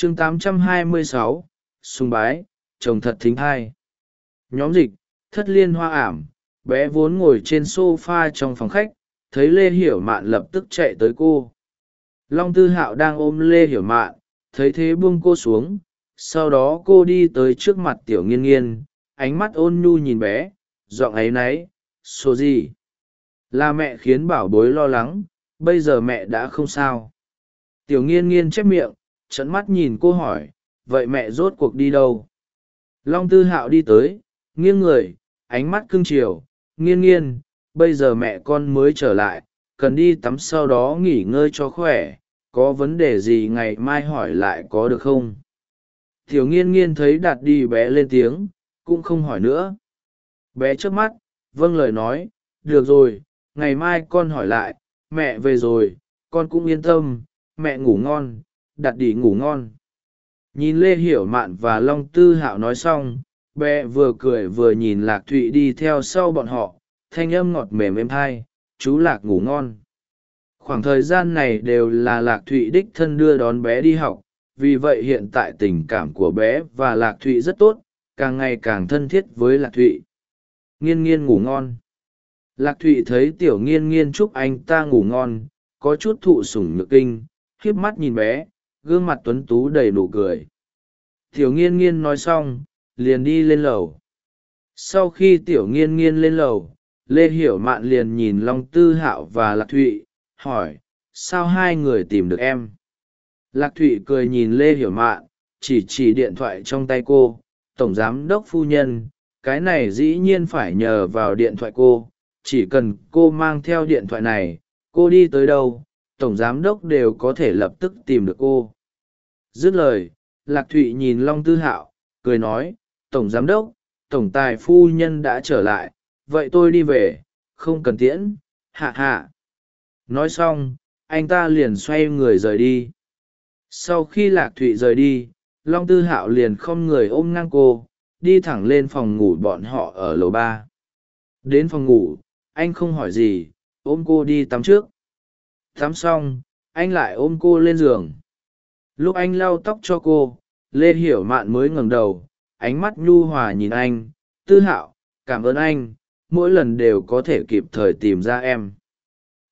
chương 826, sùng bái chồng thật thính hai nhóm dịch thất liên hoa ảm bé vốn ngồi trên s o f a trong phòng khách thấy lê hiểu mạn lập tức chạy tới cô. Long tư hạo đang ôm lê hiểu mạn thấy thế buông cô xuống sau đó cô đi tới trước mặt tiểu nghiên nghiên ánh mắt ôn nhu nhìn bé giọng áy náy số gì? Là mẹ khiến bảo bối lo lắng bây giờ mẹ đã không sao. Tiểu nghiên nghiên chép miệng trận mắt nhìn cô hỏi, vậy mẹ rốt cuộc đi đâu? Long tư hạo đi tới, nghiêng người, ánh mắt cưng chiều, nghiêng nghiêng, bây giờ mẹ con mới trở lại, cần đi tắm sau đó nghỉ ngơi cho khỏe, có vấn đề gì ngày mai hỏi lại có được không? Tiểu nghiên nghiên thấy đạt đi bé lên tiếng, cũng không hỏi nữa. Bé trước mắt vâng lời nói, được rồi, ngày mai con hỏi lại, mẹ về rồi, con cũng yên tâm, mẹ ngủ ngon đặt đi ngủ ngon. Nhìn lê hiểu mạn và long tư hạo nói xong bé vừa cười vừa nhìn lạc thụy đi theo sau bọn họ, thanh âm ngọt mềm êm thai, chú lạc ngủ ngon. Khoảng thời gian này đều là lạc thụy đích thân đưa đón bé đi học, vì vậy hiện tại tình cảm của bé và lạc thụy rất tốt, càng ngày càng thân thiết với lạc thụy. Nghiên nghiên ngủ ngon. Lạc thụy thấy tiểu nghiên nghiên chúc anh ta ngủ ngon, có chút thụ sủng nhược kinh hiếp mắt nhìn bé gương mặt tuấn tú đầy nụ cười. Tiểu nghiên nghiên nói xong, liền đi lên lầu. Sau khi tiểu nghiên nghiên lên lầu, lê hiểu mạn liền nhìn long tư hạo và lạc thụy, hỏi, sao hai người tìm được em? Lạc thụy cười nhìn lê hiểu mạn, chỉ chỉ điện thoại trong tay cô, tổng giám đốc phu nhân, cái này dĩ nhiên phải nhờ vào điện thoại cô, chỉ cần cô mang theo điện thoại này, cô đi tới đâu tổng giám đốc đều có thể lập tức tìm được cô. Dứt lời, lạc thụy nhìn long tư hạo, cười nói, tổng giám đốc, tổng tài phu nhân đã trở lại, vậy tôi đi về, không cần tiễn, hạ hạ. Nói xong, anh ta liền xoay người rời đi. Sau khi lạc thụy rời đi, long tư hạo liền không người ôm ngang cô, đi thẳng lên phòng ngủ bọn họ ở lầu ba. Đến phòng ngủ, anh không hỏi gì, ôm cô đi tắm trước tắm xong, anh lại ôm cô lên giường. Lúc anh lau tóc cho cô, lê hiểu mạn mới ngẩng đầu, ánh mắt nhu hòa nhìn anh, tư hạo, cảm ơn anh, mỗi lần đều có thể kịp thời tìm ra em.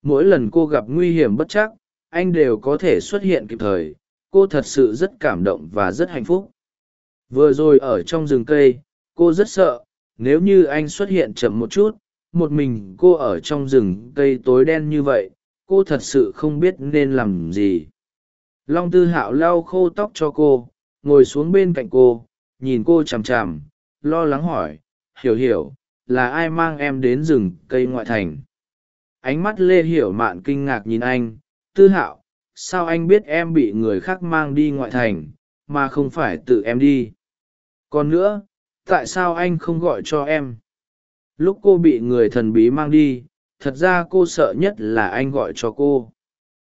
Mỗi lần cô gặp nguy hiểm bất chắc, anh đều có thể xuất hiện kịp thời, cô thật sự rất cảm động và rất hạnh phúc. Vừa rồi ở trong rừng cây, cô rất sợ, nếu như anh xuất hiện chậm một chút, một mình cô ở trong rừng cây tối đen như vậy cô thật sự không biết nên làm gì. Long tư hạo lau khô tóc cho cô, ngồi xuống bên cạnh cô, nhìn cô chằm chằm, lo lắng hỏi, hiểu hiểu, là ai mang em đến rừng cây ngoại thành? Ánh mắt lê hiểu mạn kinh ngạc nhìn anh, tư hạo, sao anh biết em bị người khác mang đi ngoại thành, mà không phải tự em đi? Còn nữa, tại sao anh không gọi cho em? Lúc cô bị người thần bí mang đi thật ra cô sợ nhất là anh gọi cho cô.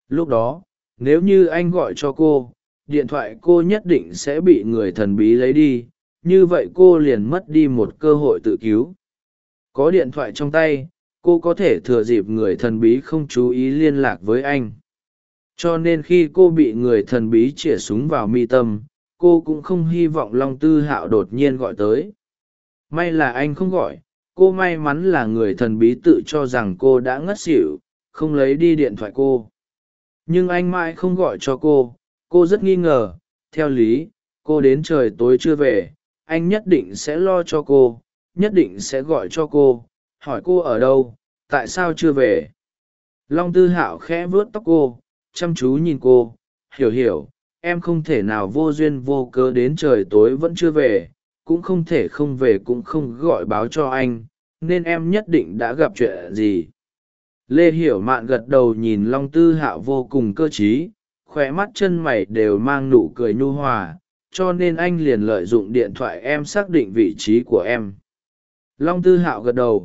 Lúc đó, nếu như anh gọi cho cô, điện thoại cô nhất định sẽ bị người thần bí lấy đi, như vậy cô liền mất đi một cơ hội tự cứu. Có điện thoại trong tay, cô có thể thừa dịp người thần bí không chú ý liên lạc với anh. Cho nên khi cô bị người thần bí chĩa súng vào mi tâm, cô cũng không hy vọng long tư hạo đột nhiên gọi tới. May là anh không gọi cô may mắn là người thần bí tự cho rằng cô đã ngất xỉu, không lấy đi điện thoại cô. Nhưng anh mãi không gọi cho cô. Cô rất nghi ngờ. Theo lý, cô đến trời tối chưa về, anh nhất định sẽ lo cho cô, nhất định sẽ gọi cho cô. Hỏi cô ở đâu, tại sao chưa về? Long tư hạo khẽ vuốt tóc cô, chăm chú nhìn cô. Hiểu hiểu, em không thể nào vô duyên vô cớ đến trời tối vẫn chưa về, cũng không thể không về cũng không gọi báo cho anh nên em nhất định đã gặp chuyện gì. Lê hiểu mạn gật đầu nhìn long tư hạo vô cùng cơ t r í khoe mắt chân mày đều mang nụ cười nhu hòa, cho nên anh liền lợi dụng điện thoại em xác định vị trí của em. Long tư hạo gật đầu,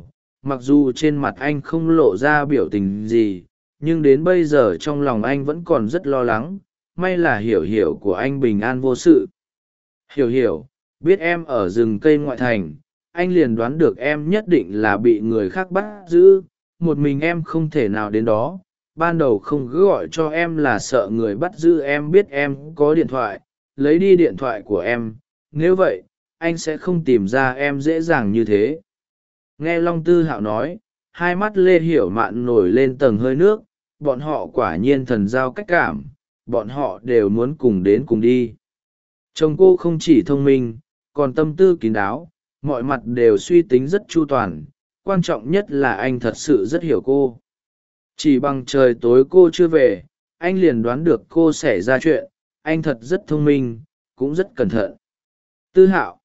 mặc dù trên mặt anh không lộ ra biểu tình gì, nhưng đến bây giờ trong lòng anh vẫn còn rất lo lắng, may là hiểu hiểu của anh bình an vô sự. Hiểu hiểu, biết em ở rừng cây ngoại thành anh liền đoán được em nhất định là bị người khác bắt giữ, một mình em không thể nào đến đó. Ban đầu không cứ gọi cho em là sợ người bắt giữ em biết em có điện thoại, lấy đi điện thoại của em. Nếu vậy, anh sẽ không tìm ra em dễ dàng như thế. Nghe long tư hạo nói, hai mắt lê hiểu mạn nổi lên tầng hơi nước, bọn họ quả nhiên thần giao cách cảm, bọn họ đều muốn cùng đến cùng đi. Chồng cô không chỉ thông minh, còn tâm tư kín đáo mọi mặt đều suy tính rất chu toàn, quan trọng nhất là anh thật sự rất hiểu cô. Chỉ bằng trời tối cô chưa về, anh liền đoán được cô sẽ ra chuyện, anh thật rất thông minh, cũng rất cẩn thận. Tư hạo.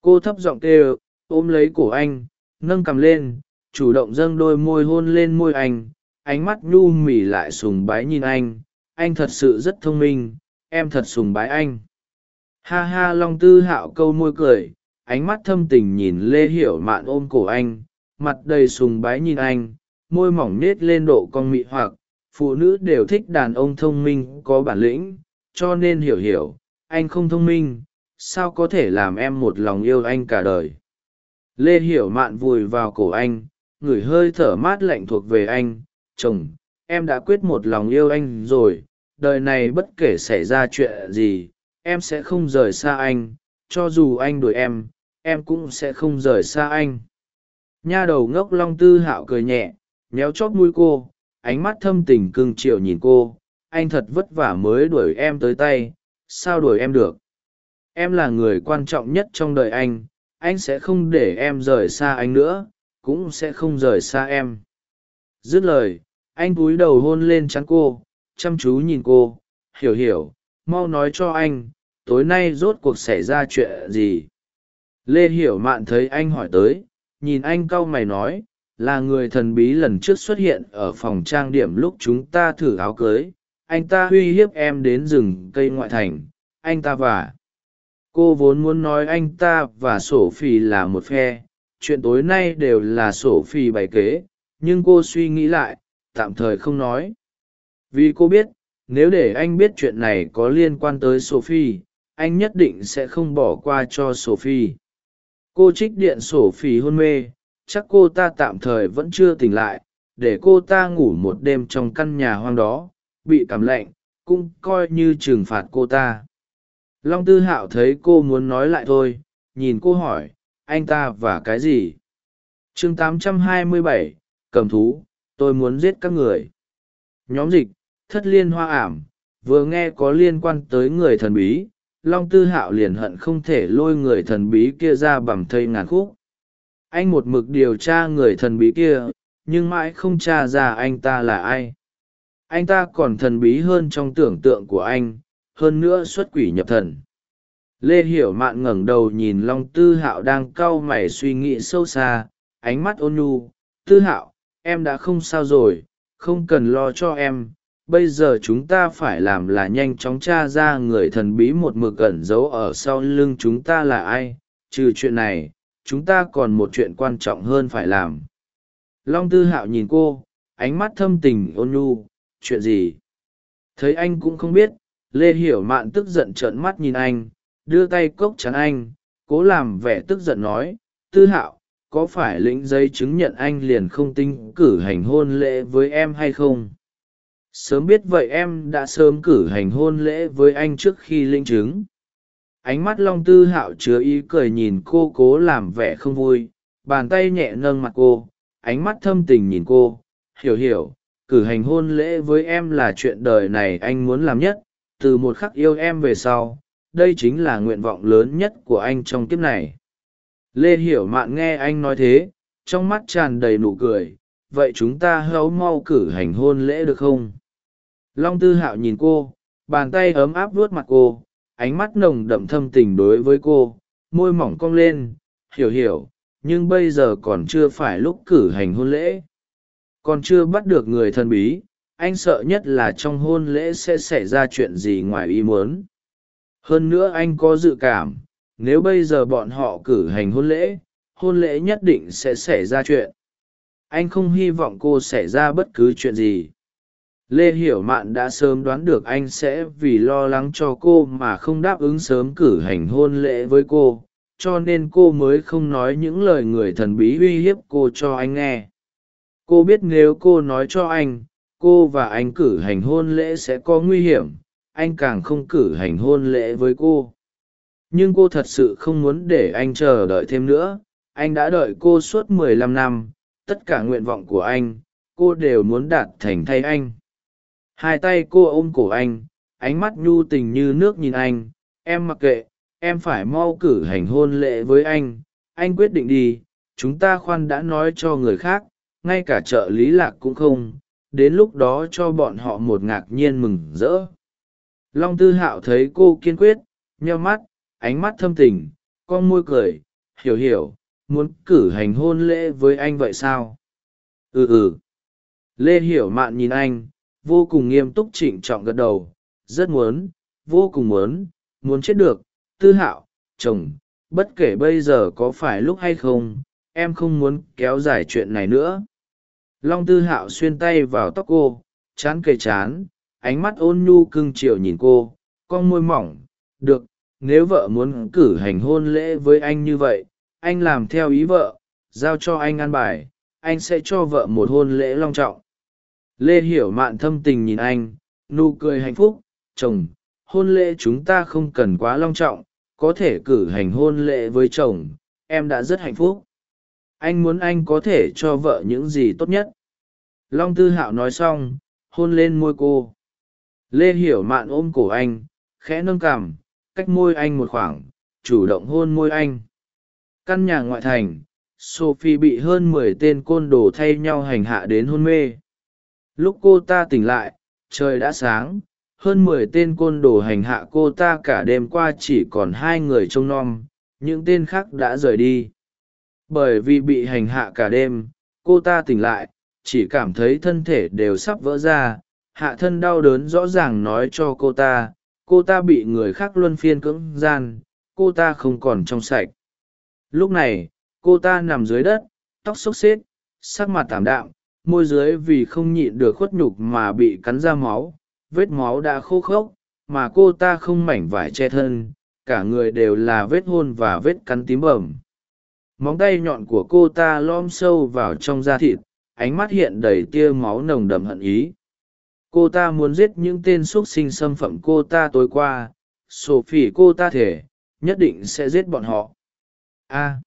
Cô thấp giọng kêu, ôm lấy cổ anh, nâng cằm lên, chủ động dâng đôi môi hôn lên môi anh, ánh mắt nhu mỉ lại sùng bái nhìn anh anh thật sự rất thông minh, em thật sùng bái anh. Ha ha, long tư hạo câu môi cười ánh mắt thâm tình nhìn lê hiểu mạn ôm cổ anh, mặt đầy sùng bái nhìn anh, môi mỏng nết lên độ con mị hoặc, phụ nữ đều thích đàn ông thông minh, có bản lĩnh, cho nên hiểu hiểu, anh không thông minh, sao có thể làm em một lòng yêu anh cả đời. Lê hiểu mạn vùi vào cổ anh, ngửi hơi thở mát lạnh thuộc về anh, chồng, em đã quyết một lòng yêu anh rồi, đời này bất kể xảy ra chuyện gì, em sẽ không rời xa anh, cho dù anh đuổi em em cũng sẽ không rời xa anh. Nha đầu ngốc long tư hạo cười nhẹ, méo chót mũi cô, ánh mắt thâm tình cưng chiều nhìn cô. Anh thật vất vả mới đuổi em tới tay, sao đuổi em được? Em là người quan trọng nhất trong đời anh anh sẽ không để em rời xa anh nữa, cũng sẽ không rời xa em. Dứt lời, anh cúi đầu hôn lên trán cô, chăm chú nhìn cô, hiểu hiểu, mau nói cho anh, tối nay rốt cuộc xảy ra chuyện gì? Lê hiểu mạn thấy anh hỏi tới, nhìn anh cau mày nói, là người thần bí lần trước xuất hiện ở phòng trang điểm lúc chúng ta thử áo cưới, anh ta uy hiếp em đến rừng cây ngoại thành, anh ta và cô vốn muốn nói anh ta và sổ phi là một phe, chuyện tối nay đều là sổ phi bày kế, nhưng cô suy nghĩ lại, tạm thời không nói. Vì cô biết, nếu để anh biết chuyện này có liên quan tới sophie, anh nhất định sẽ không bỏ qua cho sophie cô trích điện sổ phì hôn mê chắc cô ta tạm thời vẫn chưa tỉnh lại để cô ta ngủ một đêm trong căn nhà hoang đó bị cảm lạnh cũng coi như trừng phạt cô ta. Long tư hạo thấy cô muốn nói lại thôi nhìn cô hỏi anh ta và cái gì? Chương 827, cầm thú tôi muốn giết các người. Nhóm dịch thất liên hoa ảm vừa nghe có liên quan tới người thần bí long tư hạo liền hận không thể lôi người thần bí kia ra bằng thây ngàn khúc. Anh một mực điều tra người thần bí kia, nhưng mãi không t r a ra anh ta là ai. Anh ta còn thần bí hơn trong tưởng tượng của anh, hơn nữa xuất quỷ nhập thần. Lê hiểu mạn ngẩng đầu nhìn long tư hạo đang cau mày suy nghĩ sâu xa, ánh mắt ôn nhu. Tư hạo, em đã không sao rồi, không cần lo cho em bây giờ chúng ta phải làm là nhanh chóng t r a ra người thần bí một mực ẩn giấu ở sau lưng chúng ta là ai. Trừ chuyện này, chúng ta còn một chuyện quan trọng hơn phải làm. Long tư hạo nhìn cô, ánh mắt thâm tình, ôn nhu. Chuyện gì? Thấy anh cũng không biết, lê hiểu mạn tức giận trợn mắt nhìn anh, đưa tay cốc chắn anh. Cố làm vẻ tức giận nói, tư hạo, có phải lĩnh giấy chứng nhận anh liền không tinh cử hành hôn lễ với em hay không? Sớm biết vậy em đã sớm cử hành hôn lễ với anh trước khi linh chứng. Ánh mắt long tư hạo chứa ý cười nhìn cô cố làm vẻ không vui, bàn tay nhẹ nâng mặt cô, ánh mắt thâm tình nhìn cô, hiểu hiểu, cử hành hôn lễ với em là chuyện đời này anh muốn làm nhất, từ một khắc yêu em về sau, đây chính là nguyện vọng lớn nhất của anh trong kiếp này. Lê hiểu mạn nghe anh nói thế, trong mắt tràn đầy nụ cười vậy chúng ta hấu mau cử hành hôn lễ được không? Long tư hạo nhìn cô, bàn tay ấm áp vuốt mặt cô, ánh mắt nồng đậm thâm tình đối với cô, môi mỏng cong lên, hiểu hiểu, nhưng bây giờ còn chưa phải lúc cử hành hôn lễ. Còn chưa bắt được người thân bí, anh sợ nhất là trong hôn lễ sẽ xảy ra chuyện gì ngoài ý muốn. Hơn nữa anh có dự cảm, nếu bây giờ bọn họ cử hành hôn lễ hôn lễ nhất định sẽ xảy ra chuyện anh không hy vọng cô xảy ra bất cứ chuyện gì. Lê hiểu mạn đã sớm đoán được anh sẽ vì lo lắng cho cô mà không đáp ứng sớm cử hành hôn lễ với cô, cho nên cô mới không nói những lời người thần bí uy hiếp cô cho anh nghe. Cô biết nếu cô nói cho anh, cô và anh cử hành hôn lễ sẽ có nguy hiểm, anh càng không cử hành hôn lễ với cô. Nhưng cô thật sự không muốn để anh chờ đợi thêm nữa, anh đã đợi cô suốt mười lăm năm tất cả nguyện vọng của anh, cô đều muốn đạt thành thay anh. Hai tay cô ôm cổ anh, ánh mắt nhu tình như nước nhìn anh, em mặc kệ, em phải mau cử hành hôn lễ với anh anh quyết định đi, chúng ta khoan đã nói cho người khác, ngay cả trợ lý lạc cũng không, đến lúc đó cho bọn họ một ngạc nhiên mừng rỡ. Long tư hạo thấy cô kiên quyết, nheo mắt, ánh mắt thâm tình, con môi cười, hiểu hiểu muốn cử hành hôn lễ với anh vậy sao? Ừ ừ. Lê hiểu mạn nhìn anh, vô cùng nghiêm túc trịnh trọng gật đầu, rất muốn, vô cùng muốn muốn chết được, tư hạo, chồng, bất kể bây giờ có phải lúc hay không, em không muốn kéo dài chuyện này nữa. Long tư hạo xuyên tay vào tóc cô, chán kề chán, ánh mắt ôn nhu cưng chiều nhìn cô, con môi mỏng, được, nếu vợ muốn cử hành hôn lễ với anh như vậy anh làm theo ý vợ, giao cho anh ăn bài, anh sẽ cho vợ một hôn lễ long trọng. Lê hiểu mạn thâm tình nhìn anh, nụ cười hạnh phúc, chồng, hôn lễ chúng ta không cần quá long trọng, có thể cử hành hôn lễ với chồng, em đã rất hạnh phúc. Anh muốn anh có thể cho vợ những gì tốt nhất. Long tư hạo nói xong, hôn lên môi cô. Lê hiểu mạn ôm cổ anh, khẽ nâng cằm, cách môi anh một khoảng, chủ động hôn môi anh căn nhà ngoại thành, sophie bị hơn mười tên côn đồ thay nhau hành hạ đến hôn mê. Lúc cô ta tỉnh lại, trời đã sáng, hơn mười tên côn đồ hành hạ cô ta cả đêm qua chỉ còn hai người trông nom, những tên khác đã rời đi. Bởi vì bị hành hạ cả đêm, cô ta tỉnh lại, chỉ cảm thấy thân thể đều sắp vỡ ra, hạ thân đau đớn rõ ràng nói cho cô ta cô ta bị người khác luân phiên cưỡng gian, cô ta không còn trong sạch lúc này, cô ta nằm dưới đất, tóc xốc xếp sắc mặt tảm đạm, môi dưới vì không nhịn được khuất nhục mà bị cắn ra máu, vết máu đã khô khốc, mà cô ta không mảnh vải che thân, cả người đều là vết hôn và vết cắn tím bẩm móng tay nhọn của cô ta lom sâu vào trong da thịt, ánh mắt hiện đầy tia máu nồng đậm hận ý. Cô ta muốn giết những tên x u ấ t sinh xâm phạm cô ta tối qua sổ phỉ cô ta thể, nhất định sẽ giết bọn họ a.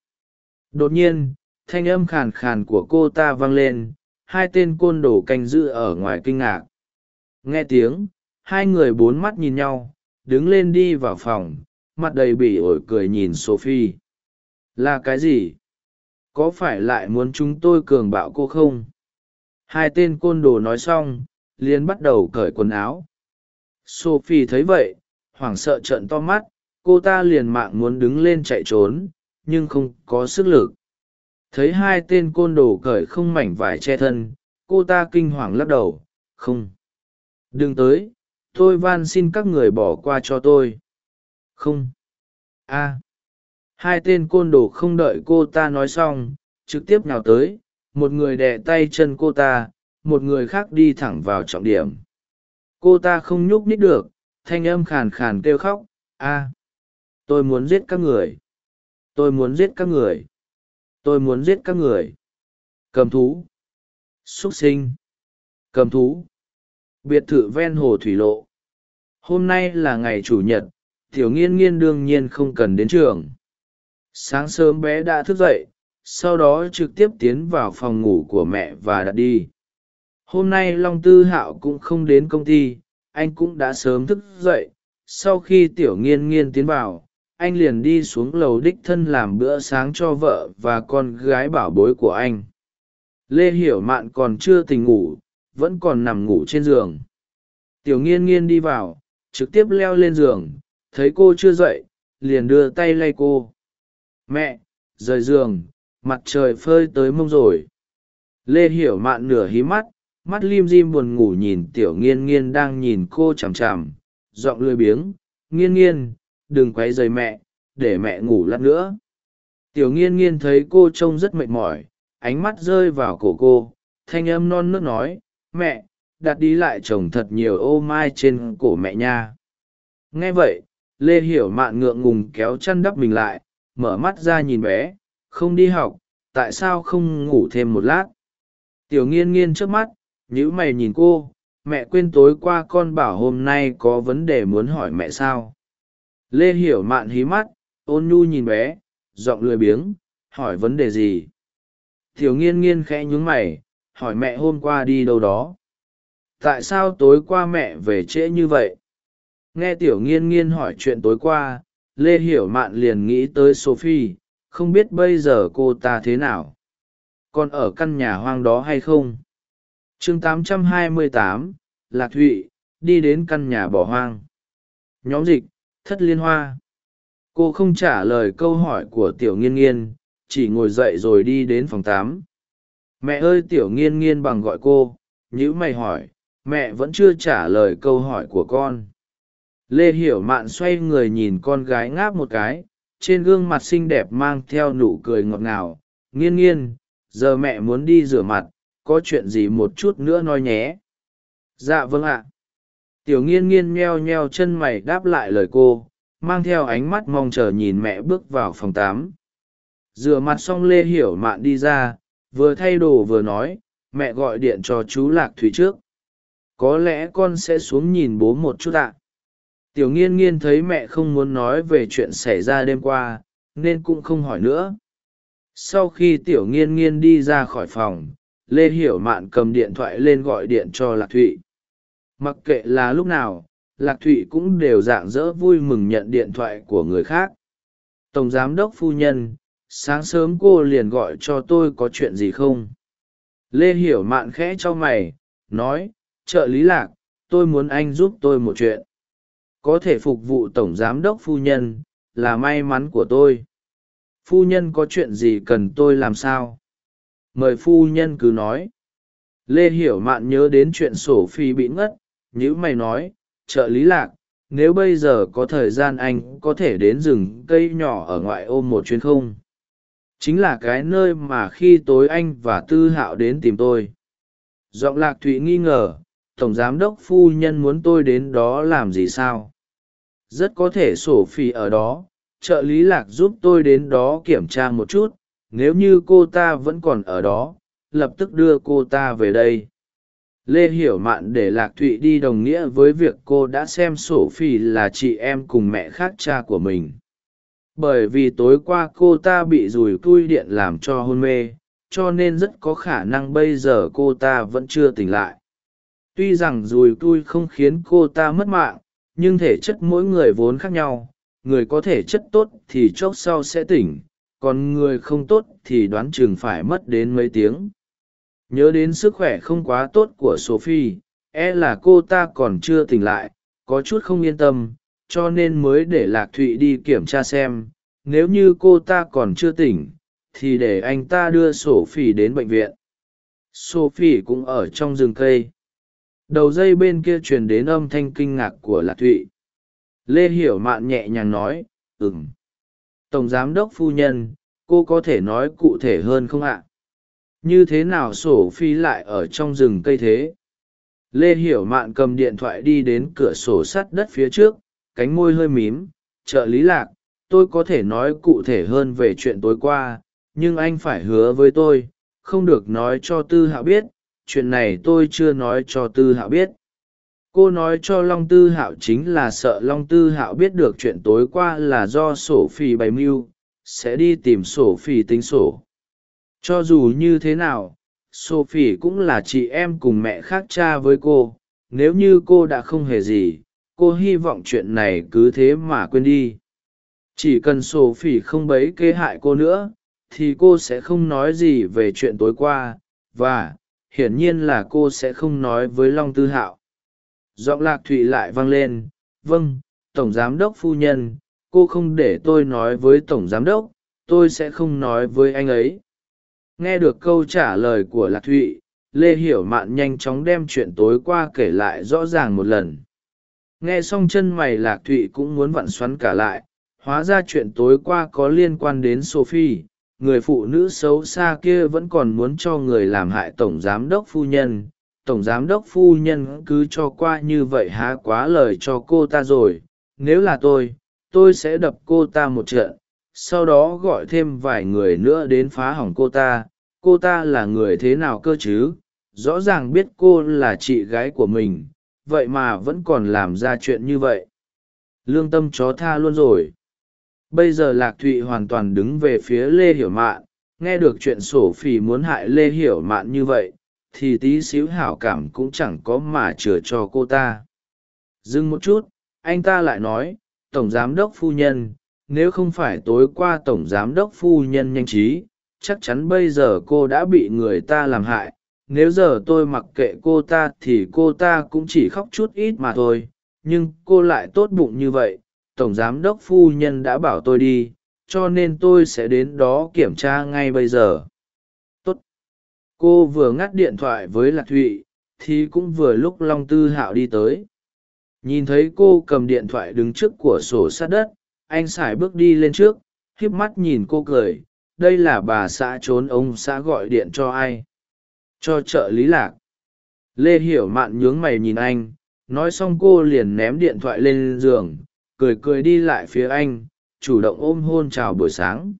Đột nhiên, thanh âm khàn khàn của cô ta vang lên, hai tên côn đồ canh giữ ở ngoài kinh ngạc. Nghe tiếng, hai người bốn mắt nhìn nhau, đứng lên đi vào phòng, mặt đầy bỉ ổi cười nhìn sophie. Là cái gì? Có phải lại muốn chúng tôi cường bạo cô không? Hai tên côn đồ nói xong, liền bắt đầu cởi quần áo. Sophie thấy vậy, hoảng sợ trợn to mắt, cô ta liền mạng muốn đứng lên chạy trốn nhưng không có sức lực. Thấy hai tên côn đồ cởi không mảnh vải che thân, cô ta kinh hoàng lắc đầu, không. Đừng tới, tôi van xin các người bỏ qua cho tôi. Không. A. Hai tên côn đồ không đợi cô ta nói xong, trực tiếp nào tới, một người đè tay chân cô ta, một người khác đi thẳng vào trọng điểm. Cô ta không nhúc nít được, thanh âm khàn khàn kêu khóc, a, tôi muốn giết các người tôi muốn giết các người. Tôi muốn giết các người. Cầm thú. Xuất sinh. Cầm thú. Biệt thự ven hồ thủy lộ. Hôm nay là ngày chủ nhật, tiểu nghiên nghiên đương nhiên không cần đến trường. Sáng sớm bé đã thức dậy, sau đó trực tiếp tiến vào phòng ngủ của mẹ và đặt đi. Hôm nay long tư hạo cũng không đến công ty, anh cũng đã sớm thức dậy. Sau khi tiểu nghiên nghiên tiến vào anh liền đi xuống lầu đích thân làm bữa sáng cho vợ và con gái bảo bối của anh. Lê hiểu mạn còn chưa tỉnh ngủ, vẫn còn nằm ngủ trên giường. Tiểu nghiên nghiên đi vào, trực tiếp leo lên giường, thấy cô chưa dậy, liền đưa tay lay cô. Mẹ, rời giường, mặt trời phơi tới mông rồi. Lê hiểu mạn nửa hí mắt mắt lim dim buồn ngủ nhìn tiểu nghiên nghiên đang nhìn cô chằm chằm, giọng lười biếng, nghiên nghiên đừng quấy rầy mẹ, để mẹ ngủ lát nữa. Tiểu nghiên nghiên thấy cô trông rất mệt mỏi, ánh mắt rơi vào cổ cô, thanh âm non nước nói, mẹ, đặt đi lại chồng thật nhiều ô mai trên cổ mẹ nha. Nghe vậy, lê hiểu mạn ngượng ngùng kéo chăn đắp mình lại, mở mắt ra nhìn bé, không đi học, tại sao không ngủ thêm một lát? Tiểu nghiên nghiên trước mắt nhữ mày nhìn cô, mẹ quên tối qua con bảo hôm nay có vấn đề muốn hỏi mẹ sao? Lê hiểu mạn hí mắt ôn nhu nhìn bé giọng lười biếng hỏi vấn đề gì? Thiếu nghiên nghiên khẽ nhún mày hỏi mẹ hôm qua đi đâu đó? Tại sao tối qua mẹ về trễ như vậy? Nghe tiểu nghiên nghiên hỏi chuyện tối qua lê hiểu mạn liền nghĩ tới sophie không biết bây giờ cô ta thế nào? Còn ở căn nhà hoang đó hay không? Chương 828, lạc thụy đi đến căn nhà bỏ hoang. Nhóm dịch thất liên hoa. Cô không trả lời câu hỏi của tiểu nghiên nghiên, chỉ ngồi dậy rồi đi đến phòng tám. Mẹ ơi, tiểu nghiên nghiên bằng gọi cô, nhữ mày hỏi, mẹ vẫn chưa trả lời câu hỏi của con. Lê hiểu mạn xoay người nhìn con gái ngáp một cái, trên gương mặt xinh đẹp mang theo nụ cười ngọt ngào. Nghiên nghiên, giờ mẹ muốn đi rửa mặt, có chuyện gì một chút nữa nói nhé. Dạ vâng ạ tiểu nghiên nghiên nheo nheo chân mày đáp lại lời cô, mang theo ánh mắt mong chờ nhìn mẹ bước vào phòng tám rửa mặt xong lê hiểu mạn đi ra, vừa thay đồ vừa nói, mẹ gọi điện cho chú lạc thủy trước. Có lẽ con sẽ xuống nhìn bố một chút ạ. Tiểu nghiên nghiên thấy mẹ không muốn nói về chuyện xảy ra đêm qua, nên cũng không hỏi nữa. Sau khi tiểu nghiên nghiên đi ra khỏi phòng, lê hiểu mạn cầm điện thoại lên gọi điện cho lạc thụy mặc kệ là lúc nào, lạc thụy cũng đều dạng dỡ vui mừng nhận điện thoại của người khác. Tổng giám đốc phu nhân, sáng sớm cô liền gọi cho tôi có chuyện gì không? Lê hiểu mạn khẽ cho mày, nói, trợ lý lạc, tôi muốn anh giúp tôi một chuyện. Có thể phục vụ tổng giám đốc phu nhân, là may mắn của tôi. Phu nhân có chuyện gì cần tôi làm sao? Mời phu nhân cứ nói. Lê hiểu mạn nhớ đến chuyện sổ phi bị ngất nhữ mày nói, trợ lý lạc, nếu bây giờ có thời gian anh có thể đến rừng cây nhỏ ở ngoại ô một chuyến không? Chính là cái nơi mà khi tối anh và tư hạo đến tìm tôi. Giọng lạc thụy nghi ngờ, tổng giám đốc phu nhân muốn tôi đến đó làm gì sao? Rất có thể sổ phi ở đó. Trợ lý lạc giúp tôi đến đó kiểm tra một chút. Nếu như cô ta vẫn còn ở đó, lập tức đưa cô ta về đây lê hiểu mạn để lạc thụy đi đồng nghĩa với việc cô đã xem sổ phi là chị em cùng mẹ khác cha của mình. Bởi vì tối qua cô ta bị dùi tui điện làm cho hôn mê, cho nên rất có khả năng bây giờ cô ta vẫn chưa tỉnh lại. Tuy rằng dùi tui không khiến cô ta mất mạng, nhưng thể chất mỗi người vốn khác nhau, người có thể chất tốt thì chốc sau sẽ tỉnh, còn người không tốt thì đoán chừng phải mất đến mấy tiếng nhớ đến sức khỏe không quá tốt của sophie e là cô ta còn chưa tỉnh lại, có chút không yên tâm, cho nên mới để lạc thụy đi kiểm tra xem. Nếu như cô ta còn chưa tỉnh, thì để anh ta đưa sophie đến bệnh viện. Sophie cũng ở trong rừng cây. Đầu dây bên kia truyền đến âm thanh kinh ngạc của lạc thụy. Lê hiểu mạn nhẹ nhàng nói ừng tổng giám đốc phu nhân, cô có thể nói cụ thể hơn không ạ? Như thế nào sổ phi lại ở trong rừng cây thế? Lê hiểu mạn cầm điện thoại đi đến cửa sổ sắt đất phía trước, cánh môi hơi mím, trợ lý lạc, tôi có thể nói cụ thể hơn về chuyện tối qua, nhưng anh phải hứa với tôi, không được nói cho tư hạo biết, chuyện này tôi chưa nói cho tư hạo biết. Cô nói cho long tư hạo chính là sợ long tư hạo biết được chuyện tối qua là do sổ phi bày mưu, sẽ đi tìm sổ phi tính sổ cho dù như thế nào, sophie cũng là chị em cùng mẹ khác cha với cô. Nếu như cô đã không hề gì, cô hy vọng chuyện này cứ thế mà quên đi. Chỉ cần sophie không bấy kế hại cô nữa, thì cô sẽ không nói gì về chuyện tối qua, và hiển nhiên là cô sẽ không nói với long tư hạo. Giọng lạc thụy lại vang lên vâng tổng giám đốc phu nhân, cô không để tôi nói với tổng giám đốc, tôi sẽ không nói với anh ấy nghe được câu trả lời của lạc thụy, lê hiểu mạn nhanh chóng đem chuyện tối qua kể lại rõ ràng một lần. Nghe xong chân mày lạc thụy cũng muốn vặn xoắn cả lại, hóa ra chuyện tối qua có liên quan đến sophie, người phụ nữ xấu xa kia vẫn còn muốn cho người làm hại tổng giám đốc phu nhân. Tổng giám đốc phu nhân cứ cho qua như vậy há quá lời cho cô ta rồi, nếu là tôi tôi sẽ đập cô ta một trận sau đó gọi thêm vài người nữa đến phá hỏng cô ta. Cô ta là người thế nào cơ chứ? Rõ ràng biết cô là chị gái của mình, vậy mà vẫn còn làm ra chuyện như vậy. Lương tâm chó tha luôn rồi. Bây giờ lạc thụy hoàn toàn đứng về phía lê hiểu mạn, nghe được chuyện sổ phỉ muốn hại lê hiểu mạn như vậy, thì tí xíu hảo cảm cũng chẳng có mà chừa cho cô ta. Dừng một chút, anh ta lại nói, tổng giám đốc phu nhân nếu không phải tối qua tổng giám đốc phu nhân nhanh trí, chắc chắn bây giờ cô đã bị người ta làm hại. Nếu giờ tôi mặc kệ cô ta thì cô ta cũng chỉ khóc chút ít mà thôi. Nhưng cô lại tốt bụng như vậy, tổng giám đốc phu nhân đã bảo tôi đi, cho nên tôi sẽ đến đó kiểm tra ngay bây giờ. Tốt. Cô vừa ngắt điện thoại với lạc thụy, thì cũng vừa lúc long tư hạo đi tới. Nhìn thấy cô cầm điện thoại đứng trước của sổ sát đất anh sải bước đi lên trước, híp mắt nhìn cô cười, đây là bà xã trốn, ông xã gọi điện cho ai? Cho trợ lý lạc. Lê hiểu mạn nhướng mày nhìn anh, nói xong cô liền ném điện thoại lên giường, cười cười đi lại phía anh, chủ động ôm hôn chào buổi sáng.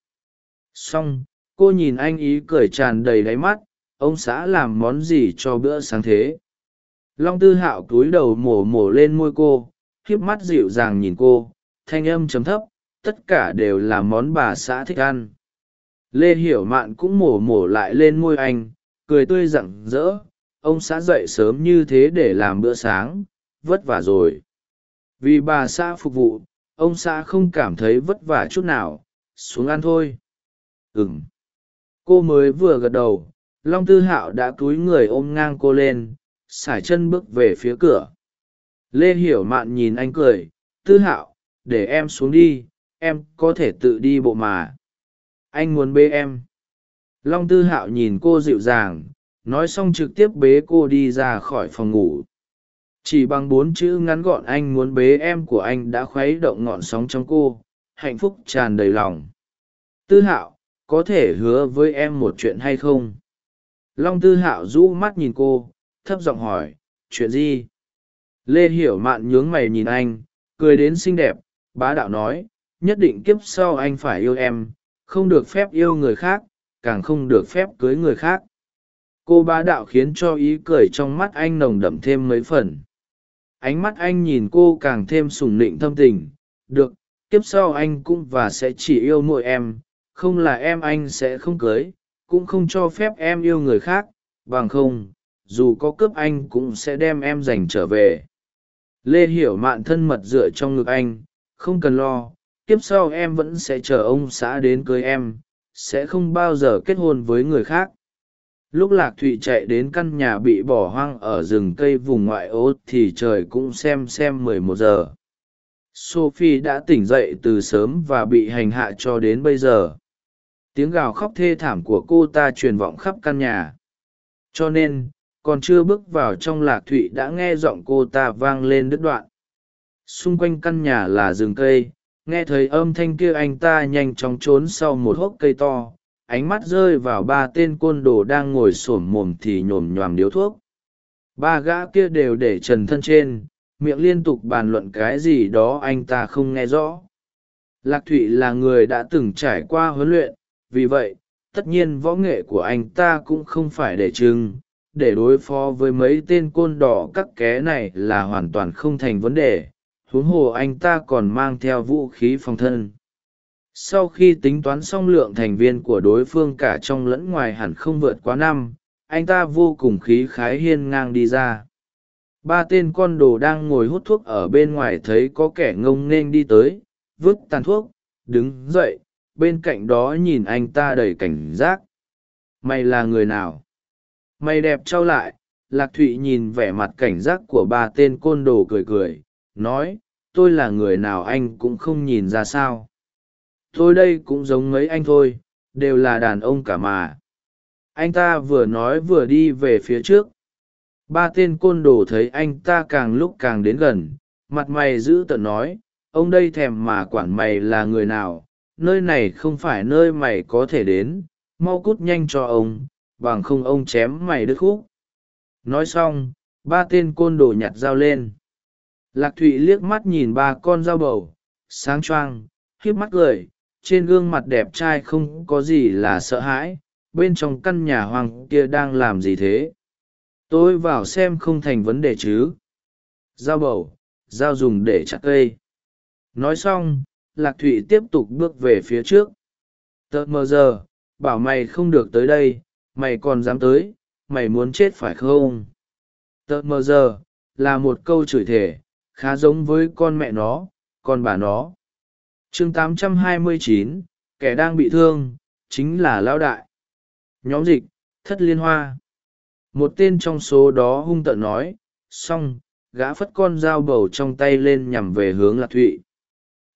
Xong, cô nhìn anh ý cười tràn đầy đáy mắt, ông xã làm món gì cho bữa sáng thế? Long tư hạo cúi đầu mổ mổ lên môi cô hiếp mắt dịu dàng nhìn cô thanh âm chấm thấp, tất cả đều là món bà xã thích ăn. Lê hiểu mạn cũng mổ mổ lại lên môi anh, cười tươi rặng rỡ, ông xã dậy sớm như thế để làm bữa sáng, vất vả rồi. Vì bà xã phục vụ, ông xã không cảm thấy vất vả chút nào, xuống ăn thôi. Ừng cô mới vừa gật đầu, long tư hạo đã cúi người ôm ngang cô lên sải chân bước về phía cửa. Lê hiểu mạn nhìn anh cười, tư hạo để em xuống đi, em có thể tự đi bộ mà. Anh muốn bê em. Long tư hạo nhìn cô dịu dàng, nói xong trực tiếp bế cô đi ra khỏi phòng ngủ. Chỉ bằng bốn chữ ngắn gọn anh muốn bế em của anh đã khuấy động ngọn sóng trong cô, hạnh phúc tràn đầy lòng. Tư hạo, có thể hứa với em một chuyện hay không? Long tư hạo rũ mắt nhìn cô, thấp giọng hỏi, chuyện gì? Lê hiểu mạn nhướng mày nhìn anh, cười đến xinh đẹp bá đạo nói, nhất định kiếp sau anh phải yêu em, không được phép yêu người khác, càng không được phép cưới người khác. Cô bá đạo khiến cho ý cười trong mắt anh nồng đậm thêm mấy phần. Ánh mắt anh nhìn cô càng thêm sùng nịnh thâm tình, được, kiếp sau anh cũng và sẽ chỉ yêu mỗi em, không là em anh sẽ không cưới, cũng không cho phép em yêu người khác, bằng không, dù có cướp anh cũng sẽ đem em giành trở về. Lê hiểu mạn thân mật dựa trong ngực anh không cần lo, kiếp sau em vẫn sẽ chờ ông xã đến cưới em, sẽ không bao giờ kết hôn với người khác. Lúc lạc thụy chạy đến căn nhà bị bỏ hoang ở rừng cây vùng ngoại ô thì trời cũng xem xem mười một giờ. Sophie đã tỉnh dậy từ sớm và bị hành hạ cho đến bây giờ. Tiếng gào khóc thê thảm của cô ta truyền vọng khắp căn nhà. Cho nên, còn chưa bước vào trong lạc thụy đã nghe giọng cô ta vang lên đứt đoạn xung quanh căn nhà là rừng cây, nghe thấy âm thanh kia anh ta nhanh chóng trốn sau một hốc cây to, ánh mắt rơi vào ba tên côn đồ đang ngồi s ổ m mồm thì nhổm nhoàm điếu thuốc. Ba gã kia đều để trần thân trên, miệng liên tục bàn luận cái gì đó anh ta không nghe rõ. Lạc thụy là người đã từng trải qua huấn luyện, vì vậy, tất nhiên võ nghệ của anh ta cũng không phải để chừng. Để đối phó với mấy tên côn đỏ cắt ké này là hoàn toàn không thành vấn đề huống hồ anh ta còn mang theo vũ khí phòng thân. Sau khi tính toán xong lượng thành viên của đối phương cả trong lẫn ngoài hẳn không vượt quá năm, anh ta vô cùng khí khái hiên ngang đi ra. Ba tên con đồ đang ngồi hút thuốc ở bên ngoài thấy có kẻ ngông nên đi tới, vứt tàn thuốc, đứng dậy, bên cạnh đó nhìn anh ta đầy cảnh giác. Mày là người nào? Mày đẹp trao lại, lạc thụy nhìn vẻ mặt cảnh giác của ba tên côn đồ cười cười, nói tôi là người nào anh cũng không nhìn ra sao. Tôi đây cũng giống mấy anh thôi, đều là đàn ông cả mà. Anh ta vừa nói vừa đi về phía trước. Ba tên côn đồ thấy anh ta càng lúc càng đến gần, mặt mày giữ tợn nói, ông đây thèm mà quản mày là người nào, nơi này không phải nơi mày có thể đến, mau cút nhanh cho ông, bằng không ông chém mày đứt khúc. Nói xong, ba tên côn đồ nhặt dao lên lạc thụy liếc mắt nhìn ba con dao bầu, sáng choang híp mắt cười, trên gương mặt đẹp trai không có gì là sợ hãi, bên trong căn nhà hoàng kia đang làm gì thế? Tôi vào xem không thành vấn đề chứ. Dao bầu, dao dùng để chặt cây. Nói xong, lạc thụy tiếp tục bước về phía trước. Tợt mờ giờ, bảo mày không được tới đây, mày còn dám tới, mày muốn chết phải không? Tợt mờ giờ, là một câu chửi thề khá giống với con mẹ nó con bà nó. Chương 829, kẻ đang bị thương chính là lão đại. Nhóm dịch thất liên hoa. Một tên trong số đó hung tợn nói xong gã phất con dao bầu trong tay lên nhằm về hướng lạc thụy.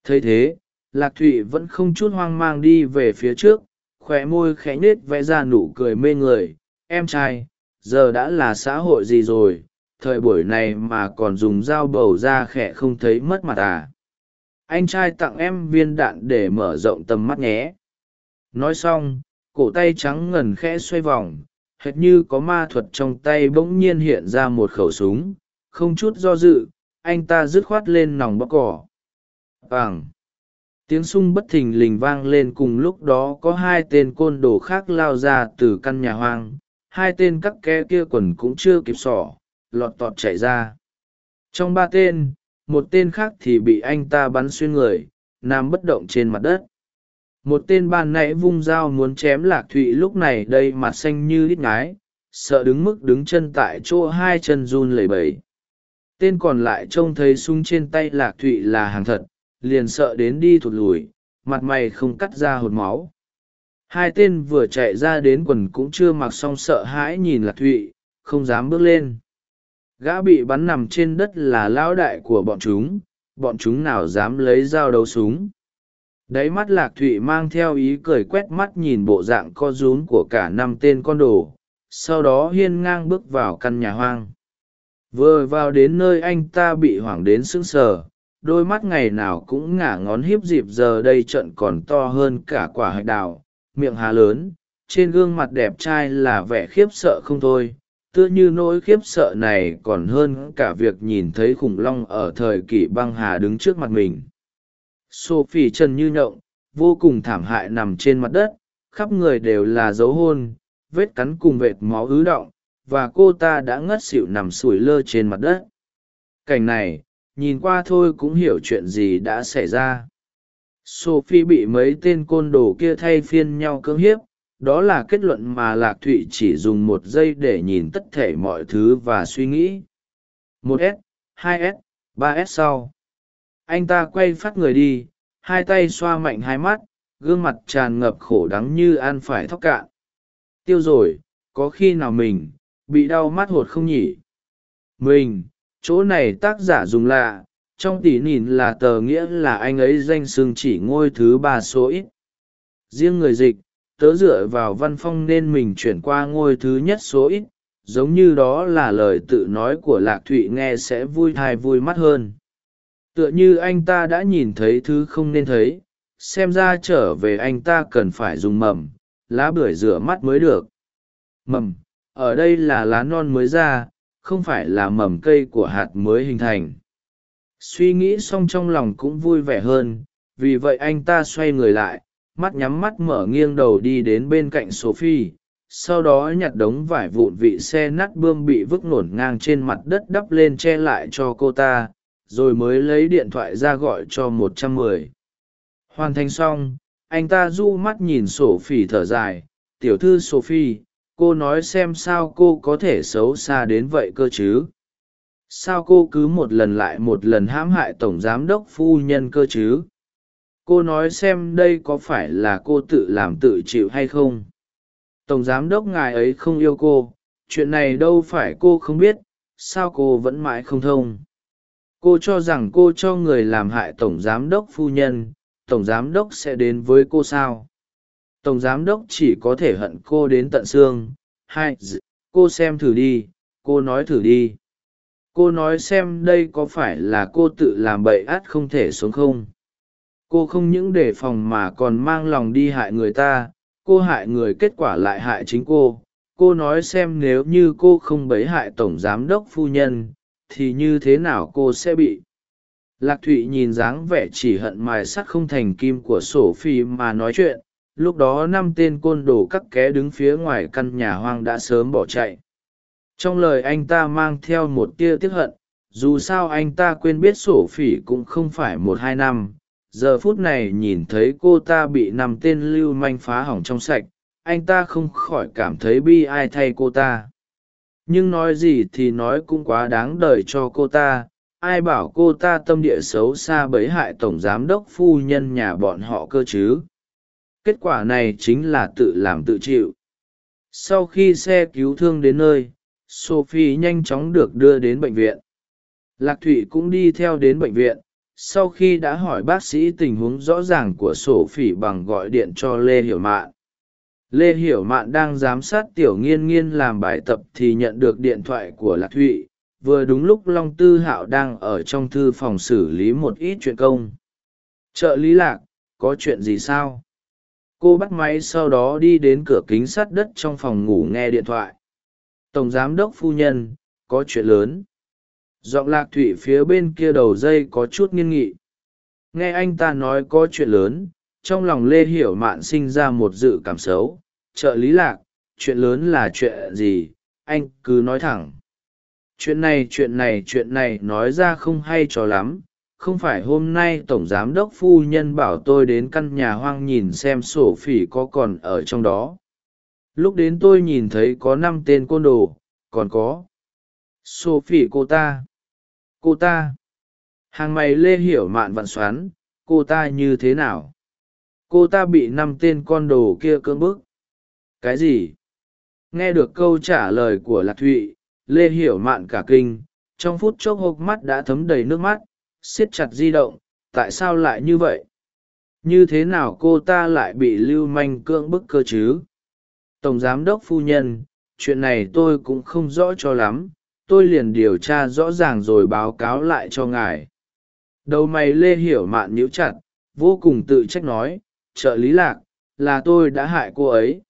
Thấy thế lạc thụy vẫn không chút hoang mang đi về phía trước khóe môi khẽ nết vẽ ra nụ cười mê người. Em trai giờ đã là xã hội gì rồi? Thời buổi này mà còn dùng dao bầu ra khẽ không thấy mất mặt à. Anh trai tặng em viên đạn để mở rộng tầm mắt nhé. Nói xong, cổ tay trắng ngần khẽ xoay vòng, hệt như có ma thuật trong tay bỗng nhiên hiện ra một khẩu súng, không chút do dự, anh ta dứt khoát lên nòng bóc cỏ. Vàng. Tiếng sung bất thình lình vang lên cùng lúc đó có hai tên côn đồ khác lao ra từ căn nhà hoang, hai tên cắt ke kia quần cũng chưa kịp sỏ lọt tọt chạy ra. Trong ba tên, một tên khác thì bị anh ta bắn xuyên người, nằm bất động trên mặt đất. Một tên ban nãy vung dao muốn chém lạc thụy lúc này đây mặt xanh như đít ngái, sợ đứng mức đứng chân tại chỗ hai chân run lẩy bẩy. Tên còn lại trông thấy súng trên tay lạc thụy là hàng thật, liền sợ đến đi thụt lùi, mặt mày không cắt ra hột máu. Hai tên vừa chạy ra đến quần cũng chưa mặc xong sợ hãi nhìn lạc thụy, không dám bước lên gã bị bắn nằm trên đất là lão đại của bọn chúng bọn chúng nào dám lấy dao đấu súng. Đáy mắt lạc thụy mang theo ý cười quét mắt nhìn bộ dạng co rúm của cả năm tên con đồ, sau đó hiên ngang bước vào căn nhà hoang. Vừa vào đến nơi anh ta bị hoảng đến sững sờ, đôi mắt ngày nào cũng ngả ngón hiếp dịp giờ đây trận còn to hơn cả quả hạch đào, miệng hà lớn, trên gương mặt đẹp trai là vẻ khiếp sợ không thôi tựa như nỗi khiếp sợ này còn hơn cả việc nhìn thấy khủng long ở thời kỷ băng hà đứng trước mặt mình. Sophie trần như nhộng, vô cùng thảm hại nằm trên mặt đất, khắp người đều là dấu hôn, vết cắn cùng vệt máu ứ động, và cô ta đã ngất xỉu nằm sủi lơ trên mặt đất. Cảnh này, nhìn qua thôi cũng hiểu chuyện gì đã xảy ra. Sophie bị mấy tên côn đồ kia thay phiên nhau cưỡng hiếp đó là kết luận mà lạc thụy chỉ dùng một giây để nhìn tất thể mọi thứ và suy nghĩ. Một s, hai s, ba s sau. Anh ta quay phát người đi, hai tay xoa mạnh hai mắt, gương mặt tràn ngập khổ đắng như ăn phải thóc cạn. Tiêu rồi, có khi nào mình bị đau mắt hột không nhỉ? Mình, chỗ này tác giả dùng lạ, trong tỉ nhìn là tờ nghĩa là anh ấy danh xưng chỉ ngôi thứ ba số ít. Riêng người dịch tớ dựa vào văn phong nên mình chuyển qua ngôi thứ nhất số ít, giống như đó là lời tự nói của lạc thụy nghe sẽ vui thai vui mắt hơn. Tựa như anh ta đã nhìn thấy thứ không nên thấy, xem ra trở về anh ta cần phải dùng mầm, lá bưởi rửa mắt mới được. Mầm, ở đây là lá non mới ra, không phải là mầm cây của hạt mới hình thành. Suy nghĩ xong trong lòng cũng vui vẻ hơn, vì vậy anh ta xoay người lại mắt nhắm mắt mở nghiêng đầu đi đến bên cạnh sophie, sau đó nhặt đống vải vụn vị xe nát bươm bị vứt nổn ngang trên mặt đất đắp lên che lại cho cô ta, rồi mới lấy điện thoại ra gọi cho một trăm mười. Hoàn thành xong, anh ta du mắt nhìn sổ phỉ thở dài, tiểu thư sophie, cô nói xem sao cô có thể xấu xa đến vậy cơ chứ? Sao cô cứ một lần lại một lần hãm hại tổng giám đốc phu nhân cơ chứ? Cô nói xem đây có phải là cô tự làm tự chịu hay không? Tổng giám đốc ngài ấy không yêu cô, chuyện này đâu phải cô không biết, sao cô vẫn mãi không thông? Cô cho rằng cô cho người làm hại tổng giám đốc phu nhân, tổng giám đốc sẽ đến với cô sao? Tổng giám đốc chỉ có thể hận cô đến tận xương. Hai cô xem thử đi, cô nói thử đi. Cô nói xem đây có phải là cô tự làm bậy át không thể xuống không? Cô không những đề phòng mà còn mang lòng đi hại người ta, cô hại người kết quả lại hại chính cô. Cô nói xem nếu như cô không bấy hại tổng giám đốc phu nhân, thì như thế nào cô sẽ bị? Lạc thụy nhìn dáng vẻ chỉ hận mài sắt không thành kim của sổ phi mà nói chuyện. Lúc đó năm tên côn đồ cắt ké đứng phía ngoài căn nhà hoang đã sớm bỏ chạy. Trong lời anh ta mang theo một tia tiếc hận, dù sao anh ta quên biết sổ phỉ cũng không phải một hai năm giờ phút này nhìn thấy cô ta bị nằm tên lưu manh phá hỏng trong sạch, anh ta không khỏi cảm thấy bi ai thay cô ta. Nhưng nói gì thì nói cũng quá đáng đời cho cô ta, ai bảo cô ta tâm địa xấu xa bấy hại tổng giám đốc phu nhân nhà bọn họ cơ chứ? Kết quả này chính là tự làm tự chịu. Sau khi xe cứu thương đến nơi, sophie nhanh chóng được đưa đến bệnh viện. Lạc thụy cũng đi theo đến bệnh viện sau khi đã hỏi bác sĩ tình huống rõ ràng của sổ phỉ bằng gọi điện cho lê hiểu mạn. Lê hiểu mạn đang giám sát tiểu nghiên nghiên làm bài tập thì nhận được điện thoại của lạc thụy. Vừa đúng lúc long tư hạo đang ở trong thư phòng xử lý một ít chuyện công. Trợ lý lạc, có chuyện gì sao? Cô bắt máy sau đó đi đến cửa kính sắt đất trong phòng ngủ nghe điện thoại. Tổng giám đốc phu nhân, có chuyện lớn giọng lạc thụy phía bên kia đầu dây có chút nghiêng nghị. Nghe anh ta nói có chuyện lớn, trong lòng lê hiểu mạn sinh ra một dự cảm xấu. Trợ lý lạc, chuyện lớn là chuyện gì? Anh cứ nói thẳng. Chuyện này chuyện này chuyện này nói ra không hay cho lắm. Không phải hôm nay tổng giám đốc phu nhân bảo tôi đến căn nhà hoang nhìn xem sổ phỉ có còn ở trong đó. Lúc đến tôi nhìn thấy có năm tên côn đồ, còn có. Sổ phỉ cô ta cô ta. Hàng mày lê hiểu mạn vặn xoắn, cô ta như thế nào? Cô ta bị năm tên con đồ kia cưỡng bức. Cái gì? Nghe được câu trả lời của lạc thụy, lê hiểu mạn cả kinh, trong phút chốc hốc mắt đã thấm đầy nước mắt, siết chặt di động, tại sao lại như vậy? Như thế nào cô ta lại bị lưu manh cưỡng bức cơ chứ? Tổng giám đốc phu nhân, chuyện này tôi cũng không rõ cho lắm tôi liền điều tra rõ ràng rồi báo cáo lại cho ngài. Đầu mày lê hiểu mạn nhíu chặt, vô cùng tự trách nói, trợ lý lạc, là tôi đã hại cô ấy.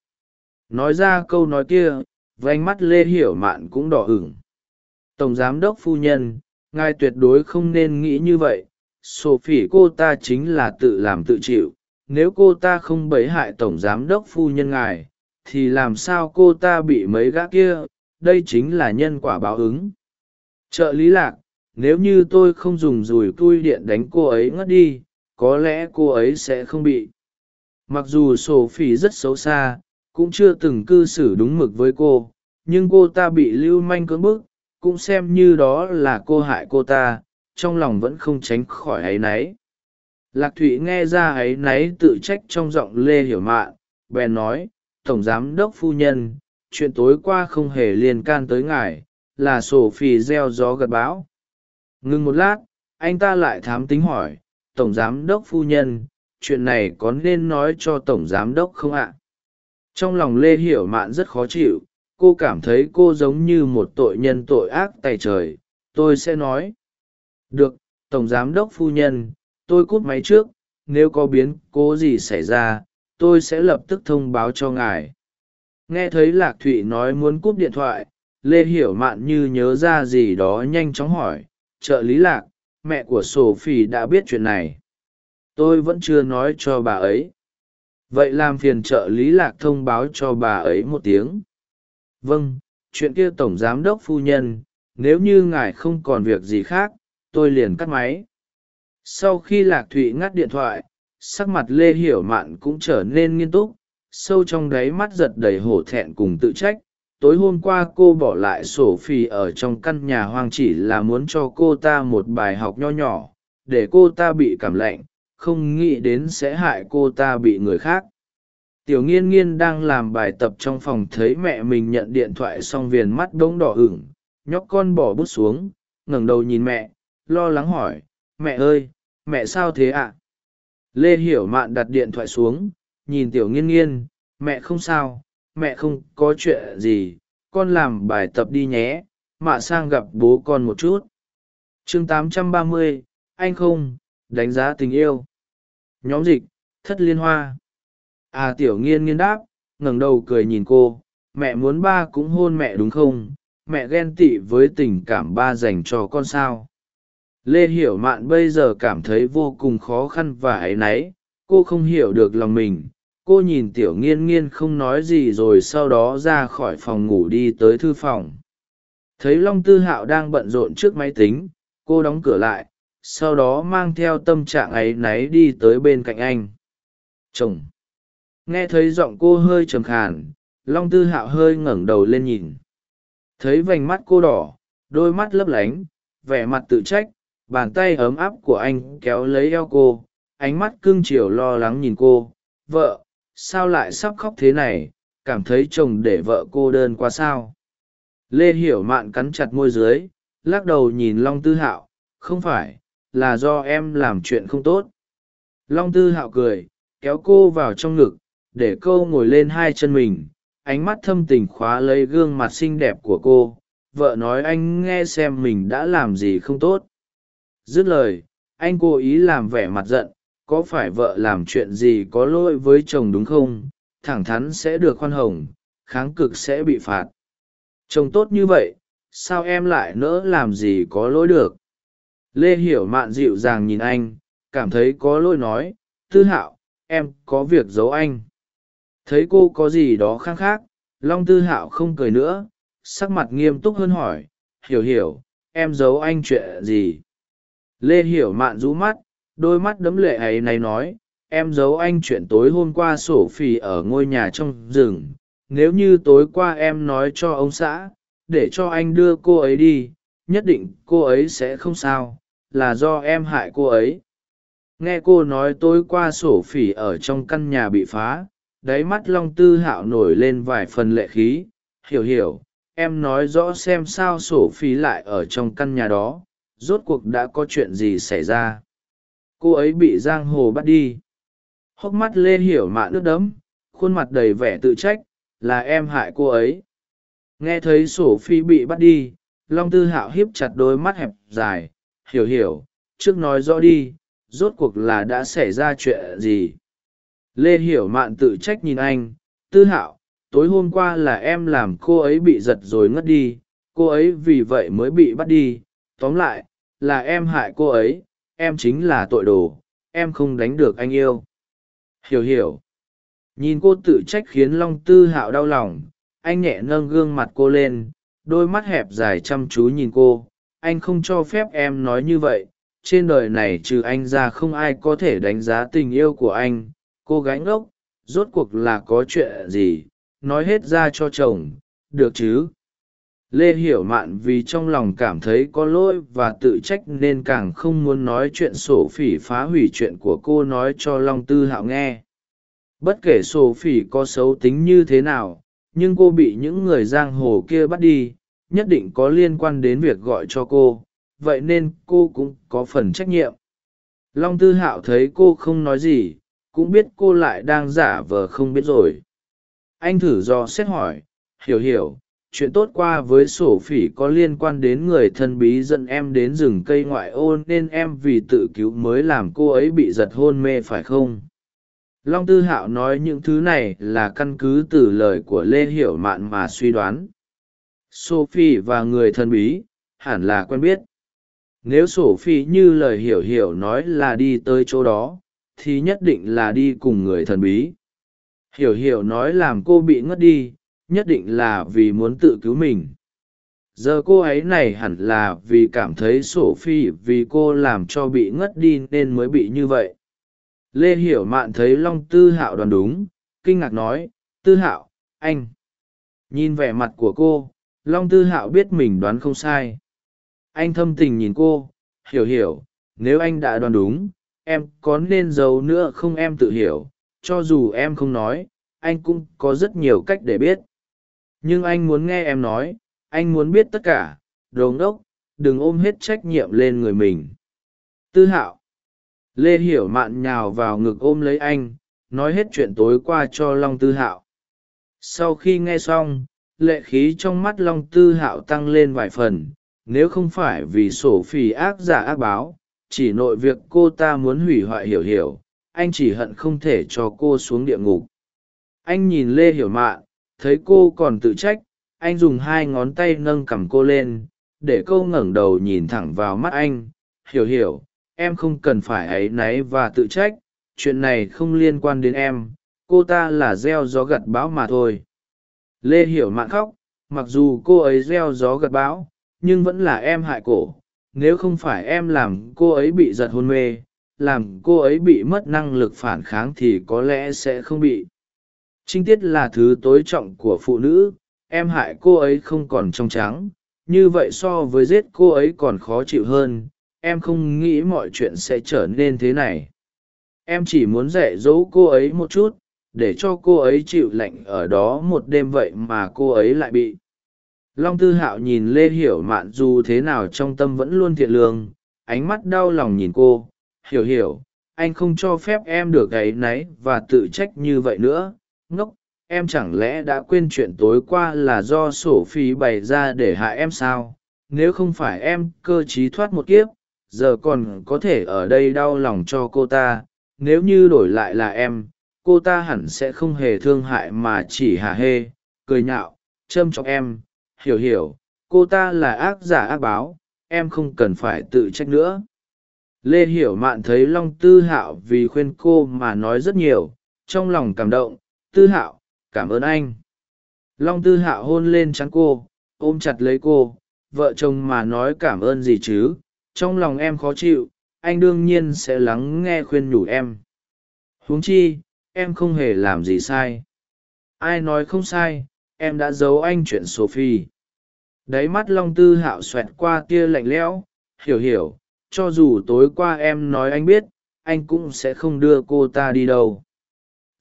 Nói ra câu nói kia vánh mắt lê hiểu mạn cũng đỏ ửng. Tổng giám đốc phu nhân, ngài tuyệt đối không nên nghĩ như vậy. Sổ phỉ cô ta chính là tự làm tự chịu. Nếu cô ta không bấy hại tổng giám đốc phu nhân ngài, thì làm sao cô ta bị mấy gã kia đây chính là nhân quả báo ứng. Trợ lý lạc, nếu như tôi không dùng dùi tui điện đánh cô ấy ngất đi, có lẽ cô ấy sẽ không bị. Mặc dù sổ phỉ rất xấu xa, cũng chưa từng cư xử đúng mực với cô, nhưng cô ta bị lưu manh cưỡng bức, cũng xem như đó là cô hại cô ta, trong lòng vẫn không tránh khỏi áy náy. Lạc thụy nghe ra áy náy tự trách trong giọng lê hiểu mạn bèn nói, tổng giám đốc phu nhân chuyện tối qua không hề liên can tới ngài, là sổ phì gieo gió gật bão. Ngừng một lát, anh ta lại thám tính hỏi, tổng giám đốc phu nhân, chuyện này có nên nói cho tổng giám đốc không ạ? Trong lòng lê hiểu mạn rất khó chịu, cô cảm thấy cô giống như một tội nhân tội ác tay trời, tôi sẽ nói. Được, tổng giám đốc phu nhân, tôi cút máy trước, nếu có biến cố gì xảy ra, tôi sẽ lập tức thông báo cho ngài nghe thấy lạc thụy nói muốn cúp điện thoại, lê hiểu mạn như nhớ ra gì đó nhanh chóng hỏi, trợ lý lạc, mẹ của sổ phỉ đã biết chuyện này. Tôi vẫn chưa nói cho bà ấy. Vậy làm phiền trợ lý lạc thông báo cho bà ấy một tiếng. Vâng chuyện kia tổng giám đốc phu nhân, nếu như ngài không còn việc gì khác, tôi liền cắt máy. Sau khi lạc thụy ngắt điện thoại, sắc mặt lê hiểu mạn cũng trở nên nghiêm túc sâu trong đáy mắt giật đầy hổ thẹn cùng tự trách. Tối hôm qua cô bỏ lại sổ phi ở trong căn nhà hoang chỉ là muốn cho cô ta một bài học nho nhỏ. Để cô ta bị cảm lạnh, không nghĩ đến sẽ hại cô ta bị người khác. Tiểu nghiên nghiên đang làm bài tập trong phòng thấy mẹ mình nhận điện thoại xong viền mắt bỗng đỏ ửng, nhóc con bỏ bút xuống, ngẩng đầu nhìn mẹ, lo lắng hỏi, mẹ ơi, mẹ sao thế ạ? Lê hiểu mạn đặt điện thoại xuống nhìn tiểu nghiên nghiên mẹ không sao mẹ không có chuyện gì con làm bài tập đi nhé mạ sang gặp bố con một chút. Chương 830, anh không đánh giá tình yêu. Nhóm dịch thất liên hoa. À tiểu nghiên nghiên đáp ngẩng đầu cười nhìn cô mẹ muốn ba cũng hôn mẹ đúng không? Mẹ ghen tị với tình cảm ba dành cho con sao? Lê hiểu mạn bây giờ cảm thấy vô cùng khó khăn và áy náy cô không hiểu được lòng mình cô nhìn tiểu nghiên nghiên không nói gì rồi sau đó ra khỏi phòng ngủ đi tới thư phòng. Thấy long tư hạo đang bận rộn trước máy tính, cô đóng cửa lại, sau đó mang theo tâm trạng áy náy đi tới bên cạnh anh. Chồng! Nghe thấy giọng cô hơi trầm khàn, long tư hạo hơi ngẩng đầu lên nhìn. Thấy vành mắt cô đỏ, đôi mắt lấp lánh, vẻ mặt tự trách, bàn tay ấm áp của anh kéo lấy eo cô, ánh mắt cưng chiều lo lắng nhìn cô. Vợ! Sao lại sắp khóc thế này, cảm thấy chồng để vợ cô đơn quá sao? Lê hiểu mạn cắn chặt môi dưới, lắc đầu nhìn long tư hạo, không phải, là do em làm chuyện không tốt. Long tư hạo cười, kéo cô vào trong ngực, để cô ngồi lên hai chân mình, ánh mắt thâm tình khóa lấy gương mặt xinh đẹp của cô. Vợ nói anh nghe xem mình đã làm gì không tốt. Dứt lời, anh cố ý làm vẻ mặt giận có phải vợ làm chuyện gì có lỗi với chồng đúng không? Thẳng thắn sẽ được khoan hồng, kháng cực sẽ bị phạt. Chồng tốt như vậy, sao em lại nỡ làm gì có lỗi được? Lê hiểu mạn dịu dàng nhìn anh, cảm thấy có lỗi nói, tư hạo, em có việc giấu anh. Thấy cô có gì đó khác khác, long tư hạo không cười nữa, sắc mặt nghiêm túc hơn hỏi, hiểu hiểu, em giấu anh chuyện gì? Lê hiểu mạn rũ mắt đôi mắt đấm lệ ấy này nói, em giấu anh chuyện tối hôm qua sổ phì ở ngôi nhà trong rừng. Nếu như tối qua em nói cho ông xã, để cho anh đưa cô ấy đi, nhất định cô ấy sẽ không sao, là do em hại cô ấy. Nghe cô nói tối qua sổ phỉ ở trong căn nhà bị phá, đáy mắt long tư hạo nổi lên vài phần lệ khí. Hiểu hiểu, em nói rõ xem sao sổ phỉ lại ở trong căn nhà đó, rốt cuộc đã có chuyện gì xảy ra cô ấy bị giang hồ bắt đi. Hốc mắt lê hiểu mạ nước đấm khuôn mặt đầy vẻ tự trách, là em hại cô ấy. Nghe thấy sổ phi bị bắt đi, long tư hạo hiếp chặt đôi mắt hẹp dài. Hiểu hiểu, trước nói rõ đi, rốt cuộc là đã xảy ra chuyện gì? Lê hiểu mạn tự trách nhìn anh. Tư hạo, tối hôm qua là em làm cô ấy bị giật rồi ngất đi. Cô ấy vì vậy mới bị bắt đi. Tóm lại, là em hại cô ấy em chính là tội đồ, em không đánh được anh yêu. Hiểu hiểu. Nhìn cô tự trách khiến long tư hạo đau lòng, anh nhẹ nâng gương mặt cô lên, đôi mắt hẹp dài chăm chú nhìn cô. Anh không cho phép em nói như vậy, trên đời này trừ anh ra không ai có thể đánh giá tình yêu của anh. Cô gái ngốc, rốt cuộc là có chuyện gì? Nói hết ra cho chồng, được chứ? Lê hiểu mạn vì trong lòng cảm thấy có lỗi và tự trách nên càng không muốn nói chuyện sổ phỉ phá hủy chuyện của cô nói cho long tư hạo nghe. Bất kể sổ phỉ có xấu tính như thế nào, nhưng cô bị những người giang hồ kia bắt đi, nhất định có liên quan đến việc gọi cho cô, vậy nên cô cũng có phần trách nhiệm. Long tư hạo thấy cô không nói gì, cũng biết cô lại đang giả vờ không biết rồi. Anh thử do xét hỏi, hiểu hiểu chuyện tốt qua với sổ phỉ có liên quan đến người thân bí dẫn em đến rừng cây ngoại ô nên em vì tự cứu mới làm cô ấy bị giật hôn mê phải không? Long tư hạo nói những thứ này là căn cứ từ lời của lê hiểu mạn mà suy đoán. Sophie và người thân bí, hẳn là quen biết. Nếu sophie như lời hiểu hiểu nói là đi tới chỗ đó, thì nhất định là đi cùng người thần bí. Hiểu hiểu nói làm cô bị ngất đi nhất định là vì muốn tự cứu mình. Giờ cô ấy này hẳn là vì cảm thấy sổ phi vì cô làm cho bị ngất đi nên mới bị như vậy. Lê hiểu mạn thấy long tư hạo đoán đúng, kinh ngạc nói, tư hạo, anh. Nhìn vẻ mặt của cô, long tư hạo biết mình đoán không sai. Anh thâm tình nhìn cô, hiểu hiểu, nếu anh đã đoán đúng, em có nên giấu nữa không em tự hiểu, cho dù em không nói, anh cũng có rất nhiều cách để biết nhưng anh muốn nghe em nói, anh muốn biết tất cả đồn đốc đừng ôm hết trách nhiệm lên người mình. Tư hạo. Lê hiểu mạn nhào vào ngực ôm lấy anh, nói hết chuyện tối qua cho long tư hạo. Sau khi nghe xong, lệ khí trong mắt long tư hạo tăng lên vài phần, nếu không phải vì sổ phỉ ác giả ác báo, chỉ nội việc cô ta muốn hủy hoại hiểu hiểu, anh chỉ hận không thể cho cô xuống địa ngục. Anh nhìn lê hiểu mạn thấy cô còn tự trách, anh dùng hai ngón tay nâng cằm cô lên, để cô ngẩng đầu nhìn thẳng vào mắt anh, hiểu hiểu, em không cần phải áy náy và tự trách, chuyện này không liên quan đến em, cô ta là gieo gió gặt bão mà thôi. Lê hiểu mạn khóc, mặc dù cô ấy gieo gió gặt bão, nhưng vẫn là em hại cổ, nếu không phải em làm cô ấy bị giật hôn mê, làm cô ấy bị mất năng lực phản kháng thì có lẽ sẽ không bị trinh tiết là thứ tối trọng của phụ nữ, em hại cô ấy không còn trong trắng, như vậy so với giết cô ấy còn khó chịu hơn, em không nghĩ mọi chuyện sẽ trở nên thế này. Em chỉ muốn dạy dỗ cô ấy một chút, để cho cô ấy chịu lạnh ở đó một đêm vậy mà cô ấy lại bị. Long tư hạo nhìn lê hiểu mạn dù thế nào trong tâm vẫn luôn thiện lương, ánh mắt đau lòng nhìn cô. Hiểu hiểu, anh không cho phép em được gáy náy và tự trách như vậy nữa ngốc, em chẳng lẽ đã quên chuyện tối qua là do sổ phi bày ra để hại em sao? Nếu không phải em cơ t r í thoát một kiếp, giờ còn có thể ở đây đau lòng cho cô ta. Nếu như đổi lại là em, cô ta hẳn sẽ không hề thương hại mà chỉ hả hê, cười nhạo, châm chọc em. Hiểu hiểu, cô ta là ác giả ác báo, em không cần phải tự trách nữa. Lê hiểu mạn thấy long tư hạo vì khuyên cô mà nói rất nhiều, trong lòng cảm động tư hạo, cảm ơn anh. Long tư hạo hôn lên trắng cô, ôm chặt lấy cô, vợ chồng mà nói cảm ơn gì chứ, trong lòng em khó chịu, anh đương nhiên sẽ lắng nghe khuyên nhủ em. Huống chi, em không hề làm gì sai. Ai nói không sai, em đã giấu anh chuyện sophie. Đáy mắt long tư hạo xoẹt qua tia lạnh lẽo, hiểu hiểu, cho dù tối qua em nói anh biết, anh cũng sẽ không đưa cô ta đi đâu.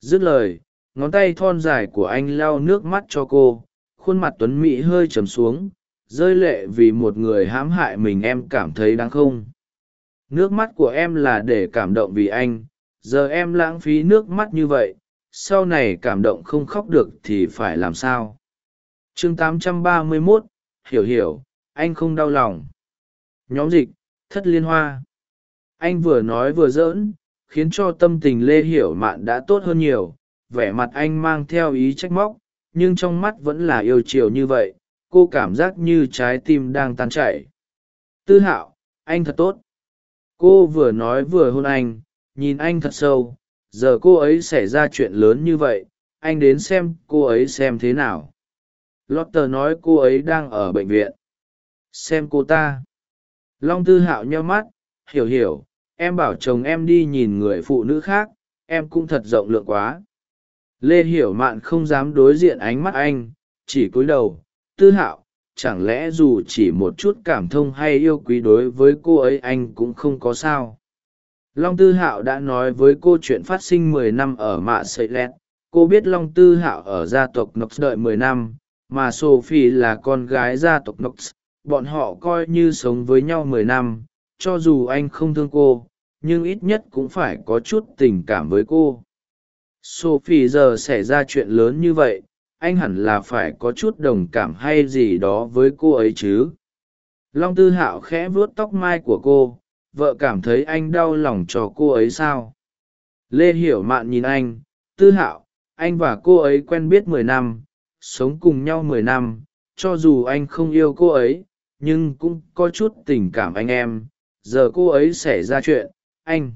Dứt lời ngón tay thon dài của anh lau nước mắt cho cô khuôn mặt tuấn mỹ hơi trầm xuống rơi lệ vì một người hãm hại mình em cảm thấy đáng không? Nước mắt của em là để cảm động vì anh giờ em lãng phí nước mắt như vậy sau này cảm động không khóc được thì phải làm sao? Chương 831, hiểu hiểu anh không đau lòng. Nhóm dịch thất liên hoa. Anh vừa nói vừa giỡn khiến cho tâm tình lê hiểu mạn đã tốt hơn nhiều vẻ mặt anh mang theo ý trách móc, nhưng trong mắt vẫn là yêu chiều như vậy, cô cảm giác như trái tim đang tan chảy. Tư hạo, anh thật tốt. Cô vừa nói vừa hôn anh, nhìn anh thật sâu, giờ cô ấy xảy ra chuyện lớn như vậy, anh đến xem cô ấy xem thế nào. Lotter nói cô ấy đang ở bệnh viện. Xem cô ta. Long tư hạo nheo mắt, hiểu hiểu, em bảo chồng em đi nhìn người phụ nữ khác, em cũng thật rộng lượng quá lê hiểu mạn không dám đối diện ánh mắt anh, chỉ cúi đầu, tư hạo, chẳng lẽ dù chỉ một chút cảm thông hay yêu quý đối với cô ấy anh cũng không có sao? Long tư hạo đã nói với cô chuyện phát sinh mười năm ở mạ sợi lẹt. Cô biết long tư hạo ở gia tộc nox đợi mười năm, mà sophie là con gái gia tộc nox bọn họ coi như sống với nhau mười năm, cho dù anh không thương cô, nhưng ít nhất cũng phải có chút tình cảm với cô sophie giờ xảy ra chuyện lớn như vậy, anh hẳn là phải có chút đồng cảm hay gì đó với cô ấy chứ? Long tư hạo khẽ vuốt tóc mai của cô, vợ cảm thấy anh đau lòng cho cô ấy sao? Lê hiểu mạn nhìn anh, tư hạo, anh và cô ấy quen biết mười năm, sống cùng nhau mười năm, cho dù anh không yêu cô ấy, nhưng cũng có chút tình cảm anh em, giờ cô ấy xảy ra chuyện, anh.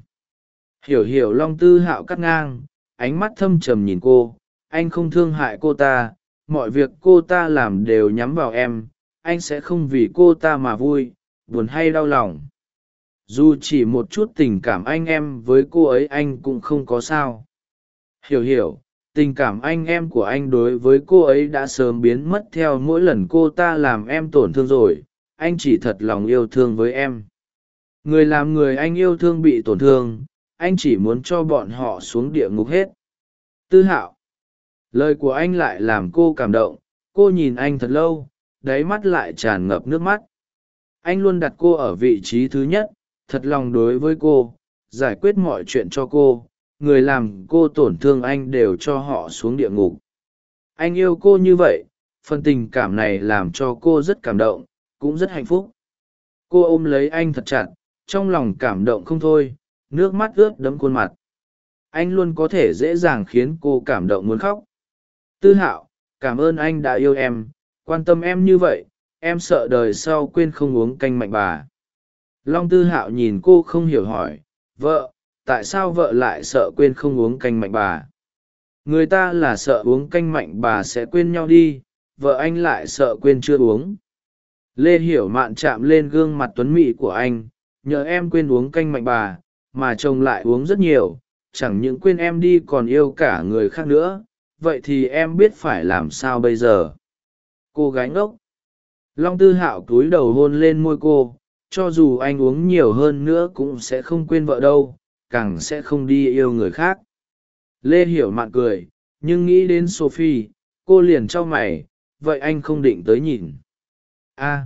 Hiểu hiểu long tư hạo cắt ngang ánh mắt thâm trầm nhìn cô, anh không thương hại cô ta, mọi việc cô ta làm đều nhắm vào em, anh sẽ không vì cô ta mà vui, buồn hay đau lòng. Dù chỉ một chút tình cảm anh em với cô ấy anh cũng không có sao. Hiểu hiểu, tình cảm anh em của anh đối với cô ấy đã sớm biến mất theo mỗi lần cô ta làm em tổn thương rồi, anh chỉ thật lòng yêu thương với em. Người làm người anh yêu thương bị tổn thương anh chỉ muốn cho bọn họ xuống địa ngục hết. Tư hạo. Lời của anh lại làm cô cảm động. Cô nhìn anh thật lâu, đáy mắt lại tràn ngập nước mắt. Anh luôn đặt cô ở vị trí thứ nhất, thật lòng đối với cô, giải quyết mọi chuyện cho cô. Người làm cô tổn thương anh đều cho họ xuống địa ngục. Anh yêu cô như vậy, phần tình cảm này làm cho cô rất cảm động, cũng rất hạnh phúc. Cô ôm lấy anh thật chặt, trong lòng cảm động không thôi nước mắt ướt đẫm khuôn mặt. Anh luôn có thể dễ dàng khiến cô cảm động muốn khóc. Tư hạo, cảm ơn anh đã yêu em, quan tâm em như vậy, em sợ đời sau quên không uống canh mạnh bà. Long tư hạo nhìn cô không hiểu hỏi, vợ, tại sao vợ lại sợ quên không uống canh mạnh bà? Người ta là sợ uống canh mạnh bà sẽ quên nhau đi, vợ anh lại sợ quên chưa uống. Lê hiểu mạn chạm lên gương mặt tuấn mị của anh, nhờ em quên uống canh mạnh bà mà chồng lại uống rất nhiều, chẳng những quên em đi còn yêu cả người khác nữa, vậy thì em biết phải làm sao bây giờ? Cô gái ngốc. Long tư hạo cúi đầu hôn lên môi cô, cho dù anh uống nhiều hơn nữa cũng sẽ không quên vợ đâu, càng sẽ không đi yêu người khác. Lê hiểu mạn cười, nhưng nghĩ đến sophie, cô liền t r o mày, vậy anh không định tới nhìn. A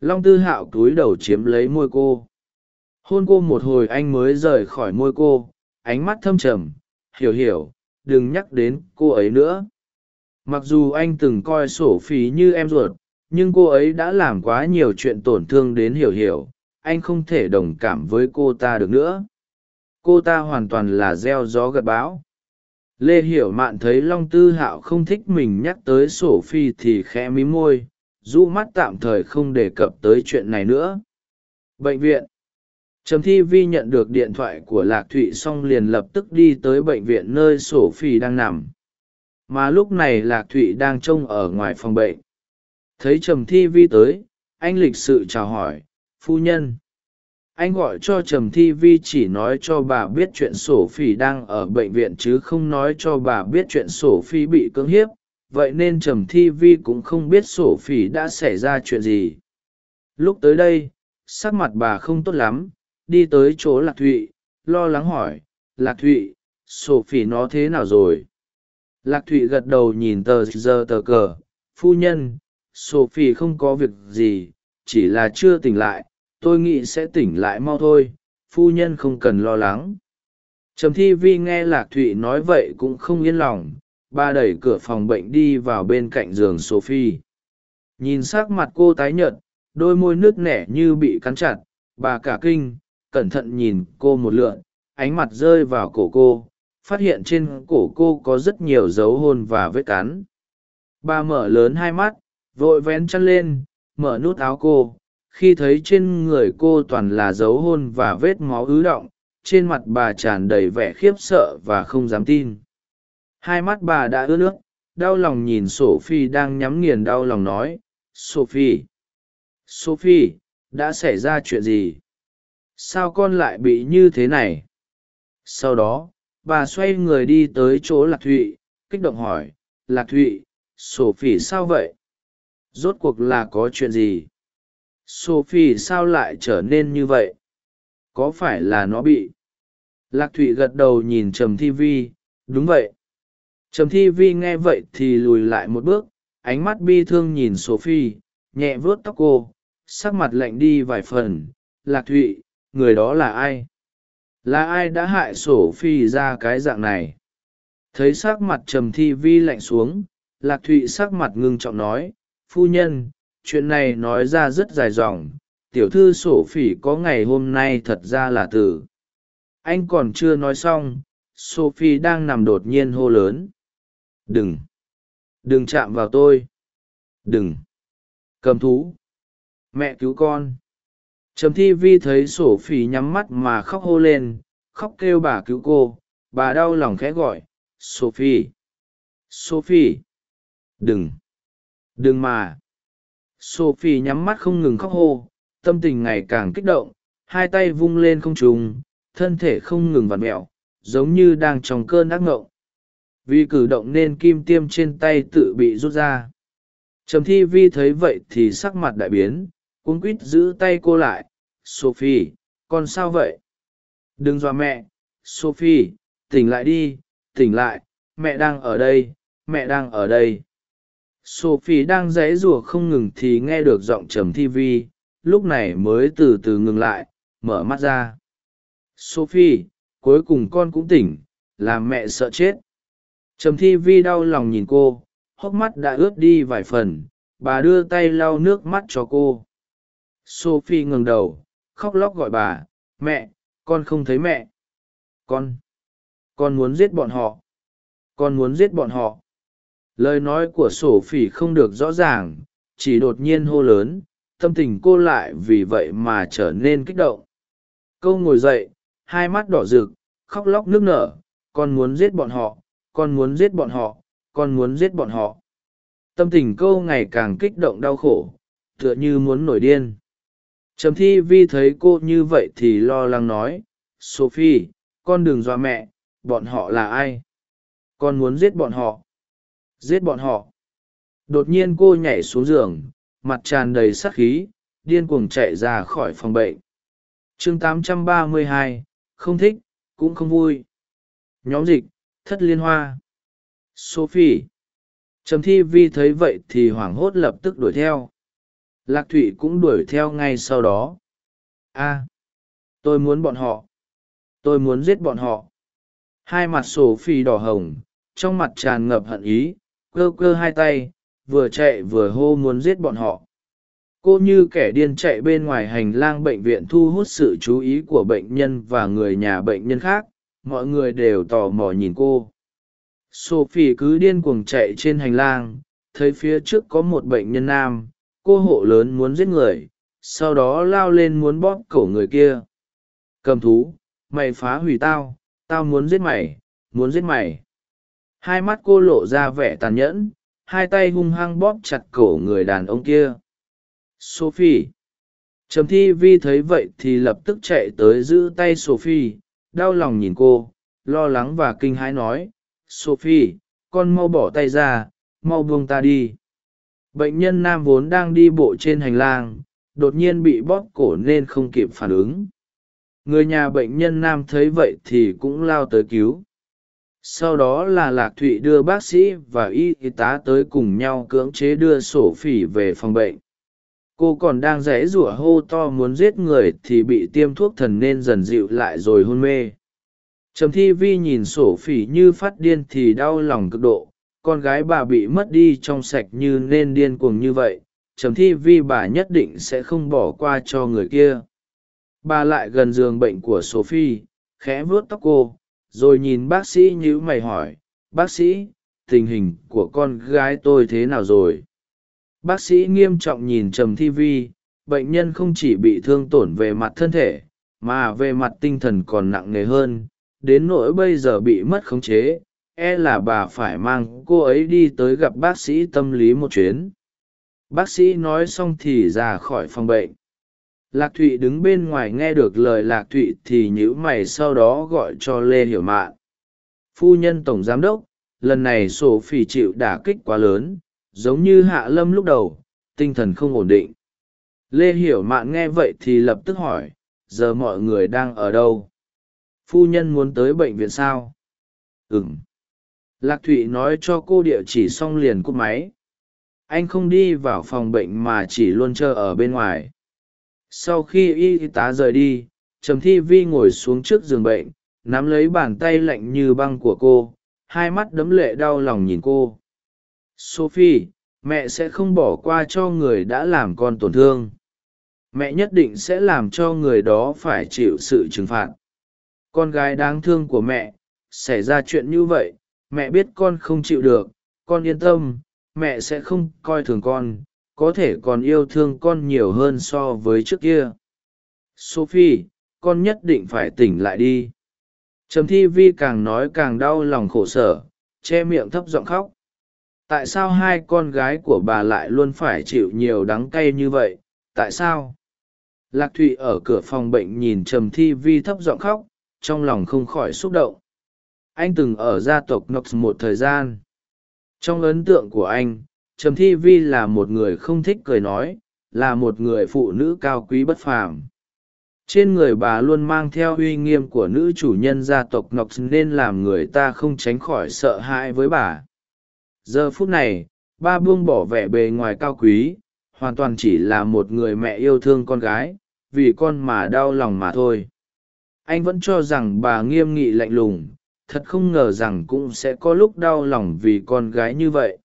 long tư hạo cúi đầu chiếm lấy môi cô hôn cô một hồi anh mới rời khỏi môi cô, ánh mắt thâm trầm, hiểu hiểu, đừng nhắc đến cô ấy nữa. Mặc dù anh từng coi sổ phí như em ruột, nhưng cô ấy đã làm quá nhiều chuyện tổn thương đến hiểu hiểu, anh không thể đồng cảm với cô ta được nữa. Cô ta hoàn toàn là gieo gió gật bão. Lê hiểu mạn thấy long tư hạo không thích mình nhắc tới sổ phi thì khẽ mí môi, rũ mắt tạm thời không đề cập tới chuyện này nữa. Bệnh viện trầm thi vi nhận được điện thoại của lạc thụy xong liền lập tức đi tới bệnh viện nơi sổ phi đang nằm. Mà lúc này lạc thụy đang trông ở ngoài phòng bệnh. Thấy trầm thi vi tới, anh lịch sự chào hỏi, phu nhân. Anh gọi cho trầm thi vi chỉ nói cho bà biết chuyện sổ phi đang ở bệnh viện chứ không nói cho bà biết chuyện sổ phi bị cưỡng hiếp. Vậy nên trầm thi vi cũng không biết sổ phi đã xảy ra chuyện gì. Lúc tới đây, sắc mặt bà không tốt lắm đi tới chỗ lạc thụy, lo lắng hỏi, lạc thụy sổ phỉ nó thế nào rồi? Lạc thụy gật đầu nhìn tờ giờ tờ cờ, phu nhân sổ phỉ không có việc gì, chỉ là chưa tỉnh lại, tôi nghĩ sẽ tỉnh lại mau thôi, phu nhân không cần lo lắng. Trầm thi vi nghe lạc thụy nói vậy cũng không yên lòng, bà đẩy cửa phòng bệnh đi vào bên cạnh giường sophie. Nhìn s ắ c mặt cô tái nhợt, đôi môi nước nẻ như bị cắn chặt, bà cả kinh cẩn thận nhìn cô một lượn, ánh mặt rơi vào cổ cô, phát hiện trên cổ cô có rất nhiều dấu hôn và vết cắn. Bà mở lớn hai mắt, vội vén chăn lên, mở nút áo cô. Khi thấy trên người cô toàn là dấu hôn và vết máu ứ động, trên mặt bà tràn đầy vẻ khiếp sợ và không dám tin. Hai mắt bà đã ướt nước, đau lòng nhìn sophie đang nhắm nghiền đau lòng nói, sophie sophie, đã xảy ra chuyện gì? Sao con lại bị như thế này? Sau đó, bà xoay người đi tới chỗ lạc thụy, kích động hỏi, lạc thụy, sophie sao vậy? Rốt cuộc là có chuyện gì? Sophie sao lại trở nên như vậy? Có phải là nó bị? Lạc thụy gật đầu nhìn trầm thi vi, đúng vậy. Trầm thi vi nghe vậy thì lùi lại một bước, ánh mắt bi thương nhìn sophie, nhẹ vuốt tóc cô, sắc mặt lạnh đi vài phần. Lạc thụy người đó là ai? Là ai đã hại sổ phi ra cái dạng này? Thấy sắc mặt trầm thi vi lạnh xuống, lạc thụy sắc mặt ngưng trọng nói, phu nhân, chuyện này nói ra rất dài dòng, tiểu thư sổ phỉ có ngày hôm nay thật ra là từ anh còn chưa nói xong sophie đang nằm đột nhiên hô lớn, đừng đừng chạm vào tôi, đừng, cầm thú, mẹ cứu con trầm thi vi thấy sổ phỉ nhắm mắt mà khóc hô lên, khóc kêu bà cứu cô, bà đau lòng khẽ gọi sophie sophie đừng đừng mà. Sophie nhắm mắt không ngừng khóc hô, tâm tình ngày càng kích động, hai tay vung lên không trùng thân thể không ngừng vặt mẹo giống như đang trong cơn ác ngộng. Vì cử động nên kim tiêm trên tay tự bị rút ra. Trầm thi vi thấy vậy thì sắc mặt đại biến cuống quít giữ tay cô lại, sophie, con sao vậy? Đừng dọa mẹ, sophie, tỉnh lại đi, tỉnh lại, mẹ đang ở đây, mẹ đang ở đây. Sophie đang dãy rủa không ngừng thì nghe được giọng trầm thi vi, lúc này mới từ từ ngừng lại, mở mắt ra. Sophie, cuối cùng con cũng tỉnh, làm mẹ sợ chết. Trầm thi vi đau lòng nhìn cô, hốc mắt đã ướt đi vài phần, bà đưa tay lau nước mắt cho cô sophie ngừng đầu, khóc lóc gọi bà, mẹ, con không thấy mẹ. Con con muốn giết bọn họ. Con muốn giết bọn họ. Lời nói của sổ phỉ không được rõ ràng, chỉ đột nhiên hô lớn, tâm tình cô lại vì vậy mà trở nên kích động. Câu ngồi dậy, hai mắt đỏ rực, khóc lóc nước nở, con muốn giết bọn họ, con muốn giết bọn họ, con muốn giết bọn họ. Tâm tình câu ngày càng kích động đau khổ, tựa như muốn nổi điên trầm thi vi thấy cô như vậy thì lo lắng nói sophie con đừng dọa mẹ bọn họ là ai? Con muốn giết bọn họ. Giết bọn họ. Đột nhiên cô nhảy xuống giường mặt tràn đầy sắc khí điên cuồng chạy ra khỏi phòng bệnh. Chương 832, không thích cũng không vui. Nhóm dịch thất liên hoa. Sophie. Trầm thi vi thấy vậy thì hoảng hốt lập tức đuổi theo lạc thụy cũng đuổi theo ngay sau đó. A, tôi muốn bọn họ. Tôi muốn giết bọn họ. Hai mặt sổ phi đỏ hồng, trong mặt tràn ngập hận ý, cơ cơ hai tay, vừa chạy vừa hô muốn giết bọn họ. Cô như kẻ điên chạy bên ngoài hành lang bệnh viện thu hút sự chú ý của bệnh nhân và người nhà bệnh nhân khác. Mọi người đều tò mò nhìn cô. Sophie cứ điên cuồng chạy trên hành lang, thấy phía trước có một bệnh nhân nam cô hộ lớn muốn giết người, sau đó lao lên muốn bóp cổ người kia. Cầm thú, mày phá hủy tao tao muốn giết mày, muốn giết mày. Hai mắt cô lộ ra vẻ tàn nhẫn, hai tay hung hăng bóp chặt cổ người đàn ông kia. Sophie. Trầm thi vi thấy vậy thì lập tức chạy tới giữ tay sophie, đau lòng nhìn cô, lo lắng và kinh hãi nói, sophie, con mau bỏ tay ra, mau buông ta đi bệnh nhân nam vốn đang đi bộ trên hành lang, đột nhiên bị bóp cổ nên không kịp phản ứng. Người nhà bệnh nhân nam thấy vậy thì cũng lao tới cứu. Sau đó là lạc thụy đưa bác sĩ và y tá tới cùng nhau cưỡng chế đưa sổ phỉ về phòng bệnh. Cô còn đang rẽ rủa hô to muốn giết người thì bị tiêm thuốc thần nên dần dịu lại rồi hôn mê. Trầm thi vi nhìn sổ phỉ như phát điên thì đau lòng cực độ con gái bà bị mất đi trong sạch như nên điên cuồng như vậy trầm thi vi bà nhất định sẽ không bỏ qua cho người kia. Bà lại gần giường bệnh của sophie, khẽ vuốt tóc cô, rồi nhìn bác sĩ nhữ mày hỏi, bác sĩ, tình hình của con gái tôi thế nào rồi? Bác sĩ nghiêm trọng nhìn trầm thi vi, bệnh nhân không chỉ bị thương tổn về mặt thân thể, mà về mặt tinh thần còn nặng nề hơn, đến nỗi bây giờ bị mất khống chế e là bà phải mang cô ấy đi tới gặp bác sĩ tâm lý một chuyến. Bác sĩ nói xong thì ra khỏi phòng bệnh. Lạc thụy đứng bên ngoài nghe được lời lạc thụy thì nhữ mày sau đó gọi cho lê hiểu mạn. Phu nhân tổng giám đốc, lần này sổ phỉ chịu đả kích quá lớn, giống như hạ lâm lúc đầu, tinh thần không ổn định. Lê hiểu mạn nghe vậy thì lập tức hỏi, giờ mọi người đang ở đâu? Phu nhân muốn tới bệnh viện sao? Ừng lạc thụy nói cho cô địa chỉ xong liền cúp máy. Anh không đi vào phòng bệnh mà chỉ luôn chờ ở bên ngoài. Sau khi y tá rời đi, trầm thi vi ngồi xuống trước giường bệnh, nắm lấy bàn tay lạnh như băng của cô, hai mắt đấm lệ đau lòng nhìn cô. Sophie, mẹ sẽ không bỏ qua cho người đã làm con tổn thương. Mẹ nhất định sẽ làm cho người đó phải chịu sự trừng phạt. Con gái đáng thương của mẹ, xảy ra chuyện như vậy mẹ biết con không chịu được, con yên tâm, mẹ sẽ không coi thường con, có thể còn yêu thương con nhiều hơn so với trước kia. Sophie, con nhất định phải tỉnh lại đi. Trầm thi vi càng nói càng đau lòng khổ sở, che miệng thấp giọng khóc. Tại sao hai con gái của bà lại luôn phải chịu nhiều đắng cay như vậy? Tại sao? Lạc thụy ở cửa phòng bệnh nhìn trầm thi vi thấp giọng khóc, trong lòng không khỏi xúc động anh từng ở gia tộc nox một thời gian. Trong ấn tượng của anh, trầm thi vi là một người không thích cười nói, là một người phụ nữ cao quý bất phàm. Trên người bà luôn mang theo uy nghiêm của nữ chủ nhân gia tộc nox nên làm người ta không tránh khỏi sợ hãi với bà. Giờ phút này, ba buông bỏ vẻ bề ngoài cao quý, hoàn toàn chỉ là một người mẹ yêu thương con gái, vì con mà đau lòng mà thôi. Anh vẫn cho rằng bà nghiêm nghị lạnh lùng thật không ngờ rằng cũng sẽ có lúc đau lòng vì con gái như vậy.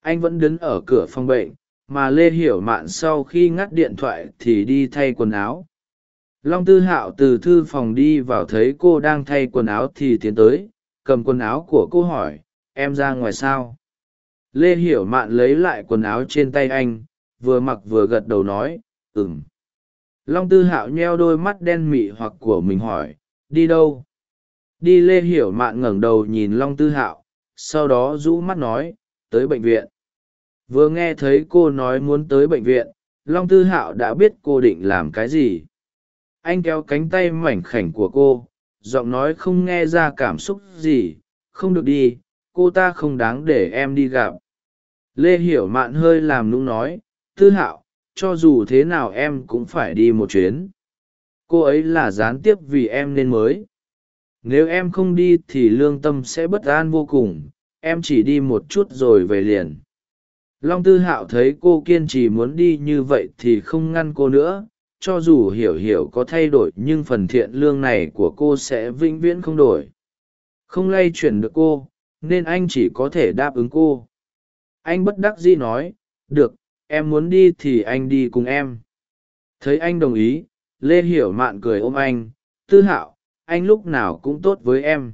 Anh vẫn đứng ở cửa phòng bệnh, mà lê hiểu mạn sau khi ngắt điện thoại thì đi thay quần áo. Long tư hạo từ thư phòng đi vào thấy cô đang thay quần áo thì tiến tới, cầm quần áo của cô hỏi, em ra ngoài sao? Lê hiểu mạn lấy lại quần áo trên tay anh, vừa mặc vừa gật đầu nói ừng long tư hạo nheo đôi mắt đen mị hoặc của mình hỏi, đi đâu? Đi lê hiểu mạn ngẩng đầu nhìn long tư hạo, sau đó rũ mắt nói, tới bệnh viện. Vừa nghe thấy cô nói muốn tới bệnh viện, long tư hạo đã biết cô định làm cái gì. Anh kéo cánh tay mảnh khảnh của cô, giọng nói không nghe ra cảm xúc gì, không được đi, cô ta không đáng để em đi gặp. Lê hiểu mạn hơi làm nũng nói, tư hạo, cho dù thế nào em cũng phải đi một chuyến. Cô ấy là gián tiếp vì em nên mới nếu em không đi thì lương tâm sẽ bất an vô cùng, em chỉ đi một chút rồi về liền. Long tư hạo thấy cô kiên trì muốn đi như vậy thì không ngăn cô nữa, cho dù hiểu hiểu có thay đổi nhưng phần thiện lương này của cô sẽ vĩnh viễn không đổi. Không lay chuyển được cô, nên anh chỉ có thể đáp ứng cô. Anh bất đắc dĩ nói, được, em muốn đi thì anh đi cùng em. Thấy anh đồng ý, lê hiểu mạn cười ôm anh, tư hạo anh lúc nào cũng tốt với em.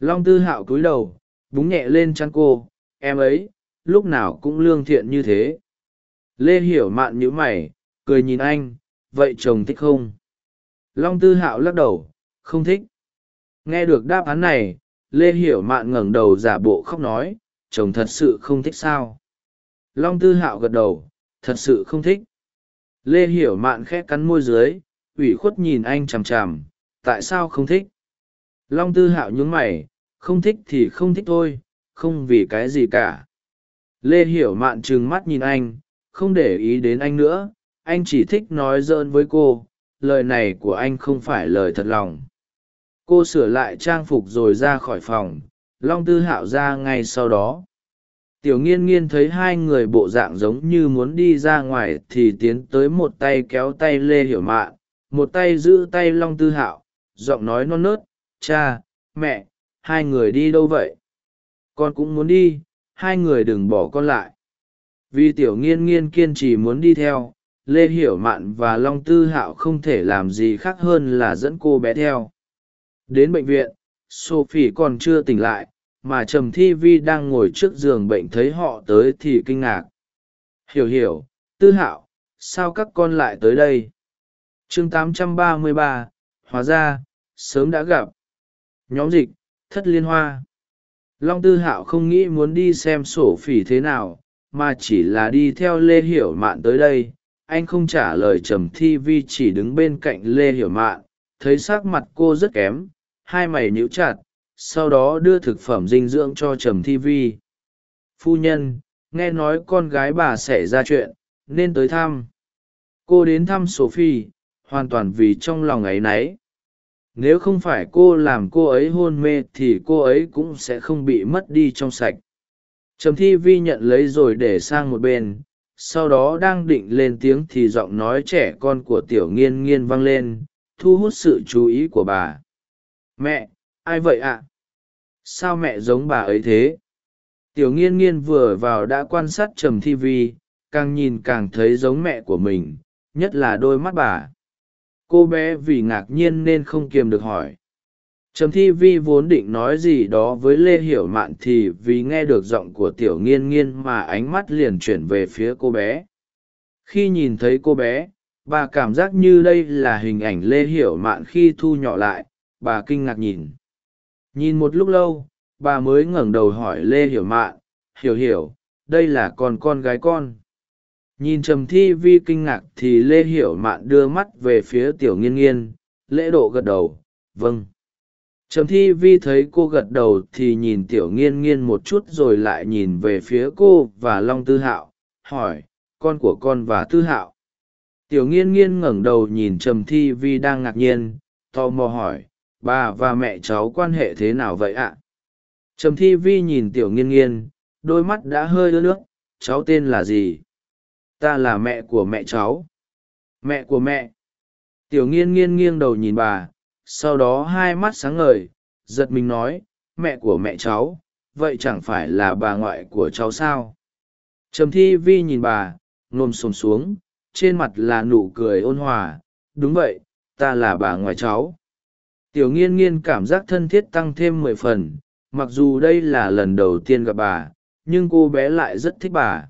Long tư hạo cúi đầu, búng nhẹ lên chăn cô, em ấy, lúc nào cũng lương thiện như thế. Lê hiểu mạn nhữ mày, cười nhìn anh, vậy chồng thích không? Long tư hạo lắc đầu, không thích. Nghe được đáp án này, lê hiểu mạn ngẩng đầu giả bộ khóc nói, chồng thật sự không thích sao? Long tư hạo gật đầu, thật sự không thích. Lê hiểu mạn khẽ cắn môi dưới, ủy khuất nhìn anh chằm chằm tại sao không thích? Long tư hạo nhún mày, không thích thì không thích thôi, không vì cái gì cả. Lê hiểu mạn trừng mắt nhìn anh, không để ý đến anh nữa, anh chỉ thích nói dơn với cô, lời này của anh không phải lời thật lòng. Cô sửa lại trang phục rồi ra khỏi phòng, long tư hạo ra ngay sau đó. Tiểu nghiên nghiên thấy hai người bộ dạng giống như muốn đi ra ngoài thì tiến tới một tay kéo tay lê hiểu mạn, một tay giữ tay long tư hạo giọng nói non nớt cha mẹ hai người đi đâu vậy? Con cũng muốn đi hai người đừng bỏ con lại. Vì tiểu nghiên nghiên kiên trì muốn đi theo lê hiểu mạn và long tư hạo không thể làm gì khác hơn là dẫn cô bé theo. Đến bệnh viện sophie còn chưa tỉnh lại mà trầm thi vi đang ngồi trước giường bệnh thấy họ tới thì kinh ngạc. Hiểu hiểu tư hạo sao các con lại tới đây? Chương 833, hóa ra, sớm đã gặp. Nhóm dịch, thất liên hoa. Long tư hạo không nghĩ muốn đi xem sổ phỉ thế nào, mà chỉ là đi theo lê hiểu mạn tới đây. Anh không trả lời trầm thi vi, chỉ đứng bên cạnh lê hiểu mạn. Thấy s ắ c mặt cô rất kém, hai mày nhíu chặt, sau đó đưa thực phẩm dinh dưỡng cho trầm thi vi. Phu nhân, nghe nói con gái bà xảy ra chuyện, nên tới thăm. Cô đến thăm sophie hoàn toàn vì trong lòng ấ y n ấ y nếu không phải cô làm cô ấy hôn mê thì cô ấy cũng sẽ không bị mất đi trong sạch. Trầm thi vi nhận lấy rồi để sang một bên, sau đó đang định lên tiếng thì giọng nói trẻ con của tiểu nghiên nghiên vang lên, thu hút sự chú ý của bà. Mẹ, ai vậy ạ? Sao mẹ giống bà ấy thế? Tiểu nghiên nghiên vừa vào đã quan sát trầm thi vi, càng nhìn càng thấy giống mẹ của mình, nhất là đôi mắt bà cô bé vì ngạc nhiên nên không kiềm được hỏi. Trầm thi vi vốn định nói gì đó với lê hiểu mạn thì vì nghe được giọng của tiểu nghiên nghiên mà ánh mắt liền chuyển về phía cô bé. Khi nhìn thấy cô bé, bà cảm giác như đây là hình ảnh lê hiểu mạn khi thu nhỏ lại, bà kinh ngạc nhìn. Nhìn một lúc lâu, bà mới ngẩng đầu hỏi lê hiểu mạn, hiểu hiểu, đây là con con gái con nhìn trầm thi vi kinh ngạc thì lê hiểu mạn đưa mắt về phía tiểu nghiên nghiên, lễ độ gật đầu vâng. Trầm thi vi thấy cô gật đầu thì nhìn tiểu nghiên nghiên một chút rồi lại nhìn về phía cô và long tư hạo, hỏi, con của con và tư hạo? Tiểu nghiên nghiên ngẩng đầu nhìn trầm thi vi đang ngạc nhiên, tò mò hỏi, bà và mẹ cháu quan hệ thế nào vậy ạ? Trầm thi vi nhìn tiểu nghiên nghiên, đôi mắt đã hơi ướt nước, cháu tên là gì? Ta là mẹ của mẹ cháu. Mẹ của mẹ. Tiểu nghiên nghiên nghiêng đầu nhìn bà, sau đó hai mắt sáng ngời, giật mình nói, mẹ của mẹ cháu, vậy chẳng phải là bà ngoại của cháu sao? Trầm thi vi nhìn bà nôm xồm xuống, trên mặt là nụ cười ôn hòa, đúng vậy, ta là bà ngoại cháu. Tiểu nghiên nghiên cảm giác thân thiết tăng thêm mười phần, mặc dù đây là lần đầu tiên gặp bà, nhưng cô bé lại rất thích bà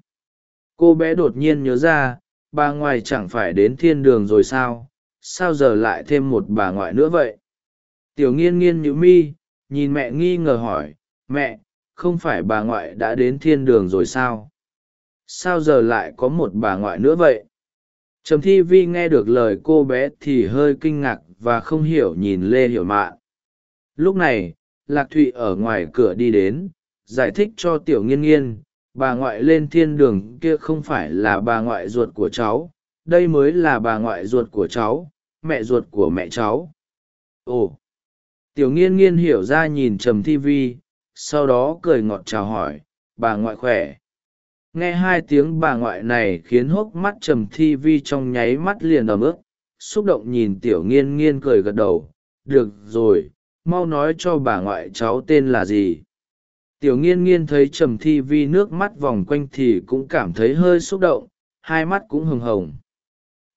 cô bé đột nhiên nhớ ra, bà ngoại chẳng phải đến thiên đường rồi sao? Sao giờ lại thêm một bà ngoại nữa vậy? Tiểu nghiên nghiên nhữ mi, nhìn mẹ nghi ngờ hỏi, mẹ, không phải bà ngoại đã đến thiên đường rồi sao? Sao giờ lại có một bà ngoại nữa vậy? Trầm thi vi nghe được lời cô bé thì hơi kinh ngạc và không hiểu nhìn lê hiểu mạn. Lúc này, lạc thụy ở ngoài cửa đi đến, giải thích cho tiểu nghiên nghiên bà ngoại lên thiên đường kia không phải là bà ngoại ruột của cháu, đây mới là bà ngoại ruột của cháu, mẹ ruột của mẹ cháu. Ồ, tiểu nghiên nghiên hiểu ra nhìn trầm thi vi, sau đó cười ngọt chào hỏi, bà ngoại khỏe. Nghe hai tiếng bà ngoại này khiến hốc mắt trầm thi vi trong nháy mắt liền ầm ức, xúc động nhìn tiểu nghiên nghiên cười gật đầu. Được rồi, mau nói cho bà ngoại cháu tên là gì tiểu nghiên nghiên thấy trầm thi vi nước mắt vòng quanh thì cũng cảm thấy hơi xúc động, hai mắt cũng hừng hồng.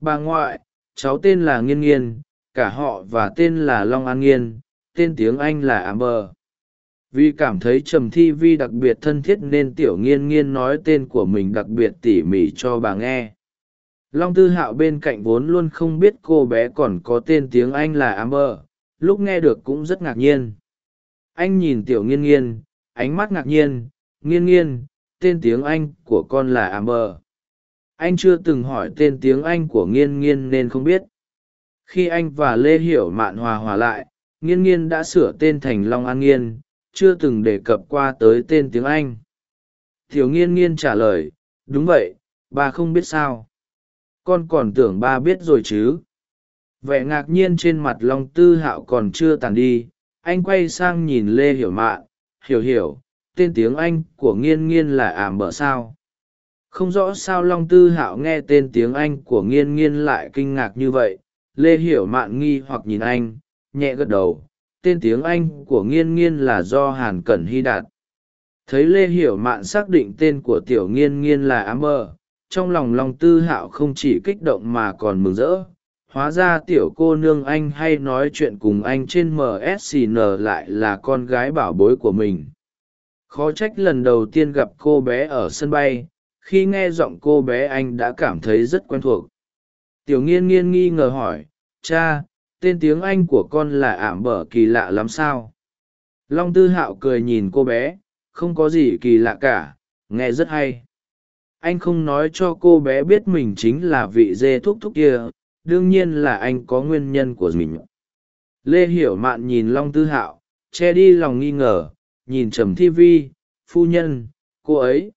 Bà ngoại, cháu tên là nghiên nghiên, cả họ và tên là long an nghiên, tên tiếng anh là amber vì cảm thấy trầm thi vi đặc biệt thân thiết nên tiểu nghiên nghiên nói tên của mình đặc biệt tỉ mỉ cho bà nghe. Long tư hạo bên cạnh vốn luôn không biết cô bé còn có tên tiếng anh là amber lúc nghe được cũng rất ngạc nhiên. Anh nhìn tiểu nghiên nghiên ánh mắt ngạc nhiên, nghiên nghiên, tên tiếng anh của con là amber. Anh chưa từng hỏi tên tiếng anh của nghiên nghiên nên không biết. Khi anh và lê hiểu mạn hòa hòa lại, nghiên nghiên đã sửa tên thành long an nghiên, chưa từng đề cập qua tới tên tiếng anh. Thiếu nghiên nghiên trả lời, đúng vậy ba không biết sao. Con còn tưởng ba biết rồi chứ. Vẻ ngạc nhiên trên mặt long tư hạo còn chưa tàn đi, anh quay sang nhìn lê hiểu mạn hiểu hiểu tên tiếng anh của nghiên nghiên là ảm bở sao? Không rõ sao long tư hạo nghe tên tiếng anh của nghiên nghiên lại kinh ngạc như vậy. Lê hiểu mạn nghi hoặc nhìn anh nhẹ gật đầu. Tên tiếng anh của nghiên nghiên là do hàn cẩn hy đạt. Thấy lê hiểu mạn xác định tên của tiểu nghiên nghiên là ám bờ, trong lòng long tư hạo không chỉ kích động mà còn mừng rỡ hóa ra tiểu cô nương anh hay nói chuyện cùng anh trên MSN lại là con gái bảo bối của mình. Khó trách lần đầu tiên gặp cô bé ở sân bay, khi nghe giọng cô bé anh đã cảm thấy rất quen thuộc. Tiểu nghiên nghiên nghi ngờ hỏi, cha, tên tiếng anh của con là ảm bở kỳ lạ lắm sao? Long tư hạo cười nhìn cô bé, không có gì kỳ lạ cả, nghe rất hay. Anh không nói cho cô bé biết mình chính là vị dê thúc thúc kia đương nhiên là anh có nguyên nhân của mình. Lê hiểu mạn nhìn long tư hạo, che đi lòng nghi ngờ, nhìn trầm thi vi, phu nhân, cô ấy.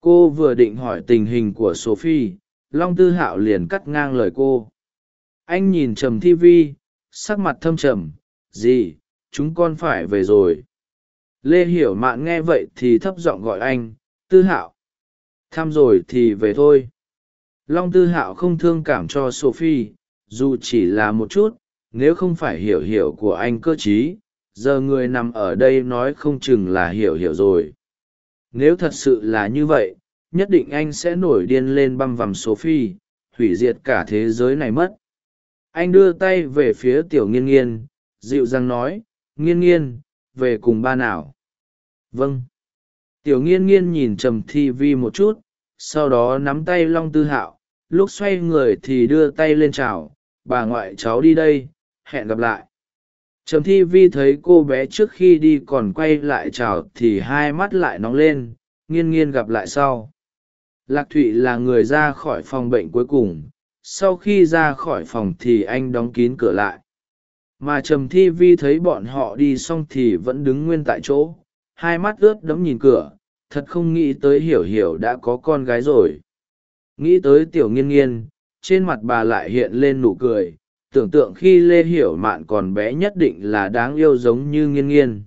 Cô vừa định hỏi tình hình của sophie, long tư hạo liền cắt ngang lời cô. Anh nhìn trầm thi vi, sắc mặt thâm trầm, gì, chúng con phải về rồi. Lê hiểu mạn nghe vậy thì thấp giọng gọi anh, tư hạo. Thăm rồi thì về thôi long tư hạo không thương cảm cho sophie dù chỉ là một chút nếu không phải hiểu hiểu của anh cơ chí, giờ người nằm ở đây nói không chừng là hiểu hiểu rồi. Nếu thật sự là như vậy nhất định anh sẽ nổi điên lên băm vằm sophie hủy diệt cả thế giới này mất. Anh đưa tay về phía tiểu nghiên nghiên dịu dàng nói nghiên nghiên về cùng ba nào? Vâng. Tiểu nghiên nghiên nhìn trầm thi vi một chút sau đó nắm tay long tư hạo lúc xoay người thì đưa tay lên chào, bà ngoại cháu đi đây, hẹn gặp lại. Trầm thi vi thấy cô bé trước khi đi còn quay lại chào thì hai mắt lại nóng lên, nghiên nghiên gặp lại sau. Lạc thụy là người ra khỏi phòng bệnh cuối cùng, sau khi ra khỏi phòng thì anh đóng kín cửa lại. Mà trầm thi vi thấy bọn họ đi xong thì vẫn đứng nguyên tại chỗ, hai mắt ướt đẫm nhìn cửa, thật không nghĩ tới hiểu hiểu đã có con gái rồi nghĩ tới tiểu nghiên nghiên, trên mặt bà lại hiện lên nụ cười, tưởng tượng khi lê hiểu mạn còn bé nhất định là đáng yêu giống như nghiên nghiên.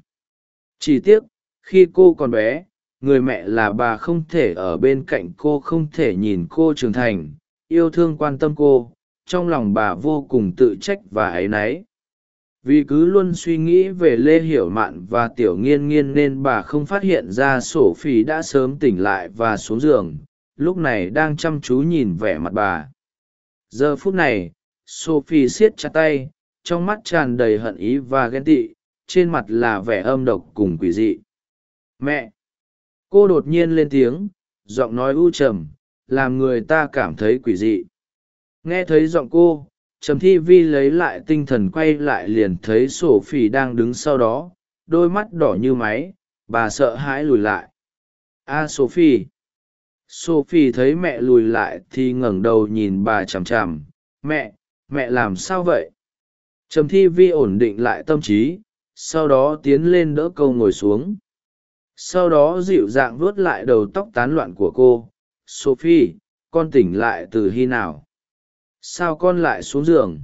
Chỉ tiếc, khi cô còn bé, người mẹ là bà không thể ở bên cạnh cô, không thể nhìn cô trưởng thành, yêu thương quan tâm cô, trong lòng bà vô cùng tự trách và áy náy. Vì cứ luôn suy nghĩ về lê hiểu mạn và tiểu nghiên nghiên nên bà không phát hiện ra sổ phỉ đã sớm tỉnh lại và xuống giường lúc này đang chăm chú nhìn vẻ mặt bà. Giờ phút này sophie siết chặt tay trong mắt tràn đầy hận ý và ghen tị trên mặt là vẻ âm độc cùng quỷ dị. Mẹ! Cô đột nhiên lên tiếng giọng nói u trầm làm người ta cảm thấy quỷ dị. Nghe thấy giọng cô trầm thi vi lấy lại tinh thần quay lại liền thấy sổ phỉ đang đứng sau đó đôi mắt đỏ như máy bà sợ hãi lùi lại. A à, sophie! Sophie thấy mẹ lùi lại thì ngẩng đầu nhìn bà chằm chằm. Mẹ mẹ làm sao vậy? Trầm thi vi ổn định lại tâm trí sau đó tiến lên đỡ câu ngồi xuống. Sau đó dịu dàng vuốt lại đầu tóc tán loạn của cô. Sophie con tỉnh lại từ khi nào? Sao con lại xuống giường?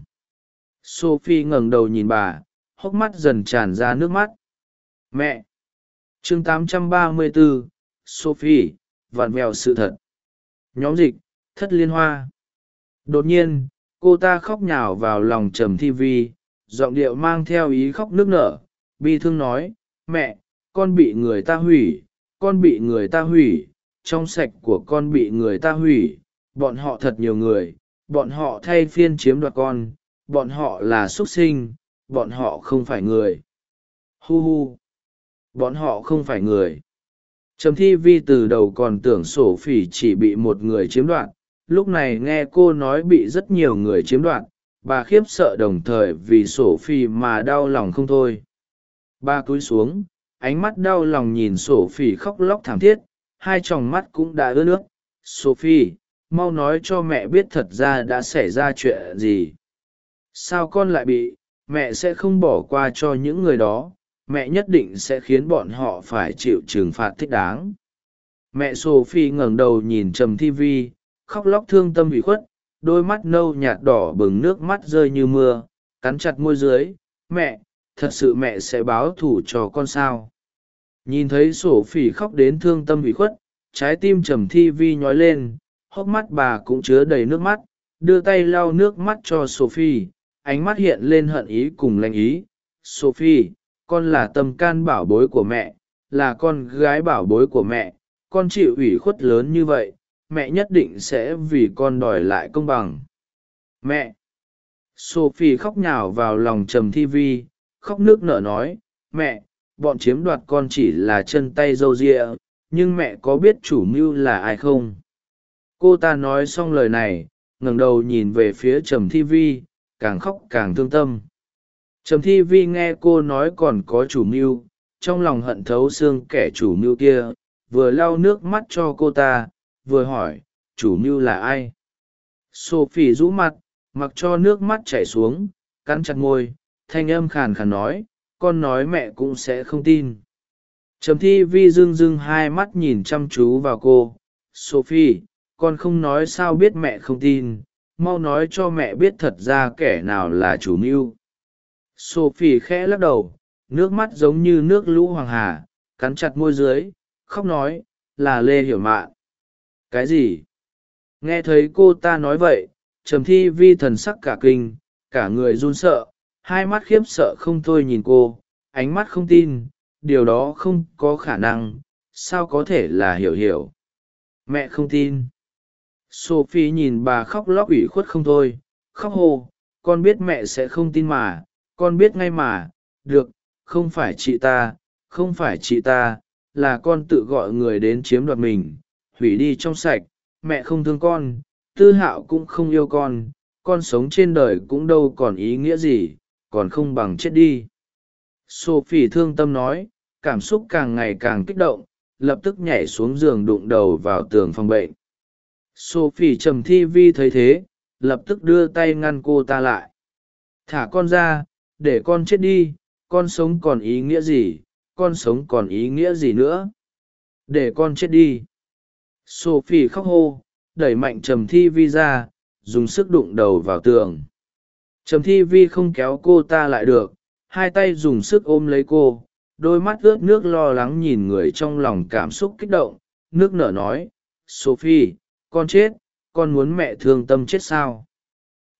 Sophie ngẩng đầu nhìn bà hốc mắt dần tràn ra nước mắt. Mẹ! Chương 834, sophie vặn vẹo sự thật. Nhóm dịch, thất liên hoa. Đột nhiên, cô ta khóc nhào vào lòng trầm thi vi, giọng điệu mang theo ý khóc nước nở. Bi thương nói, mẹ, con bị người ta hủy, con bị người ta hủy, trong sạch của con bị người ta hủy, bọn họ thật nhiều người, bọn họ thay phiên chiếm đoạt con, bọn họ là x u ấ t sinh, bọn họ không phải người. Hu hu. Bọn họ không phải người trầm thi vi từ đầu còn tưởng sổ phỉ chỉ bị một người chiếm đoạt, lúc này nghe cô nói bị rất nhiều người chiếm đoạt, bà khiếp sợ đồng thời vì sổ phi mà đau lòng không thôi. Ba cúi xuống, ánh mắt đau lòng nhìn sổ phỉ khóc lóc thảm thiết, hai t r ò n g mắt cũng đã ướt nước. Sophie mau nói cho mẹ biết thật ra đã xảy ra chuyện gì. Sao con lại bị, mẹ sẽ không bỏ qua cho những người đó mẹ nhất định sẽ khiến bọn họ phải chịu trừng phạt thích đáng. Mẹ sophie ngẩng đầu nhìn trầm thi vi, khóc lóc thương tâm bị khuất, đôi mắt nâu nhạt đỏ bừng nước mắt rơi như mưa, cắn chặt môi dưới, mẹ, thật sự mẹ sẽ báo thù cho con sao? Nhìn thấy sổ phỉ khóc đến thương tâm bị khuất, trái tim trầm thi vi nhói lên, hốc mắt bà cũng chứa đầy nước mắt, đưa tay lau nước mắt cho sophie, ánh mắt hiện lên hận ý cùng lanh ý. Sophie con là tâm can bảo bối của mẹ, là con gái bảo bối của mẹ, con chịu ủy khuất lớn như vậy, mẹ nhất định sẽ vì con đòi lại công bằng. Mẹ, sophie khóc nhào vào lòng trầm thi vi, khóc nước nở nói, mẹ, bọn chiếm đoạt con chỉ là chân tay râu rịa nhưng mẹ có biết chủ mưu là ai không? Cô ta nói xong lời này, ngẩng đầu nhìn về phía trầm thi vi, càng khóc càng thương tâm trầm thi vi nghe cô nói còn có chủ mưu, trong lòng hận thấu xương kẻ chủ mưu kia, vừa lau nước mắt cho cô ta, vừa hỏi, chủ mưu là ai? Sophie rũ mặt, mặc cho nước mắt chảy xuống, cắn chặt môi, thanh âm khàn khàn nói, con nói mẹ cũng sẽ không tin. Trầm thi vi dưng dưng hai mắt nhìn chăm chú vào cô, sophie, con không nói sao biết mẹ không tin, mau nói cho mẹ biết thật ra kẻ nào là chủ mưu sophie khẽ lắc đầu, nước mắt giống như nước lũ hoàng hà, cắn chặt môi dưới, khóc nói, là lê hiểu mạn. Cái gì? Nghe thấy cô ta nói vậy, trầm thi vi thần sắc cả kinh, cả người run sợ, hai mắt khiếp sợ không thôi nhìn cô, ánh mắt không tin, điều đó không có khả năng, sao có thể là hiểu hiểu? Mẹ không tin. Sophie nhìn bà khóc lóc ủy khuất không thôi, khóc hô, con biết mẹ sẽ không tin mà con biết ngay mà, được, không phải chị ta, không phải chị ta, là con tự gọi người đến chiếm đoạt mình, hủy đi trong sạch, mẹ không thương con, tư hạo cũng không yêu con con sống trên đời cũng đâu còn ý nghĩa gì, còn không bằng chết đi. Sophie thương tâm nói, cảm xúc càng ngày càng kích động, lập tức nhảy xuống giường đụng đầu vào tường phòng bệnh. Sophie trầm thi vi thấy thế, lập tức đưa tay ngăn cô ta lại. Thả con ra để con chết đi, con sống còn ý nghĩa gì, con sống còn ý nghĩa gì nữa? Để con chết đi. Sophie khóc hô, đẩy mạnh trầm thi vi ra, dùng sức đụng đầu vào tường. Trầm thi vi không kéo cô ta lại được, hai tay dùng sức ôm lấy cô, đôi mắt ướt nước lo lắng nhìn người trong lòng cảm xúc kích động, nước nở nói, sophie, con chết, con muốn mẹ thương tâm chết sao?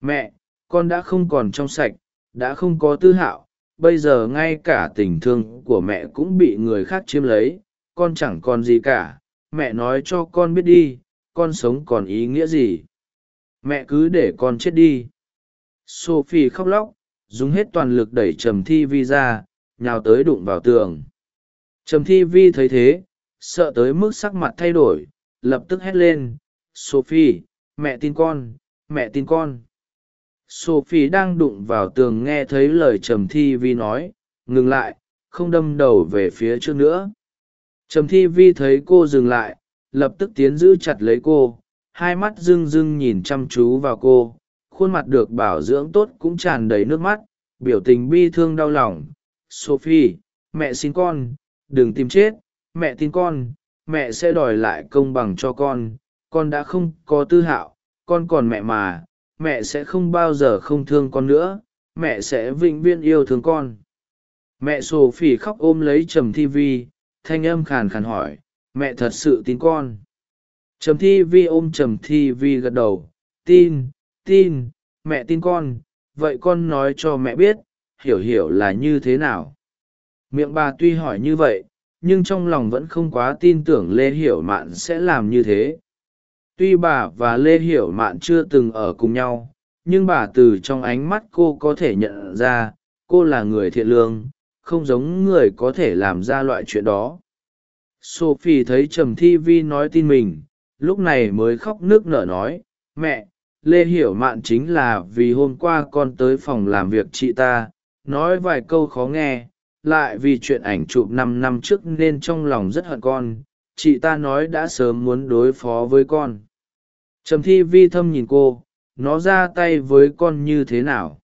Mẹ, con đã không còn trong sạch đã không có tư hạo, bây giờ ngay cả tình thương của mẹ cũng bị người khác chiếm lấy, con chẳng còn gì cả, mẹ nói cho con biết đi, con sống còn ý nghĩa gì? Mẹ cứ để con chết đi. Sophie khóc lóc, dùng hết toàn lực đẩy trầm thi vi ra, nhào tới đụng vào tường. Trầm thi vi thấy thế, sợ tới mức sắc mặt thay đổi, lập tức hét lên, sophie, mẹ tin con, mẹ tin con sophie đang đụng vào tường nghe thấy lời trầm thi vi nói, ngừng lại, không đâm đầu về phía trước nữa. Trầm thi vi thấy cô dừng lại, lập tức tiến giữ chặt lấy cô, hai mắt rưng rưng nhìn chăm chú vào cô, khuôn mặt được bảo dưỡng tốt cũng tràn đầy nước mắt, biểu tình bi thương đau lòng. Sophie, mẹ xin con, đừng tìm chết, mẹ tin con, mẹ sẽ đòi lại công bằng cho con con đã không có tư hạo, con còn mẹ mà mẹ sẽ không bao giờ không thương con nữa, mẹ sẽ vĩnh viễn yêu thương con. Mẹ sổ phỉ khóc ôm lấy trầm thi vi, thanh âm khàn khàn hỏi, mẹ thật sự tin con. Trầm thi vi ôm trầm thi vi gật đầu, tin tin, mẹ tin con, vậy con nói cho mẹ biết, hiểu hiểu là như thế nào. Miệng bà tuy hỏi như vậy, nhưng trong lòng vẫn không quá tin tưởng lê hiểu mạn sẽ làm như thế tuy bà và lê hiểu mạn chưa từng ở cùng nhau, nhưng bà từ trong ánh mắt cô có thể nhận ra, cô là người thiện lương, không giống người có thể làm ra loại chuyện đó. Sophie thấy trầm thi vi nói tin mình, lúc này mới khóc nước nở nói, mẹ, lê hiểu mạn chính là vì hôm qua con tới phòng làm việc chị ta, nói vài câu khó nghe, lại vì chuyện ảnh chụp năm năm trước nên trong lòng rất hận con chị ta nói đã sớm muốn đối phó với con. Trầm thi vi thâm nhìn cô, nó ra tay với con như thế nào?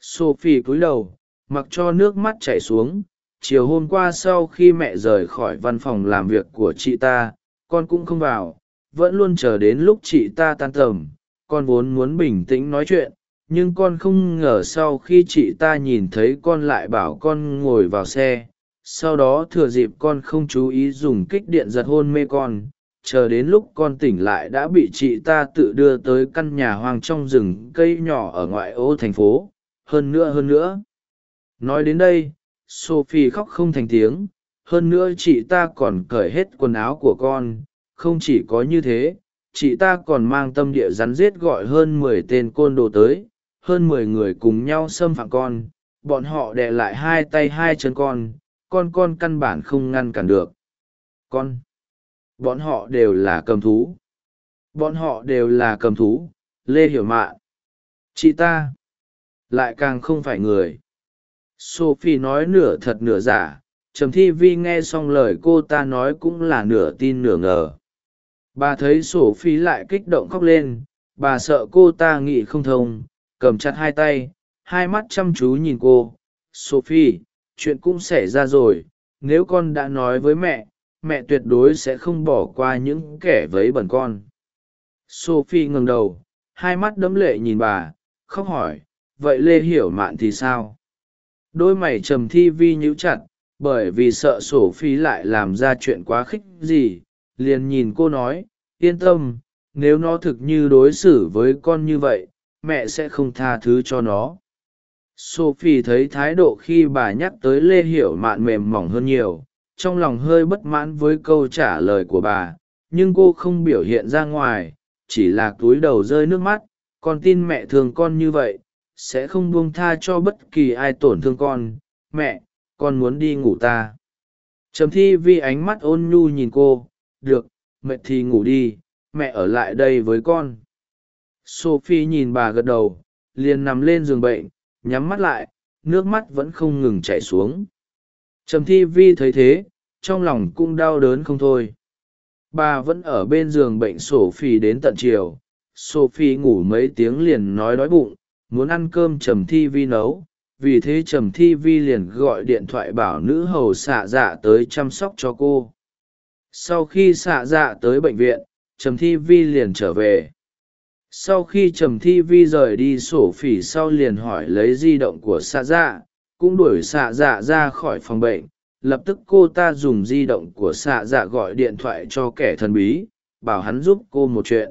Sophie cúi đầu, mặc cho nước mắt chảy xuống. Chiều hôm qua sau khi mẹ rời khỏi văn phòng làm việc của chị ta, con cũng không vào. Vẫn luôn chờ đến lúc chị ta tan tầm. Con vốn muốn bình tĩnh nói chuyện, nhưng con không ngờ sau khi chị ta nhìn thấy con lại bảo con ngồi vào xe sau đó thừa dịp con không chú ý dùng kích điện giật hôn mê con, chờ đến lúc con tỉnh lại đã bị chị ta tự đưa tới căn nhà hoang trong rừng cây nhỏ ở ngoại ô thành phố. Hơn nữa hơn nữa. Nói đến đây, sophie khóc không thành tiếng. Hơn nữa chị ta còn cởi hết quần áo của con. Không chỉ có như thế, chị ta còn mang tâm địa rắn rết gọi hơn mười tên côn đồ tới. Hơn mười người cùng nhau xâm phạm con. Bọn họ đè lại hai tay hai chân con con con căn bản không ngăn cản được. Con, bọn họ đều là cầm thú. Bọn họ đều là cầm thú, lê hiểu mạ chị ta, lại càng không phải người. Sophie nói nửa thật nửa giả. Trầm thi vi nghe xong lời cô ta nói cũng là nửa tin nửa ngờ. Bà thấy sophie lại kích động khóc lên. Bà sợ cô ta nghĩ không thông, cầm chặt hai tay, hai mắt chăm chú nhìn cô. Sophie chuyện cũng xảy ra rồi, nếu con đã nói với mẹ mẹ tuyệt đối sẽ không bỏ qua những kẻ vấy bẩn con. Sophie ngừng đầu, hai mắt đẫm lệ nhìn bà, khóc hỏi, vậy lê hiểu mạn thì sao? Đôi mày trầm thi vi nhíu chặt, bởi vì sợ sổ phi lại làm ra chuyện quá khích gì, liền nhìn cô nói, yên tâm, nếu nó thực như đối xử với con như vậy, mẹ sẽ không tha thứ cho nó sophie thấy thái độ khi bà nhắc tới lê hiểu mạn mềm mỏng hơn nhiều, trong lòng hơi bất mãn với câu trả lời của bà, nhưng cô không biểu hiện ra ngoài, chỉ là cúi đầu rơi nước mắt, con tin mẹ thương con như vậy, sẽ không buông tha cho bất kỳ ai tổn thương con. Mẹ, con muốn đi ngủ ta. Trầm thi vi ánh mắt ôn nhu nhìn cô, được, mẹ thì ngủ đi, mẹ ở lại đây với con. Sophie nhìn bà gật đầu, liền nằm lên giường bệnh nhắm mắt lại, nước mắt vẫn không ngừng chảy xuống. Trầm thi vi thấy thế, trong lòng cũng đau đớn không thôi. Bà vẫn ở bên giường bệnh sổ phì đến tận chiều. Sophie ngủ mấy tiếng liền nói đói bụng, muốn ăn cơm trầm thi vi nấu. Vì thế trầm thi vi liền gọi điện thoại bảo nữ hầu xạ dạ tới chăm sóc cho cô. Sau khi xạ dạ tới bệnh viện, trầm thi vi liền trở về sau khi trầm thi vi rời đi sổ phỉ sau liền hỏi lấy di động của xạ dạ cũng đuổi xạ dạ ra khỏi phòng bệnh. Lập tức cô ta dùng di động của xạ dạ gọi điện thoại cho kẻ thần bí, bảo hắn giúp cô một chuyện.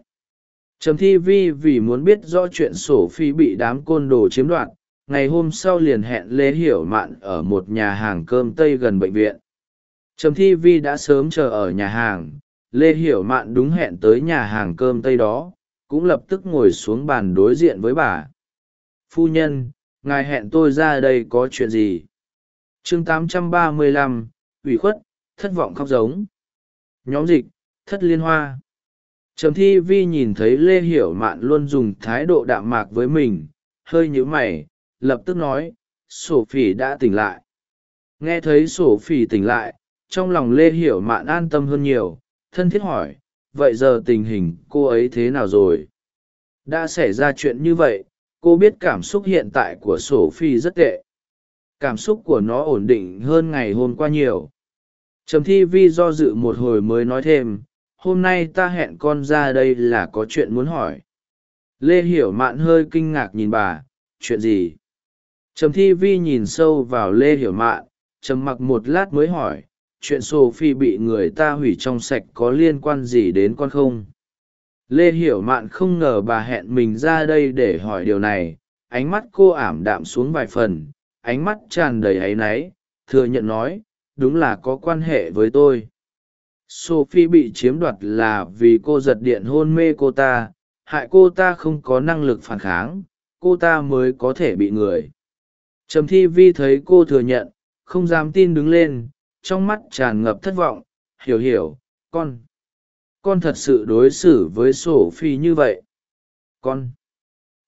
Trầm thi vi vì muốn biết rõ chuyện sổ phi bị đám côn đồ chiếm đoạt, ngày hôm sau liền hẹn lê hiểu mạn ở một nhà hàng cơm tây gần bệnh viện. Trầm thi vi đã sớm chờ ở nhà hàng, lê hiểu mạn đúng hẹn tới nhà hàng cơm tây đó cũng lập tức ngồi xuống bàn đối diện với bà. Phu nhân ngài hẹn tôi ra đây có chuyện gì? Chương 835, ủy khuất thất vọng khóc giống. Nhóm dịch thất liên hoa. Trầm thi vi nhìn thấy lê hiểu mạn luôn dùng thái độ đạm mạc với mình hơi nhíu mày lập tức nói sổ phỉ đã tỉnh lại. Nghe thấy sổ phỉ tỉnh lại trong lòng lê hiểu mạn an tâm hơn nhiều thân thiết hỏi vậy giờ tình hình cô ấy thế nào rồi? Đã xảy ra chuyện như vậy, cô biết cảm xúc hiện tại của sổ phi rất tệ. Cảm xúc của nó ổn định hơn ngày hôm qua nhiều. Trầm thi vi do dự một hồi mới nói thêm, hôm nay ta hẹn con ra đây là có chuyện muốn hỏi. Lê hiểu mạn hơi kinh ngạc nhìn bà, chuyện gì? Trầm thi vi nhìn sâu vào lê hiểu mạn, trầm mặc một lát mới hỏi chuyện sophie bị người ta hủy trong sạch có liên quan gì đến con không? Lê hiểu mạn không ngờ bà hẹn mình ra đây để hỏi điều này, ánh mắt cô ảm đạm xuống vài phần, ánh mắt tràn đầy áy náy, thừa nhận nói, đúng là có quan hệ với tôi. Sophie bị chiếm đoạt là vì cô giật điện hôn mê cô ta, hại cô ta không có năng lực phản kháng, cô ta mới có thể bị người. Trầm thi vi thấy cô thừa nhận, không dám tin đứng lên trong mắt tràn ngập thất vọng, hiểu hiểu, con con thật sự đối xử với sổ phi như vậy. Con,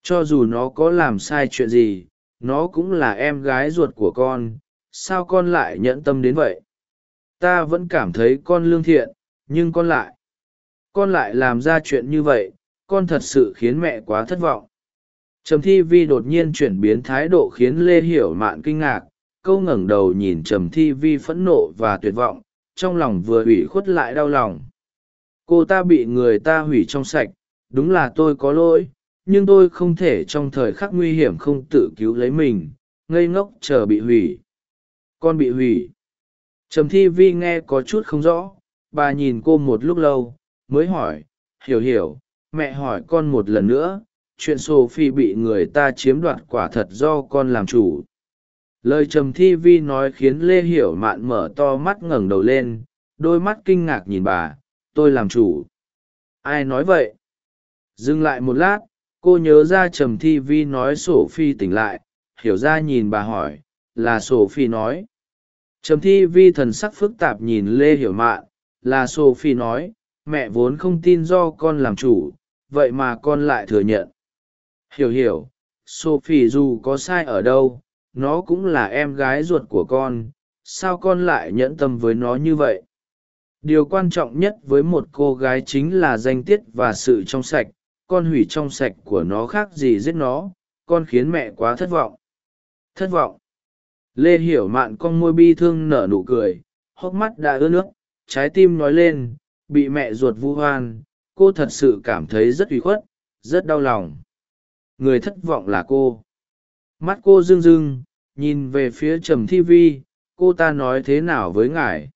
cho dù nó có làm sai chuyện gì, nó cũng là em gái ruột của con, sao con lại nhẫn tâm đến vậy? Ta vẫn cảm thấy con lương thiện, nhưng con lại con lại làm ra chuyện như vậy, con thật sự khiến mẹ quá thất vọng. Trầm thi vi đột nhiên chuyển biến thái độ khiến lê hiểu mạn kinh ngạc câu ngẩng đầu nhìn trầm thi vi phẫn nộ và tuyệt vọng, trong lòng vừa ủy khuất lại đau lòng. Cô ta bị người ta hủy trong sạch, đúng là tôi có lỗi, nhưng tôi không thể trong thời khắc nguy hiểm không tự cứu lấy mình, ngây ngốc chờ bị hủy. Con bị hủy. Trầm thi vi nghe có chút không rõ, bà nhìn cô một lúc lâu, mới hỏi, hiểu hiểu, mẹ hỏi con một lần nữa, chuyện sophie bị người ta chiếm đoạt quả thật do con làm chủ lời trầm thi vi nói khiến lê hiểu mạn mở to mắt ngẩng đầu lên, đôi mắt kinh ngạc nhìn bà, tôi làm chủ. Ai nói vậy? Dừng lại một lát, cô nhớ ra trầm thi vi nói sổ phi tỉnh lại, hiểu ra nhìn bà hỏi, là sổ phi nói? Trầm thi vi thần sắc phức tạp nhìn lê hiểu mạn, là sổ phi nói, mẹ vốn không tin do con làm chủ, vậy mà con lại thừa nhận. Hiểu hiểu, sophie dù có sai ở đâu nó cũng là em gái ruột của con, sao con lại nhẫn tâm với nó như vậy? Điều quan trọng nhất với một cô gái chính là danh tiết và sự trong sạch, con hủy trong sạch của nó khác gì giết nó, con khiến mẹ quá thất vọng. Thất vọng. Lê hiểu mạn con môi bi thương nở nụ cười, hốc mắt đã ướt nước, trái tim nói lên, bị mẹ ruột vu hoan cô thật sự cảm thấy rất ủy khuất, rất đau lòng. Người thất vọng là cô mắt cô rưng rưng, nhìn về phía trầm thi vi, cô ta nói thế nào với ngài?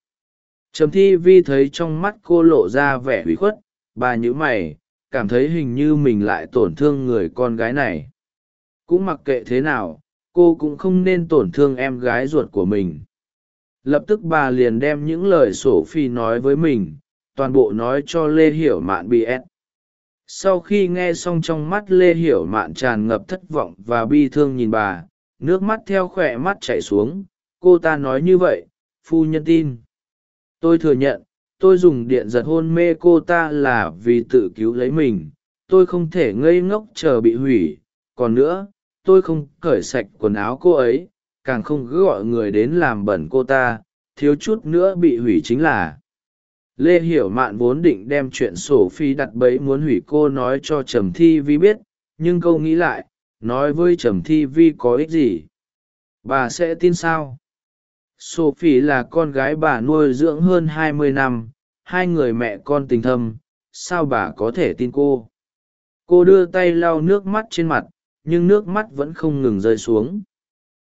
Trầm thi vi thấy trong mắt cô lộ ra vẻ hủy khuất, bà nhữ mày, cảm thấy hình như mình lại tổn thương người con gái này. Cũng mặc kệ thế nào, cô cũng không nên tổn thương em gái ruột của mình. Lập tức bà liền đem những lời sổ phi nói với mình, toàn bộ nói cho lê hiểu mạn bị ép sau khi nghe xong trong mắt lê hiểu mạn tràn ngập thất vọng và bi thương nhìn bà, nước mắt theo khỏe mắt chảy xuống, cô ta nói như vậy, phu nhân tin. Tôi thừa nhận, tôi dùng điện giật hôn mê cô ta là vì tự cứu lấy mình. Tôi không thể ngây ngốc chờ bị hủy. Còn nữa, tôi không cởi sạch quần áo cô ấy, càng không cứ gọi người đến làm bẩn cô ta. Thiếu chút nữa bị hủy chính là lê hiểu mạn vốn định đem chuyện sổ phi đặt bẫy muốn hủy cô nói cho trầm thi vi biết, nhưng câu nghĩ lại, nói với trầm thi vi có ích gì? Bà sẽ tin sao? Sophie là con gái bà nuôi dưỡng hơn hai mươi năm, hai người mẹ con tình thâm, sao bà có thể tin cô? Cô đưa tay lau nước mắt trên mặt, nhưng nước mắt vẫn không ngừng rơi xuống.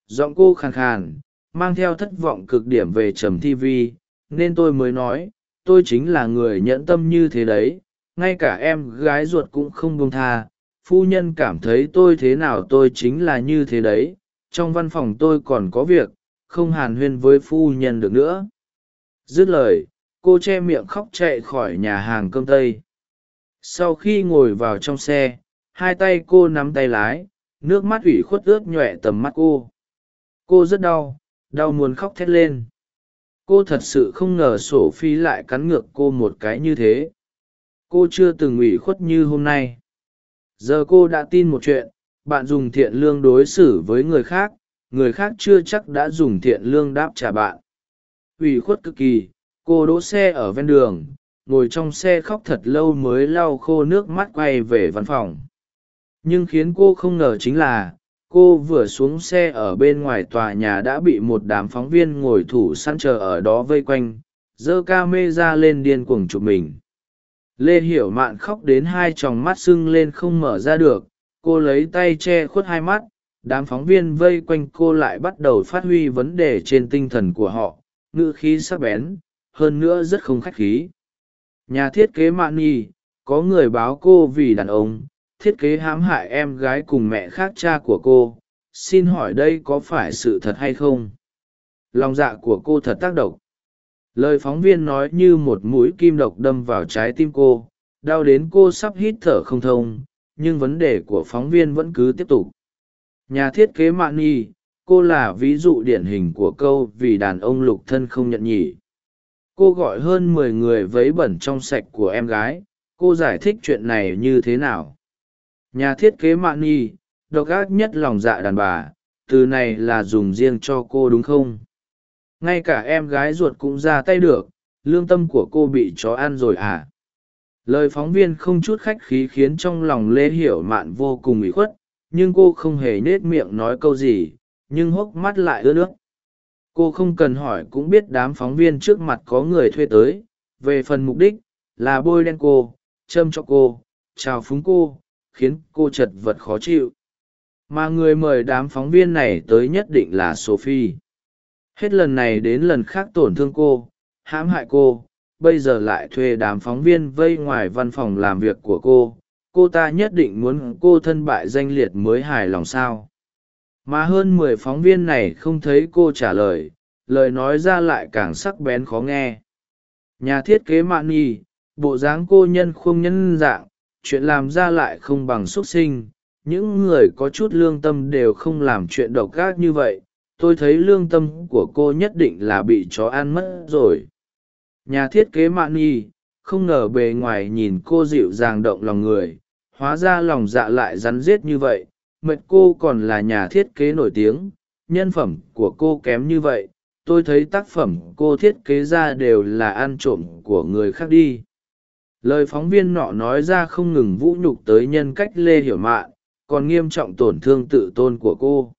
Giọng cô khàn khàn, mang theo thất vọng cực điểm về trầm thi vi, nên tôi mới nói tôi chính là người nhẫn tâm như thế đấy, ngay cả em gái ruột cũng không buông tha, phu nhân cảm thấy tôi thế nào tôi chính là như thế đấy, trong văn phòng tôi còn có việc, không hàn huyên với phu nhân được nữa. Dứt lời, cô che miệng khóc chạy khỏi nhà hàng cơm tây. Sau khi ngồi vào trong xe, hai tay cô nắm tay lái, nước mắt ủy khuất ướt nhoẹ tầm mắt cô. Cô rất đau đau muốn khóc thét lên cô thật sự không ngờ sổ phi lại cắn ngược cô một cái như thế. Cô chưa từng ủy khuất như hôm nay. Giờ cô đã tin một chuyện, bạn dùng thiện lương đối xử với người khác người khác chưa chắc đã dùng thiện lương đáp trả bạn. Ủy khuất cực kỳ, cô đỗ xe ở ven đường, ngồi trong xe khóc thật lâu mới lau khô nước mắt quay về văn phòng. Nhưng khiến cô không ngờ chính là cô vừa xuống xe ở bên ngoài tòa nhà đã bị một đám phóng viên ngồi thủ săn chờ ở đó vây quanh, giơ ca mê ra lên điên cuồng chụp mình. Lê hiểu mạn khóc đến hai tròng mắt sưng lên không mở ra được, cô lấy tay che khuất hai mắt, đám phóng viên vây quanh cô lại bắt đầu phát huy vấn đề trên tinh thần của họ, ngữ khí sắc bén, hơn nữa rất không khách khí. Nhà thiết kế mạn nhi, có người báo cô vì đàn ông thiết kế hãm hại em gái cùng mẹ khác cha của cô, xin hỏi đây có phải sự thật hay không? Lòng dạ của cô thật tác động. Lời phóng viên nói như một mũi kim độc đâm vào trái tim cô, đau đến cô sắp hít thở không thông, nhưng vấn đề của phóng viên vẫn cứ tiếp tục. Nhà thiết kế mạng nhi, cô là ví dụ điển hình của câu vì đàn ông lục thân không nhận nhỉ. Cô gọi hơn mười người vấy bẩn trong sạch của em gái, cô giải thích chuyện này như thế nào? Nhà thiết kế mạn nhi, độc ác nhất lòng dạ đàn bà, từ này là dùng riêng cho cô đúng không? Ngay cả em gái ruột cũng ra tay được, lương tâm của cô bị chó ăn rồi à? Lời phóng viên không chút khách khí khiến trong lòng lê hiểu mạn vô cùng ủy khuất, nhưng cô không hề nết miệng nói câu gì, nhưng hốc mắt lại ướt nước. Cô không cần hỏi cũng biết đám phóng viên trước mặt có người thuê tới, về phần mục đích là bôi đen cô, châm cho cô, chào phúng cô khiến cô chật vật khó chịu. Mà người mời đám phóng viên này tới nhất định là sophie. Hết lần này đến lần khác tổn thương cô, hãm hại cô, bây giờ lại thuê đám phóng viên vây ngoài văn phòng làm việc của cô. Cô ta nhất định muốn cô thân bại danh liệt mới hài lòng sao. Mà hơn mười phóng viên này không thấy cô trả lời lời nói ra lại càng sắc bén khó nghe. Nhà thiết kế mạn nhi, bộ dáng cô nhân khuông nhân dạng chuyện làm ra lại không bằng xuất sinh, những người có chút lương tâm đều không làm chuyện độc ác như vậy, tôi thấy lương tâm của cô nhất định là bị chó ăn mất rồi. Nhà thiết kế mạn nhi, không ngờ bề ngoài nhìn cô dịu dàng động lòng người, hóa ra lòng dạ lại rắn rết như vậy, mệt cô còn là nhà thiết kế nổi tiếng, nhân phẩm của cô kém như vậy, tôi thấy tác phẩm cô thiết kế ra đều là ăn trộm của người khác đi lời phóng viên nọ nói ra không ngừng vũ nhục tới nhân cách lê hiểu mạn còn nghiêm trọng tổn thương tự tôn của cô.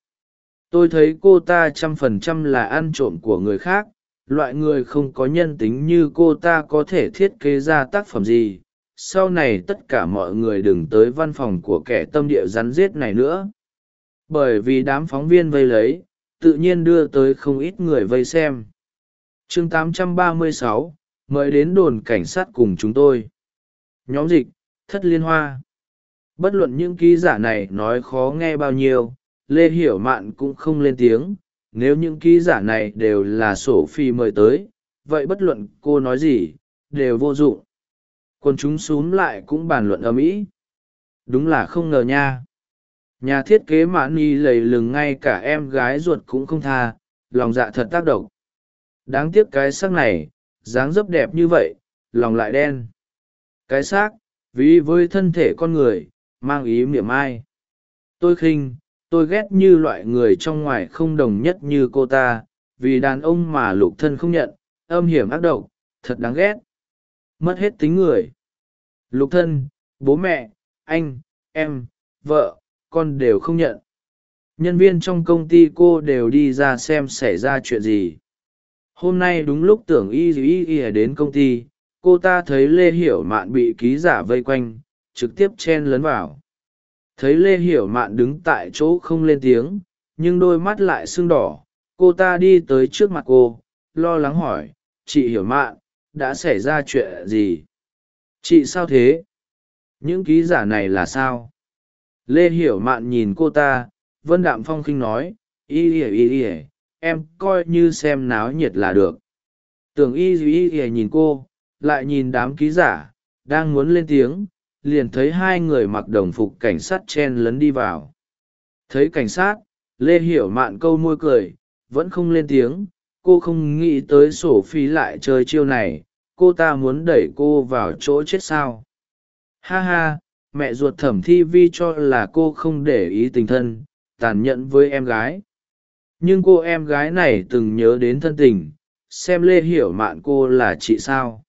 Tôi thấy cô ta trăm phần trăm là ăn trộm của người khác loại người không có nhân tính như cô ta có thể thiết kế ra tác phẩm gì. Sau này tất cả mọi người đừng tới văn phòng của kẻ tâm địa rắn rết này nữa. Bởi vì đám phóng viên vây lấy tự nhiên đưa tới không ít người vây xem. Chương 836, mời đến đồn cảnh sát cùng chúng tôi. Nhóm dịch, thất liên hoa. Bất luận những ký giả này nói khó nghe bao nhiêu, lê hiểu mạn cũng không lên tiếng. Nếu những ký giả này đều là sổ phi mời tới, vậy bất luận cô nói gì, đều vô dụng. Còn chúng x u ố n g lại cũng bàn luận ở mỹ. Đúng là không ngờ nha. Nhà thiết kế Mã nhi lầy lừng ngay cả em gái ruột cũng không tha, lòng dạ thật tác động. Đáng tiếc cái sắc này dáng dấp đẹp như vậy, lòng lại đen. Cái xác, ví với thân thể con người, mang ý miệng ai. Tôi khinh, tôi ghét như loại người trong ngoài không đồng nhất như cô ta, vì đàn ông mà lục thân không nhận, âm hiểm ác độc, thật đáng ghét. Mất hết tính người. Lục thân, bố mẹ, anh, em, vợ, con đều không nhận. Nhân viên trong công ty cô đều đi ra xem xảy ra chuyện gì hôm nay đúng lúc tưởng y y y đến công ty, cô ta thấy lê hiểu mạn bị ký giả vây quanh, trực tiếp chen lấn vào. Thấy lê hiểu mạn đứng tại chỗ không lên tiếng, nhưng đôi mắt lại sưng đỏ, cô ta đi tới trước mặt cô, lo lắng hỏi, chị hiểu mạn, đã xảy ra chuyện gì? Chị sao thế? Những ký giả này là sao? Lê hiểu mạn nhìn cô ta, vân đạm phong khinh nói, y ỉa y ỉa em coi như xem náo nhiệt là được. Tưởng y y ỉa nhìn cô, lại nhìn đám ký giả, đang muốn lên tiếng, liền thấy hai người mặc đồng phục cảnh sát chen lấn đi vào. Thấy cảnh sát, lê hiểu mạn câu môi cười, vẫn không lên tiếng, cô không nghĩ tới sổ phi lại chơi chiêu này, cô ta muốn đẩy cô vào chỗ chết sao. Ha ha, mẹ ruột thẩm thi vi cho là cô không để ý tình thân, tàn nhẫn với em gái nhưng cô em gái này từng nhớ đến thân tình, xem lê hiểu mạn cô là chị sao.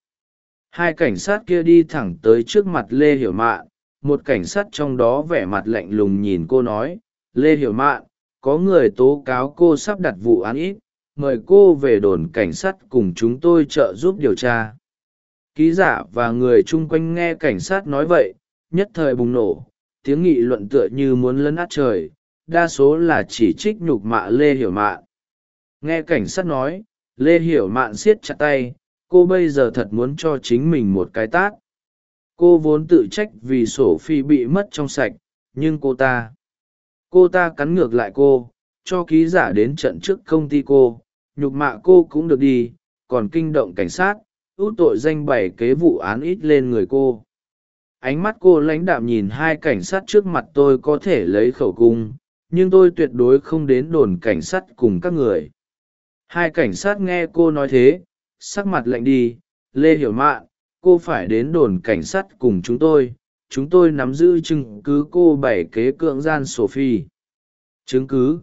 Hai cảnh sát kia đi thẳng tới trước mặt lê hiểu mạn, một cảnh sát trong đó vẻ mặt lạnh lùng nhìn cô nói, lê hiểu mạn, có người tố cáo cô sắp đặt vụ án ít, mời cô về đồn cảnh sát cùng chúng tôi trợ giúp điều tra. Ký giả và người chung quanh nghe cảnh sát nói vậy, nhất thời bùng nổ, tiếng nghị luận tựa như muốn lấn át trời đa số là chỉ trích nhục mạ lê hiểu mạn. Nghe cảnh sát nói, lê hiểu mạn siết chặt tay, cô bây giờ thật muốn cho chính mình một cái tát. Cô vốn tự trách vì sổ phi bị mất trong sạch, nhưng cô ta cô ta cắn ngược lại cô, cho ký giả đến trận trước công ty cô, nhục mạ cô cũng được đi, còn kinh động cảnh sát, út tội danh bày kế vụ án ít lên người cô. Ánh mắt cô lãnh đạm nhìn hai cảnh sát trước mặt tôi có thể lấy khẩu cung nhưng tôi tuyệt đối không đến đồn cảnh sát cùng các người. Hai cảnh sát nghe cô nói thế, sắc mặt lạnh đi, lê hiểu mạn, cô phải đến đồn cảnh sát cùng chúng tôi chúng tôi nắm giữ chứng cứ cô bày kế cưỡng gian sophie. Chứng cứ?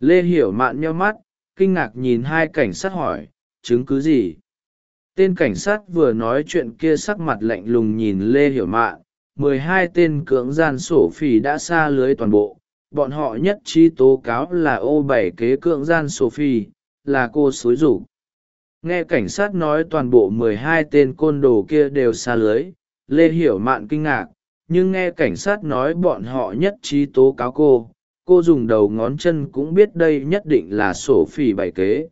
Lê hiểu mạn nheo mắt, kinh ngạc nhìn hai cảnh sát hỏi, chứng cứ gì? Tên cảnh sát vừa nói chuyện kia sắc mặt lạnh lùng nhìn lê hiểu mạn, mười hai tên cưỡng gian sổ phỉ đã xa lưới toàn bộ bọn họ nhất trí tố cáo là ô bảy kế cưỡng gian sổ là cô xối rủ. Nghe cảnh sát nói toàn bộ mười hai tên côn đồ kia đều xa lưới, lê hiểu mạn kinh ngạc, nhưng nghe cảnh sát nói bọn họ nhất trí tố cáo cô cô dùng đầu ngón chân cũng biết đây nhất định là sổ phỉ bày kế.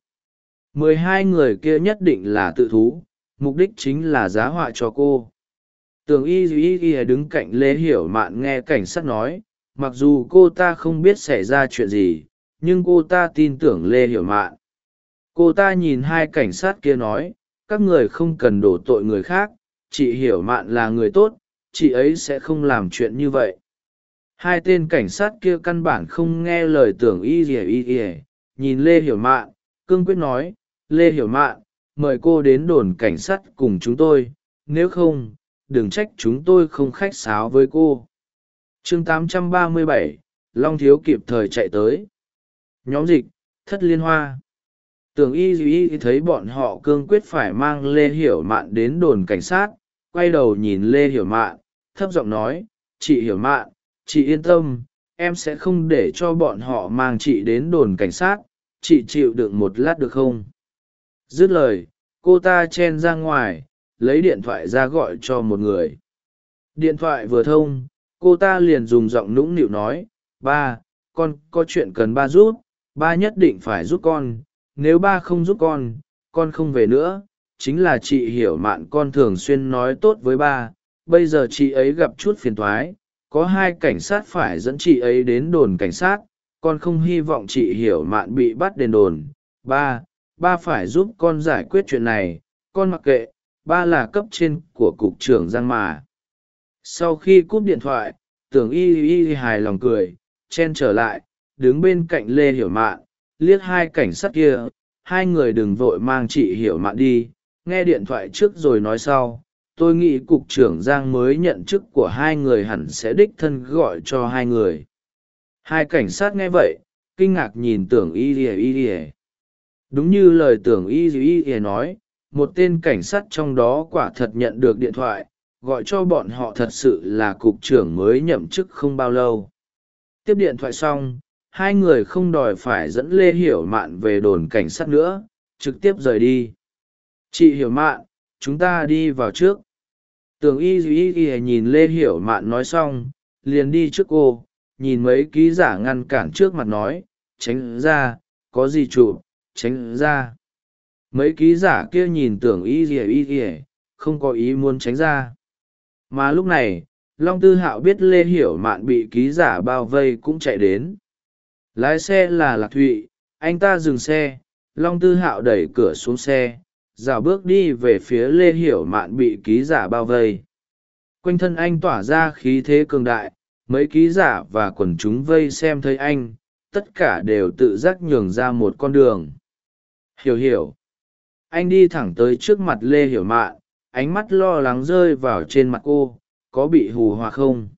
mười hai người kia nhất định là tự thú, mục đích chính là giá họa cho cô. Tường y duy y đứng cạnh lê hiểu mạn nghe cảnh sát nói mặc dù cô ta không biết xảy ra chuyện gì, nhưng cô ta tin tưởng lê hiểu mạn. Cô ta nhìn hai cảnh sát kia nói, các người không cần đổ tội người khác, chị hiểu mạn là người tốt, chị ấy sẽ không làm chuyện như vậy. Hai tên cảnh sát kia căn bản không nghe lời tưởng y ỉa y ỉa nhìn lê hiểu mạn, cương quyết nói, lê hiểu mạn, mời cô đến đồn cảnh sát cùng chúng tôi, nếu không, đừng trách chúng tôi không khách sáo với cô chương 837, long thiếu kịp thời chạy tới. Nhóm dịch thất liên hoa. Tưởng y duy thấy bọn họ cương quyết phải mang lê hiểu mạn đến đồn cảnh sát quay đầu nhìn lê hiểu mạn thấp giọng nói chị hiểu mạn chị yên tâm em sẽ không để cho bọn họ mang chị đến đồn cảnh sát chị chịu đựng một lát được không? Dứt lời cô ta chen ra ngoài lấy điện thoại ra gọi cho một người. Điện thoại vừa thông cô ta liền dùng giọng nũng nịu nói, ba, con có chuyện cần ba giúp, ba nhất định phải giúp con, nếu ba không giúp con con không về nữa, chính là chị hiểu mạn con thường xuyên nói tốt với ba, bây giờ chị ấy gặp chút phiền thoái có hai cảnh sát phải dẫn chị ấy đến đồn cảnh sát, con không hy vọng chị hiểu mạn bị bắt đền đồn, ba ba phải giúp con giải quyết chuyện này, con mặc kệ, ba là cấp trên của cục trưởng giang mà sau khi cúp điện thoại, tưởng y y hài lòng cười, chen trở lại, đứng bên cạnh lê hiểu mạn, liếc hai cảnh sát kia, hai người đừng vội mang chị hiểu mạn đi, nghe điện thoại trước rồi nói sau, tôi nghĩ cục trưởng giang mới nhận chức của hai người hẳn sẽ đích thân gọi cho hai người. Hai cảnh sát nghe vậy, kinh ngạc nhìn tưởng y ỉa y ỉa đúng như lời tưởng y y ỉa nói, một tên cảnh sát trong đó quả thật nhận được điện thoại gọi cho bọn họ thật sự là cục trưởng mới nhậm chức không bao lâu. Tiếp điện thoại xong, hai người không đòi phải dẫn lê hiểu mạn về đồn cảnh sát nữa, trực tiếp rời đi. Chị hiểu mạn, chúng ta đi vào trước. Tường y duy y nhìn lê hiểu mạn nói xong, liền đi trước cô, nhìn mấy ký giả ngăn cản trước mặt nói, tránh ra, có gì chụp tránh ra. Mấy ký giả kia nhìn tưởng y ỉa y, không có ý muốn tránh ra mà lúc này, long tư hạo biết lê hiểu mạn bị ký giả bao vây cũng chạy đến. Lái xe là lạc thụy, anh ta dừng xe, long tư hạo đẩy cửa xuống xe rào bước đi về phía lê hiểu mạn bị ký giả bao vây. Quanh thân anh tỏa ra khí thế cường đại, mấy ký giả và quần chúng vây xem thấy anh, tất cả đều tự giác nhường ra một con đường. Hiểu hiểu, anh đi thẳng tới trước mặt lê hiểu mạn ánh mắt lo lắng rơi vào trên mặt cô, có bị hù hòa không?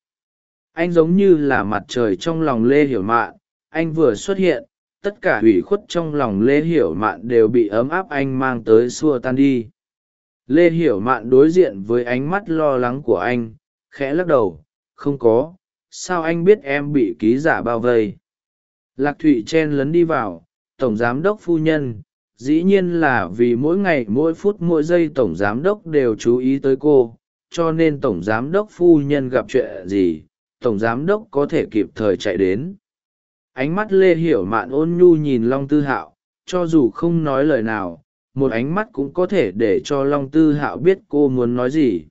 Anh giống như là mặt trời trong lòng lê hiểu mạn, anh vừa xuất hiện, tất cả hủy khuất trong lòng lê hiểu mạn đều bị ấm áp anh mang tới xua tan đi. Lê hiểu mạn đối diện với ánh mắt lo lắng của anh, khẽ lắc đầu, không có, sao anh biết em bị ký giả bao vây? Lạc thụy chen lấn đi vào, tổng giám đốc phu nhân dĩ nhiên là vì mỗi ngày mỗi phút mỗi giây tổng giám đốc đều chú ý tới cô cho nên tổng giám đốc phu nhân gặp chuyện gì tổng giám đốc có thể kịp thời chạy đến ánh mắt lê hiểu mạn ôn nhu nhìn long tư hạo cho dù không nói lời nào một ánh mắt cũng có thể để cho long tư hạo biết cô muốn nói gì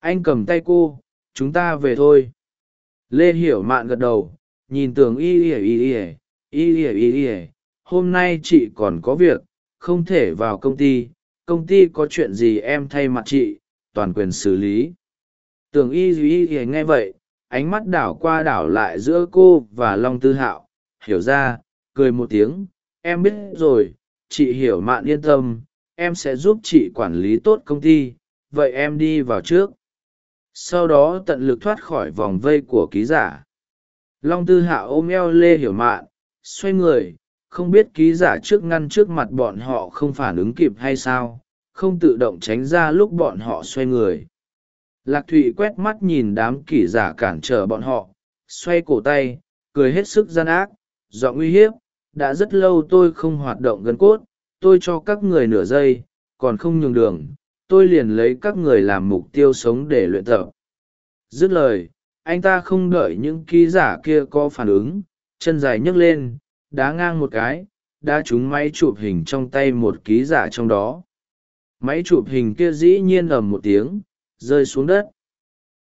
anh cầm tay cô chúng ta về thôi lê hiểu mạn gật đầu nhìn tường y ỉa y ỉa y ỉa y ỉa hôm nay chị còn có việc, không thể vào công ty công ty có chuyện gì em thay mặt chị, toàn quyền xử lý. Tưởng y y nghe vậy, ánh mắt đảo qua đảo lại giữa cô và long tư hạo, hiểu ra, cười một tiếng, em biết rồi, chị hiểu mạn yên tâm, em sẽ giúp chị quản lý tốt công ty, vậy em đi vào trước. Sau đó tận lực thoát khỏi vòng vây của ký giả. Long tư hạ ôm eo lê hiểu mạn, xoay người không biết ký giả trước ngăn trước mặt bọn họ không phản ứng kịp hay sao, không tự động tránh ra lúc bọn họ xoay người. Lạc thụy quét mắt nhìn đám kỷ giả cản trở bọn họ, xoay cổ tay, cười hết sức gian ác dọn uy hiếp, đã rất lâu tôi không hoạt động gân cốt, tôi cho các người nửa giây, còn không nhường đường, tôi liền lấy các người làm mục tiêu sống để luyện tập. Dứt lời, anh ta không đợi những ký giả kia có phản ứng, chân dài nhấc lên đá ngang một cái đã trúng máy chụp hình trong tay một ký giả trong đó. Máy chụp hình kia dĩ nhiên ầm một tiếng, rơi xuống đất.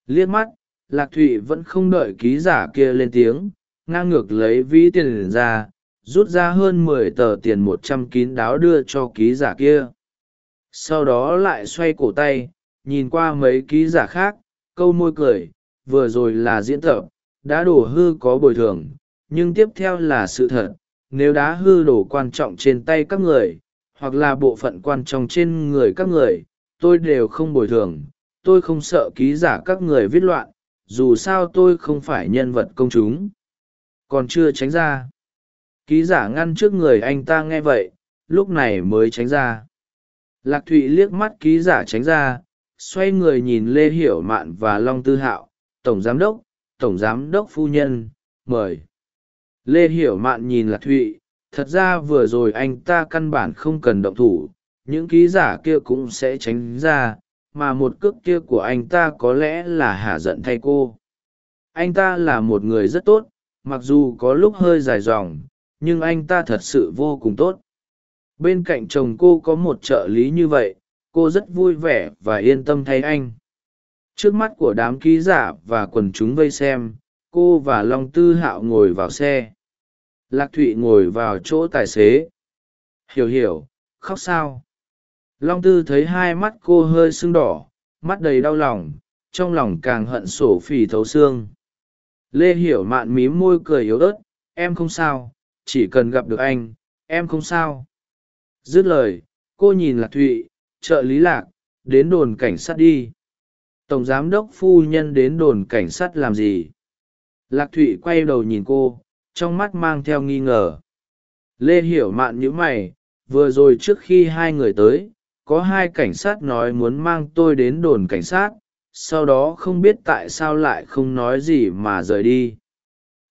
Liếc mắt, lạc thụy vẫn không đợi ký giả kia lên tiếng, ngang ngược lấy ví tiền ra, rút ra hơn mười tờ tiền một trăm kín đáo đưa cho ký giả kia. Sau đó lại xoay cổ tay, nhìn qua mấy ký giả khác, câu môi cười, vừa rồi là diễn tập, đã đổ hư có bồi thường, nhưng tiếp theo là sự thật nếu đá hư đồ quan trọng trên tay các người, hoặc là bộ phận quan trọng trên người các người, tôi đều không bồi thường. Tôi không sợ ký giả các người viết loạn, dù sao tôi không phải nhân vật công chúng. Còn chưa tránh ra. Ký giả ngăn trước người anh ta nghe vậy, lúc này mới tránh ra. Lạc thụy liếc mắt ký giả tránh ra, xoay người nhìn lê hiểu mạn và long tư hạo, tổng giám đốc, tổng giám đốc phu nhân, mời lê hiểu mạn nhìn lạc thụy, thật ra vừa rồi anh ta căn bản không cần động thủ, những ký giả kia cũng sẽ tránh ra, mà một cước kia của anh ta có lẽ là hả giận thay cô. Anh ta là một người rất tốt, mặc dù có lúc hơi dài dòng, nhưng anh ta thật sự vô cùng tốt. Bên cạnh chồng cô có một trợ lý như vậy, cô rất vui vẻ và yên tâm thay anh. Trước mắt của đám ký giả và quần chúng vây xem, cô và long tư hạo ngồi vào xe lạc thụy ngồi vào chỗ tài xế. Hiểu hiểu, khóc sao? Long tư thấy hai mắt cô hơi sưng đỏ, mắt đầy đau lòng, trong lòng càng hận sổ phì thấu xương. Lê hiểu mạn mím môi cười yếu ớt, em không sao, chỉ cần gặp được anh, em không sao. Dứt lời, cô nhìn lạc thụy, trợ lý lạc, đến đồn cảnh sát đi. Tổng giám đốc phu nhân đến đồn cảnh sát làm gì? Lạc thụy quay đầu nhìn cô trong mắt mang theo nghi ngờ. Lê hiểu mạn nhữ mày, vừa rồi trước khi hai người tới, có hai cảnh sát nói muốn mang tôi đến đồn cảnh sát, sau đó không biết tại sao lại không nói gì mà rời đi.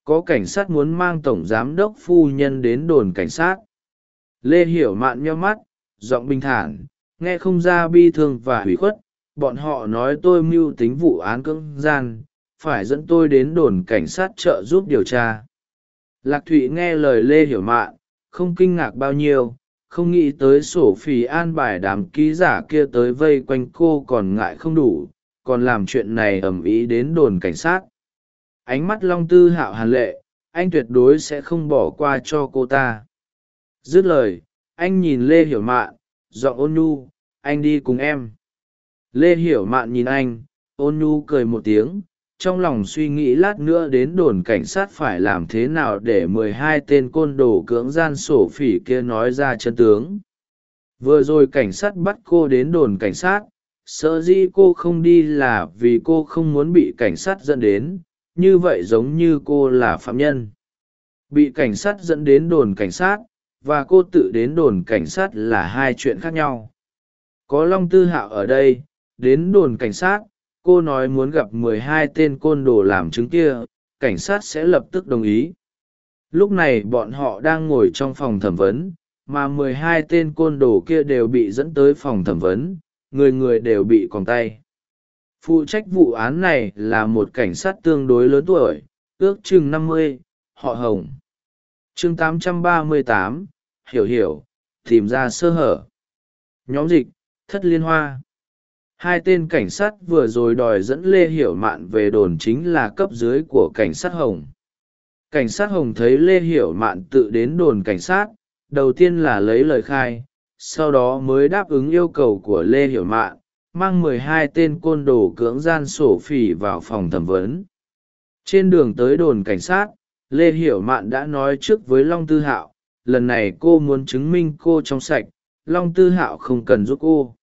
Có cảnh sát muốn mang tổng giám đốc phu nhân đến đồn cảnh sát. Lê hiểu mạn nheo mắt, giọng bình thản, nghe không ra bi thương và hủy khuất, bọn họ nói tôi mưu tính vụ án cưỡng gian, phải dẫn tôi đến đồn cảnh sát trợ giúp điều tra lạc thụy nghe lời lê hiểu mạn, không kinh ngạc bao nhiêu, không nghĩ tới sổ phì an bài đám ký giả kia tới vây quanh cô còn ngại không đủ, còn làm chuyện này ầm ĩ đến đồn cảnh sát. Ánh mắt long tư hạo hàn lệ, anh tuyệt đối sẽ không bỏ qua cho cô ta. Dứt lời, anh nhìn lê hiểu mạn, giọng ôn nhu, anh đi cùng em. Lê hiểu mạn nhìn anh, ôn nhu cười một tiếng trong lòng suy nghĩ lát nữa đến đồn cảnh sát phải làm thế nào để mười hai tên côn đồ cưỡng gian sổ phỉ kia nói ra chân tướng. Vừa rồi cảnh sát bắt cô đến đồn cảnh sát, sợ dĩ cô không đi là vì cô không muốn bị cảnh sát dẫn đến, như vậy giống như cô là phạm nhân. Bị cảnh sát dẫn đến đồn cảnh sát, và cô tự đến đồn cảnh sát là hai chuyện khác nhau. Có long tư hạo ở đây, đến đồn cảnh sát cô nói muốn gặp mười hai tên côn đồ làm chứng kia cảnh sát sẽ lập tức đồng ý. Lúc này bọn họ đang ngồi trong phòng thẩm vấn mà mười hai tên côn đồ kia đều bị dẫn tới phòng thẩm vấn người người đều bị còng tay. Phụ trách vụ án này là một cảnh sát tương đối lớn tuổi ước chừng năm mươi họ hồng. Chương 838, hiểu hiểu tìm ra sơ hở. Nhóm dịch thất liên hoa hai tên cảnh sát vừa rồi đòi dẫn lê hiểu mạn về đồn chính là cấp dưới của cảnh sát hồng. Cảnh sát hồng thấy lê hiểu mạn tự đến đồn cảnh sát, đầu tiên là lấy lời khai, sau đó mới đáp ứng yêu cầu của lê hiểu mạn, mang mười hai tên côn đồ cưỡng gian sổ phỉ vào phòng thẩm vấn. Trên đường tới đồn cảnh sát, lê hiểu mạn đã nói trước với long tư hạo, lần này cô muốn chứng minh cô trong sạch, long tư hạo không cần giúp cô.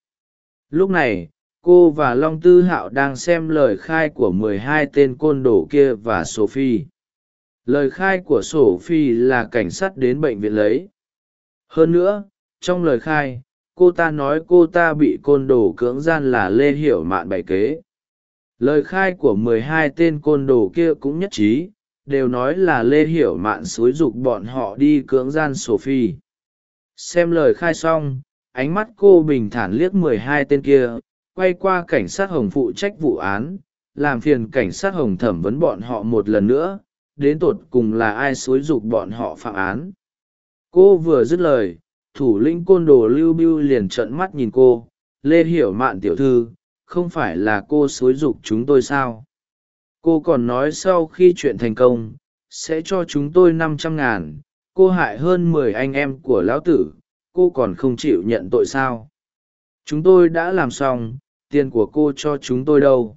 Lúc này cô và long tư hạo đang xem lời khai của mười hai tên côn đồ kia và sophie. Lời khai của sophie là cảnh sát đến bệnh viện lấy. Hơn nữa, trong lời khai, cô ta nói cô ta bị côn đồ cưỡng gian là lê hiểu mạn bày kế. Lời khai của mười hai tên côn đồ kia cũng nhất trí, đều nói là lê hiểu mạn xúi giục bọn họ đi cưỡng gian sophie. Xem lời khai xong, ánh mắt cô bình thản liếc mười hai tên kia quay qua cảnh sát hồng phụ trách vụ án, làm phiền cảnh sát hồng thẩm vấn bọn họ một lần nữa, đến tột cùng là ai xúi giục bọn họ phạm án. Cô vừa dứt lời, thủ lĩnh côn đồ lưu bưu liền trợn mắt nhìn cô, lê hiểu mạn tiểu thư, không phải là cô xúi giục chúng tôi sao? Cô còn nói sau khi chuyện thành công, sẽ cho chúng tôi năm trăm ngàn, cô hại hơn mười anh em của lão tử, cô còn không chịu nhận tội sao? Chúng tôi đã làm xong tiền của cô cho chúng tôi đâu.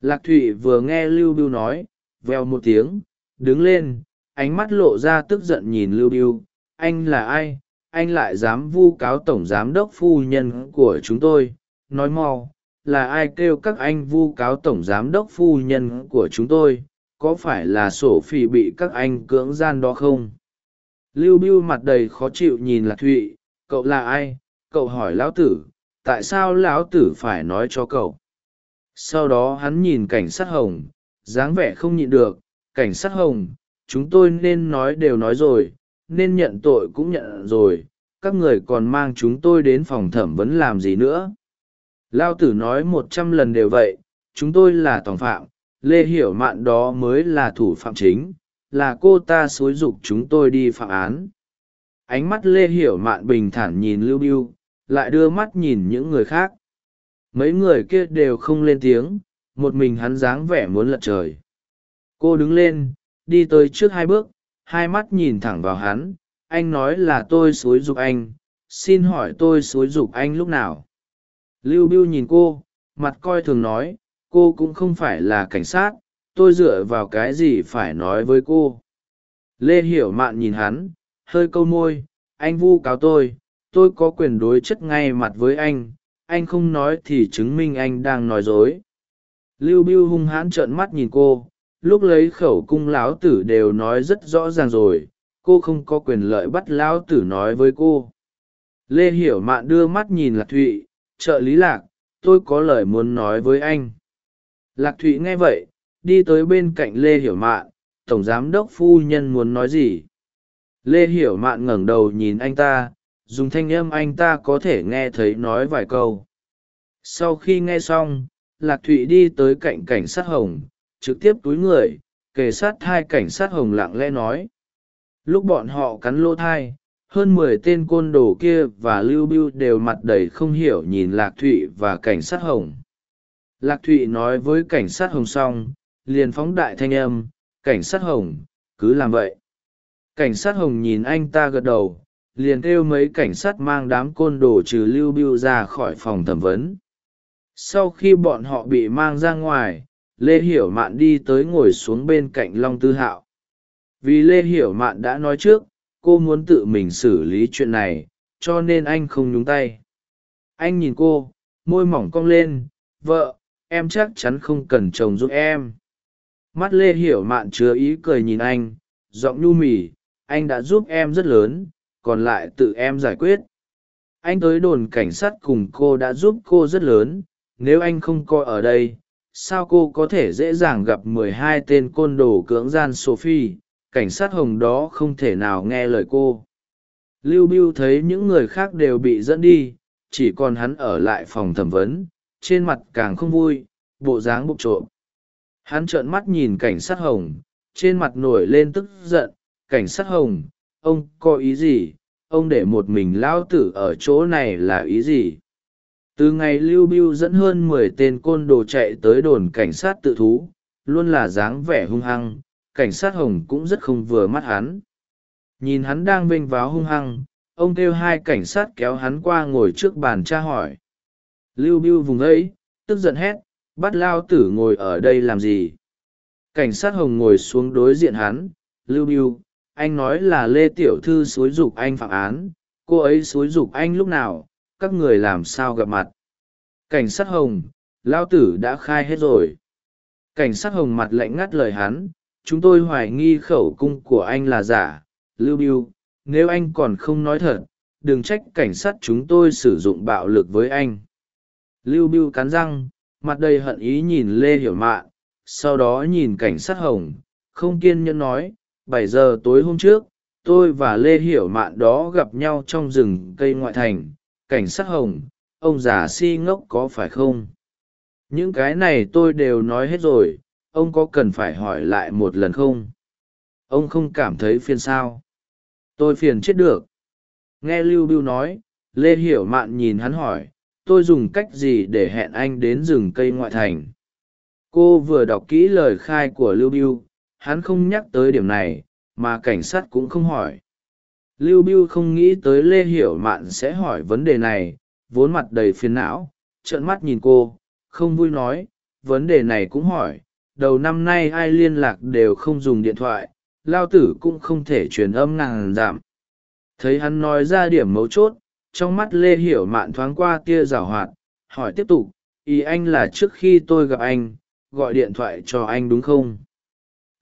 Lạc thụy vừa nghe lưu biêu nói veo một tiếng, đứng lên, ánh mắt lộ ra tức giận nhìn lưu biêu. Anh là ai? Anh lại dám vu cáo tổng giám đốc phu nhân của chúng tôi. Nói mau, là ai kêu các anh vu cáo tổng giám đốc phu nhân của chúng tôi? Có phải là sổ phỉ bị các anh cưỡng gian đó không? Lưu bưu mặt đầy khó chịu nhìn lạc thụy. Cậu là ai? Cậu hỏi lão tử tại sao lão tử phải nói cho cậu? Sau đó hắn nhìn cảnh sát hồng, dáng vẻ không nhịn được, cảnh sát hồng, chúng tôi nên nói đều nói rồi, nên nhận tội cũng nhận rồi, các người còn mang chúng tôi đến phòng thẩm vấn làm gì nữa? Lao tử nói một trăm lần đều vậy, chúng tôi là tòng phạm, lê hiểu mạn đó mới là thủ phạm chính, là cô ta xúi giục chúng tôi đi phạm án. Ánh mắt lê hiểu mạn bình thản nhìn lưu biêu lại đưa mắt nhìn những người khác. Mấy người kia đều không lên tiếng, một mình hắn dáng vẻ muốn lật trời. Cô đứng lên, đi tới trước hai bước, hai mắt nhìn thẳng vào hắn, anh nói là tôi xúi giục anh, xin hỏi tôi xúi giục anh lúc nào? Lưu biêu nhìn cô, mặt coi thường nói, cô cũng không phải là cảnh sát, tôi dựa vào cái gì phải nói với cô? Lê hiểu mạn nhìn hắn, hơi câu môi, anh vu cáo tôi tôi có quyền đối chất ngay mặt với anh anh không nói thì chứng minh anh đang nói dối. Lưu biêu hung hãn trợn mắt nhìn cô, lúc lấy khẩu cung lão tử đều nói rất rõ ràng rồi, cô không có quyền lợi bắt lão tử nói với cô. Lê hiểu mạn đưa mắt nhìn lạc thụy, trợ lý lạc, tôi có lời muốn nói với anh. Lạc thụy nghe vậy, đi tới bên cạnh lê hiểu mạn, tổng giám đốc phu nhân muốn nói gì? Lê hiểu mạn ngẩng đầu nhìn anh ta dùng thanh âm anh ta có thể nghe thấy nói vài câu. Sau khi nghe xong, lạc thụy đi tới cạnh cảnh sát hồng, trực tiếp túi người, kề sát hai cảnh sát hồng lặng lẽ nói. Lúc bọn họ cắn lỗ thai, hơn mười tên côn đồ kia và lưu bưu đều mặt đầy không hiểu nhìn lạc thụy và cảnh sát hồng. Lạc thụy nói với cảnh sát hồng xong, liền phóng đại thanh âm, cảnh sát hồng, cứ làm vậy. Cảnh sát hồng nhìn anh ta gật đầu liền kêu mấy cảnh sát mang đám côn đồ trừ lưu bưu ra khỏi phòng thẩm vấn. Sau khi bọn họ bị mang ra ngoài, lê hiểu mạn đi tới ngồi xuống bên cạnh long tư hạo. Vì lê hiểu mạn đã nói trước, cô muốn tự mình xử lý chuyện này, cho nên anh không nhúng tay. Anh nhìn cô, môi mỏng cong lên, vợ, em chắc chắn không cần chồng giúp em. Mắt lê hiểu mạn chứa ý cười nhìn anh, giọng nhu mì, anh đã giúp em rất lớn còn lại tự em giải quyết. Anh tới đồn cảnh sát cùng cô đã giúp cô rất lớn, nếu anh không coi ở đây, sao cô có thể dễ dàng gặp mười hai tên côn đồ cưỡng gian sophie? Cảnh sát hồng đó không thể nào nghe lời cô. Lưu bưu thấy những người khác đều bị dẫn đi, chỉ còn hắn ở lại phòng thẩm vấn, trên mặt càng không vui, bộ dáng bục trộm. Hắn trợn mắt nhìn cảnh sát hồng, trên mặt nổi lên tức giận. Cảnh sát hồng ông có ý gì? Ông để một mình lão tử ở chỗ này là ý gì? Từ ngày lưu biêu dẫn hơn mười tên côn đồ chạy tới đồn cảnh sát tự thú, luôn là dáng vẻ hung hăng, cảnh sát hồng cũng rất không vừa mắt hắn. Nhìn hắn đang vênh váo hung hăng, ông kêu hai cảnh sát kéo hắn qua ngồi trước bàn tra hỏi. Lưu biêu vùng ấy, tức giận hét, bắt lao tử ngồi ở đây làm gì? Cảnh sát hồng ngồi xuống đối diện hắn, lưu biêu anh nói là lê tiểu thư xúi giục anh phạm án, cô ấy xúi giục anh lúc nào, các người làm sao gặp mặt. Cảnh sát hồng, lao tử đã khai hết rồi. Cảnh sát hồng mặt lạnh ngắt lời hắn, chúng tôi hoài nghi khẩu cung của anh là giả, lưu biêu, nếu anh còn không nói thật, đừng trách cảnh sát chúng tôi sử dụng bạo lực với anh. Lưu biêu cắn răng, mặt đầy hận ý nhìn lê hiểu mạn, sau đó nhìn cảnh sát hồng, không kiên nhẫn nói bảy giờ tối hôm trước, tôi và lê hiểu mạn đó gặp nhau trong rừng cây ngoại thành, cảnh sát hồng, ông già si ngốc có phải không? Những cái này tôi đều nói hết rồi, ông có cần phải hỏi lại một lần không? Ông không cảm thấy phiền sao? Tôi phiền chết được. Nghe lưu biêu nói, lê hiểu mạn nhìn hắn hỏi, tôi dùng cách gì để hẹn anh đến rừng cây ngoại thành? Cô vừa đọc kỹ lời khai của lưu biêu hắn không nhắc tới điểm này, mà cảnh sát cũng không hỏi. Lưu biêu không nghĩ tới lê hiểu mạn sẽ hỏi vấn đề này, vốn mặt đầy phiền não, trợn mắt nhìn cô, không vui nói, vấn đề này cũng hỏi, đầu năm nay ai liên lạc đều không dùng điện thoại, lao tử cũng không thể truyền âm ngàn giảm. Thấy hắn nói ra điểm mấu chốt, trong mắt lê hiểu mạn thoáng qua tia rào hoạt, hỏi tiếp tục, ý anh là trước khi tôi gặp anh, gọi điện thoại cho anh đúng không?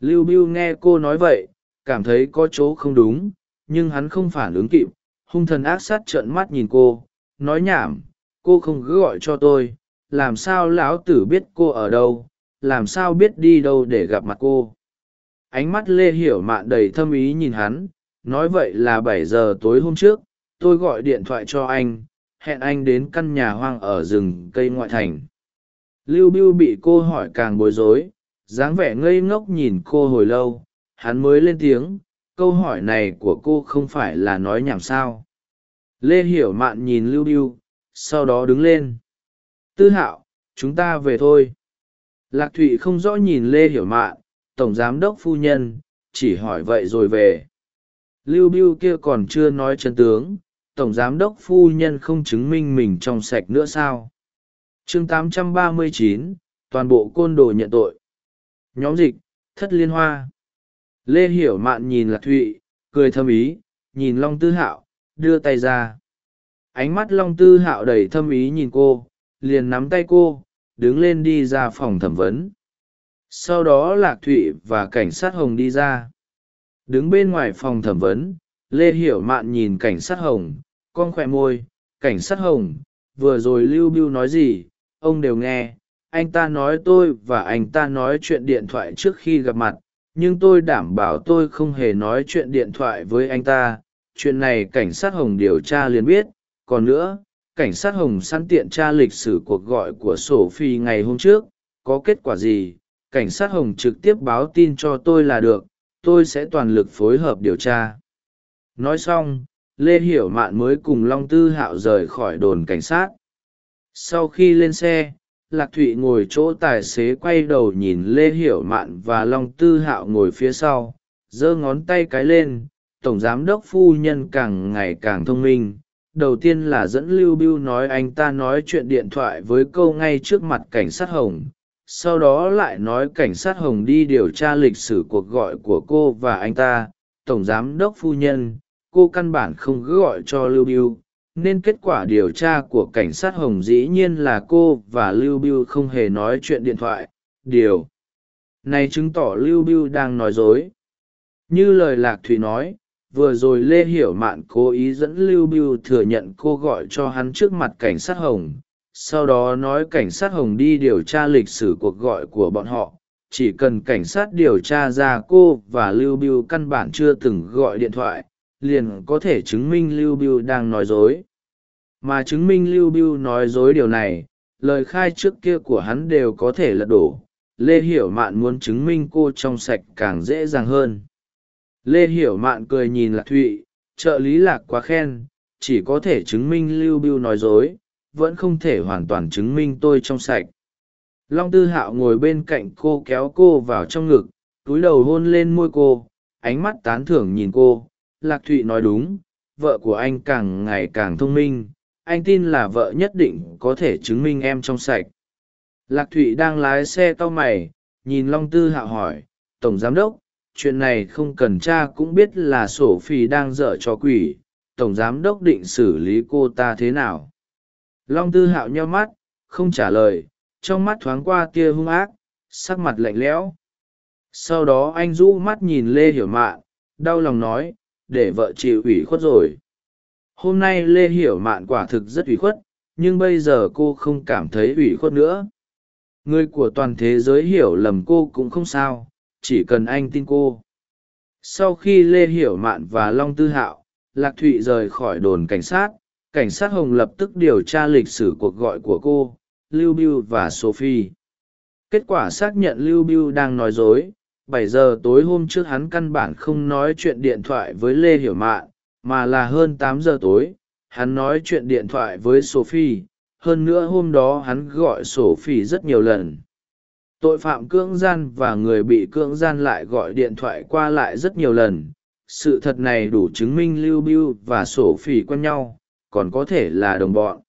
Lưu biêu nghe cô nói vậy, cảm thấy có chỗ không đúng, nhưng hắn không phản ứng kịp, hung thần ác sát trợn mắt nhìn cô, nói nhảm, cô không cứ gọi cho tôi, làm sao lão tử biết cô ở đâu, làm sao biết đi đâu để gặp mặt cô? Ánh mắt lê hiểu mạn đầy thâm ý nhìn hắn, nói vậy là bảy giờ tối hôm trước, tôi gọi điện thoại cho anh, hẹn anh đến căn nhà hoang ở rừng cây ngoại thành. Lưu biêu bị cô hỏi càng bối rối dáng vẻ ngây ngốc nhìn cô hồi lâu hắn mới lên tiếng câu hỏi này của cô không phải là nói nhảm sao. Lê hiểu mạn nhìn lưu biêu sau đó đứng lên. Tư hạo chúng ta về thôi. Lạc thụy không rõ nhìn lê hiểu mạn tổng giám đốc phu nhân chỉ hỏi vậy rồi về. Lưu biêu kia còn chưa nói chân tướng tổng giám đốc phu nhân không chứng minh mình trong sạch nữa sao? Chương 839, toàn bộ côn đồ nhận tội nhóm dịch, thất liên hoa. Lê hiểu mạn nhìn lạc thụy, cười thâm ý, nhìn long tư hạo, đưa tay ra. Ánh mắt long tư hạo đầy thâm ý nhìn cô, liền nắm tay cô, đứng lên đi ra phòng thẩm vấn. Sau đó lạc thụy và cảnh sát hồng đi ra. Đứng bên ngoài phòng thẩm vấn, lê hiểu mạn nhìn cảnh sát hồng, con khỏe môi, cảnh sát hồng, vừa rồi lưu bưu nói gì? Ông đều nghe anh ta nói tôi và anh ta nói chuyện điện thoại trước khi gặp mặt, nhưng tôi đảm bảo tôi không hề nói chuyện điện thoại với anh ta. Chuyện này cảnh sát hồng điều tra liền biết. Còn nữa, cảnh sát hồng săn tiện tra lịch sử cuộc gọi của sổ phi ngày hôm trước. Có kết quả gì, cảnh sát hồng trực tiếp báo tin cho tôi là được. Tôi sẽ toàn lực phối hợp điều tra. Nói xong, lê hiểu mạn mới cùng long tư hạo rời khỏi đồn cảnh sát. Sau khi lên xe lạc thụy ngồi chỗ tài xế quay đầu nhìn lê hiểu mạn và long tư hạo ngồi phía sau, giơ ngón tay cái lên, tổng giám đốc phu nhân càng ngày càng thông minh. Đầu tiên là dẫn lưu bưu nói anh ta nói chuyện điện thoại với câu ngay trước mặt cảnh sát hồng, sau đó lại nói cảnh sát hồng đi điều tra lịch sử cuộc gọi của cô và anh ta. Tổng giám đốc phu nhân, cô căn bản không cứ gọi cho lưu bưu nên kết quả điều tra của cảnh sát hồng dĩ nhiên là cô và lưu bưu không hề nói chuyện điện thoại. Điều này chứng tỏ lưu bưu đang nói dối. Như lời lạc thủy nói, vừa rồi lê hiểu mạn cố ý dẫn lưu bưu thừa nhận cô gọi cho hắn trước mặt cảnh sát hồng. Sau đó nói cảnh sát hồng đi điều tra lịch sử cuộc gọi của bọn họ. Chỉ cần cảnh sát điều tra ra cô và lưu bưu căn bản chưa từng gọi điện thoại liền có thể chứng minh lưu biêu đang nói dối. Mà chứng minh lưu biêu nói dối điều này, lời khai trước kia của hắn đều có thể lật đổ. Lê hiểu mạn muốn chứng minh cô trong sạch càng dễ dàng hơn. Lê hiểu mạn cười nhìn lạc thụy, trợ lý lạc quá khen, chỉ có thể chứng minh lưu biêu nói dối, vẫn không thể hoàn toàn chứng minh tôi trong sạch. Long tư hạo ngồi bên cạnh cô kéo cô vào trong ngực, túi đầu hôn lên môi cô, ánh mắt tán thưởng nhìn cô lạc thụy nói đúng, vợ của anh càng ngày càng thông minh, anh tin là vợ nhất định có thể chứng minh em trong sạch. Lạc thụy đang lái xe cau mày, nhìn long tư hạo hỏi, tổng giám đốc, chuyện này không cần cha cũng biết là sổ phi đang dở cho quỷ, tổng giám đốc định xử lý cô ta thế nào? Long tư hạo nheo mắt, không trả lời, trong mắt thoáng qua tia hung ác, sắc mặt lạnh lẽo. Sau đó anh rũ mắt nhìn lê hiểu mạn, đau lòng nói để vợ chịu ủy khuất rồi. Hôm nay lê hiểu mạn quả thực rất ủy khuất, nhưng bây giờ cô không cảm thấy ủy khuất nữa. Người của toàn thế giới hiểu lầm cô cũng không sao, chỉ cần anh tin cô. Sau khi lê hiểu mạn và long tư hạo, lạc thụy rời khỏi đồn cảnh sát cảnh sát hồng lập tức điều tra lịch sử cuộc gọi của cô, lưu biêu và sophie. Kết quả xác nhận lưu biêu đang nói dối bảy giờ tối hôm trước hắn căn bản không nói chuyện điện thoại với lê hiểu mạn, mà là hơn tám giờ tối, hắn nói chuyện điện thoại với sophie. Hơn nữa hôm đó hắn gọi sophie rất nhiều lần. Tội phạm cưỡng gian và người bị cưỡng gian lại gọi điện thoại qua lại rất nhiều lần. Sự thật này đủ chứng minh lưu bưu và sổ phỉ quen nhau, còn có thể là đồng bọn.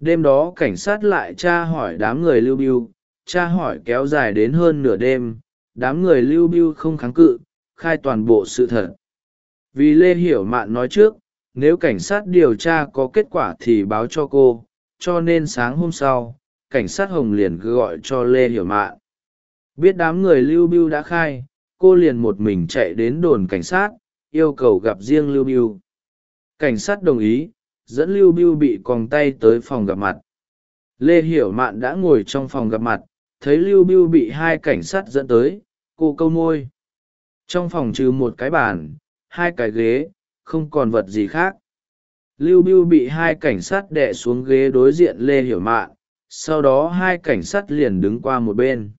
Đêm đó cảnh sát lại tra hỏi đám người lưu bưu tra hỏi kéo dài đến hơn nửa đêm đám người lưu biêu không kháng cự, khai toàn bộ sự thật. Vì lê hiểu mạn nói trước, nếu cảnh sát điều tra có kết quả thì báo cho cô, cho nên sáng hôm sau, cảnh sát hồng liền gọi cho lê hiểu mạn. Biết đám người lưu biêu đã khai, cô liền một mình chạy đến đồn cảnh sát, yêu cầu gặp riêng lưu biêu cảnh sát đồng ý, dẫn lưu biêu bị còng tay tới phòng gặp mặt. Lê hiểu mạn đã ngồi trong phòng gặp mặt thấy lưu biêu bị hai cảnh sát dẫn tới, cô câu môi. Trong phòng trừ một cái bàn, hai cái ghế, không còn vật gì khác. Lưu biêu bị hai cảnh sát đẻ xuống ghế đối diện lê hiểu mạn, sau đó hai cảnh sát liền đứng qua một bên.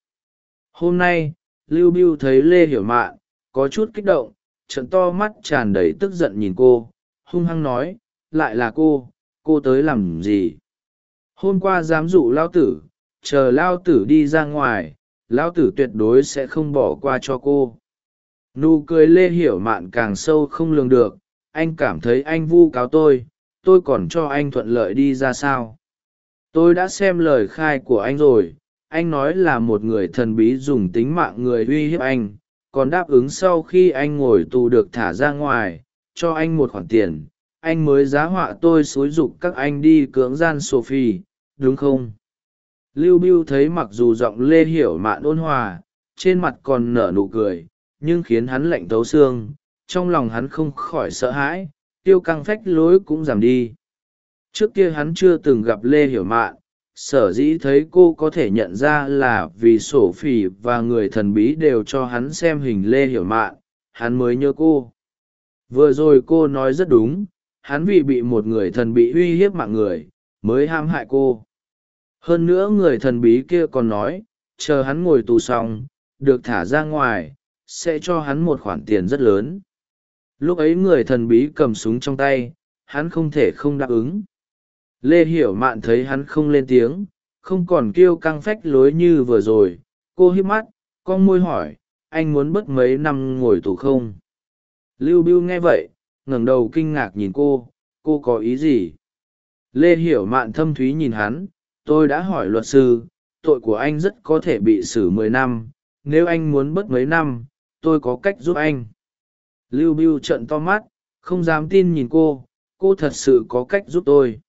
Hôm nay, lưu biêu thấy lê hiểu mạn, có chút kích động, trận to mắt tràn đầy tức giận nhìn cô, hung hăng nói, lại là cô cô tới làm gì? Hôm qua dám dụ lao tử chờ lao tử đi ra ngoài, lao tử tuyệt đối sẽ không bỏ qua cho cô. Nụ cười lê hiểu mạn càng sâu không lường được, anh cảm thấy anh vu cáo tôi tôi còn cho anh thuận lợi đi ra sao? Tôi đã xem lời khai của anh rồi, anh nói là một người thần bí dùng tính mạng người uy hiếp anh, còn đáp ứng sau khi anh ngồi tù được thả ra ngoài, cho anh một khoản tiền, anh mới giá họa tôi xúi giục các anh đi cưỡng gian sophie, đúng không? Lưu biêu thấy mặc dù giọng lê hiểu mạn ôn hòa, trên mặt còn nở nụ cười, nhưng khiến hắn lạnh tấu xương, trong lòng hắn không khỏi sợ hãi, tiêu căng phách lối cũng giảm đi. Trước kia hắn chưa từng gặp lê hiểu mạn, sở dĩ thấy cô có thể nhận ra là vì sổ phỉ và người thần bí đều cho hắn xem hình lê hiểu mạn, hắn mới nhớ cô. Vừa rồi cô nói rất đúng, hắn vì bị một người thần bị uy hiếp mạng người, mới ham hại cô hơn nữa người thần bí kia còn nói, chờ hắn ngồi tù xong, được thả ra ngoài, sẽ cho hắn một khoản tiền rất lớn. Lúc ấy người thần bí cầm súng trong tay, hắn không thể không đáp ứng. Lê hiểu mạn thấy hắn không lên tiếng, không còn kêu căng phách lối như vừa rồi. Cô hiếp mắt, con môi hỏi, anh muốn bớt mấy năm ngồi tù không? Lưu bưu nghe vậy, ngẩng đầu kinh ngạc nhìn cô cô có ý gì? Lê hiểu mạn thâm thúy nhìn hắn tôi đã hỏi luật sư, tội của anh rất có thể bị xử mười năm, nếu anh muốn bớt mấy năm, tôi có cách giúp anh. Lưu bưu trận to mắt, không dám tin nhìn cô cô thật sự có cách giúp tôi.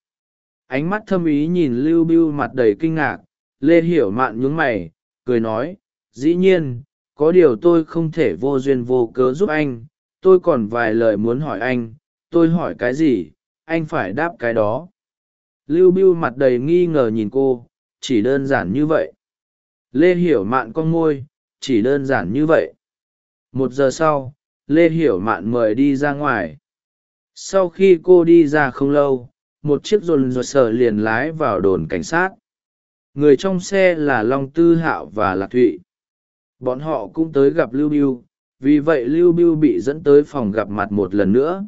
Ánh mắt thâm ý nhìn lưu bưu mặt đầy kinh ngạc, lê hiểu mạn nhún mày, cười nói, dĩ nhiên, có điều tôi không thể vô duyên vô cớ giúp anh, tôi còn vài lời muốn hỏi anh, tôi hỏi cái gì, anh phải đáp cái đó lưu bưu mặt đầy nghi ngờ nhìn cô, chỉ đơn giản như vậy. Lê hiểu mạn con môi chỉ đơn giản như vậy. Một giờ sau, lê hiểu mạn mời đi ra ngoài. Sau khi cô đi ra không lâu, một chiếc dồn dồn sờ liền lái vào đồn cảnh sát. Người trong xe là long tư hạo và lạc thụy. Bọn họ cũng tới gặp lưu biêu vì vậy lưu biêu bị dẫn tới phòng gặp mặt một lần nữa.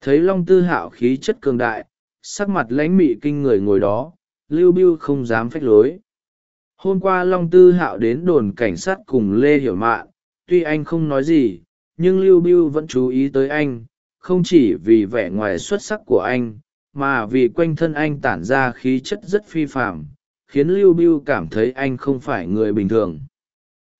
Thấy long tư hạo khí chất cường đại sắc mặt lãnh mị kinh người ngồi đó, lưu biêu không dám phách lối. Hôm qua long tư hạo đến đồn cảnh sát cùng lê hiểu mạn, tuy anh không nói gì, nhưng lưu biêu vẫn chú ý tới anh, không chỉ vì vẻ ngoài xuất sắc của anh, mà vì quanh thân anh tản ra khí chất rất phi phạm khiến lưu biêu cảm thấy anh không phải người bình thường.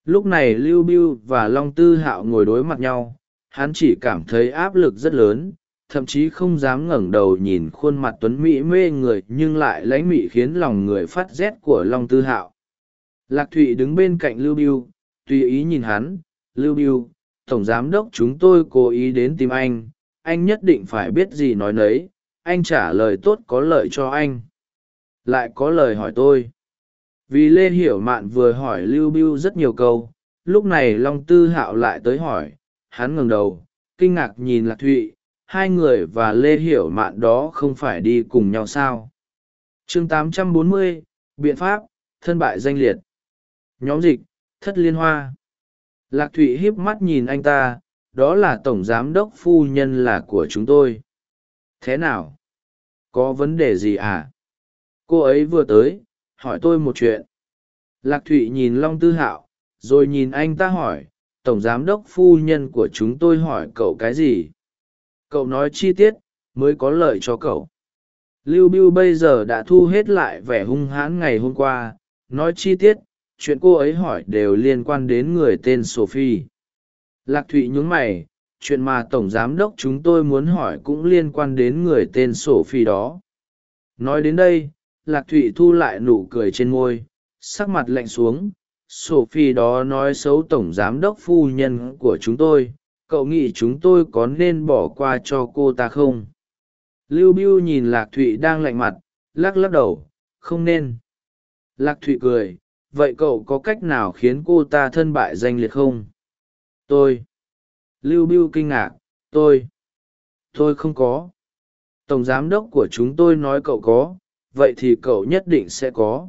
Lúc này lưu biêu và long tư hạo ngồi đối mặt nhau, hắn chỉ cảm thấy áp lực rất lớn thậm chí không dám ngẩng đầu nhìn khuôn mặt tuấn mỹ mê người nhưng lại lãnh mị khiến lòng người phát rét của long tư hạo. Lạc thụy đứng bên cạnh lưu biêu, tùy ý nhìn hắn. Lưu biêu, tổng giám đốc chúng tôi cố ý đến tìm anh. Anh nhất định phải biết gì nói nấy. Anh trả lời tốt có lợi cho anh. Lại có lời hỏi tôi. Vì lê hiểu mạn vừa hỏi lưu biêu rất nhiều câu, lúc này long tư hạo lại tới hỏi. Hắn ngừng đầu, kinh ngạc nhìn lạc thụy hai người và lê hiểu mạn đó không phải đi cùng nhau sao? Chương 840, biện pháp thân bại danh liệt. Nhóm dịch thất liên hoa. Lạc thụy híp mắt nhìn anh ta đó là tổng giám đốc phu nhân là của chúng tôi. Thế nào? Có vấn đề gì à? Cô ấy vừa tới hỏi tôi một chuyện. Lạc thụy nhìn long tư hạo rồi nhìn anh ta hỏi tổng giám đốc phu nhân của chúng tôi hỏi cậu cái gì? Cậu nói chi tiết, mới có lợi cho cậu. Lưu bưu bây giờ đã thu hết lại vẻ hung hãn ngày hôm qua, nói chi tiết, chuyện cô ấy hỏi đều liên quan đến người tên sophie. Lạc thụy nhún mày, chuyện mà tổng giám đốc chúng tôi muốn hỏi cũng liên quan đến người tên sophie đó. Nói đến đây, lạc thụy thu lại nụ cười trên môi, sắc mặt lạnh xuống. Sophie đó nói xấu tổng giám đốc phu nhân của chúng tôi cậu nghĩ chúng tôi có nên bỏ qua cho cô ta không? Lưu biêu nhìn lạc thụy đang lạnh mặt, lắc lắc đầu, không nên. Lạc thụy cười, vậy cậu có cách nào khiến cô ta thân bại danh liệt không? Tôi. Lưu biêu kinh ngạc, tôi. Tôi không có. Tổng giám đốc của chúng tôi nói cậu có, vậy thì cậu nhất định sẽ có.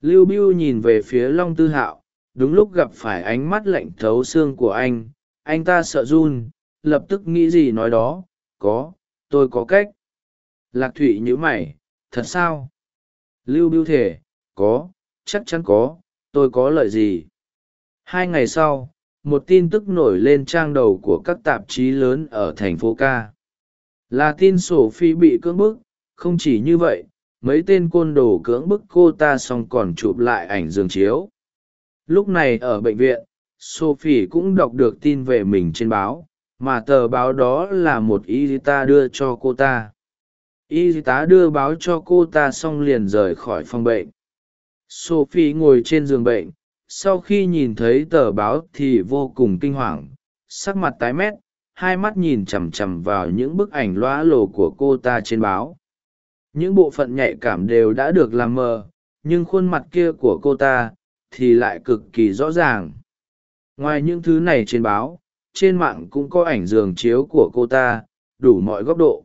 Lưu biêu nhìn về phía long tư hạo, đúng lúc gặp phải ánh mắt lạnh thấu xương của anh anh ta sợ run, lập tức nghĩ gì nói đó, có, tôi có cách. Lạc thụy nhữ mày, thật sao? Lưu biêu thể, có, chắc chắn có, tôi có lợi gì? Hai ngày sau, một tin tức nổi lên trang đầu của các tạp chí lớn ở thành phố ca là tin sổ phi bị cưỡng bức, không chỉ như vậy, mấy tên côn đồ cưỡng bức cô ta xong còn chụp lại ảnh giường chiếu. Lúc này ở bệnh viện sophie cũng đọc được tin về mình trên báo, mà tờ báo đó là một y tá đưa cho cô ta. Y tá đưa báo cho cô ta xong liền rời khỏi phòng bệnh. Sophie ngồi trên giường bệnh, sau khi nhìn thấy tờ báo thì vô cùng kinh hoàng, sắc mặt tái mét, hai mắt nhìn chằm chằm vào những bức ảnh lóa lồ của cô ta trên báo. Những bộ phận nhạy cảm đều đã được làm mờ, nhưng khuôn mặt kia của cô ta thì lại cực kỳ rõ ràng ngoài những thứ này trên báo, trên mạng cũng có ảnh giường chiếu của cô ta, đủ mọi góc độ.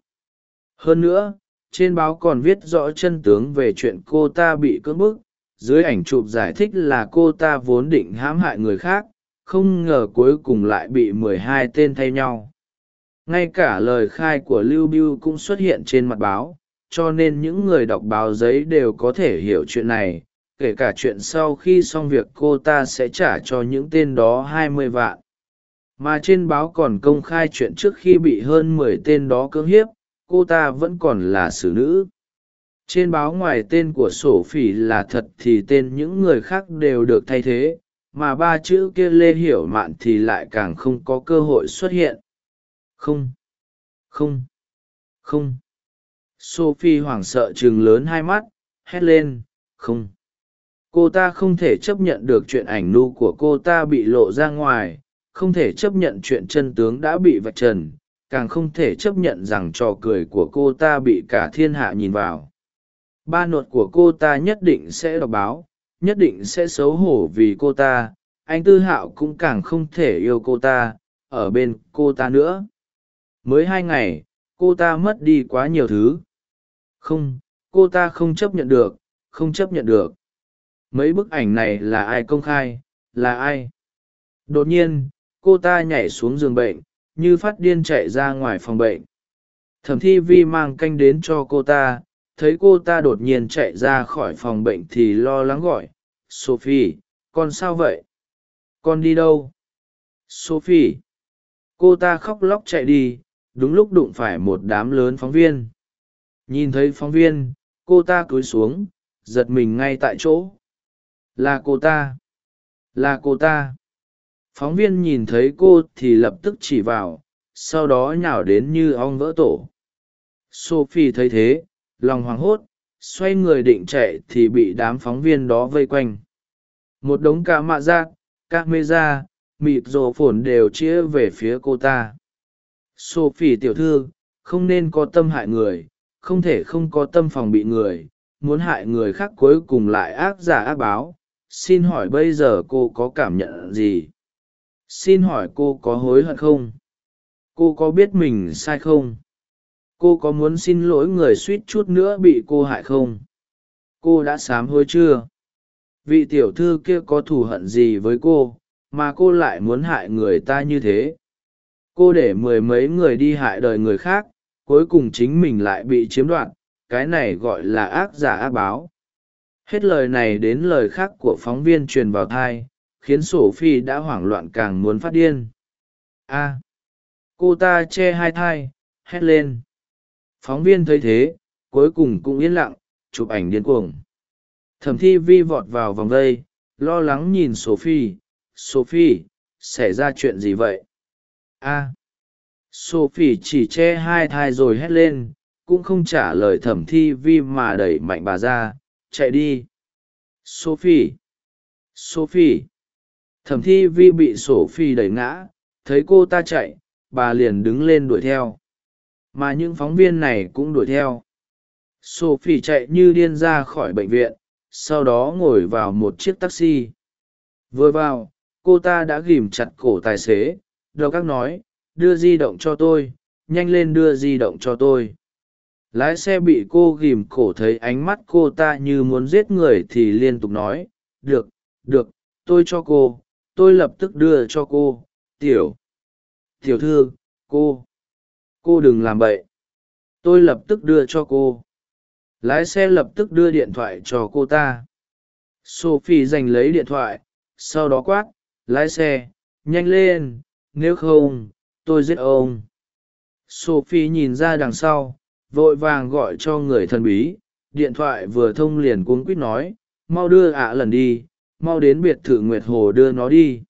Hơn nữa, trên báo còn viết rõ chân tướng về chuyện cô ta bị cưỡng bức, dưới ảnh chụp giải thích là cô ta vốn định hãm hại người khác, không ngờ cuối cùng lại bị mười hai tên thay nhau. Ngay cả lời khai của lưu biêu cũng xuất hiện trên mặt báo, cho nên những người đọc báo giấy đều có thể hiểu chuyện này kể cả chuyện sau khi xong việc cô ta sẽ trả cho những tên đó hai mươi vạn. Mà trên báo còn công khai chuyện trước khi bị hơn mười tên đó cưỡng hiếp, cô ta vẫn còn là xử nữ. Trên báo ngoài tên của sổ phỉ là thật thì tên những người khác đều được thay thế, mà ba chữ kia lê hiểu mạn thì lại càng không có cơ hội xuất hiện. Không không không. Sophie hoảng sợ chừng lớn hai mắt, hét lên, không cô ta không thể chấp nhận được chuyện ảnh nu của cô ta bị lộ ra ngoài, không thể chấp nhận chuyện chân tướng đã bị vạch trần, càng không thể chấp nhận rằng trò cười của cô ta bị cả thiên hạ nhìn vào. Ba nuột của cô ta nhất định sẽ đọc báo, nhất định sẽ xấu hổ vì cô ta, anh tư hạo cũng càng không thể yêu cô ta, ở bên cô ta nữa. Mới hai ngày, cô ta mất đi quá nhiều thứ. Không, cô ta không chấp nhận được, không chấp nhận được mấy bức ảnh này là ai công khai, là ai? Đột nhiên, cô ta nhảy xuống giường bệnh, như phát điên chạy ra ngoài phòng bệnh. Thẩm thi vi mang canh đến cho cô ta, thấy cô ta đột nhiên chạy ra khỏi phòng bệnh thì lo lắng gọi, sophie, con sao vậy? Con đi đâu? Sophie. Cô ta khóc lóc chạy đi, đúng lúc đụng phải một đám lớn phóng viên. Nhìn thấy phóng viên, cô ta cúi xuống, giật mình ngay tại chỗ là cô ta. Là cô ta. Phóng viên nhìn thấy cô thì lập tức chỉ vào, sau đó nhào đến như ong vỡ tổ. Sophie thấy thế, lòng hoảng hốt, xoay người định chạy thì bị đám phóng viên đó vây quanh. Một đống ca mạ giác ca mê ra mịt rổ phồn đều chĩa về phía cô ta. Sophie tiểu thư, không nên có tâm hại người, không thể không có tâm phòng bị người, muốn hại người khác cuối cùng lại ác giả ác báo xin hỏi bây giờ cô có cảm nhận gì? Xin hỏi cô có hối hận không? Cô có biết mình sai không? Cô có muốn xin lỗi người suýt chút nữa bị cô hại không? Cô đã sám hối chưa? Vị tiểu thư kia có thù hận gì với cô, mà cô lại muốn hại người ta như thế? Cô để mười mấy người đi hại đời người khác, cuối cùng chính mình lại bị chiếm đoạt, cái này gọi là ác giả ác báo hết lời này đến lời khác của phóng viên truyền vào thai, khiến sổ phi đã hoảng loạn càng muốn phát điên. A. À. Cô ta che hai thai, hét lên. Phóng viên thấy thế, cuối cùng cũng yên lặng, chụp ảnh điên cuồng. Thẩm thi vi vọt vào vòng vây lo lắng nhìn sophie sophie xảy ra chuyện gì vậy? A. À. Sophie chỉ che hai thai rồi hét lên, cũng không trả lời thẩm thi vi mà đẩy mạnh bà ra chạy đi. Sophie. Sophie. Thẩm thi vi bị sophie đẩy ngã, thấy cô ta chạy, bà liền đứng lên đuổi theo. Mà những phóng viên này cũng đuổi theo. Sophie chạy như điên ra khỏi bệnh viện, sau đó ngồi vào một chiếc taxi. Vừa vào, cô ta đã ghìm chặt cổ tài xế. Đầu các nói, đưa di động cho tôi, nhanh lên đưa di động cho tôi lái xe bị cô ghìm cổ thấy ánh mắt cô ta như muốn giết người thì liên tục nói, được được, tôi cho cô, tôi lập tức đưa cho cô, tiểu tiểu thư, cô cô đừng làm bậy, tôi lập tức đưa cho cô. Lái xe lập tức đưa điện thoại cho cô ta. Sophie giành lấy điện thoại, sau đó quát, lái xe, nhanh lên, nếu không, tôi giết ông. Sophie nhìn ra đằng sau vội vàng gọi cho người thân bí, điện thoại vừa thông liền cuống quýt nói, mau đưa ạ lần đi, mau đến biệt thự nguyệt hồ đưa nó đi.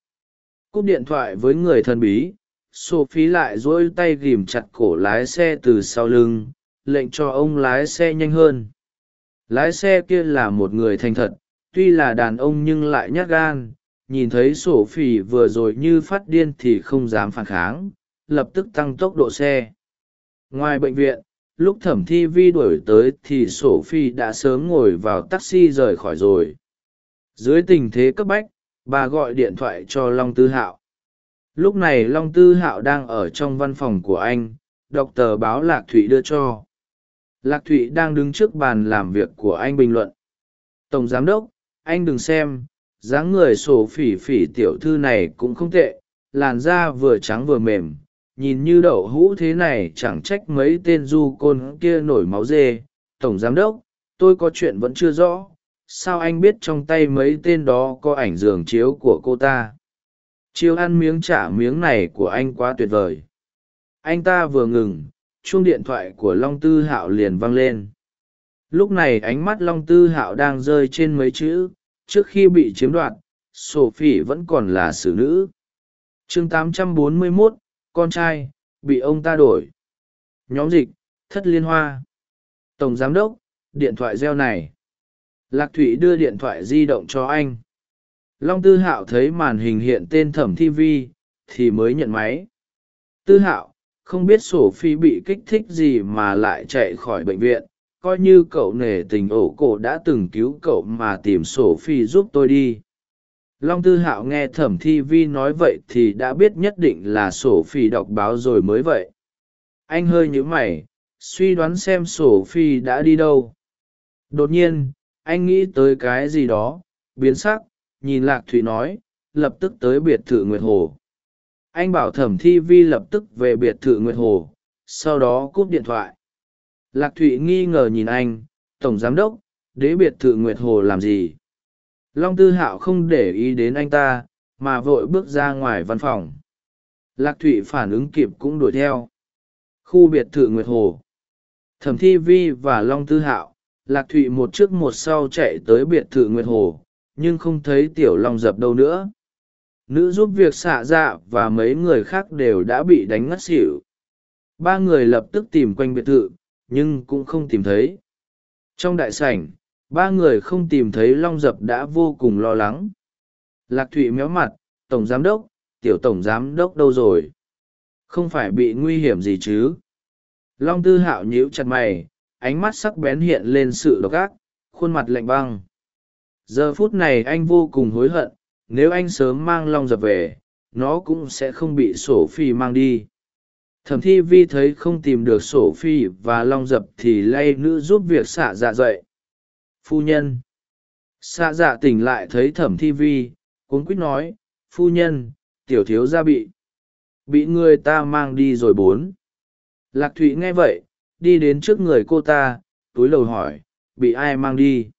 Cúp điện thoại với người thân bí, sophie lại dỗi tay ghìm chặt cổ lái xe từ sau lưng, lệnh cho ông lái xe nhanh hơn. Lái xe kia là một người thành thật, tuy là đàn ông nhưng lại nhát gan, nhìn thấy sổ phỉ vừa rồi như phát điên thì không dám phản kháng, lập tức tăng tốc độ xe. Ngoài bệnh viện lúc thẩm thi vi đuổi tới thì sổ phi đã sớm ngồi vào taxi rời khỏi rồi. Dưới tình thế cấp bách, bà gọi điện thoại cho long tư hạo. Lúc này long tư hạo đang ở trong văn phòng của anh, đọc tờ báo lạc thụy đưa cho. Lạc thụy đang đứng trước bàn làm việc của anh bình luận. Tổng giám đốc, anh đừng xem, dáng người sổ phỉ phỉ tiểu thư này cũng không tệ, làn da vừa trắng vừa mềm nhìn như đậu hũ thế này chẳng trách mấy tên du côn kia nổi máu dê. Tổng giám đốc tôi có chuyện vẫn chưa rõ. Sao anh biết trong tay mấy tên đó có ảnh giường chiếu của cô ta? Chiêu ăn miếng trả miếng này của anh quá tuyệt vời. Anh ta vừa ngừng chuông điện thoại của long tư hạo liền vang lên. Lúc này ánh mắt long tư hạo đang rơi trên mấy chữ trước khi bị chiếm đoạt sophie vẫn còn là xử nữ. Chương 841, con trai, bị ông ta đổi. Nhóm dịch, thất liên hoa. Tổng giám đốc, điện thoại reo này. Lạc thụy đưa điện thoại di động cho anh. Long tư hạo thấy màn hình hiện tên thẩm thi vi, thì mới nhận máy. Tư hạo, không biết sổ phi bị kích thích gì mà lại chạy khỏi bệnh viện. Coi như cậu nể tình ổ cổ đã từng cứu cậu mà tìm sổ phi giúp tôi đi long tư hạo nghe thẩm thi vi nói vậy thì đã biết nhất định là sổ phi đọc báo rồi mới vậy. Anh hơi nhíu mày, suy đoán xem sổ phi đã đi đâu. Đột nhiên, anh nghĩ tới cái gì đó, biến sắc, nhìn lạc Thủy nói, lập tức tới biệt thự nguyệt hồ. Anh bảo thẩm thi vi lập tức về biệt thự nguyệt hồ, sau đó cúp điện thoại. Lạc thụy nghi ngờ nhìn anh, tổng giám đốc, đế biệt thự nguyệt hồ làm gì? Long tư hạo không để ý đến anh ta, mà vội bước ra ngoài văn phòng. Lạc thụy phản ứng kịp cũng đuổi theo. Khu biệt thự nguyệt hồ. Thẩm thi vi và long tư hạo, lạc thụy một trước một sau chạy tới biệt thự nguyệt hồ, nhưng không thấy tiểu long dập đâu nữa. Nữ giúp việc xạ dạ và mấy người khác đều đã bị đánh ngất xỉu. Ba người lập tức tìm quanh biệt thự, nhưng cũng không tìm thấy. Trong đại sảnh ba người không tìm thấy long dập đã vô cùng lo lắng. Lạc thụy méo mặt, tổng giám đốc, tiểu tổng giám đốc đâu rồi? Không phải bị nguy hiểm gì chứ? Long tư hạo nhíu chặt mày, ánh mắt sắc bén hiện lên sự độc ác, khuôn mặt lạnh băng. Giờ phút này anh vô cùng hối hận, nếu anh sớm mang long dập về, nó cũng sẽ không bị sổ phi mang đi. Thẩm thi vi thấy không tìm được sổ phi và long dập thì lay nữ giúp việc xạ dạ dậy phu nhân. Xạ dạ tỉnh lại thấy thẩm thi vi cuốn quýt nói, phu nhân, tiểu thiếu gia bị bị người ta mang đi rồi bốn. Lạc thụy nghe vậy, đi đến trước người cô ta, túi lầu hỏi, bị ai mang đi?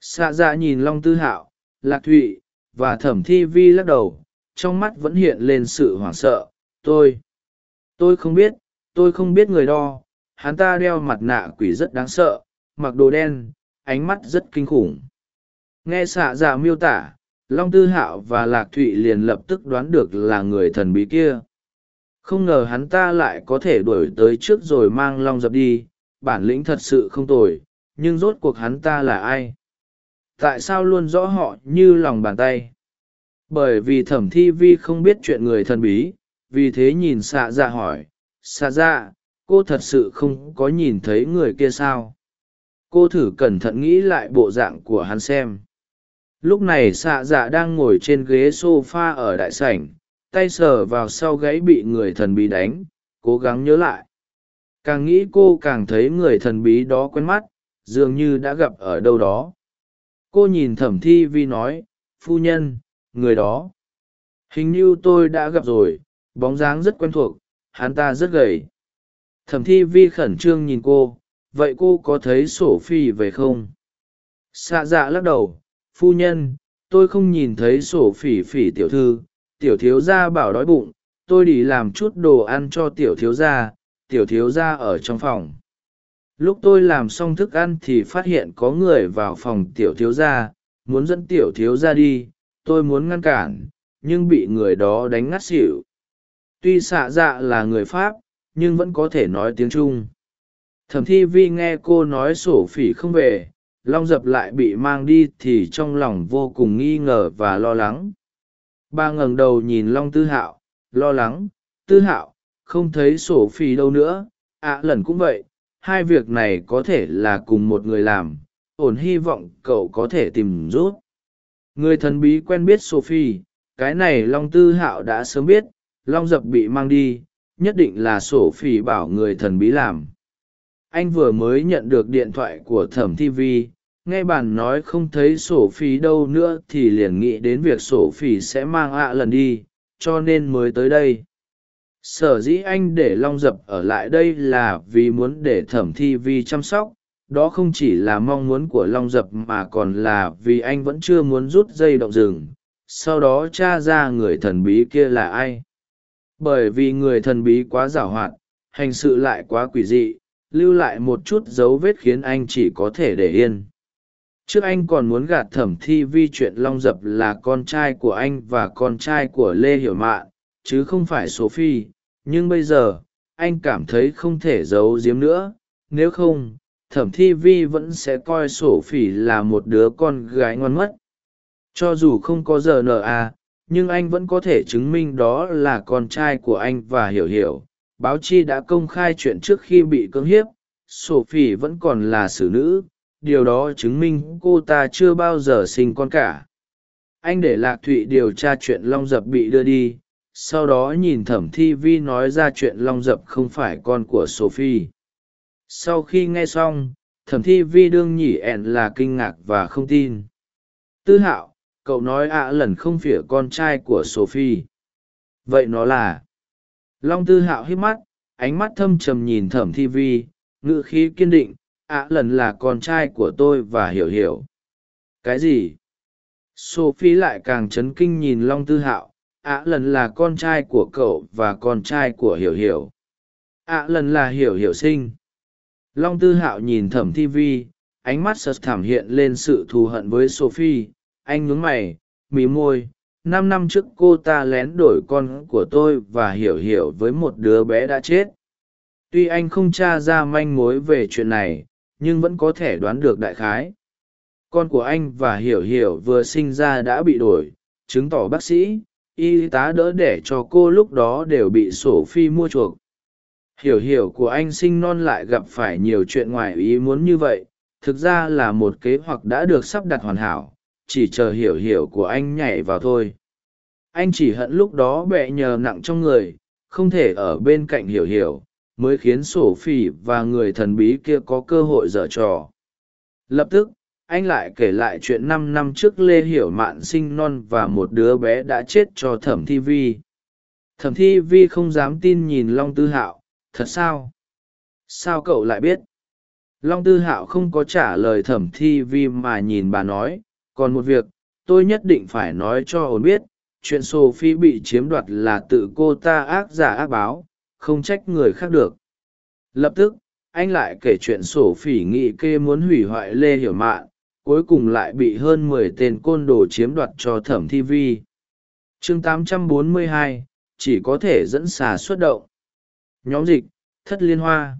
Xạ dạ nhìn long tư hạo, lạc thụy và thẩm thi vi lắc đầu, trong mắt vẫn hiện lên sự hoảng sợ, tôi tôi không biết, tôi không biết người đo, hắn ta đeo mặt nạ quỷ rất đáng sợ, mặc đồ đen ánh mắt rất kinh khủng. Nghe xạ dạ miêu tả, long tư hạo và lạc thụy liền lập tức đoán được là người thần bí kia. Không ngờ hắn ta lại có thể đuổi tới trước rồi mang long dập đi, bản lĩnh thật sự không tồi, nhưng rốt cuộc hắn ta là ai? Tại sao luôn rõ họ như lòng bàn tay? Bởi vì thẩm thi vi không biết chuyện người thần bí, vì thế nhìn xạ dạ hỏi, xạ dạ cô thật sự không có nhìn thấy người kia sao? Cô thử cẩn thận nghĩ lại bộ dạng của hắn xem. Lúc này xạ dạ đang ngồi trên ghế s o f a ở đại sảnh, tay sờ vào sau gáy bị người thần bí đánh, cố gắng nhớ lại. Càng nghĩ cô càng thấy người thần bí đó quen mắt, dường như đã gặp ở đâu đó. Cô nhìn thẩm thi vi nói, phu nhân, người đó. Hình như tôi đã gặp rồi, bóng dáng rất quen thuộc, hắn ta rất gầy. Thẩm thi vi khẩn trương nhìn cô vậy cô có thấy sổ phi về không? Xạ dạ lắc đầu, phu nhân, tôi không nhìn thấy sổ phỉ phỉ tiểu thư, tiểu thiếu gia bảo đói bụng, tôi đi làm chút đồ ăn cho tiểu thiếu gia, tiểu thiếu gia ở trong phòng. Lúc tôi làm xong thức ăn thì phát hiện có người vào phòng tiểu thiếu gia, muốn dẫn tiểu thiếu gia đi, tôi muốn ngăn cản, nhưng bị người đó đánh ngắt xỉu. Tuy xạ dạ là người pháp, nhưng vẫn có thể nói tiếng trung thẩm thi vi nghe cô nói sổ phỉ không về long dập lại bị mang đi thì trong lòng vô cùng nghi ngờ và lo lắng. Ba ngẩng đầu nhìn long tư hạo lo lắng tư hạo không thấy sổ phỉ đâu nữa ạ à, lần cũng vậy hai việc này có thể là cùng một người làm ổn hy vọng cậu có thể tìm rút người thần bí quen biết sophie cái này long tư hạo đã sớm biết long dập bị mang đi nhất định là sophie bảo người thần bí làm anh vừa mới nhận được điện thoại của thẩm thi vi, nghe bàn nói không thấy sổ phí đâu nữa thì liền nghĩ đến việc sổ phí sẽ mang ạ lần đi, cho nên mới tới đây. Sở dĩ anh để long dập ở lại đây là vì muốn để thẩm thi vi chăm sóc, đó không chỉ là mong muốn của long dập mà còn là vì anh vẫn chưa muốn rút dây động rừng, sau đó t r a ra người thần bí kia là ai. Bởi vì người thần bí quá giảo hoạt, hành sự lại quá quỷ dị lưu lại một chút dấu vết khiến anh chỉ có thể để yên. Trước anh còn muốn gạt thẩm thi vi chuyện long dập là con trai của anh và con trai của lê hiểu mạn chứ không phải số phi nhưng bây giờ, anh cảm thấy không thể giấu giếm nữa. Nếu không, thẩm thi vi vẫn sẽ coi sổ phỉ là một đứa con gái ngoan mất cho dù không có giờ n a à, nhưng anh vẫn có thể chứng minh đó là con trai của anh và hiểu hiểu báo chi đã công khai chuyện trước khi bị cưỡng hiếp, sophie vẫn còn là xử nữ, điều đó chứng minh cô ta chưa bao giờ sinh con cả. Anh để lạc thụy điều tra chuyện long dập bị đưa đi, sau đó nhìn thẩm thi vi nói ra chuyện long dập không phải con của sophie. Sau khi nghe xong, thẩm thi vi đương nhỉ ẹn là kinh ngạc và không tin. Tư hạo, cậu nói ạ lần không phỉa con trai của sophie. Vậy nó là? Long tư hạo hít mắt, ánh mắt thâm trầm nhìn thẩm thi vi ngự khí kiên định, ạ, lần là con trai của tôi và hiểu hiểu. Cái gì? Sophie lại càng chấn kinh nhìn long tư hạo, ạ, lần là con trai của cậu và con trai của hiểu hiểu. Ạ, lần là hiểu hiểu sinh. Long tư hạo nhìn thẩm thi vi, ánh mắt sật thảm hiện lên sự thù hận với sophie, anh nhún mày, mí môi năm năm trước cô ta lén đổi con của tôi và hiểu hiểu với một đứa bé đã chết. Tuy anh không t r a ra manh mối về chuyện này, nhưng vẫn có thể đoán được đại khái. Con của anh và hiểu hiểu vừa sinh ra đã bị đổi, chứng tỏ bác sĩ, y tá đỡ đẻ cho cô lúc đó đều bị sổ phi mua chuộc. Hiểu hiểu của anh sinh non lại gặp phải nhiều chuyện ngoài ý muốn như vậy, thực ra là một kế hoạch đã được sắp đặt hoàn hảo chỉ chờ hiểu hiểu của anh nhảy vào thôi. Anh chỉ hận lúc đó bẹ nhờ nặng trong người, không thể ở bên cạnh hiểu hiểu, mới khiến sổ phỉ và người thần bí kia có cơ hội dở trò. Lập tức, anh lại kể lại chuyện năm năm trước lê hiểu mạn sinh non và một đứa bé đã chết cho thẩm thi vi. Thẩm thi vi không dám tin nhìn long tư hạo, thật sao? Sao cậu lại biết? Long tư hạo không có trả lời thẩm thi vi mà nhìn bà nói còn một việc tôi nhất định phải nói cho ổn biết chuyện sophie bị chiếm đoạt là tự cô ta ác giả ác báo không trách người khác được. Lập tức anh lại kể chuyện sổ phỉ nghị kê muốn hủy hoại lê hiểu mạn cuối cùng lại bị hơn mười tên côn đồ chiếm đoạt cho thẩm thi vi. Chương 842, chỉ có thể dẫn xà xuất động. Nhóm dịch thất liên hoa.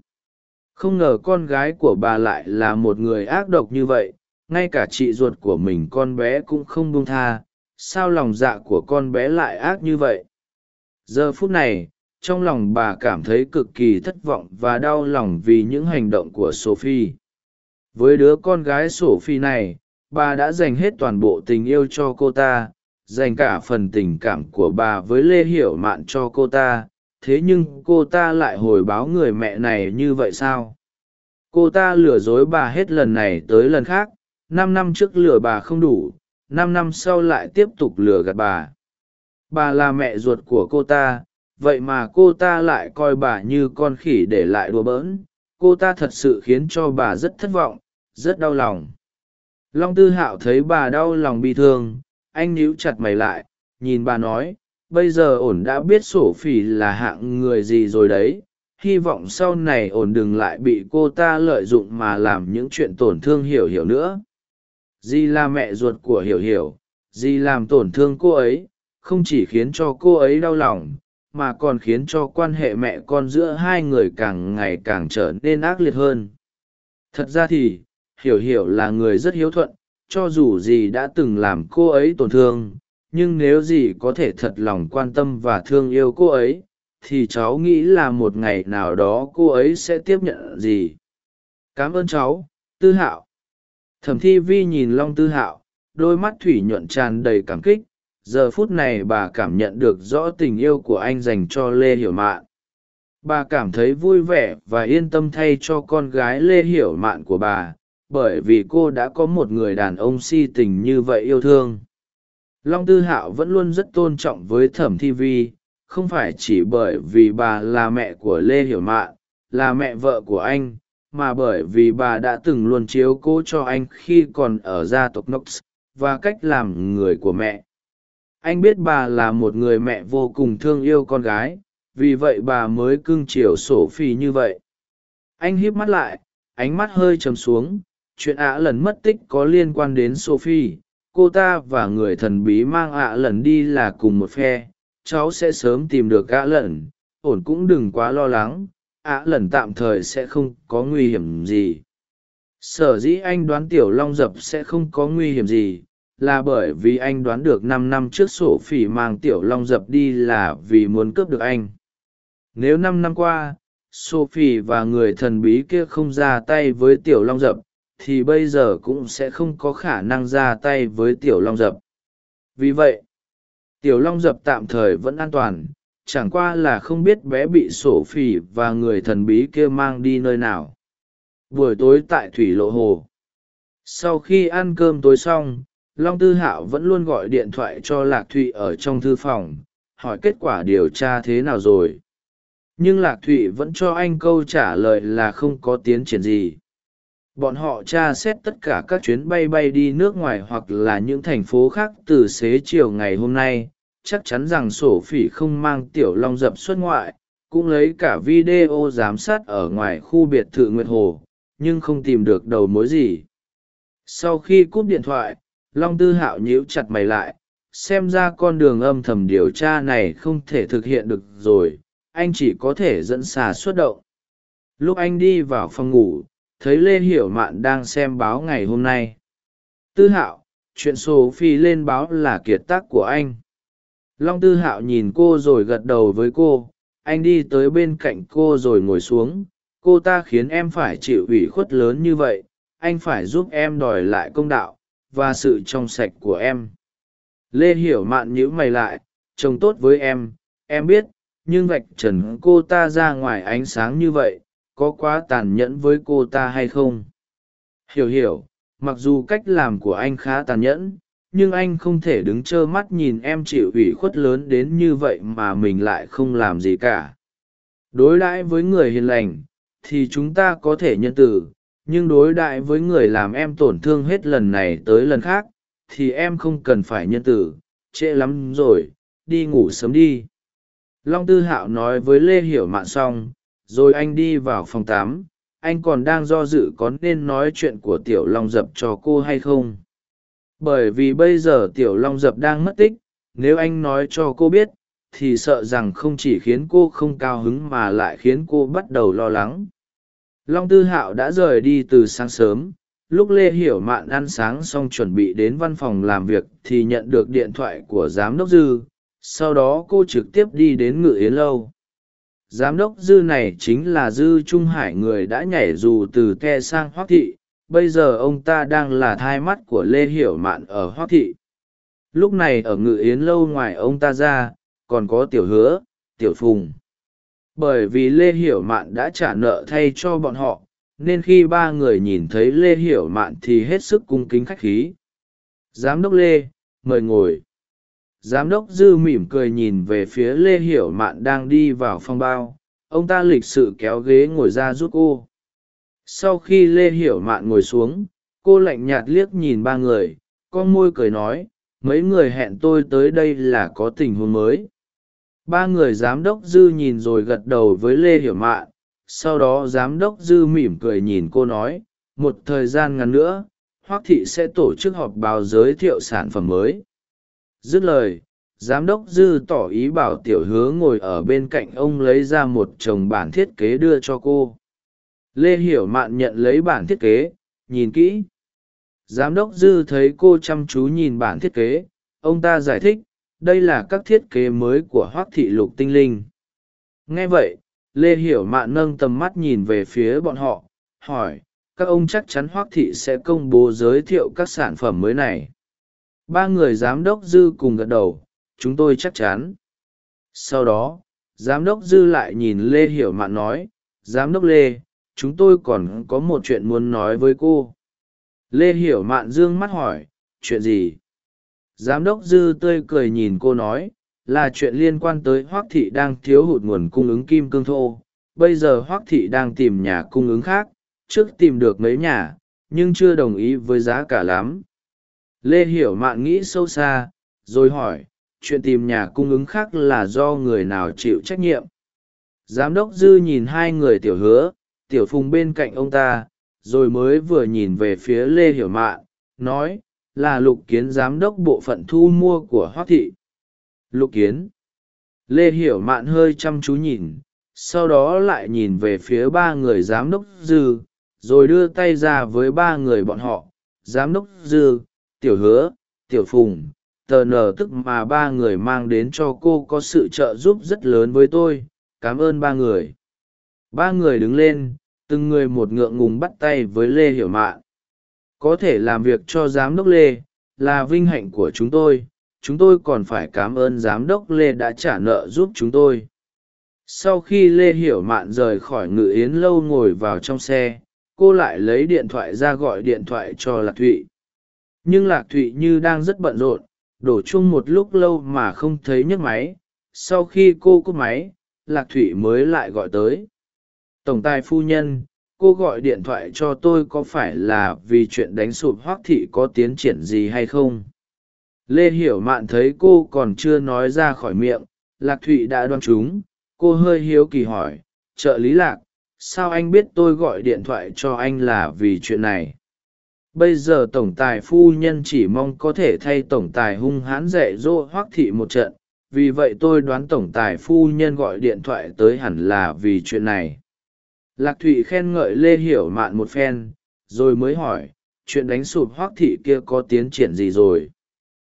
Không ngờ con gái của bà lại là một người ác độc như vậy ngay cả chị ruột của mình con bé cũng không buông tha, sao lòng dạ của con bé lại ác như vậy? Giờ phút này, trong lòng bà cảm thấy cực kỳ thất vọng và đau lòng vì những hành động của sophie. Với đứa con gái sophie này, bà đã dành hết toàn bộ tình yêu cho cô ta, dành cả phần tình cảm của bà với lê hiểu mạn cho cô ta. Thế nhưng cô ta lại hồi báo người mẹ này như vậy sao? Cô ta lừa dối bà hết lần này tới lần khác năm năm trước lừa bà không đủ, năm năm sau lại tiếp tục lừa gạt bà. Bà là mẹ ruột của cô ta, vậy mà cô ta lại coi bà như con khỉ để lại đùa bỡn. Cô ta thật sự khiến cho bà rất thất vọng, rất đau lòng. Long tư hạo thấy bà đau lòng bi thương, anh níu chặt mày lại, nhìn bà nói, bây giờ ổn đã biết sổ phỉ là hạng người gì rồi đấy. Hy vọng sau này ổn đừng lại bị cô ta lợi dụng mà làm những chuyện tổn thương hiểu hiểu nữa dì là mẹ ruột của hiểu hiểu dì làm tổn thương cô ấy, không chỉ khiến cho cô ấy đau lòng, mà còn khiến cho quan hệ mẹ con giữa hai người càng ngày càng trở nên ác liệt hơn. Thật ra thì, hiểu hiểu là người rất hiếu thuận, cho dù dì đã từng làm cô ấy tổn thương, nhưng nếu dì có thể thật lòng quan tâm và thương yêu cô ấy, thì cháu nghĩ là một ngày nào đó cô ấy sẽ tiếp nhận dì cảm ơn cháu, tư hạo thẩm thi vi nhìn long tư hạo, đôi mắt thủy nhuận tràn đầy cảm kích. Giờ phút này bà cảm nhận được rõ tình yêu của anh dành cho lê hiểu mạn. Bà cảm thấy vui vẻ và yên tâm thay cho con gái lê hiểu mạn của bà, bởi vì cô đã có một người đàn ông si tình như vậy yêu thương. Long tư hạo vẫn luôn rất tôn trọng với thẩm thi vi, không phải chỉ bởi vì bà là mẹ của lê hiểu mạn, là mẹ vợ của anh mà bởi vì bà đã từng luôn chiếu cố cho anh khi còn ở gia tộc Knox và cách làm người của mẹ. Anh biết bà là một người mẹ vô cùng thương yêu con gái, vì vậy bà mới cưng chiều sổ phi như vậy. Anh híp mắt lại, ánh mắt hơi chầm xuống, chuyện ạ lần mất tích có liên quan đến sophie, cô ta và người thần bí mang ạ lần đi là cùng một phe, cháu sẽ sớm tìm được ạ lần, ổn cũng đừng quá lo lắng ạ lần tạm thời sẽ không có nguy hiểm gì. Sở dĩ anh đoán tiểu long dập sẽ không có nguy hiểm gì là bởi vì anh đoán được năm năm trước sổ phỉ mang tiểu long dập đi là vì muốn cướp được anh. Nếu năm năm qua sophie và người thần bí kia không ra tay với tiểu long dập, thì bây giờ cũng sẽ không có khả năng ra tay với tiểu long dập. Vì vậy, tiểu long dập tạm thời vẫn an toàn chẳng qua là không biết bé bị sổ phỉ và người thần bí kia mang đi nơi nào. Buổi tối tại thủy lộ hồ. Sau khi ăn cơm tối xong, long tư hạo vẫn luôn gọi điện thoại cho lạc thụy ở trong thư phòng, hỏi kết quả điều tra thế nào rồi. Nhưng lạc thụy vẫn cho anh câu trả lời là không có tiến triển gì. Bọn họ tra xét tất cả các chuyến bay bay đi nước ngoài hoặc là những thành phố khác từ xế chiều ngày hôm nay chắc chắn rằng sổ phỉ không mang tiểu long dập xuất ngoại, cũng lấy cả video giám sát ở ngoài khu biệt thự nguyệt hồ, nhưng không tìm được đầu mối gì. Sau khi cúp điện thoại, long tư hạo nhíu chặt mày lại, xem ra con đường âm thầm điều tra này không thể thực hiện được rồi, anh chỉ có thể dẫn xà xuất động. Lúc anh đi vào phòng ngủ, thấy lê hiểu mạn đang xem báo ngày hôm nay. Tư hạo, chuyện sổ phi lên báo là kiệt tác của anh long tư hạo nhìn cô rồi gật đầu với cô. Anh đi tới bên cạnh cô rồi ngồi xuống. Cô ta khiến em phải chịu ủy khuất lớn như vậy. Anh phải giúp em đòi lại công đạo và sự trong sạch của em. Lê hiểu mạn nhíu mày lại. Chồng tốt với em. Em biết, nhưng vạch trần cô ta ra ngoài ánh sáng như vậy, có quá tàn nhẫn với cô ta hay không? Hiểu hiểu, mặc dù cách làm của anh khá tàn nhẫn nhưng anh không thể đứng trơ mắt nhìn em chịu ủy khuất lớn đến như vậy mà mình lại không làm gì cả. Đối đãi với người hiền lành, thì chúng ta có thể nhân từ, nhưng đối đãi với người làm em tổn thương hết lần này tới lần khác, thì em không cần phải nhân từ, trễ lắm rồi, đi ngủ sớm đi. Long tư hạo nói với lê hiểu mạn xong, rồi anh đi vào phòng tám. Anh còn đang do dự có nên nói chuyện của tiểu long dập cho cô hay không bởi vì bây giờ tiểu long dập đang mất tích, nếu anh nói cho cô biết, thì sợ rằng không chỉ khiến cô không cao hứng mà lại khiến cô bắt đầu lo lắng. Long tư hạo đã rời đi từ sáng sớm, lúc lê hiểu mạn ăn sáng xong chuẩn bị đến văn phòng làm việc thì nhận được điện thoại của giám đốc dư, sau đó cô trực tiếp đi đến ngự yến lâu. Giám đốc dư này chính là dư trung hải người đã nhảy dù từ ke sang hoác thị bây giờ ông ta đang là thai mắt của lê hiểu mạn ở hoác thị. Lúc này ở ngự yến lâu ngoài ông ta ra, còn có tiểu hứa, tiểu phùng. Bởi vì lê hiểu mạn đã trả nợ thay cho bọn họ, nên khi ba người nhìn thấy lê hiểu mạn thì hết sức cung kính khách khí. Giám đốc lê, mời ngồi. Giám đốc dư mỉm cười nhìn về phía lê hiểu mạn đang đi vào phòng bao. Ông ta lịch sự kéo ghế ngồi ra giúp cô sau khi lê hiểu mạn ngồi xuống, cô lạnh nhạt liếc nhìn ba người, con môi cười nói, mấy người hẹn tôi tới đây là có tình huống mới. Ba người giám đốc dư nhìn rồi gật đầu với lê hiểu mạn, sau đó giám đốc dư mỉm cười nhìn cô nói, một thời gian ngắn nữa hoác thị sẽ tổ chức họp báo giới thiệu sản phẩm mới. Dứt lời, giám đốc dư tỏ ý bảo tiểu hứa ngồi ở bên cạnh ông lấy ra một chồng bản thiết kế đưa cho cô lê hiểu mạn nhận lấy bản thiết kế, nhìn kỹ. Giám đốc dư thấy cô chăm chú nhìn bản thiết kế, ông ta giải thích, đây là các thiết kế mới của hoác thị lục tinh linh. Nghe vậy, lê hiểu mạn nâng tầm mắt nhìn về phía bọn họ, hỏi, các ông chắc chắn hoác thị sẽ công bố giới thiệu các sản phẩm mới này. Ba người giám đốc dư cùng gật đầu, chúng tôi chắc chắn. Sau đó, giám đốc dư lại nhìn lê hiểu mạn nói, giám đốc lê chúng tôi còn có một chuyện muốn nói với cô. Lê hiểu mạn Dương mắt hỏi, chuyện gì? Giám đốc dư tươi cười nhìn cô nói, là chuyện liên quan tới hoác thị đang thiếu hụt nguồn cung ứng kim cương thô. Bây giờ hoác thị đang tìm nhà cung ứng khác, trước tìm được mấy nhà, nhưng chưa đồng ý với giá cả lắm. Lê hiểu mạn nghĩ sâu xa, rồi hỏi, chuyện tìm nhà cung ứng khác là do người nào chịu trách nhiệm? Giám đốc dư nhìn hai người tiểu hứa tiểu phùng bên cạnh ông ta, rồi mới vừa nhìn về phía lê hiểu mạn, nói, là lục kiến giám đốc bộ phận thu mua của hoác thị. Lục kiến? Lê hiểu mạn hơi chăm chú nhìn, sau đó lại nhìn về phía ba người giám đốc dư, rồi đưa tay ra với ba người bọn họ. Giám đốc dư, tiểu hứa, tiểu phùng, tờ nờ tức mà ba người mang đến cho cô có sự trợ giúp rất lớn với tôi. Cảm ơn ba người. Ba người đứng lên từng người một ngượng ngùng bắt tay với lê hiểu mạn. Có thể làm việc cho giám đốc lê, là vinh hạnh của chúng tôi chúng tôi còn phải cảm ơn giám đốc lê đã trả nợ giúp chúng tôi. Sau khi lê hiểu mạn rời khỏi ngự yến lâu ngồi vào trong xe, cô lại lấy điện thoại ra gọi điện thoại cho lạc thụy. Nhưng lạc thụy như đang rất bận rộn, đổ chung một lúc lâu mà không thấy nhấc máy. Sau khi cô cúp máy, lạc thụy mới lại gọi tới tổng tài phu nhân, cô gọi điện thoại cho tôi có phải là vì chuyện đánh sụp hoác thị có tiến triển gì hay không? Lê hiểu mạn thấy cô còn chưa nói ra khỏi miệng, lạc thụy đã đoan chúng. Cô hơi hiếu kỳ hỏi, trợ lý lạc, sao anh biết tôi gọi điện thoại cho anh là vì chuyện này? Bây giờ tổng tài phu nhân chỉ mong có thể thay tổng tài hung hãn dạy dỗ hoác thị một trận. Vì vậy tôi đoán tổng tài phu nhân gọi điện thoại tới hẳn là vì chuyện này lạc thụy khen ngợi lê hiểu mạn một phen, rồi mới hỏi, chuyện đánh sụp hoác thị kia có tiến triển gì rồi?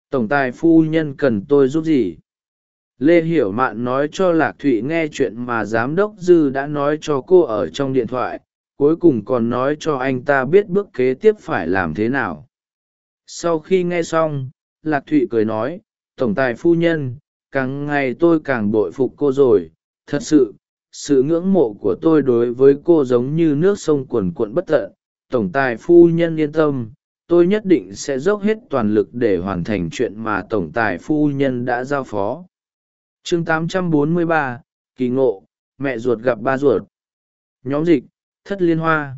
Tổng tài phu nhân cần tôi giúp gì? Lê hiểu mạn nói cho lạc thụy nghe chuyện mà giám đốc dư đã nói cho cô ở trong điện thoại, cuối cùng còn nói cho anh ta biết bước kế tiếp phải làm thế nào. Sau khi nghe xong, lạc thụy cười nói, tổng tài phu nhân, càng ngày tôi càng bội phục cô rồi, thật sự sự ngưỡng mộ của tôi đối với cô giống như nước sông cuồn cuộn bất tận. Tổng tài phu nhân yên tâm tôi nhất định sẽ dốc hết toàn lực để hoàn thành chuyện mà tổng tài phu nhân đã giao phó. Chương 843, kỳ ngộ mẹ ruột gặp ba ruột. Nhóm dịch thất liên hoa.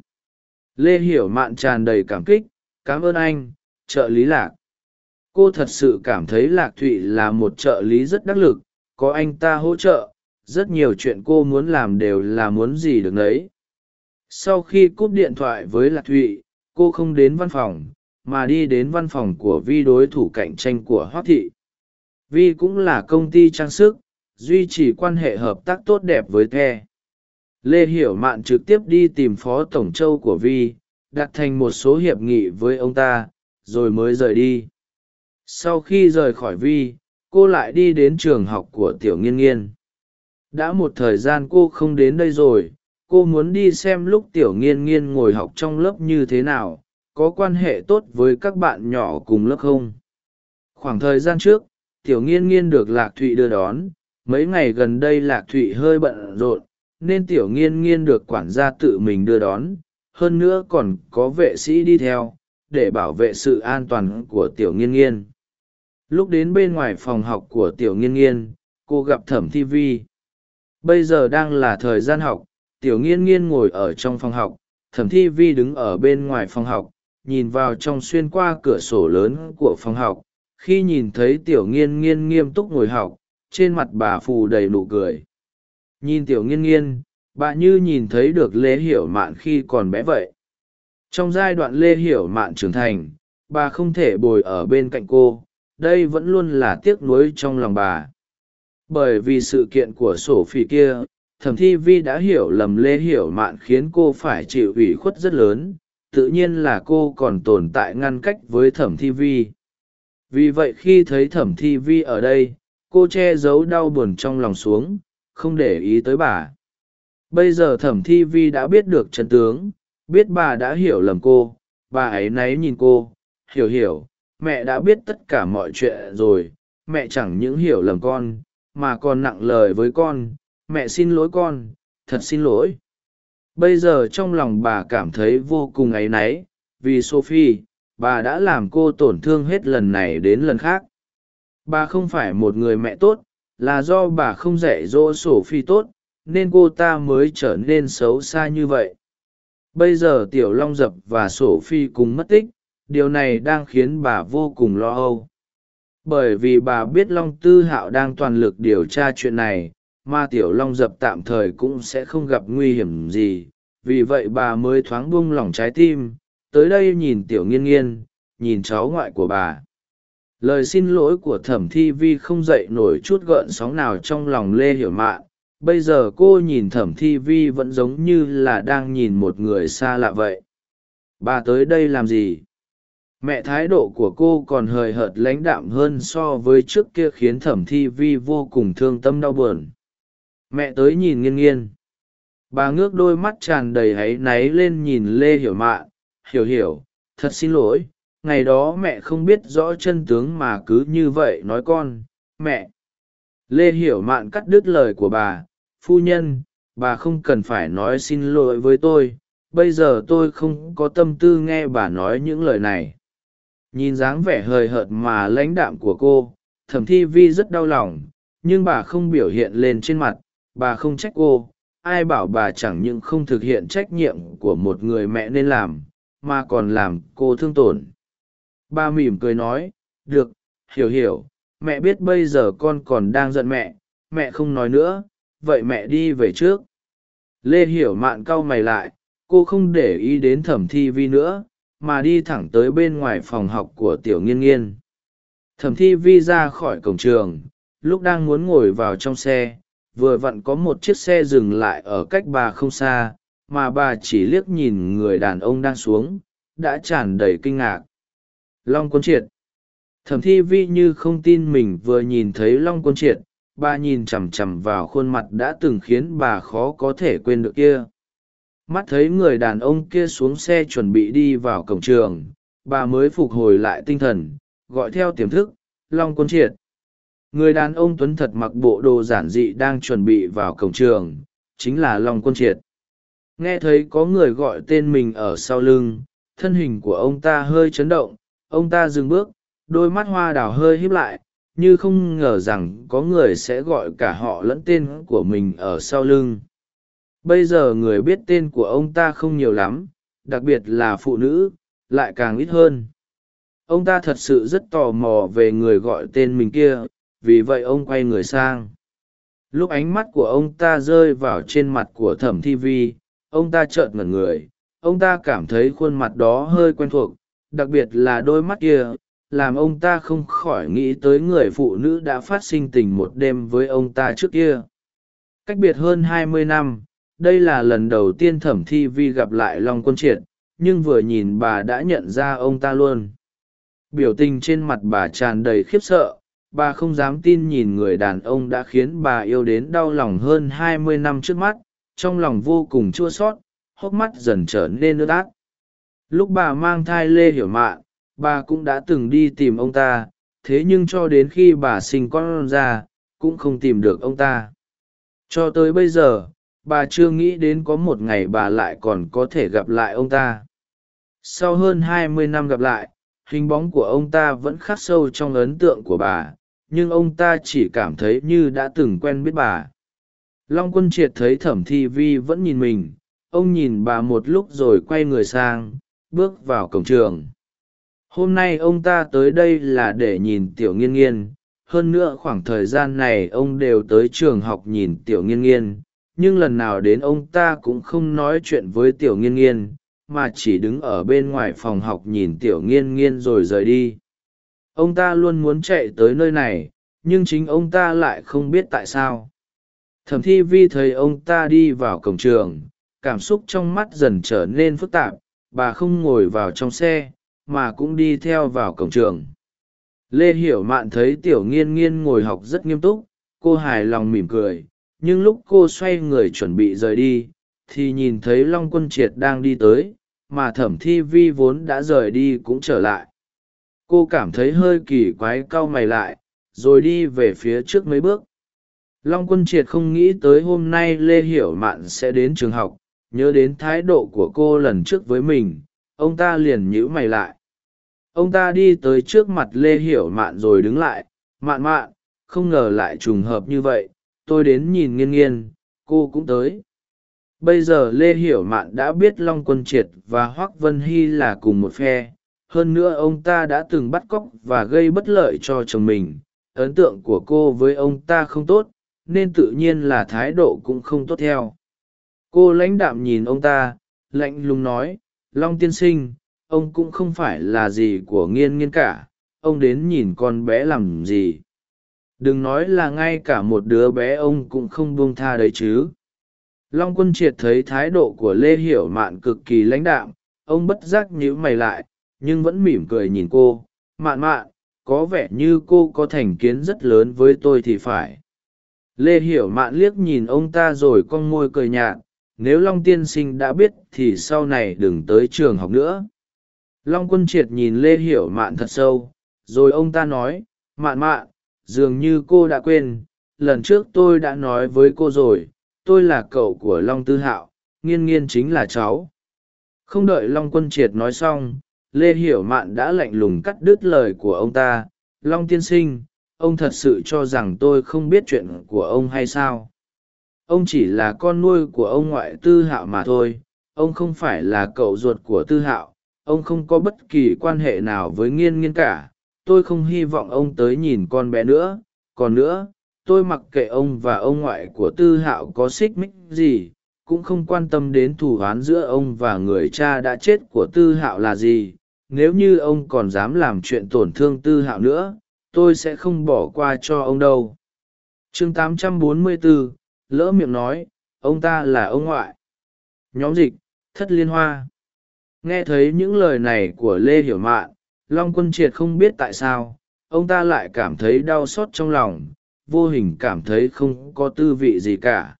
Lê hiểu mạn tràn đầy cảm kích cảm ơn anh trợ lý lạc. Cô thật sự cảm thấy lạc thụy là một trợ lý rất đắc lực có anh ta hỗ trợ rất nhiều chuyện cô muốn làm đều là muốn gì được đấy sau khi cúp điện thoại với lạc thụy, cô không đến văn phòng, mà đi đến văn phòng của vi đối thủ cạnh tranh của hoác thị. Vi cũng là công ty trang sức, duy trì quan hệ hợp tác tốt đẹp với the. Lê hiểu mạn trực tiếp đi tìm phó tổng châu của vi, đặt thành một số hiệp nghị với ông ta, rồi mới rời đi. Sau khi rời khỏi vi, cô lại đi đến trường học của tiểu nghiên nghiên đã một thời gian cô không đến đây rồi, cô muốn đi xem lúc tiểu nghiên nghiên ngồi học trong lớp như thế nào, có quan hệ tốt với các bạn nhỏ cùng lớp không? Khoảng thời gian trước, tiểu nghiên nghiên được lạc thụy đưa đón, mấy ngày gần đây lạc thụy hơi bận rộn, nên tiểu nghiên nghiên được quản gia tự mình đưa đón, hơn nữa còn có vệ sĩ đi theo, để bảo vệ sự an toàn của tiểu nghiên nghiên. Lúc đến bên ngoài phòng học của tiểu nghiên nghiên, cô gặp thẩm thi vi bây giờ đang là thời gian học, tiểu nghiên nghiên ngồi ở trong phòng học, thẩm thi vi đứng ở bên ngoài phòng học, nhìn vào trong xuyên qua cửa sổ lớn của phòng học, khi nhìn thấy tiểu nghiên nghiên nghiêm túc ngồi học, trên mặt bà phù đầy nụ cười. Nhìn tiểu nghiên nghiên, bà như nhìn thấy được lê hiểu mạn khi còn bé vậy. Trong giai đoạn lê hiểu mạn trưởng thành, bà không thể bồi ở bên cạnh cô, đây vẫn luôn là tiếc nuối trong lòng bà bởi vì sự kiện của sổ phỉ kia, thẩm thi vi đã hiểu lầm lê hiểu mạn khiến cô phải chịu ủy khuất rất lớn, tự nhiên là cô còn tồn tại ngăn cách với thẩm thi vi. Vì vậy khi thấy thẩm thi vi ở đây, cô che giấu đau buồn trong lòng xuống, không để ý tới bà. Bây giờ thẩm thi vi đã biết được chân tướng, biết bà đã hiểu lầm cô, bà ấy náy nhìn cô, hiểu hiểu, mẹ đã biết tất cả mọi chuyện rồi, mẹ chẳng những hiểu lầm con mà còn nặng lời với con, mẹ xin lỗi con, thật xin lỗi. Bây giờ trong lòng bà cảm thấy vô cùng áy náy, vì sophie, bà đã làm cô tổn thương hết lần này đến lần khác. Bà không phải một người mẹ tốt, là do bà không dạy dỗ sophie tốt, nên cô ta mới trở nên xấu xa như vậy. Bây giờ tiểu long dập và sophie cùng mất tích, điều này đang khiến bà vô cùng lo âu bởi vì bà biết long tư hạo đang toàn lực điều tra chuyện này, mà tiểu long dập tạm thời cũng sẽ không gặp nguy hiểm gì. Vì vậy bà mới thoáng buông lỏng trái tim, tới đây nhìn tiểu nghiên nghiên, nhìn cháu ngoại của bà. Lời xin lỗi của thẩm thi vi không dậy nổi chút gợn sóng nào trong lòng lê hiểu mạn. Bây giờ cô nhìn thẩm thi vi vẫn giống như là đang nhìn một người xa lạ vậy. Bà tới đây làm gì? Mẹ thái độ của cô còn hời hợt lãnh đạm hơn so với trước kia khiến thẩm thi vi vô cùng thương tâm đau buồn. Mẹ tới nhìn nghiêng nghiêng bà ngước đôi mắt tràn đầy áy náy lên nhìn lê hiểu mạn hiểu hiểu, thật xin lỗi, ngày đó mẹ không biết rõ chân tướng mà cứ như vậy nói con, mẹ. Lê hiểu mạn cắt đứt lời của bà. Phu nhân, bà không cần phải nói xin lỗi với tôi. Bây giờ tôi không có tâm tư nghe bà nói những lời này nhìn dáng vẻ hời hợt mà lãnh đạm của cô, thẩm thi vi rất đau lòng, nhưng bà không biểu hiện lên trên mặt, bà không trách cô, ai bảo bà chẳng những không thực hiện trách nhiệm của một người mẹ nên làm, mà còn làm cô thương tổn. Bà mỉm cười nói, được, hiểu hiểu, mẹ biết bây giờ con còn đang giận mẹ mẹ không nói nữa, vậy mẹ đi về trước. Lê hiểu mạn cau mày lại, cô không để ý đến thẩm thi vi nữa mà đi thẳng tới bên ngoài phòng học của tiểu nghiên nghiên. Thẩm thi vi ra khỏi cổng trường, lúc đang muốn ngồi vào trong xe, vừa vặn có một chiếc xe dừng lại ở cách bà không xa, mà bà chỉ liếc nhìn người đàn ông đang xuống, đã tràn đầy kinh ngạc. Long quân triệt. Thẩm thi vi như không tin mình vừa nhìn thấy long quân triệt, bà nhìn chằm chằm vào khuôn mặt đã từng khiến bà khó có thể quên được kia mắt thấy người đàn ông kia xuống xe chuẩn bị đi vào cổng trường, bà mới phục hồi lại tinh thần, gọi theo tiềm thức, long quân triệt. Người đàn ông tuấn thật mặc bộ đồ giản dị đang chuẩn bị vào cổng trường, chính là long quân triệt. Nghe thấy có người gọi tên mình ở sau lưng, thân hình của ông ta hơi chấn động, ông ta dừng bước, đôi mắt hoa đào hơi híp lại, như không ngờ rằng có người sẽ gọi cả họ lẫn tên của mình ở sau lưng bây giờ người biết tên của ông ta không nhiều lắm, đặc biệt là phụ nữ, lại càng ít hơn. Ông ta thật sự rất tò mò về người gọi tên mình kia, vì vậy ông quay người sang. Lúc ánh mắt của ông ta rơi vào trên mặt của thẩm thi vi, ông ta trợn ngẩn người. Ông ta cảm thấy khuôn mặt đó hơi quen thuộc, đặc biệt là đôi mắt kia, làm ông ta không khỏi nghĩ tới người phụ nữ đã phát sinh tình một đêm với ông ta trước kia. Cách biệt hơn hai mươi năm đây là lần đầu tiên thẩm thi vi gặp lại long quân triệt, nhưng vừa nhìn bà đã nhận ra ông ta luôn. Biểu tình trên mặt bà tràn đầy khiếp sợ, bà không dám tin nhìn người đàn ông đã khiến bà yêu đến đau lòng hơn hai mươi năm trước mắt, trong lòng vô cùng chua sót, hốc mắt dần trở nên ướt át. Lúc bà mang thai lê hiểu mạn, bà cũng đã từng đi tìm ông ta, thế nhưng cho đến khi bà sinh con ra, cũng không tìm được ông ta. Cho tới bây giờ bà chưa nghĩ đến có một ngày bà lại còn có thể gặp lại ông ta. Sau hơn hai mươi năm gặp lại, hình bóng của ông ta vẫn khắc sâu trong ấn tượng của bà, nhưng ông ta chỉ cảm thấy như đã từng quen biết bà. Long quân triệt thấy thẩm thi vi vẫn nhìn mình, ông nhìn bà một lúc rồi quay người sang, bước vào cổng trường. Hôm nay ông ta tới đây là để nhìn tiểu nghiên nghiên, hơn nữa khoảng thời gian này ông đều tới trường học nhìn tiểu nghiên nghiên nhưng lần nào đến ông ta cũng không nói chuyện với tiểu nghiên nghiên, mà chỉ đứng ở bên ngoài phòng học nhìn tiểu nghiên nghiên rồi rời đi. Ông ta luôn muốn chạy tới nơi này, nhưng chính ông ta lại không biết tại sao. Thẩm thi vi thấy ông ta đi vào cổng trường, cảm xúc trong mắt dần trở nên phức tạp, bà không ngồi vào trong xe, mà cũng đi theo vào cổng trường. Lê hiểu mạn thấy tiểu nghiên nghiên ngồi học rất nghiêm túc, cô hài lòng mỉm cười nhưng lúc cô xoay người chuẩn bị rời đi, thì nhìn thấy long quân triệt đang đi tới, mà thẩm thi vi vốn đã rời đi cũng trở lại. Cô cảm thấy hơi kỳ quái cau mày lại, rồi đi về phía trước mấy bước. Long quân triệt không nghĩ tới hôm nay lê hiểu mạn sẽ đến trường học, nhớ đến thái độ của cô lần trước với mình, ông ta liền nhíu mày lại. Ông ta đi tới trước mặt lê hiểu mạn rồi đứng lại, mạn mạn, không ngờ lại trùng hợp như vậy tôi đến nhìn nghiên nghiên cô cũng tới. Bây giờ lê hiểu mạn đã biết long quân triệt và hoác vân hy là cùng một phe. Hơn nữa ông ta đã từng bắt cóc và gây bất lợi cho chồng mình. Ấn tượng của cô với ông ta không tốt, nên tự nhiên là thái độ cũng không tốt theo. Cô lãnh đạm nhìn ông ta, lạnh lùng nói, long tiên sinh, ông cũng không phải là gì của nghiên nghiên cả. Ông đến nhìn con bé làm gì? Đừng nói là ngay cả một đứa bé ông cũng không buông tha đấy chứ. Long quân triệt thấy thái độ của lê hiểu mạn cực kỳ lãnh đạm, ông bất giác nhíu mày lại, nhưng vẫn mỉm cười nhìn cô. Mạn mạn, có vẻ như cô có thành kiến rất lớn với tôi thì phải. Lê hiểu mạn liếc nhìn ông ta rồi con môi cười nhạt, nếu long tiên sinh đã biết thì sau này đừng tới trường học nữa. Long quân triệt nhìn lê hiểu mạn thật sâu, rồi ông ta nói, mạn mạn dường như cô đã quên, lần trước tôi đã nói với cô rồi, tôi là cậu của long tư hạo, nghiên nghiên chính là cháu. Không đợi long quân triệt nói xong, lê hiểu mạn đã lạnh lùng cắt đứt lời của ông ta. Long tiên sinh, ông thật sự cho rằng tôi không biết chuyện của ông hay sao? Ông chỉ là con nuôi của ông ngoại tư hạo mà thôi, ông không phải là cậu ruột của tư hạo, ông không có bất kỳ quan hệ nào với nghiên nghiên cả tôi không hy vọng ông tới nhìn con bé nữa. Còn nữa tôi mặc kệ ông và ông ngoại của tư hạo có xích mích gì cũng không quan tâm đến thù oán giữa ông và người cha đã chết của tư hạo là gì. Nếu như ông còn dám làm chuyện tổn thương tư hạo nữa tôi sẽ không bỏ qua cho ông đâu. Chương 844, lỡ miệng nói ông ta là ông ngoại. Nhóm dịch thất liên hoa. Nghe thấy những lời này của lê hiểu mạn long quân triệt không biết tại sao, ông ta lại cảm thấy đau xót trong lòng, vô hình cảm thấy không có tư vị gì cả.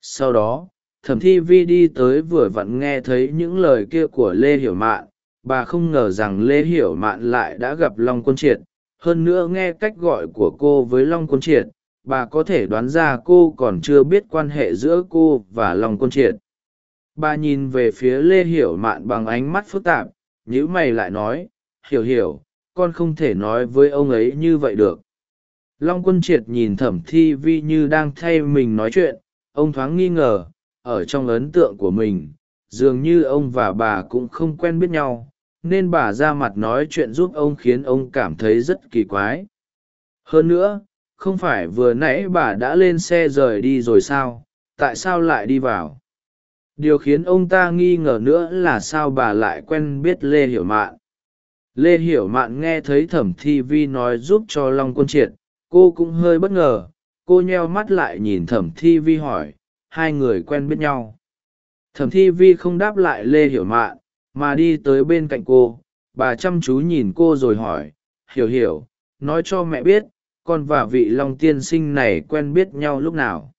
Sau đó, thẩm thi vi đi tới vừa vặn nghe thấy những lời kia của lê hiểu mạn. Bà không ngờ rằng lê hiểu mạn lại đã gặp long quân triệt. Hơn nữa nghe cách gọi của cô với long quân triệt, bà có thể đoán ra cô còn chưa biết quan hệ giữa cô và long quân triệt. Bà nhìn về phía lê hiểu mạn bằng ánh mắt phức tạp nhữ mày lại nói hiểu hiểu, con không thể nói với ông ấy như vậy được. Long quân triệt nhìn thẩm thi vi như đang thay mình nói chuyện, ông thoáng nghi ngờ, ở trong ấn tượng của mình, dường như ông và bà cũng không quen biết nhau, nên bà ra mặt nói chuyện giúp ông khiến ông cảm thấy rất kỳ quái. Hơn nữa, không phải vừa nãy bà đã lên xe rời đi rồi sao, tại sao lại đi vào? Điều khiến ông ta nghi ngờ nữa là sao bà lại quen biết lê hiểu mạn lê hiểu mạn nghe thấy thẩm thi vi nói giúp cho long quân triệt, cô cũng hơi bất ngờ, cô nheo mắt lại nhìn thẩm thi vi hỏi, hai người quen biết nhau. Thẩm thi vi không đáp lại lê hiểu mạn, mà đi tới bên cạnh cô, bà chăm chú nhìn cô rồi hỏi, hiểu hiểu, nói cho mẹ biết, con và vị long tiên sinh này quen biết nhau lúc nào?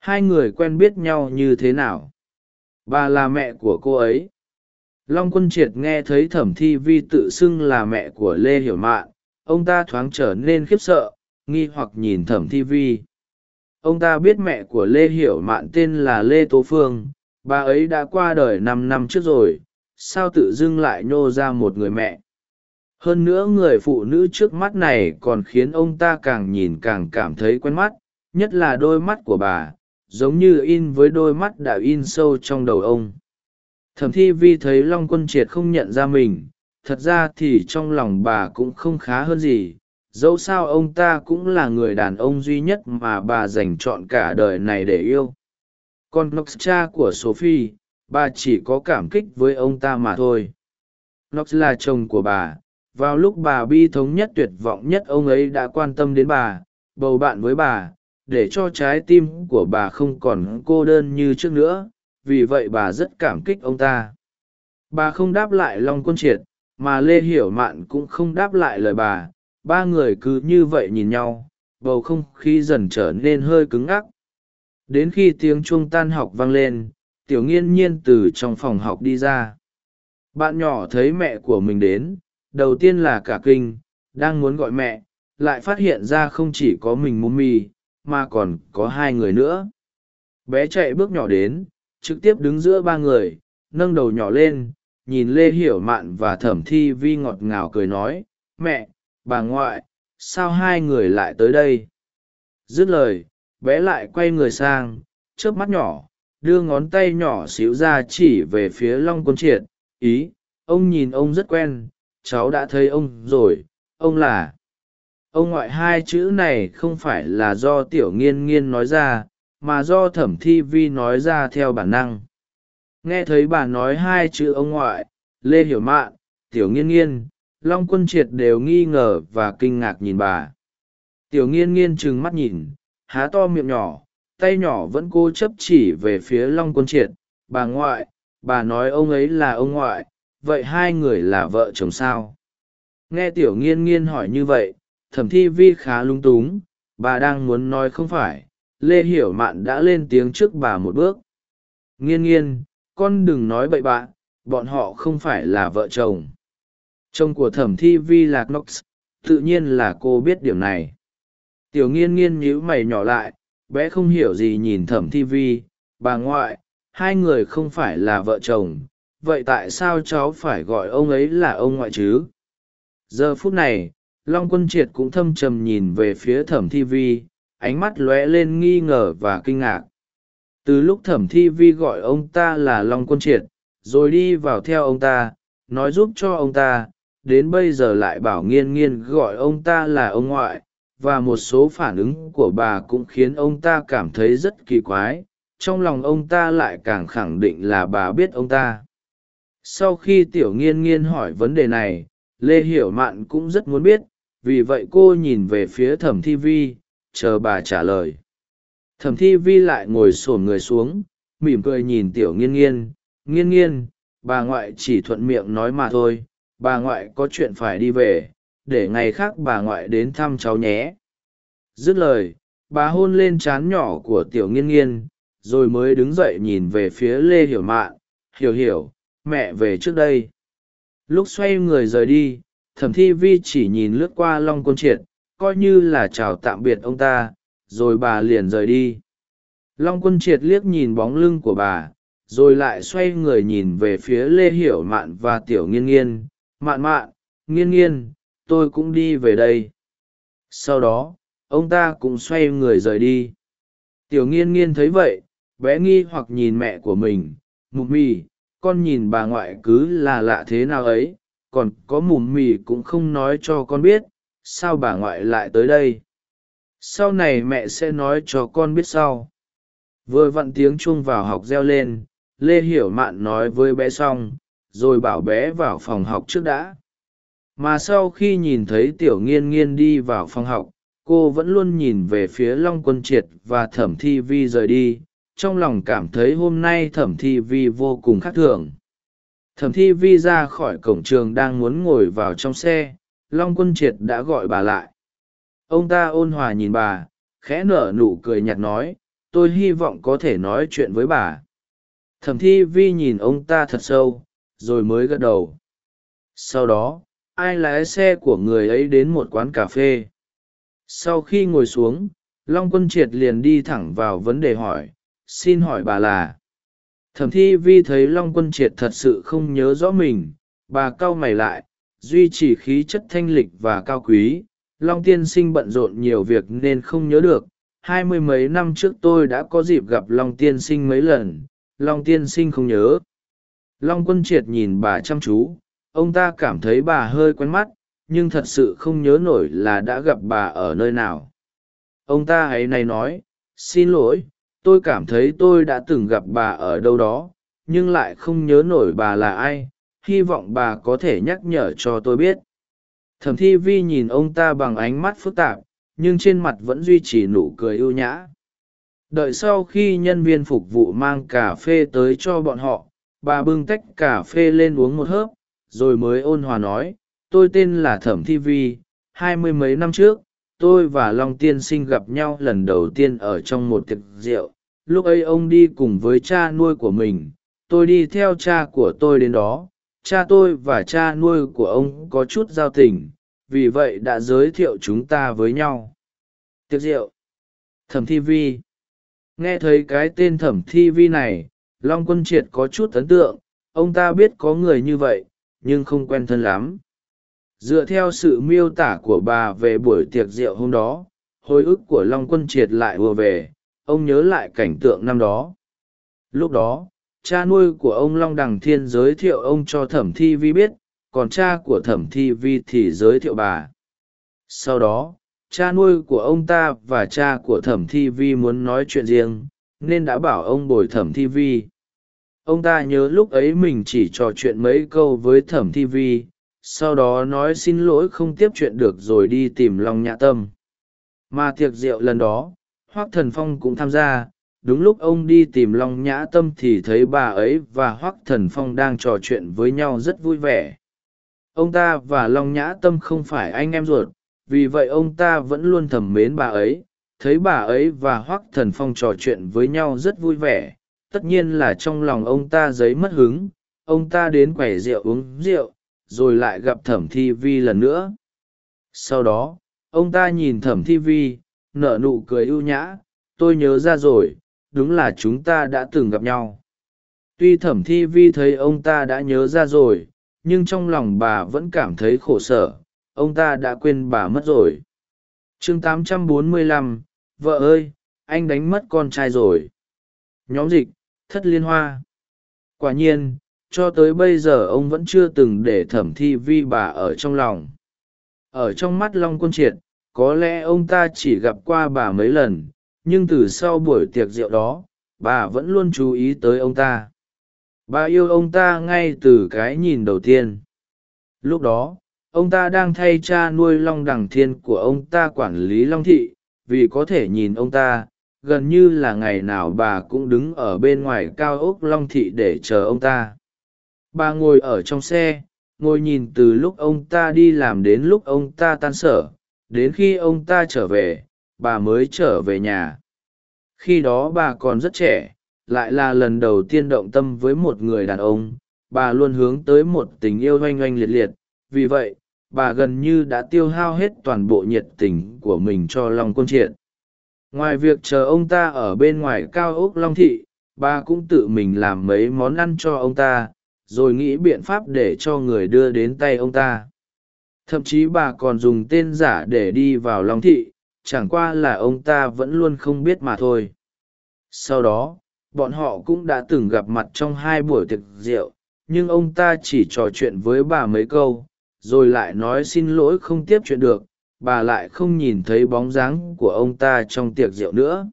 Hai người quen biết nhau như thế nào? Bà là mẹ của cô ấy long quân triệt nghe thấy thẩm thi vi tự xưng là mẹ của lê hiểu mạn, ông ta thoáng trở nên khiếp sợ, nghi hoặc nhìn thẩm thi vi. Ông ta biết mẹ của lê hiểu mạn tên là lê tố phương, bà ấy đã qua đời năm năm trước rồi, sao tự dưng lại nhô ra một người mẹ? Hơn nữa người phụ nữ trước mắt này còn khiến ông ta càng nhìn càng cảm thấy quen mắt, nhất là đôi mắt của bà, giống như in với đôi mắt đã in sâu trong đầu ông thẩm thi vi thấy long quân triệt không nhận ra mình, thật ra thì trong lòng bà cũng không khá hơn gì. Dẫu sao ông ta cũng là người đàn ông duy nhất mà bà dành chọn cả đời này để yêu. Còn nox cha của sophie, bà chỉ có cảm kích với ông ta mà thôi. Nox là chồng của bà. Vào lúc bà bi thống nhất tuyệt vọng nhất, ông ấy đã quan tâm đến bà, bầu bạn với bà, để cho trái tim của bà không còn cô đơn như trước nữa vì vậy bà rất cảm kích ông ta. Bà không đáp lại long quân triệt, mà lê hiểu mạn cũng không đáp lại lời bà. Ba người cứ như vậy nhìn nhau, bầu không khí dần trở nên hơi cứng ngắc. Đến khi tiếng chuông tan học vang lên, tiểu nghiên nhiên từ trong phòng học đi ra. Bạn nhỏ thấy mẹ của mình đến, đầu tiên là cả kinh, đang muốn gọi mẹ, lại phát hiện ra không chỉ có mình mù mì mà còn có hai người nữa. Bé chạy bước nhỏ đến trực tiếp đứng giữa ba người, nâng đầu nhỏ lên, nhìn lê hiểu mạn và thẩm thi vi ngọt ngào cười nói, mẹ, bà ngoại, sao hai người lại tới đây? Dứt lời, bé lại quay người sang, chớp mắt nhỏ, đưa ngón tay nhỏ xíu ra chỉ về phía long quân triệt, ý, ông nhìn ông rất quen, cháu đã thấy ông rồi, ông là ông ngoại hai chữ này không phải là do tiểu nghiên nghiên nói ra mà do thẩm thi vi nói ra theo bản năng. Nghe thấy bà nói hai chữ ông ngoại, lê hiểu mạn, tiểu nghiên nghiên, long quân triệt đều nghi ngờ và kinh ngạc nhìn bà. Tiểu nghiên nghiên trừng mắt nhìn, há to miệng nhỏ, tay nhỏ vẫn cố chấp chỉ về phía long quân triệt. Bà ngoại, bà nói ông ấy là ông ngoại, vậy hai người là vợ chồng sao? Nghe tiểu nghiên nghiên hỏi như vậy, thẩm thi vi khá lung túng, bà đang muốn nói không phải lê hiểu mạn đã lên tiếng trước bà một bước. Nghiên nghiên, con đừng nói bậy bạ, bọn họ không phải là vợ chồng. Chồng của thẩm thi vi là knox, tự nhiên là cô biết điểm này. Tiểu nghiên nghiên nhíu mày nhỏ lại, bé không hiểu gì nhìn thẩm thi vi. Bà ngoại, hai người không phải là vợ chồng, vậy tại sao cháu phải gọi ông ấy là ông ngoại chứ? Giờ phút này, long quân triệt cũng thâm trầm nhìn về phía thẩm thi vi ánh mắt lóe lên nghi ngờ và kinh ngạc. Từ lúc thẩm thi vi gọi ông ta là long quân triệt, rồi đi vào theo ông ta, nói giúp cho ông ta, đến bây giờ lại bảo nghiên nghiên gọi ông ta là ông ngoại, và một số phản ứng của bà cũng khiến ông ta cảm thấy rất kỳ quái, trong lòng ông ta lại càng khẳng định là bà biết ông ta. Sau khi tiểu nghiên nghiên hỏi vấn đề này, lê hiểu mạn cũng rất muốn biết, vì vậy cô nhìn về phía thẩm thi vi chờ bà trả lời. Thẩm thi vi lại ngồi sổn người xuống, mỉm cười nhìn tiểu nghiên nghiên. Nghiên nghiên, bà ngoại chỉ thuận miệng nói mà thôi, bà ngoại có chuyện phải đi về, để ngày khác bà ngoại đến thăm cháu nhé. Dứt lời, bà hôn lên trán nhỏ của tiểu nghiên nghiên, rồi mới đứng dậy nhìn về phía lê hiểu mạn. Hiểu hiểu, mẹ về trước đây. Lúc xoay người rời đi, thẩm thi vi chỉ nhìn lướt qua long côn triệt coi như là chào tạm biệt ông ta, rồi bà liền rời đi. Long quân triệt liếc nhìn bóng lưng của bà, rồi lại xoay người nhìn về phía lê hiểu mạn và tiểu nghiên nghiên. Mạn mạn, nghiên nghiên, tôi cũng đi về đây. Sau đó, ông ta cũng xoay người rời đi. Tiểu nghiên nghiên thấy vậy, bé nghi hoặc nhìn mẹ của mình. Mục mì con nhìn bà ngoại cứ là lạ thế nào ấy, còn có mùm mì cũng không nói cho con biết sao bà ngoại lại tới đây? Sau này mẹ sẽ nói cho con biết sau. Vừa vặn tiếng chuông vào học reo lên, lê hiểu mạn nói với bé xong, rồi bảo bé vào phòng học trước đã. Mà sau khi nhìn thấy tiểu nghiên nghiên đi vào phòng học, cô vẫn luôn nhìn về phía long quân triệt và thẩm thi vi rời đi, trong lòng cảm thấy hôm nay thẩm thi vi vô cùng khác thường. Thẩm thi vi ra khỏi cổng trường đang muốn ngồi vào trong xe long quân triệt đã gọi bà lại. Ông ta ôn hòa nhìn bà, khẽ nở nụ cười nhạt nói, tôi hy vọng có thể nói chuyện với bà. Thẩm thi vi nhìn ông ta thật sâu, rồi mới gật đầu. Sau đó, ai lái xe của người ấy đến một quán cà phê. Sau khi ngồi xuống, long quân triệt liền đi thẳng vào vấn đề hỏi, xin hỏi bà là? Thẩm thi vi thấy long quân triệt thật sự không nhớ rõ mình, bà cau mày lại duy trì khí chất thanh lịch và cao quý. Long tiên sinh bận rộn nhiều việc nên không nhớ được. Hai mươi mấy năm trước tôi đã có dịp gặp long tiên sinh mấy lần. Long tiên sinh không nhớ. Long quân triệt nhìn bà chăm chú. Ông ta cảm thấy bà hơi quen mắt, nhưng thật sự không nhớ nổi là đã gặp bà ở nơi nào. Ông ta ấy này nói, xin lỗi, tôi cảm thấy tôi đã từng gặp bà ở đâu đó, nhưng lại không nhớ nổi bà là ai hy vọng bà có thể nhắc nhở cho tôi biết. Thẩm thi vi nhìn ông ta bằng ánh mắt phức tạp, nhưng trên mặt vẫn duy trì nụ cười ưu nhã. Đợi sau khi nhân viên phục vụ mang cà phê tới cho bọn họ, bà bưng tách cà phê lên uống một hớp, rồi mới ôn hòa nói, tôi tên là thẩm thi vi, hai mươi mấy năm trước, tôi và long tiên sinh gặp nhau lần đầu tiên ở trong một tiệc rượu. Lúc ấy ông đi cùng với cha nuôi của mình, tôi đi theo cha của tôi đến đó cha tôi và cha nuôi của ông có chút giao tình, vì vậy đã giới thiệu chúng ta với nhau. Tiệc rượu. Thẩm thi vi. Nghe thấy cái tên thẩm thi vi này, long quân triệt có chút ấn tượng. Ông ta biết có người như vậy, nhưng không quen thân lắm. Dựa theo sự miêu tả của bà về buổi tiệc rượu hôm đó, hồi ức của long quân triệt lại ùa về. Ông nhớ lại cảnh tượng năm đó. Lúc đó cha nuôi của ông long đằng thiên giới thiệu ông cho thẩm thi vi biết, còn cha của thẩm thi vi thì giới thiệu bà. Sau đó, cha nuôi của ông ta và cha của thẩm thi vi muốn nói chuyện riêng, nên đã bảo ông bồi thẩm thi vi. Ông ta nhớ lúc ấy mình chỉ trò chuyện mấy câu với thẩm thi vi, sau đó nói xin lỗi không tiếp chuyện được rồi đi tìm long nhã tâm. Mà tiệc rượu lần đó, hoác thần phong cũng tham gia đúng lúc ông đi tìm long nhã tâm thì thấy bà ấy và hoác thần phong đang trò chuyện với nhau rất vui vẻ. Ông ta và long nhã tâm không phải anh em ruột, vì vậy ông ta vẫn luôn thầm mến bà ấy. Thấy bà ấy và hoác thần phong trò chuyện với nhau rất vui vẻ, tất nhiên là trong lòng ông ta giấy mất hứng. Ông ta đến quẻ rượu uống rượu, rồi lại gặp thẩm thi vi lần nữa. Sau đó, ông ta nhìn thẩm thi vi, nở nụ cười ưu nhã. Tôi nhớ ra rồi đúng là chúng ta đã từng gặp nhau. Tuy thẩm thi vi thấy ông ta đã nhớ ra rồi nhưng trong lòng bà vẫn cảm thấy khổ sở ông ta đã quên bà mất rồi. Chương 845, vợ ơi anh đánh mất con trai rồi. Nhóm dịch thất liên hoa. Quả nhiên cho tới bây giờ ông vẫn chưa từng để thẩm thi vi bà ở trong lòng. Ở trong mắt long quân triệt có lẽ ông ta chỉ gặp qua bà mấy lần nhưng từ sau buổi tiệc rượu đó, bà vẫn luôn chú ý tới ông ta. Bà yêu ông ta ngay từ cái nhìn đầu tiên. Lúc đó, ông ta đang thay cha nuôi long đằng thiên của ông ta quản lý long thị, vì có thể nhìn ông ta, gần như là ngày nào bà cũng đứng ở bên ngoài cao ốc long thị để chờ ông ta. Bà ngồi ở trong xe, ngồi nhìn từ lúc ông ta đi làm đến lúc ông ta tan sở, đến khi ông ta trở về bà mới trở về nhà. Khi đó bà còn rất trẻ, lại là lần đầu tiên động tâm với một người đàn ông, bà luôn hướng tới một tình yêu oanh oanh liệt liệt. Vì vậy, bà gần như đã tiêu hao hết toàn bộ nhiệt tình của mình cho long quân triệt. Ngoài việc chờ ông ta ở bên ngoài cao ốc long thị, bà cũng tự mình làm mấy món ăn cho ông ta, rồi nghĩ biện pháp để cho người đưa đến tay ông ta. Thậm chí bà còn dùng tên giả để đi vào long thị chẳng qua là ông ta vẫn luôn không biết mà thôi. Sau đó, bọn họ cũng đã từng gặp mặt trong hai buổi tiệc rượu, nhưng ông ta chỉ trò chuyện với bà mấy câu, rồi lại nói xin lỗi không tiếp chuyện được, bà lại không nhìn thấy bóng dáng của ông ta trong tiệc rượu nữa.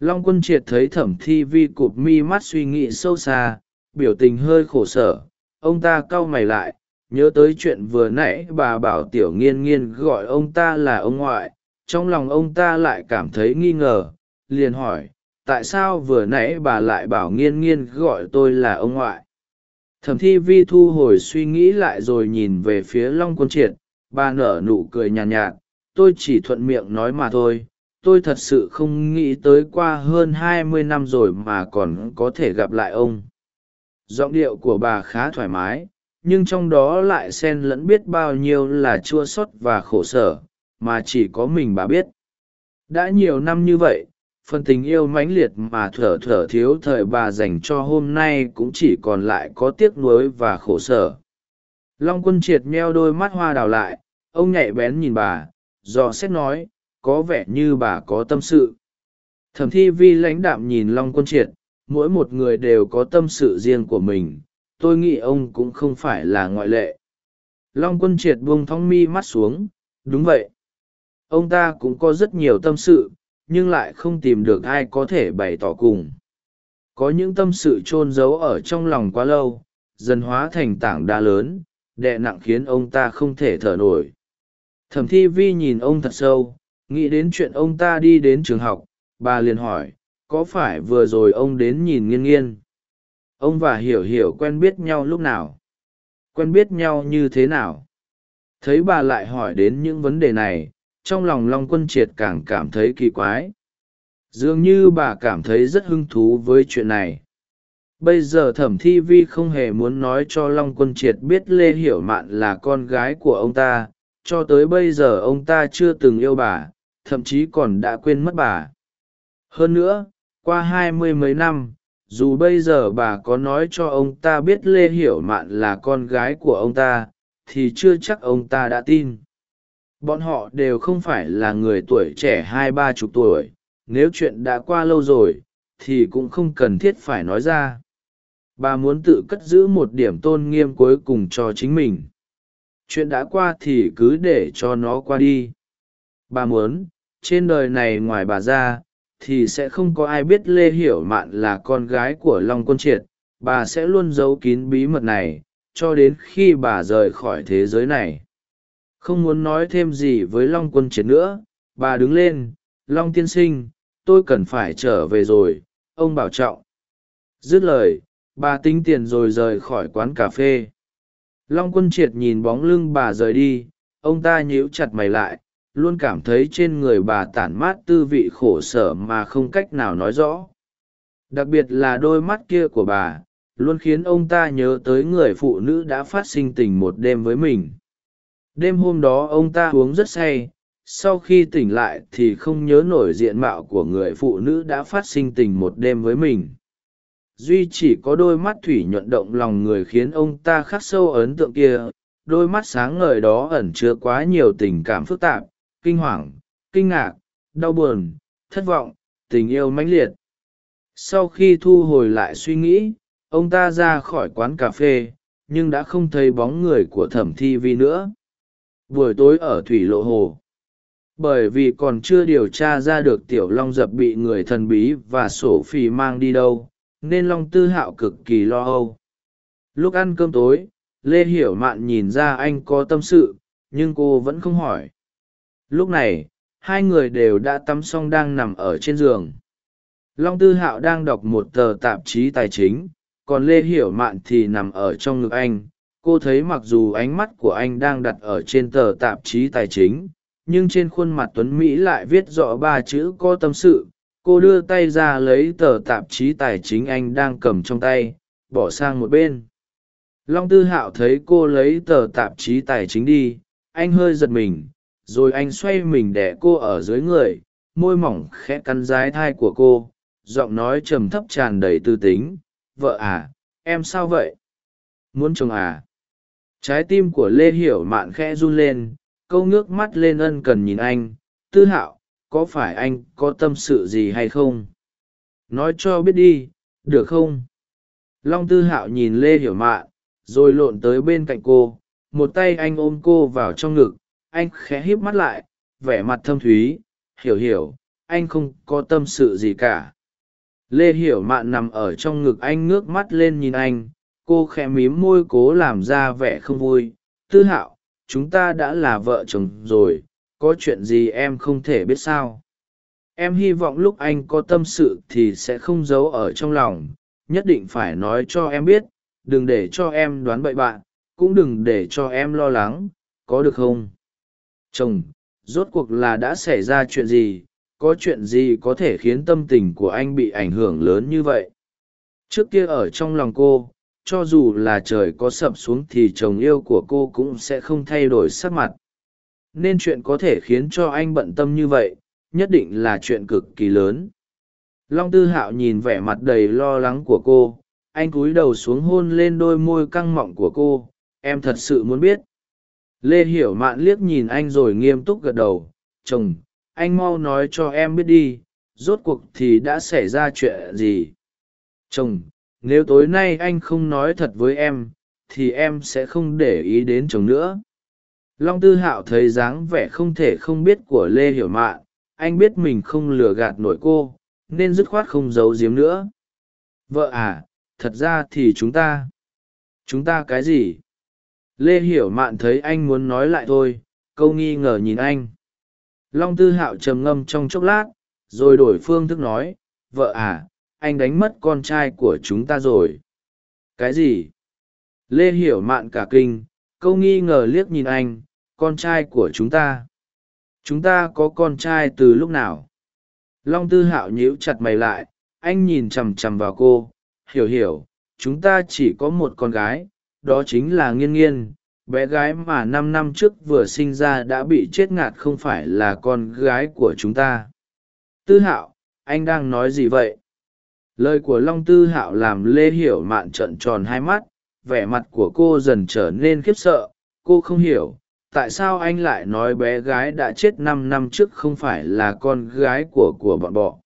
Long quân triệt thấy thẩm thi vi cụp mi mắt suy nghĩ sâu xa, biểu tình hơi khổ sở. Ông ta cau mày lại, nhớ tới chuyện vừa nãy bà bảo tiểu nghiên nghiên gọi ông ta là ông ngoại trong lòng ông ta lại cảm thấy nghi ngờ liền hỏi tại sao vừa nãy bà lại bảo nghiên nghiên gọi tôi là ông ngoại? Thẩm thi vi thu hồi suy nghĩ lại rồi nhìn về phía long quân triệt bà nở nụ cười nhàn nhạt, nhạt tôi chỉ thuận miệng nói mà thôi tôi thật sự không nghĩ tới qua hơn hai mươi năm rồi mà còn có thể gặp lại ông. Giọng điệu của bà khá thoải mái nhưng trong đó lại xen lẫn biết bao nhiêu là chua sót và khổ sở mà chỉ có mình bà biết. Đã nhiều năm như vậy, phần tình yêu mãnh liệt mà thở thở thiếu thời bà dành cho hôm nay cũng chỉ còn lại có tiếc nuối và khổ sở. Long quân triệt meo đôi mắt hoa đào lại, ông nhạy bén nhìn bà, dò xét nói, có vẻ như bà có tâm sự. Thẩm thi vi lãnh đạm nhìn long quân triệt, mỗi một người đều có tâm sự riêng của mình, tôi nghĩ ông cũng không phải là ngoại lệ. Long quân triệt buông thong mi mắt xuống, đúng vậy ông ta cũng có rất nhiều tâm sự, nhưng lại không tìm được ai có thể bày tỏ cùng. Có những tâm sự chôn giấu ở trong lòng quá lâu, dần hóa thành tảng đá lớn, đè nặng khiến ông ta không thể thở nổi. Thẩm thi vi nhìn ông thật sâu, nghĩ đến chuyện ông ta đi đến trường học, bà liền hỏi, có phải vừa rồi ông đến nhìn nghiên nghiên? Ông và hiểu hiểu quen biết nhau lúc nào? Quen biết nhau như thế nào? Thấy bà lại hỏi đến những vấn đề này trong lòng long quân triệt càng cảm thấy kỳ quái. Dường như bà cảm thấy rất hứng thú với chuyện này. Bây giờ thẩm thi vi không hề muốn nói cho long quân triệt biết lê hiểu mạn là con gái của ông ta. Cho tới bây giờ ông ta chưa từng yêu bà, thậm chí còn đã quên mất bà. Hơn nữa, qua hai mươi mấy năm, dù bây giờ bà có nói cho ông ta biết lê hiểu mạn là con gái của ông ta, thì chưa chắc ông ta đã tin bọn họ đều không phải là người tuổi trẻ hai ba chục tuổi, nếu chuyện đã qua lâu rồi, thì cũng không cần thiết phải nói ra. Bà muốn tự cất giữ một điểm tôn nghiêm cuối cùng cho chính mình. Chuyện đã qua thì cứ để cho nó qua đi. Bà muốn, trên đời này ngoài bà ra, thì sẽ không có ai biết lê hiểu mạn là con gái của long quân triệt. Bà sẽ luôn giấu kín bí mật này, cho đến khi bà rời khỏi thế giới này không muốn nói thêm gì với long quân triệt nữa. Bà đứng lên, long tiên sinh, tôi cần phải trở về rồi, ông bảo trọng. Dứt lời, bà tính tiền rồi rời khỏi quán cà phê. Long quân triệt nhìn bóng lưng bà rời đi, ông ta nhíu chặt mày lại, luôn cảm thấy trên người bà tản mát tư vị khổ sở mà không cách nào nói rõ. Đặc biệt là đôi mắt kia của bà, luôn khiến ông ta nhớ tới người phụ nữ đã phát sinh tình một đêm với mình đêm hôm đó ông ta uống rất say, sau khi tỉnh lại thì không nhớ nổi diện mạo của người phụ nữ đã phát sinh tình một đêm với mình. Duy chỉ có đôi mắt thủy nhuận động lòng người khiến ông ta khắc sâu ấn tượng kia, đôi mắt sáng ngời đó ẩn chứa quá nhiều tình cảm phức tạp, kinh hoàng, kinh ngạc, đau buồn, thất vọng, tình yêu mãnh liệt. Sau khi thu hồi lại suy nghĩ, ông ta ra khỏi quán cà phê, nhưng đã không thấy bóng người của thẩm thi vi nữa buổi tối ở thủy lộ hồ. Bởi vì còn chưa điều tra ra được tiểu long dập bị người thần bí và sổ phì mang đi đâu, nên long tư hạo cực kỳ lo âu. Lúc ăn cơm tối, lê hiểu mạn nhìn ra anh có tâm sự, nhưng cô vẫn không hỏi. Lúc này, hai người đều đã tắm xong đang nằm ở trên giường. Long tư hạo đang đọc một tờ tạp chí tài chính, còn lê hiểu mạn thì nằm ở trong ngực anh cô thấy mặc dù ánh mắt của anh đang đặt ở trên tờ tạp chí tài chính, nhưng trên khuôn mặt tuấn mỹ lại viết rõ ba chữ có tâm sự. Cô đưa tay ra lấy tờ tạp chí tài chính anh đang cầm trong tay, bỏ sang một bên. Long tư hạo thấy cô lấy tờ tạp chí tài chính đi, anh hơi giật mình, rồi anh xoay mình đẻ cô ở dưới người, môi mỏng khẽ cắn dái thai của cô, giọng nói trầm thấp tràn đầy tư tính. Vợ à em sao vậy? Muốn chồng à? Trái tim của lê hiểu mạn khẽ run lên, câu ngước mắt lên ân cần nhìn anh, tư hạo, có phải anh có tâm sự gì hay không? Nói cho biết đi, được không? Long tư hạo nhìn lê hiểu mạn, rồi lộn tới bên cạnh cô, một tay anh ôm cô vào trong ngực, anh khẽ híp mắt lại, vẻ mặt thâm thúy, hiểu hiểu, anh không có tâm sự gì cả. Lê hiểu mạn nằm ở trong ngực anh ngước mắt lên nhìn anh cô khẽ mím môi cố làm ra vẻ không vui. Tư hạo, chúng ta đã là vợ chồng rồi, có chuyện gì em không thể biết sao? Em hy vọng lúc anh có tâm sự thì sẽ không giấu ở trong lòng. Nhất định phải nói cho em biết, đừng để cho em đoán bậy bạn, cũng đừng để cho em lo lắng, có được không? Chồng, rốt cuộc là đã xảy ra chuyện gì? Có chuyện gì có thể khiến tâm tình của anh bị ảnh hưởng lớn như vậy? Trước kia ở trong lòng cô cho dù là trời có sập xuống thì chồng yêu của cô cũng sẽ không thay đổi sắc mặt. Nên chuyện có thể khiến cho anh bận tâm như vậy, nhất định là chuyện cực kỳ lớn. Long tư hạo nhìn vẻ mặt đầy lo lắng của cô, anh cúi đầu xuống hôn lên đôi môi căng mọng của cô, em thật sự muốn biết. Lê hiểu mạn liếc nhìn anh rồi nghiêm túc gật đầu, chồng, anh mau nói cho em biết đi, rốt cuộc thì đã xảy ra chuyện gì? Chồng nếu tối nay anh không nói thật với em, thì em sẽ không để ý đến chồng nữa. Long tư hạo thấy dáng vẻ không thể không biết của lê hiểu mạn anh biết mình không lừa gạt nổi cô, nên dứt khoát không giấu giếm nữa. Vợ à thật ra thì chúng ta chúng ta cái gì? Lê hiểu mạn thấy anh muốn nói lại thôi, câu nghi ngờ nhìn anh. Long tư hạo trầm ngâm trong chốc lát, rồi đổi phương thức nói, vợ à anh đánh mất con trai của chúng ta rồi. Cái gì? Lê hiểu mạn cả kinh, câu nghi ngờ liếc nhìn anh, con trai của chúng ta. Chúng ta có con trai từ lúc nào? Long tư hạo nhíu chặt mày lại, anh nhìn chằm chằm vào cô. Hiểu hiểu, chúng ta chỉ có một con gái, đó chính là nghiên nghiên. Bé gái mà năm năm trước vừa sinh ra đã bị chết ngạt không phải là con gái của chúng ta. Tư hạo, anh đang nói gì vậy? Lời của long tư hạo làm lê hiểu mạn trợn tròn hai mắt, vẻ mặt của cô dần trở nên khiếp sợ. Cô không hiểu, tại sao anh lại nói bé gái đã chết năm năm trước không phải là con gái của của bọn bọ.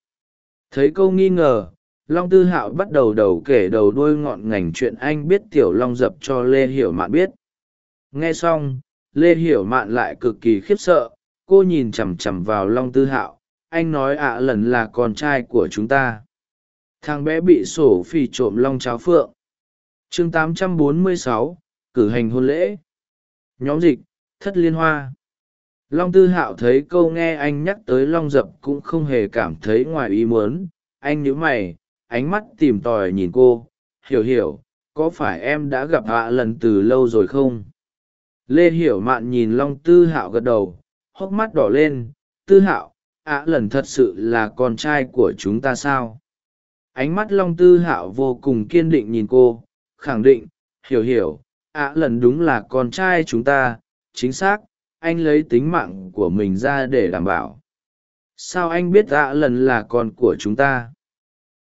Thấy câu nghi ngờ, long tư hạo bắt đầu đầu kể đầu đuôi ngọn ngành chuyện anh biết tiểu long dập cho lê hiểu mạn biết. Nghe xong, lê hiểu mạn lại cực kỳ khiếp sợ. Cô nhìn chằm chằm vào long tư hạo, anh nói ạ lần là con trai của chúng ta thằng bé bị sổ phì trộm long cháo phượng. Chương 846, cử hành hôn lễ. Nhóm dịch thất liên hoa. Long tư hạo thấy câu nghe anh nhắc tới long dập cũng không hề cảm thấy ngoài ý muốn. Anh nhíu mày ánh mắt tìm tòi nhìn cô. Hiểu hiểu có phải em đã gặp hạ lần từ lâu rồi không? Lê hiểu mạn nhìn long tư hạo gật đầu hốc mắt đỏ lên. Tư hạo ạ lần thật sự là con trai của chúng ta sao? Ánh mắt long tư hạo vô cùng kiên định nhìn cô, khẳng định, hiểu hiểu, ạ lần đúng là con trai chúng ta, chính xác, anh lấy tính mạng của mình ra để đảm bảo. Sao anh biết ạ lần là con của chúng ta?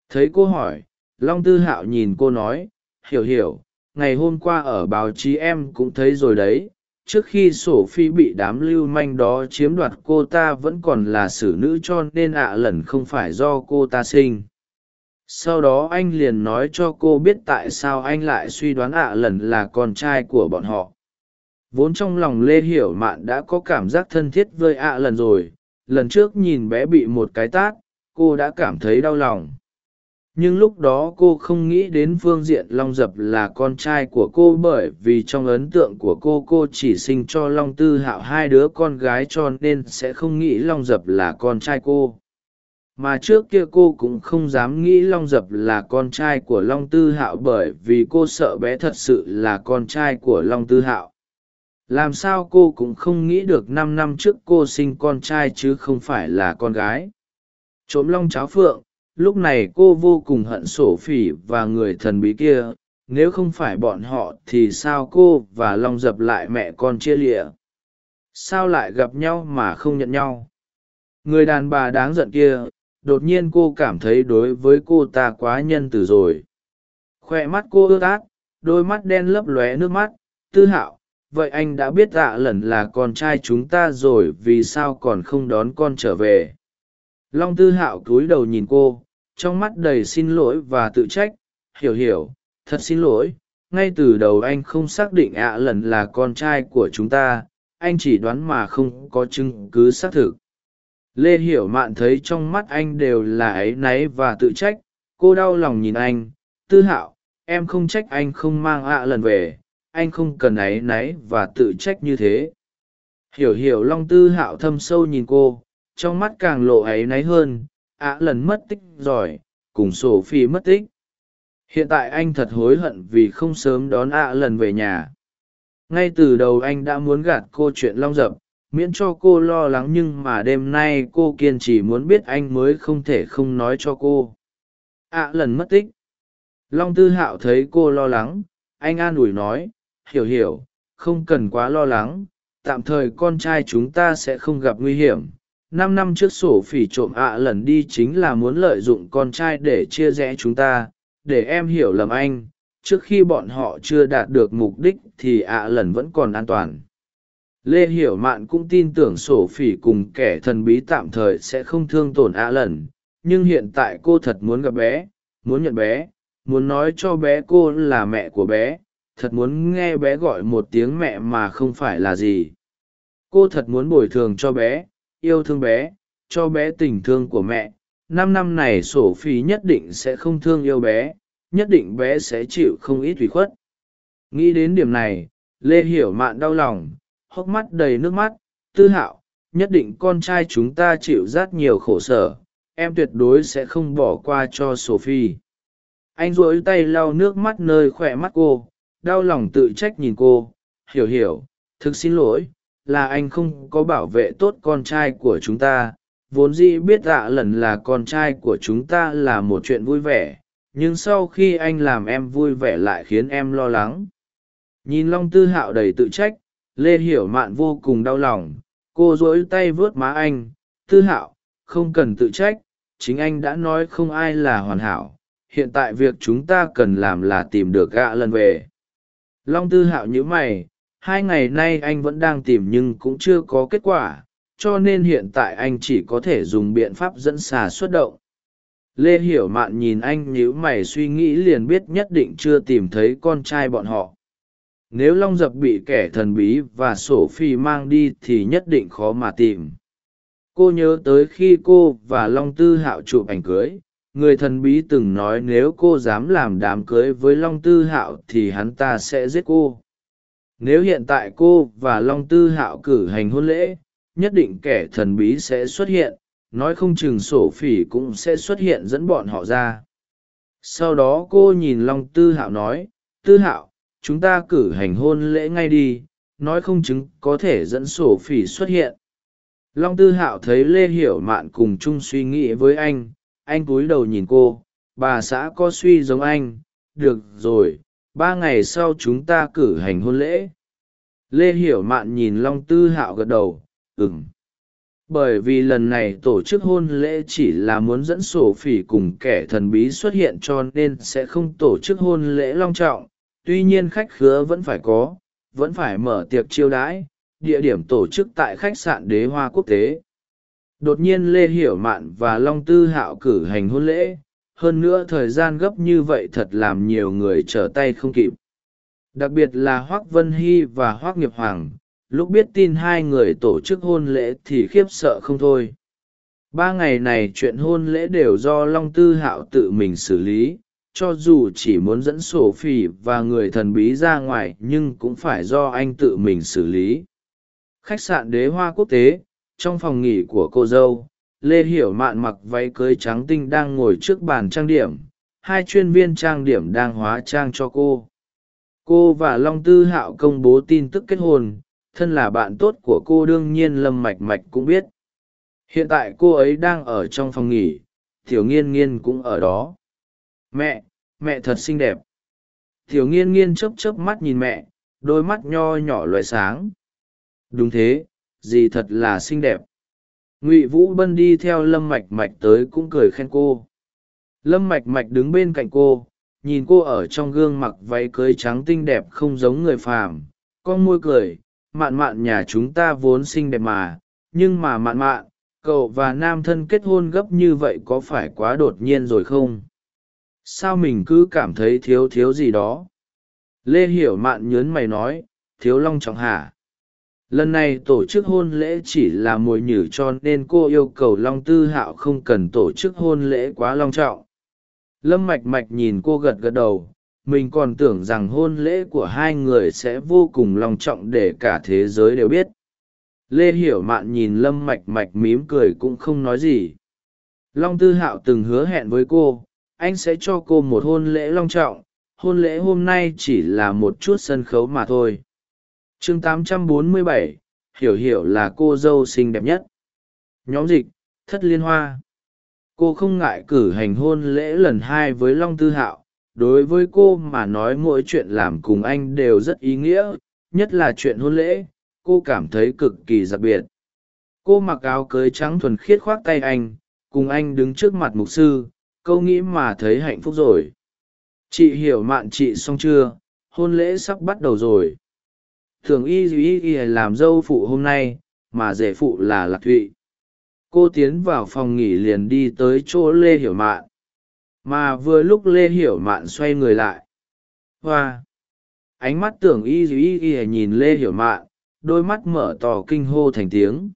Thấy cô hỏi, long tư hạo nhìn cô nói, hiểu hiểu, ngày hôm qua ở báo chí em cũng thấy rồi đấy, trước khi sổ phi bị đám lưu manh đó chiếm đoạt cô ta vẫn còn là xử nữ cho nên ạ lần không phải do cô ta sinh sau đó anh liền nói cho cô biết tại sao anh lại suy đoán ạ lần là con trai của bọn họ. Vốn trong lòng lê hiểu mạn đã có cảm giác thân thiết với ạ lần rồi, lần trước nhìn bé bị một cái tát, cô đã cảm thấy đau lòng. Nhưng lúc đó cô không nghĩ đến phương diện long dập là con trai của cô bởi vì trong ấn tượng của cô cô chỉ sinh cho long tư hạo hai đứa con gái cho nên sẽ không nghĩ long dập là con trai cô mà trước kia cô cũng không dám nghĩ long dập là con trai của long tư hạo bởi vì cô sợ bé thật sự là con trai của long tư hạo. Làm sao cô cũng không nghĩ được năm năm trước cô sinh con trai chứ không phải là con gái. Trộm long cháo phượng, lúc này cô vô cùng hận sổ phỉ và người thần bí kia. Nếu không phải bọn họ thì sao cô và long dập lại mẹ con chia lịa? Sao lại gặp nhau mà không nhận nhau? Người đàn bà đáng giận kia đột nhiên cô cảm thấy đối với cô ta quá nhân từ rồi. Khoe mắt cô ướt át, đôi mắt đen lấp lóe nước mắt. Tư hạo, vậy anh đã biết dạ lần là con trai chúng ta rồi, vì sao còn không đón con trở về? Long tư hạo cúi đầu nhìn cô, trong mắt đầy xin lỗi và tự trách. Hiểu hiểu, thật xin lỗi. Ngay từ đầu anh không xác định ạ lần là con trai của chúng ta. Anh chỉ đoán mà không có chứng cứ xác thực lê hiểu mạn thấy trong mắt anh đều là áy náy và tự trách cô đau lòng nhìn anh tư hạo em không trách anh không mang ạ lần về anh không cần áy náy và tự trách như thế. Hiểu hiểu long tư hạo thâm sâu nhìn cô trong mắt càng lộ áy náy hơn ạ lần mất tích rồi, cùng sổ phi mất tích. Hiện tại anh thật hối hận vì không sớm đón ạ lần về nhà. Ngay từ đầu anh đã muốn gạt cô chuyện long dập miễn cho cô lo lắng nhưng mà đêm nay cô kiên trì muốn biết anh mới không thể không nói cho cô. Ạ lần mất tích. Long tư hạo thấy cô lo lắng, anh an ủi nói, hiểu hiểu, không cần quá lo lắng, tạm thời con trai chúng ta sẽ không gặp nguy hiểm. Năm năm trước sổ phỉ trộm ạ lần đi chính là muốn lợi dụng con trai để chia rẽ chúng ta, để em hiểu lầm anh. Trước khi bọn họ chưa đạt được mục đích thì ạ lần vẫn còn an toàn lê hiểu mạn cũng tin tưởng sổ phỉ cùng kẻ thần bí tạm thời sẽ không thương tổn ạ lần, nhưng hiện tại cô thật muốn gặp bé, muốn nhận bé, muốn nói cho bé cô là mẹ của bé, thật muốn nghe bé gọi một tiếng mẹ mà không phải là gì. Cô thật muốn bồi thường cho bé, yêu thương bé, cho bé tình thương của mẹ. Năm năm này sổ phi nhất định sẽ không thương yêu bé, nhất định bé sẽ chịu không ít ủy khuất. Nghĩ đến điểm này, lê hiểu mạn đau lòng hốc mắt đầy nước mắt, tư hạo, nhất định con trai chúng ta chịu rất nhiều khổ sở, em tuyệt đối sẽ không bỏ qua cho sophie. Anh rỗi tay lau nước mắt nơi khỏe mắt cô, đau lòng tự trách nhìn cô, hiểu hiểu, thực xin lỗi, là anh không có bảo vệ tốt con trai của chúng ta, vốn dĩ biết dạ lần là con trai của chúng ta là một chuyện vui vẻ, nhưng sau khi anh làm em vui vẻ lại khiến em lo lắng. Nhìn long tư hạo đầy tự trách lê hiểu mạn vô cùng đau lòng, cô dỗi tay vớt má anh, tư hạo, không cần tự trách, chính anh đã nói không ai là hoàn hảo, hiện tại việc chúng ta cần làm là tìm được gạ lần về. Long tư hạo nhíu mày, hai ngày nay anh vẫn đang tìm nhưng cũng chưa có kết quả, cho nên hiện tại anh chỉ có thể dùng biện pháp dẫn xà xuất động. Lê hiểu mạn nhìn anh nhíu mày suy nghĩ liền biết nhất định chưa tìm thấy con trai bọn họ nếu long dập bị kẻ thần bí và sổ phi mang đi thì nhất định khó mà tìm. Cô nhớ tới khi cô và long tư hạo chụp ảnh cưới, người thần bí từng nói nếu cô dám làm đám cưới với long tư hạo thì hắn ta sẽ giết cô. Nếu hiện tại cô và long tư hạo cử hành hôn lễ, nhất định kẻ thần bí sẽ xuất hiện, nói không chừng sổ phỉ cũng sẽ xuất hiện dẫn bọn họ ra. Sau đó cô nhìn long tư hạo nói, tư hạo chúng ta cử hành hôn lễ ngay đi, nói không chứng có thể dẫn sổ phỉ xuất hiện. Long tư hạo thấy lê hiểu mạn cùng chung suy nghĩ với anh anh cúi đầu nhìn cô, bà xã có suy giống anh, được rồi, ba ngày sau chúng ta cử hành hôn lễ. Lê hiểu mạn nhìn long tư hạo gật đầu ừng bởi vì lần này tổ chức hôn lễ chỉ là muốn dẫn sổ phỉ cùng kẻ thần bí xuất hiện cho nên sẽ không tổ chức hôn lễ long trọng tuy nhiên khách khứa vẫn phải có, vẫn phải mở tiệc chiêu đãi, địa điểm tổ chức tại khách sạn đế hoa quốc tế. Đột nhiên lê hiểu mạn và long tư hạo cử hành hôn lễ, hơn nữa thời gian gấp như vậy thật làm nhiều người trở tay không kịp. Đặc biệt là hoác vân hy và hoác nghiệp hoàng, lúc biết tin hai người tổ chức hôn lễ thì khiếp sợ không thôi. Ba ngày này chuyện hôn lễ đều do long tư hạo tự mình xử lý cho dù chỉ muốn dẫn sổ phỉ và người thần bí ra ngoài nhưng cũng phải do anh tự mình xử lý. Khách sạn đế hoa quốc tế, trong phòng nghỉ của cô dâu, lê hiểu mạn mặc váy cưới trắng tinh đang ngồi trước bàn trang điểm, hai chuyên viên trang điểm đang hóa trang cho cô. Cô và long tư hạo công bố tin tức kết hôn, thân là bạn tốt của cô đương nhiên lâm mạch mạch cũng biết. Hiện tại cô ấy đang ở trong phòng nghỉ, tiểu nghiên nghiên cũng ở đó mẹ mẹ thật xinh đẹp. Tiểu nghiên nghiên chớp chớp mắt nhìn mẹ, đôi mắt nho nhỏ loài sáng. Đúng thế, dì thật là xinh đẹp. Ngụy vũ bân đi theo lâm mạch mạch tới cũng cười khen cô. Lâm mạch mạch đứng bên cạnh cô, nhìn cô ở trong gương mặc váy cưới trắng tinh đẹp không giống người phàm. Con môi cười, mạn mạn nhà chúng ta vốn xinh đẹp mà, nhưng mà mạn mạn, cậu và nam thân kết hôn gấp như vậy có phải quá đột nhiên rồi không? Sao mình cứ cảm thấy thiếu thiếu gì đó? Lê hiểu mạn nhớn mày nói, thiếu long trọng hả lần này tổ chức hôn lễ chỉ là mồi nhử cho nên cô yêu cầu long tư hạo không cần tổ chức hôn lễ quá long trọng. Lâm mạch mạch nhìn cô gật gật đầu, mình còn tưởng rằng hôn lễ của hai người sẽ vô cùng long trọng để cả thế giới đều biết. Lê hiểu mạn nhìn lâm mạch mạch mím cười cũng không nói gì. Long tư hạo từng hứa hẹn với cô anh sẽ cho cô một hôn lễ long trọng hôn lễ hôm nay chỉ là một chút sân khấu mà thôi. Chương 847, hiểu hiểu là cô dâu xinh đẹp nhất. Nhóm dịch thất liên hoa. Cô không ngại cử hành hôn lễ lần hai với long tư hạo. Đối với cô mà nói mỗi chuyện làm cùng anh đều rất ý nghĩa nhất là chuyện hôn lễ cô cảm thấy cực kỳ đặc biệt. Cô mặc áo cưới trắng thuần khiết khoác tay anh cùng anh đứng trước mặt mục sư câu nghĩ mà thấy hạnh phúc rồi. Chị hiểu mạn chị xong chưa? Hôn lễ sắp bắt đầu rồi. Thường y duy y làm dâu phụ hôm nay, mà rể phụ là lạc thụy. Cô tiến vào phòng nghỉ liền đi tới chỗ lê hiểu mạn. Mà vừa lúc lê hiểu mạn xoay người lại. Hoa! Ánh mắt tưởng y duy y nhìn lê hiểu mạn, đôi mắt mở tỏ kinh hô thành tiếng.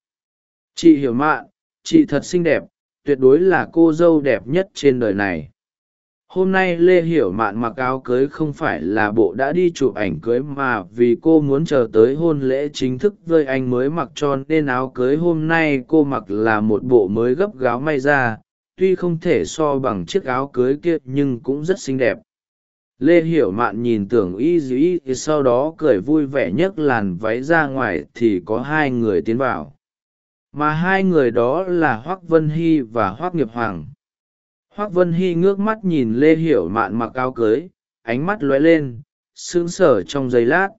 Chị hiểu mạn, chị thật xinh đẹp tuyệt đối là cô dâu đẹp nhất trên đời này. Hôm nay lê hiểu mạn mặc áo cưới không phải là bộ đã đi chụp ảnh cưới mà vì cô muốn chờ tới hôn lễ chính thức với anh mới mặc cho nên áo cưới hôm nay cô mặc là một bộ mới gấp gáo may ra tuy không thể so bằng chiếc áo cưới kia nhưng cũng rất xinh đẹp. Lê hiểu mạn nhìn tưởng y dĩ sau đó cười vui vẻ nhấc làn váy ra ngoài thì có hai người tiến vào mà hai người đó là hoác vân hy và hoác nghiệp hoàng. Hoác vân hy ngước mắt nhìn lê hiểu mạn mặc áo cưới, ánh mắt lóe lên, sững sờ trong giây lát.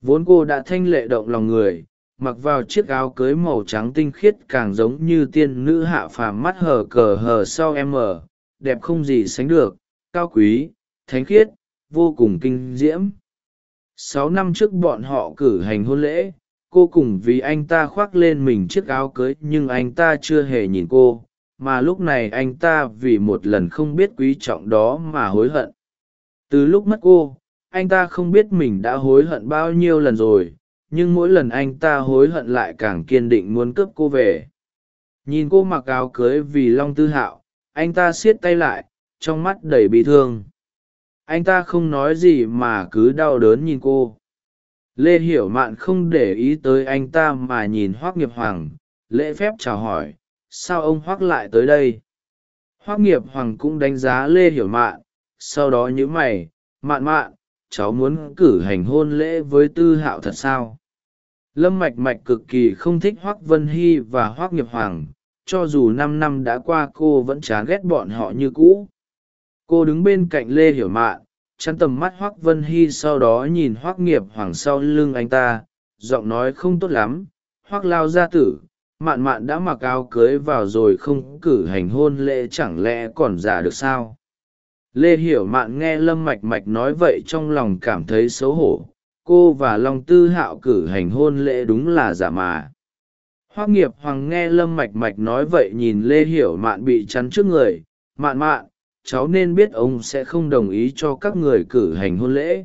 Vốn cô đã thanh lệ động lòng người, mặc vào chiếc áo cưới màu trắng tinh khiết càng giống như tiên nữ hạ phàm mắt hờ cờ hờ sau em ở đẹp không gì sánh được, cao quý, thánh khiết, vô cùng kinh diễm. Sáu năm trước bọn họ cử hành hôn lễ cô cùng vì anh ta khoác lên mình chiếc áo cưới nhưng anh ta chưa hề nhìn cô, mà lúc này anh ta vì một lần không biết quý trọng đó mà hối hận. Từ lúc mất cô, anh ta không biết mình đã hối hận bao nhiêu lần rồi, nhưng mỗi lần anh ta hối hận lại càng kiên định muốn cướp cô về. Nhìn cô mặc áo cưới vì long tư hạo, anh ta siết tay lại, trong mắt đầy bị thương. Anh ta không nói gì mà cứ đau đớn nhìn cô lê hiểu mạn không để ý tới anh ta mà nhìn hoác nghiệp hoàng, lễ phép chào hỏi, sao ông hoác lại tới đây? Hoác nghiệp hoàng cũng đánh giá lê hiểu mạn, sau đó nhữ mày, mạn mạn, cháu muốn cử hành hôn lễ với tư hạo thật sao? Lâm mạch mạch cực kỳ không thích hoác vân hy và hoác nghiệp hoàng, cho dù năm năm đã qua cô vẫn chán ghét bọn họ như cũ. Cô đứng bên cạnh lê hiểu mạn chắn tầm mắt hoác vân hy sau đó nhìn hoác nghiệp hoàng sau lưng anh ta, giọng nói không tốt lắm, hoác lao gia tử, mạn mạn đã mặc áo cưới vào rồi không cử hành hôn lễ chẳng lẽ còn giả được sao? Lê hiểu mạn nghe lâm mạch mạch nói vậy trong lòng cảm thấy xấu hổ, cô và long tư hạo cử hành hôn lễ đúng là giả mà. Hoác nghiệp hoàng nghe lâm mạch mạch nói vậy nhìn lê hiểu mạn bị chắn trước người, mạn mạn cháu nên biết ông sẽ không đồng ý cho các người cử hành hôn lễ.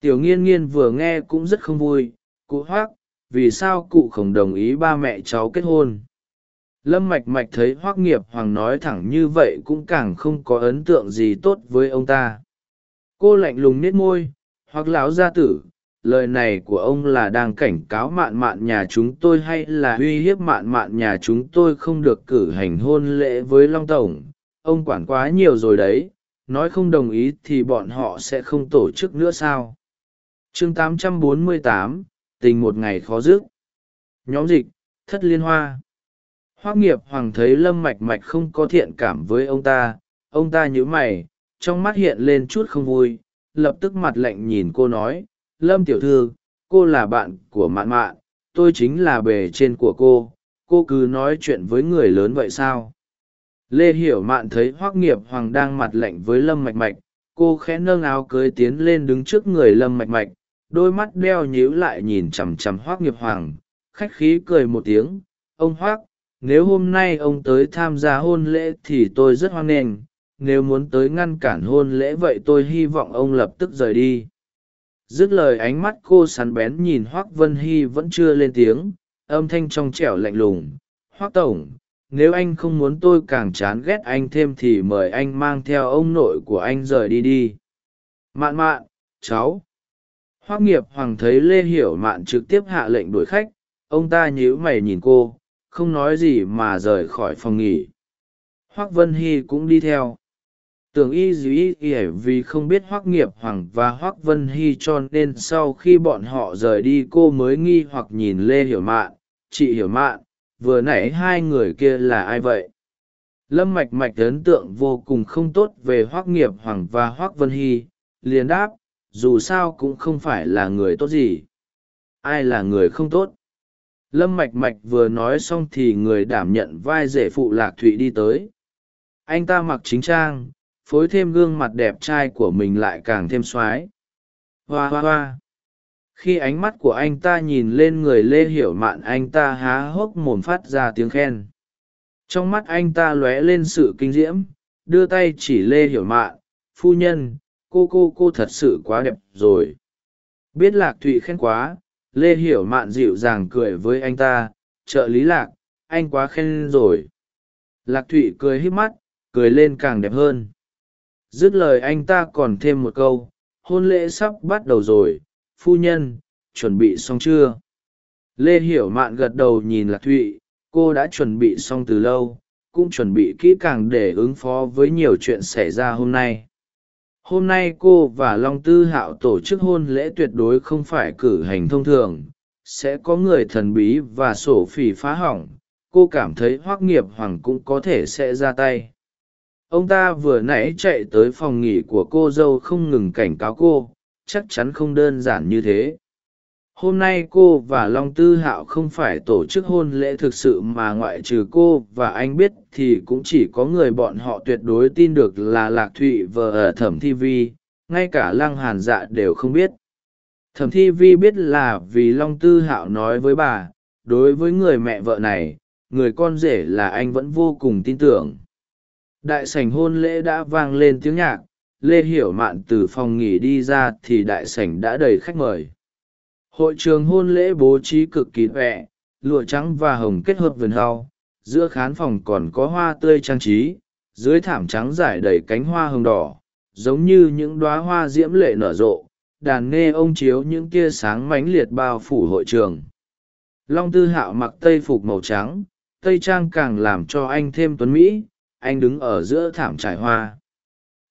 Tiểu nghiên nghiên vừa nghe cũng rất không vui, cụ hoác vì sao cụ không đồng ý ba mẹ cháu kết hôn? Lâm mạch mạch thấy hoác nghiệp hoàng nói thẳng như vậy cũng càng không có ấn tượng gì tốt với ông ta. Cô lạnh lùng nết môi hoặc lão gia tử, lời này của ông là đang cảnh cáo mạn mạn nhà chúng tôi hay là uy hiếp mạn mạn nhà chúng tôi không được cử hành hôn lễ với long tổng? Ông quản quá nhiều rồi đấy nói không đồng ý thì bọn họ sẽ không tổ chức nữa sao? Chương 848, tình một ngày khó dứt. Nhóm dịch thất liên hoa. Hoác nghiệp hoàng thấy lâm mạch mạch không có thiện cảm với ông ta ông ta nhíu mày trong mắt hiện lên chút không vui lập tức mặt lạnh nhìn cô nói lâm tiểu thư cô là bạn của mạn mạn tôi chính là bề trên của cô cô cứ nói chuyện với người lớn vậy sao? Lê hiểu mạn thấy hoác nghiệp hoàng đang mặt lạnh với lâm mạch mạch, cô khẽ nâng áo cưới tiến lên đứng trước người lâm mạch mạch, đôi mắt đeo nhíu lại nhìn chằm chằm hoác nghiệp hoàng, khách khí cười một tiếng, ông hoác nếu hôm nay ông tới tham gia hôn lễ thì tôi rất hoan nghênh, nếu muốn tới ngăn cản hôn lễ vậy tôi hy vọng ông lập tức rời đi. Dứt lời ánh mắt cô sắn bén nhìn hoác vân hy vẫn chưa lên tiếng, âm thanh trong trẻo lạnh lùng hoác tổng nếu anh không muốn tôi càng chán ghét anh thêm thì mời anh mang theo ông nội của anh rời đi đi. Mạn mạn, cháu. Hoác nghiệp hoàng thấy lê hiểu mạn trực tiếp hạ lệnh đuổi khách, ông ta nhíu mày nhìn cô, không nói gì mà rời khỏi phòng nghỉ. Hoác vân hy cũng đi theo. Tưởng y Dĩ y ỉa vì không biết hoác nghiệp hoàng và hoác vân hy cho nên sau khi bọn họ rời đi cô mới nghi hoặc nhìn lê hiểu mạn. Chị hiểu mạn vừa nãy hai người kia là ai vậy? Lâm mạch mạch ấn tượng vô cùng không tốt về hoác nghiệp hoàng và hoác vân hy, liền đáp, dù sao cũng không phải là người tốt gì. Ai là người không tốt? Lâm mạch mạch vừa nói xong thì người đảm nhận vai rể phụ lạc thụy đi tới. Anh ta mặc chính trang, phối thêm gương mặt đẹp trai của mình lại càng thêm x o á i hoa hoa hoa khi ánh mắt của anh ta nhìn lên người lê hiểu mạn, anh ta há hốc mồm phát ra tiếng khen. Trong mắt anh ta lóe lên sự kinh diễm, đưa tay chỉ lê hiểu mạn, phu nhân, cô cô cô thật sự quá đẹp rồi. Biết lạc thụy khen quá, lê hiểu mạn dịu dàng cười với anh ta, trợ lý lạc, anh quá khen rồi. Lạc thụy cười hít mắt, cười lên càng đẹp hơn. Dứt lời anh ta còn thêm một câu, hôn lễ sắp bắt đầu rồi phu nhân, chuẩn bị xong chưa? Lê hiểu mạn gật đầu nhìn lạc thụy, cô đã chuẩn bị xong từ lâu, cũng chuẩn bị kỹ càng để ứng phó với nhiều chuyện xảy ra hôm nay. Hôm nay cô và long tư hạo tổ chức hôn lễ tuyệt đối không phải cử hành thông thường, sẽ có người thần bí và sổ phỉ phá hỏng, cô cảm thấy hoác nghiệp hoàng cũng có thể sẽ ra tay. Ông ta vừa nãy chạy tới phòng nghỉ của cô dâu không ngừng cảnh cáo cô chắc chắn không đơn giản như thế. Hôm nay cô và long tư hạo không phải tổ chức hôn lễ thực sự mà ngoại trừ cô và anh biết thì cũng chỉ có người bọn họ tuyệt đối tin được là lạc thụy vợ ở thẩm thi vi, ngay cả lăng hàn dạ đều không biết. Thẩm thi vi biết là vì long tư hạo nói với bà, đối với người mẹ vợ này, người con rể là anh vẫn vô cùng tin tưởng. Đại sảnh hôn lễ đã vang lên tiếng nhạc lê hiểu mạn từ phòng nghỉ đi ra thì đại sảnh đã đầy khách mời. Hội trường hôn lễ bố trí cực kỳ vẹ lụa trắng và hồng kết hợp vườn hau giữa khán phòng còn có hoa tươi trang trí, dưới thảm trắng giải đầy cánh hoa hồng đỏ, giống như những đoá hoa diễm lệ nở rộ. Đàn nghe ông chiếu những tia sáng mãnh liệt bao phủ hội trường. Long tư hạo mặc tây phục màu trắng, tây trang càng làm cho anh thêm tuấn mỹ. Anh đứng ở giữa thảm trải hoa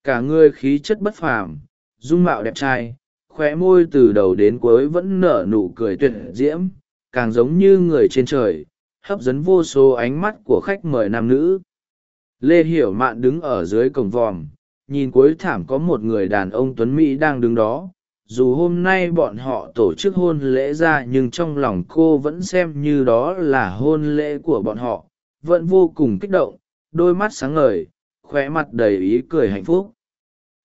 cả người khí chất bất phàm, dung mạo đẹp trai, khóe môi từ đầu đến cuối vẫn nở nụ cười tuyệt diễm, càng giống như người trên trời, hấp dẫn vô số ánh mắt của khách mời nam nữ. Lê hiểu mạn đứng ở dưới cổng vòm, nhìn cuối thảm có một người đàn ông tuấn mỹ đang đứng đó. Dù hôm nay bọn họ tổ chức hôn lễ ra nhưng trong lòng cô vẫn xem như đó là hôn lễ của bọn họ, vẫn vô cùng kích động, đôi mắt sáng ngời khóe mặt đầy ý cười hạnh phúc.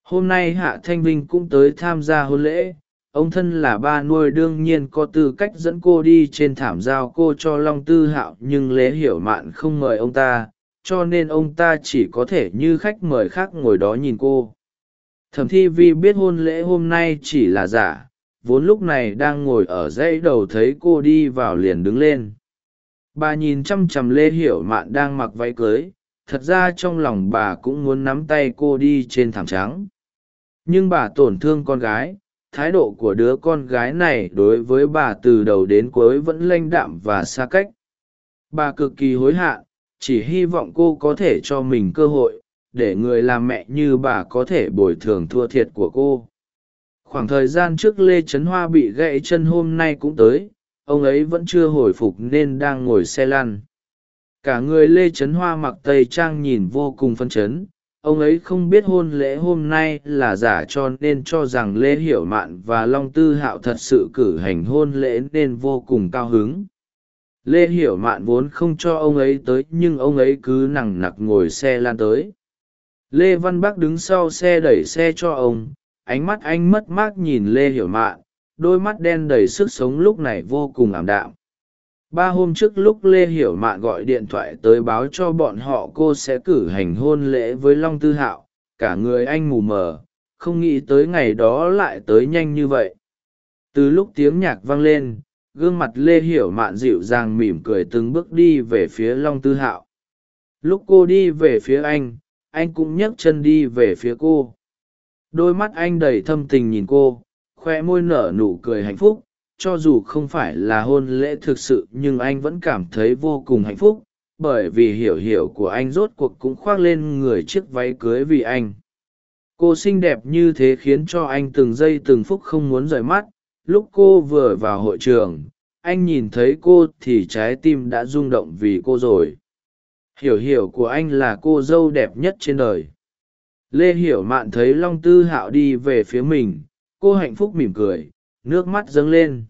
Hôm nay hạ thanh vinh cũng tới tham gia hôn lễ. Ông thân là ba nuôi đương nhiên có tư cách dẫn cô đi trên thảm giao cô cho long tư hạo, nhưng lễ hiểu mạn không mời ông ta, cho nên ông ta chỉ có thể như khách mời khác ngồi đó nhìn cô. Thẩm thi vi biết hôn lễ hôm nay chỉ là giả, vốn lúc này đang ngồi ở dãy đầu thấy cô đi vào liền đứng lên. Bà nhìn chăm chằm lê hiểu mạn đang mặc váy cưới thật ra trong lòng bà cũng muốn nắm tay cô đi trên thảm trắng. Nhưng bà tổn thương con gái, thái độ của đứa con gái này đối với bà từ đầu đến cuối vẫn lanh đạm và xa cách. Bà cực kỳ hối hận chỉ hy vọng cô có thể cho mình cơ hội, để người làm mẹ như bà có thể bồi thường thua thiệt của cô. Khoảng thời gian trước lê trấn hoa bị gãy chân hôm nay cũng tới, ông ấy vẫn chưa hồi phục nên đang ngồi xe lăn cả người lê trấn hoa mặc tây trang nhìn vô cùng phân chấn. Ông ấy không biết hôn lễ hôm nay là giả cho nên cho rằng lê hiểu mạn và long tư hạo thật sự cử hành hôn lễ nên vô cùng cao hứng. Lê hiểu mạn vốn không cho ông ấy tới nhưng ông ấy cứ nằng nặc ngồi xe lan tới. Lê văn bắc đứng sau xe đẩy xe cho ông, ánh mắt anh mất mát nhìn lê hiểu mạn, đôi mắt đen đầy sức sống lúc này vô cùng ảm đạm ba hôm trước lúc lê hiểu mạn gọi điện thoại tới báo cho bọn họ cô sẽ cử hành hôn lễ với long tư hạo, cả người anh mù mờ, không nghĩ tới ngày đó lại tới nhanh như vậy. Từ lúc tiếng nhạc vang lên, gương mặt lê hiểu mạn dịu dàng mỉm cười từng bước đi về phía long tư hạo. Lúc cô đi về phía anh anh cũng nhấc chân đi về phía cô. Đôi mắt anh đầy thâm tình nhìn cô, khoe môi nở nụ cười hạnh phúc cho dù không phải là hôn lễ thực sự nhưng anh vẫn cảm thấy vô cùng hạnh phúc, bởi vì hiểu hiểu của anh rốt cuộc cũng khoác lên người chiếc váy cưới vì anh. Cô xinh đẹp như thế khiến cho anh từng giây từng phút không muốn rời mắt. Lúc cô vừa vào hội trường, anh nhìn thấy cô thì trái tim đã rung động vì cô rồi. Hiểu hiểu của anh là cô dâu đẹp nhất trên đời. Lê hiểu mạn thấy long tư hạo đi về phía mình, cô hạnh phúc mỉm cười, nước mắt dâng lên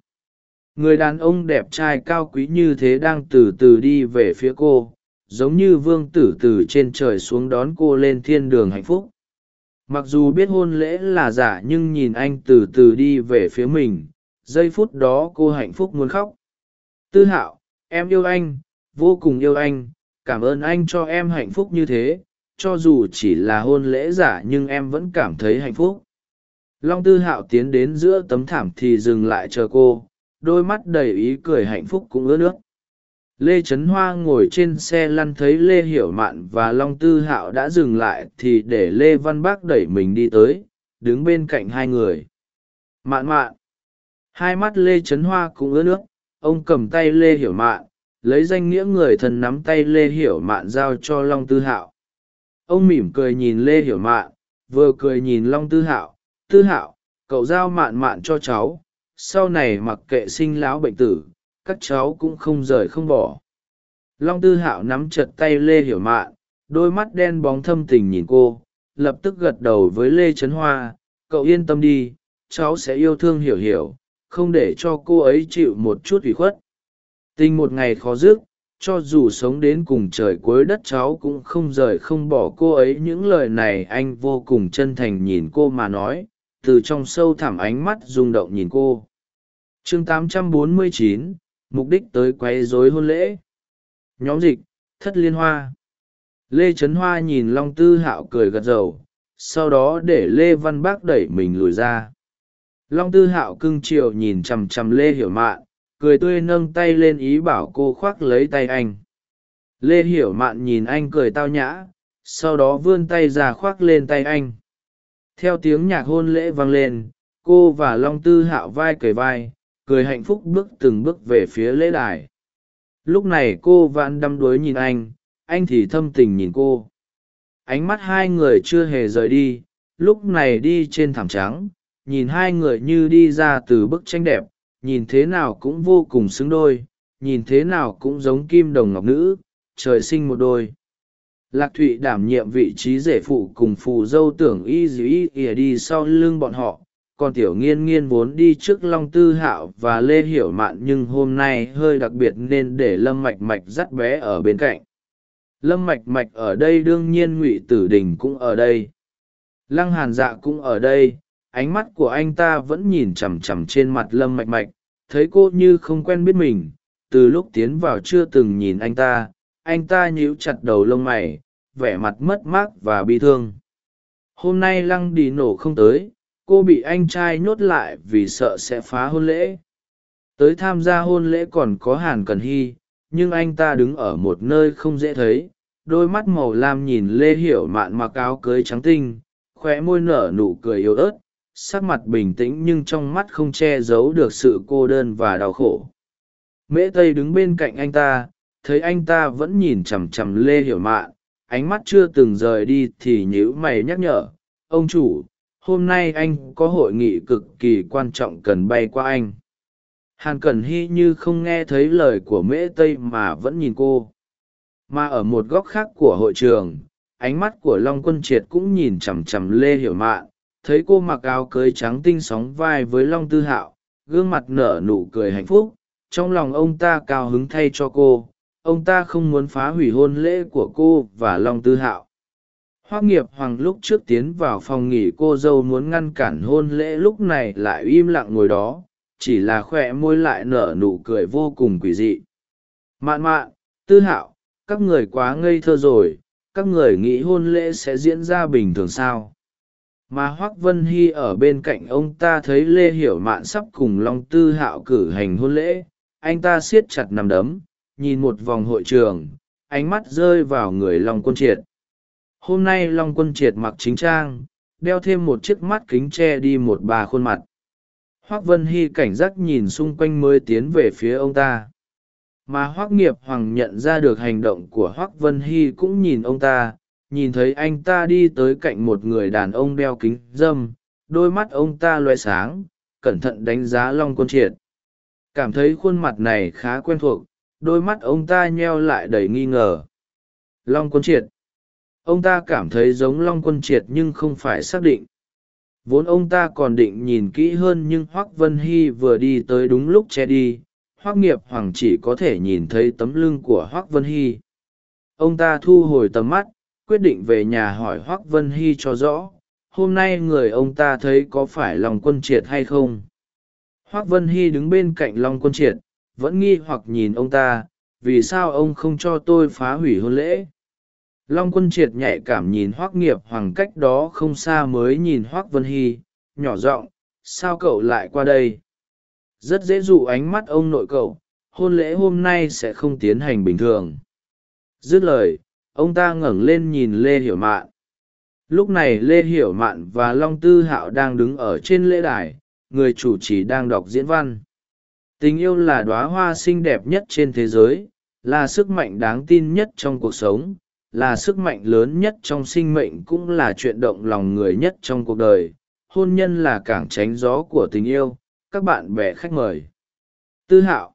người đàn ông đẹp trai cao quý như thế đang từ từ đi về phía cô, giống như vương tử từ trên trời xuống đón cô lên thiên đường hạnh phúc. Mặc dù biết hôn lễ là giả nhưng nhìn anh từ từ đi về phía mình, giây phút đó cô hạnh phúc muốn khóc. Tư hạo, em yêu anh, vô cùng yêu anh, cảm ơn anh cho em hạnh phúc như thế, cho dù chỉ là hôn lễ giả nhưng em vẫn cảm thấy hạnh phúc. Long tư hạo tiến đến giữa tấm thảm thì dừng lại chờ cô đôi mắt đầy ý cười hạnh phúc cũng ướt nước. Lê trấn hoa ngồi trên xe lăn thấy lê hiểu mạn và long tư hạo đã dừng lại thì để lê văn bác đẩy mình đi tới, đứng bên cạnh hai người. Mạn mạn. Hai mắt lê trấn hoa cũng ướt nước. Ông cầm tay lê hiểu mạn, lấy danh nghĩa người thân nắm tay lê hiểu mạn giao cho long tư hạo. Ông mỉm cười nhìn lê hiểu mạn, vừa cười nhìn long tư hạo. Tư hạo, cậu giao mạn mạn cho cháu sau này mặc kệ sinh lão bệnh tử, các cháu cũng không rời không bỏ. Long tư hạo nắm chật tay lê hiểu mạn, đôi mắt đen bóng thâm tình nhìn cô, lập tức gật đầu với lê trấn hoa, cậu yên tâm đi, cháu sẽ yêu thương hiểu hiểu, không để cho cô ấy chịu một chút ủy khuất. Tình một ngày khó dứt, cho dù sống đến cùng trời cuối đất cháu cũng không rời không bỏ cô ấy. Những lời này anh vô cùng chân thành nhìn cô mà nói, từ trong sâu thẳm ánh mắt rung động nhìn cô chương 849, mục đích tới quấy rối hôn lễ. Nhóm dịch thất liên hoa. Lê trấn hoa nhìn long tư hạo cười gật dầu sau đó để lê văn bác đẩy mình lùi ra. Long tư hạo cưng chiều nhìn chằm chằm lê hiểu mạn cười tươi nâng tay lên ý bảo cô khoác lấy tay anh. Lê hiểu mạn nhìn anh cười tao nhã sau đó vươn tay ra khoác lên tay anh. Theo tiếng nhạc hôn lễ vang lên cô và long tư hạo vai cười vai cười hạnh phúc bước từng bước về phía lễ đài. Lúc này cô vãn đăm đuối nhìn anh anh thì thâm tình nhìn cô. Ánh mắt hai người chưa hề rời đi, lúc này đi trên thảm trắng, nhìn hai người như đi ra từ bức tranh đẹp, nhìn thế nào cũng vô cùng xứng đôi, nhìn thế nào cũng giống kim đồng ngọc nữ, trời sinh một đôi. Lạc thụy đảm nhiệm vị trí rể phụ cùng phù dâu tưởng y dĩ ỉa đi sau lưng bọn họ còn tiểu nghiên nghiên vốn đi trước long tư hạo và lê hiểu mạn nhưng hôm nay hơi đặc biệt nên để lâm mạch mạch dắt bé ở bên cạnh. Lâm mạch mạch ở đây đương nhiên ngụy tử đình cũng ở đây. Lăng hàn dạ cũng ở đây. Ánh mắt của anh ta vẫn nhìn chằm chằm trên mặt lâm mạch mạch. Thấy cô như không quen biết mình. Từ lúc tiến vào chưa từng nhìn anh ta anh ta nhíu chặt đầu lông mày, vẻ mặt mất mát và bi thương. Hôm nay lăng đi nổ không tới cô bị anh trai nhốt lại vì sợ sẽ phá hôn lễ. Tới tham gia hôn lễ còn có hàn cần hy, nhưng anh ta đứng ở một nơi không dễ thấy, đôi mắt màu lam nhìn lê hiểu mạn mặc áo cưới trắng tinh, khóe môi nở nụ cười yếu ớt, sắc mặt bình tĩnh nhưng trong mắt không che giấu được sự cô đơn và đau khổ. Mễ tây đứng bên cạnh anh ta, thấy anh ta vẫn nhìn chằm chằm lê hiểu mạn, ánh mắt chưa từng rời đi thì nhíu mày nhắc nhở, ông chủ hôm nay anh có hội nghị cực kỳ quan trọng cần bay qua anh. Hàn cẩn hy như không nghe thấy lời của mễ tây mà vẫn nhìn cô. Mà ở một góc khác của hội trường, ánh mắt của long quân triệt cũng nhìn chằm chằm lê hiểu mạn. Thấy cô mặc áo cưới trắng tinh sóng vai với long tư hạo, gương mặt nở nụ cười hạnh phúc, trong lòng ông ta cao hứng thay cho cô. Ông ta không muốn phá hủy hôn lễ của cô và long tư hạo hoác nghiệp hoàng lúc trước tiến vào phòng nghỉ cô dâu muốn ngăn cản hôn lễ lúc này lại im lặng ngồi đó, chỉ là khoe môi lại nở nụ cười vô cùng quỷ dị. Mạn mạn, tư hạo, các người quá ngây thơ rồi, các người nghĩ hôn lễ sẽ diễn ra bình thường sao? Mà hoác vân hy ở bên cạnh ông ta thấy lê hiểu mạn sắp cùng long tư hạo cử hành hôn lễ, anh ta siết chặt nằm đấm, nhìn một vòng hội trường, ánh mắt rơi vào người long quân triệt hôm nay long quân triệt mặc chính trang, đeo thêm một chiếc mắt kính che đi một bà khuôn mặt. Hoác vân hy cảnh giác nhìn xung quanh mới tiến về phía ông ta. Mà hoác nghiệp hoàng nhận ra được hành động của hoác vân hy cũng nhìn ông ta, nhìn thấy anh ta đi tới cạnh một người đàn ông đeo kính dâm, đôi mắt ông ta loe sáng, cẩn thận đánh giá long quân triệt. Cảm thấy khuôn mặt này khá quen thuộc, đôi mắt ông ta nheo lại đầy nghi ngờ. Long quân triệt ông ta cảm thấy giống long quân triệt nhưng không phải xác định. Vốn ông ta còn định nhìn kỹ hơn nhưng hoác vân hy vừa đi tới đúng lúc che đi, hoác nghiệp hoàng chỉ có thể nhìn thấy tấm lưng của hoác vân hy. Ông ta thu hồi tầm mắt, quyết định về nhà hỏi hoác vân hy cho rõ, hôm nay người ông ta thấy có phải lòng quân triệt hay không? Hoác vân hy đứng bên cạnh long quân triệt, vẫn nghi hoặc nhìn ông ta, vì sao ông không cho tôi phá hủy hôn lễ? Long quân triệt nhạy cảm nhìn hoác nghiệp hoàng cách đó không xa mới nhìn hoác vân hy, nhỏ giọng, sao cậu lại qua đây? Rất dễ dụ ánh mắt ông nội cậu, hôn lễ hôm nay sẽ không tiến hành bình thường. Dứt lời, ông ta ngẩng lên nhìn lê hiểu mạn. Lúc này lê hiểu mạn và long tư hạo đang đứng ở trên lễ đài, người chủ trì đang đọc diễn văn. Tình yêu là đoá hoa xinh đẹp nhất trên thế giới, là sức mạnh đáng tin nhất trong cuộc sống là sức mạnh lớn nhất trong sinh mệnh cũng là chuyện động lòng người nhất trong cuộc đời, hôn nhân là cảng tránh gió của tình yêu, các bạn bè khách mời. Tư hạo.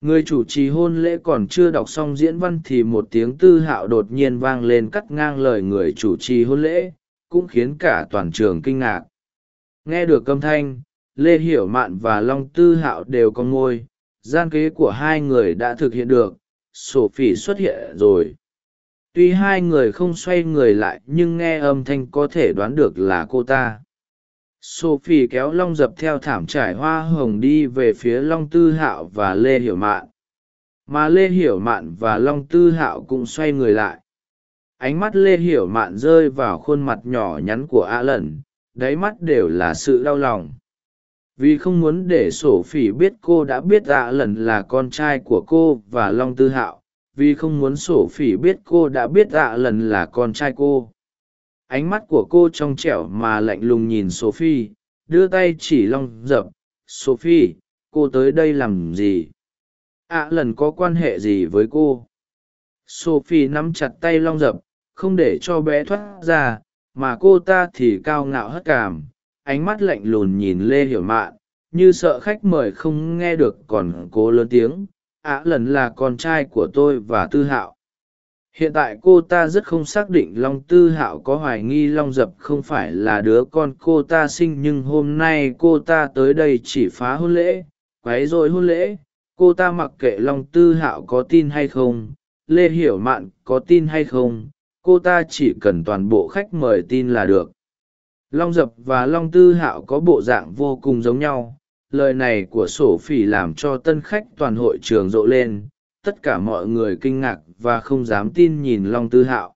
Người chủ trì hôn lễ còn chưa đọc xong diễn văn thì một tiếng tư hạo đột nhiên vang lên cắt ngang lời người chủ trì hôn lễ, cũng khiến cả toàn trường kinh ngạc. Nghe được âm thanh, lê hiểu mạn và long tư hạo đều có ngôi gian kế của hai người đã thực hiện được, sổ phỉ xuất hiện rồi tuy hai người không xoay người lại nhưng nghe âm thanh có thể đoán được là cô ta. Sophie kéo long dập theo thảm trải hoa hồng đi về phía long tư hạo và lê hiểu mạn. Mà lê hiểu mạn và long tư hạo cũng xoay người lại. Ánh mắt lê hiểu mạn rơi vào khuôn mặt nhỏ nhắn của a lần đáy mắt đều là sự đau lòng. Vì không muốn để sổ phỉ biết cô đã biết a lần là con trai của cô và long tư hạo vì không muốn sổ phỉ biết cô đã biết a lần là con trai cô. Ánh mắt của cô trong trẻo mà lạnh lùng nhìn sophie, đưa tay chỉ long dập. Sophie, cô tới đây làm gì? Ạ lần có quan hệ gì với cô? Sophie nắm chặt tay long dập, không để cho bé thoát ra, mà cô ta thì cao ngạo hất cảm ánh mắt lạnh lùn nhìn lê hiểu mạn, như sợ khách mời không nghe được còn cố lớn tiếng ạ lần là con trai của tôi và tư hạo. Hiện tại cô ta rất không xác định long tư hạo có hoài nghi long dập không phải là đứa con cô ta sinh nhưng hôm nay cô ta tới đây chỉ phá hôn lễ, quấy rối hôn lễ. Cô ta mặc kệ long tư hạo có tin hay không, lê hiểu mạn có tin hay không, cô ta chỉ cần toàn bộ khách mời tin là được. Long dập và long tư hạo có bộ dạng vô cùng giống nhau lời này của sổ phỉ làm cho tân khách toàn hội trường rộ lên, tất cả mọi người kinh ngạc và không dám tin nhìn long tư hạo.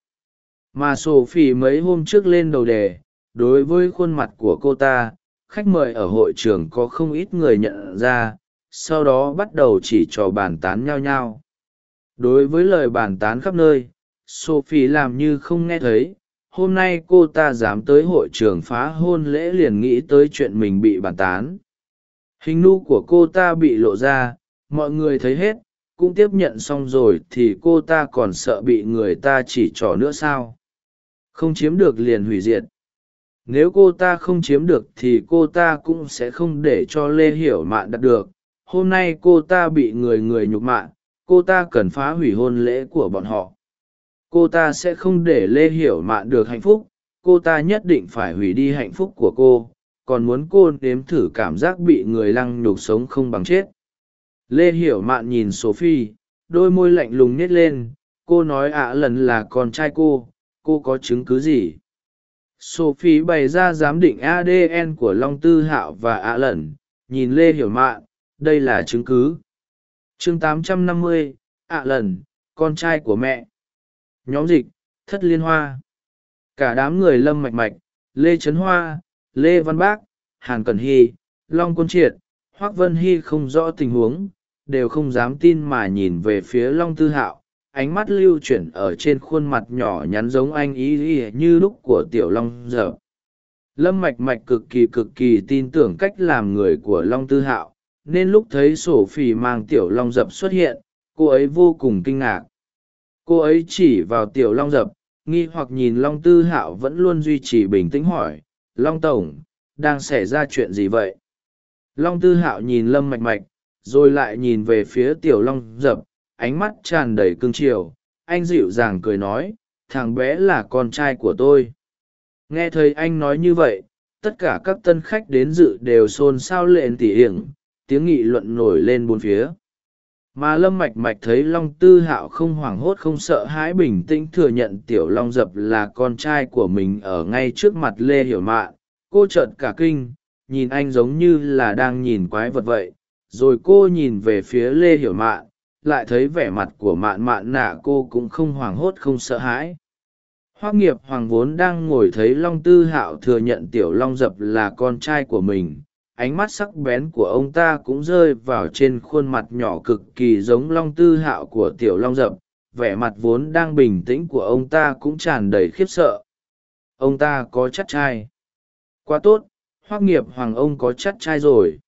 Mà sổ phỉ mấy hôm trước lên đầu đề, đối với khuôn mặt của cô ta, khách mời ở hội trường có không ít người nhận ra, sau đó bắt đầu chỉ trò bàn tán nhao nhao đối với lời bàn tán khắp nơi sophie làm như không nghe thấy, hôm nay cô ta dám tới hội trường phá hôn lễ liền nghĩ tới chuyện mình bị bàn tán hình nu của cô ta bị lộ ra, mọi người thấy hết, cũng tiếp nhận xong rồi thì cô ta còn sợ bị người ta chỉ trỏ nữa sao? Không chiếm được liền hủy diệt. Nếu cô ta không chiếm được thì cô ta cũng sẽ không để cho lê hiểu mạn đạt được. Hôm nay cô ta bị người người nhục mạ, cô ta cần phá hủy hôn lễ của bọn họ. Cô ta sẽ không để lê hiểu mạn được hạnh phúc, cô ta nhất định phải hủy đi hạnh phúc của cô còn muốn cô nếm thử cảm giác bị người lăng nhục sống không bằng chết. Lê hiểu mạn nhìn sophie đôi môi lạnh lùng nhét lên cô nói ạ lần là con trai cô cô có chứng cứ gì? Sophie bày ra giám định adn của long tư hạo và ạ lần nhìn lê hiểu mạn đây là chứng cứ. Chương 850, ạ lần con trai của mẹ. Nhóm dịch thất liên hoa. Cả đám người lâm mạch mạch lê trấn hoa lê văn bác, hàn Cần hy, long Quân triệt, hoác vân hy không rõ tình huống, đều không dám tin mà nhìn về phía long tư hạo, ánh mắt lưu chuyển ở trên khuôn mặt nhỏ nhắn giống anh ý ý như lúc của tiểu long dở. Lâm mạch mạch cực kỳ cực kỳ tin tưởng cách làm người của long tư hạo, nên lúc thấy sổ phỉ mang tiểu long dập xuất hiện, cô ấy vô cùng kinh ngạc. Cô ấy chỉ vào tiểu long dập, nghi hoặc nhìn long tư hạo vẫn luôn duy trì bình tĩnh hỏi long tổng, đang xảy ra chuyện gì vậy? Long tư hạo nhìn lâm mạch mạch, rồi lại nhìn về phía tiểu long dập, ánh mắt tràn đầy cương triều. Anh dịu dàng cười nói, thằng bé là con trai của tôi. Nghe thấy anh nói như vậy, tất cả các tân khách đến dự đều xôn xao lên tỉ hiểng tiếng nghị luận nổi lên bốn phía mà lâm mạch mạch thấy long tư hạo không hoảng hốt không sợ hãi bình tĩnh thừa nhận tiểu long dập là con trai của mình ở ngay trước mặt lê hiểu mạn cô chợt cả kinh, nhìn anh giống như là đang nhìn quái vật vậy, rồi cô nhìn về phía lê hiểu mạn lại thấy vẻ mặt của mạn mạn nạ cô cũng không hoảng hốt không sợ hãi. Hoác nghiệp hoàng vốn đang ngồi thấy long tư hạo thừa nhận tiểu long dập là con trai của mình ánh mắt sắc bén của ông ta cũng rơi vào trên khuôn mặt nhỏ cực kỳ giống long tư hạo của tiểu long dập, vẻ mặt vốn đang bình tĩnh của ông ta cũng tràn đầy khiếp sợ. Ông ta có chắc trai? Quá tốt, hoác nghiệp hoàng ông có chắc trai rồi.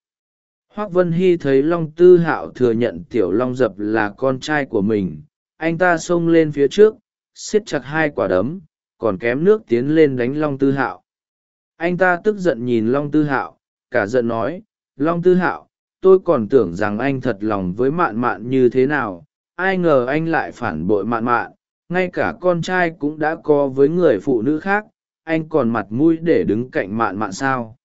Hoác vân hy thấy long tư hạo thừa nhận tiểu long dập là con trai của mình, anh ta xông lên phía trước xiết chặt hai quả đấm, còn kém nước tiến lên đánh long tư hạo. Anh ta tức giận nhìn long tư hạo cả giận nói, long tư hạo, tôi còn tưởng rằng anh thật lòng với mạn mạn như thế nào, ai ngờ anh lại phản bội mạn mạn, ngay cả con trai cũng đã có với người phụ nữ khác, anh còn mặt mũi để đứng cạnh mạn mạn sao.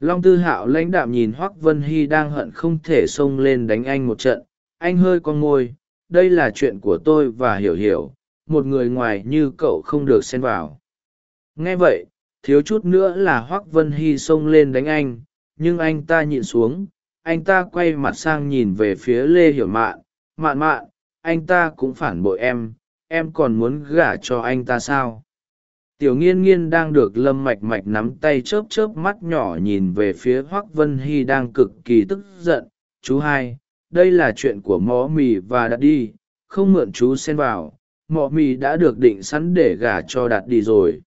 Long tư hạo lãnh đạm nhìn hoác vân hy đang hận không thể xông lên đánh anh một trận, anh hơi con ngôi đây là chuyện của tôi và hiểu hiểu, một người ngoài như cậu không được xen vào. Nghe vậy thiếu chút nữa là hoác vân hy xông lên đánh anh, nhưng anh ta nhịn xuống, anh ta quay mặt sang nhìn về phía lê hiểu mạn mạn mạn, anh ta cũng phản bội em em còn muốn gả cho anh ta sao? Tiểu nghiên nghiên đang được lâm mạch mạch nắm tay chớp chớp mắt nhỏ nhìn về phía hoác vân hy đang cực kỳ tức giận, chú hai, đây là chuyện của mó mì và đặt đi, không mượn chú xen vào mọ mì đã được định sẵn để gả cho đạt đi rồi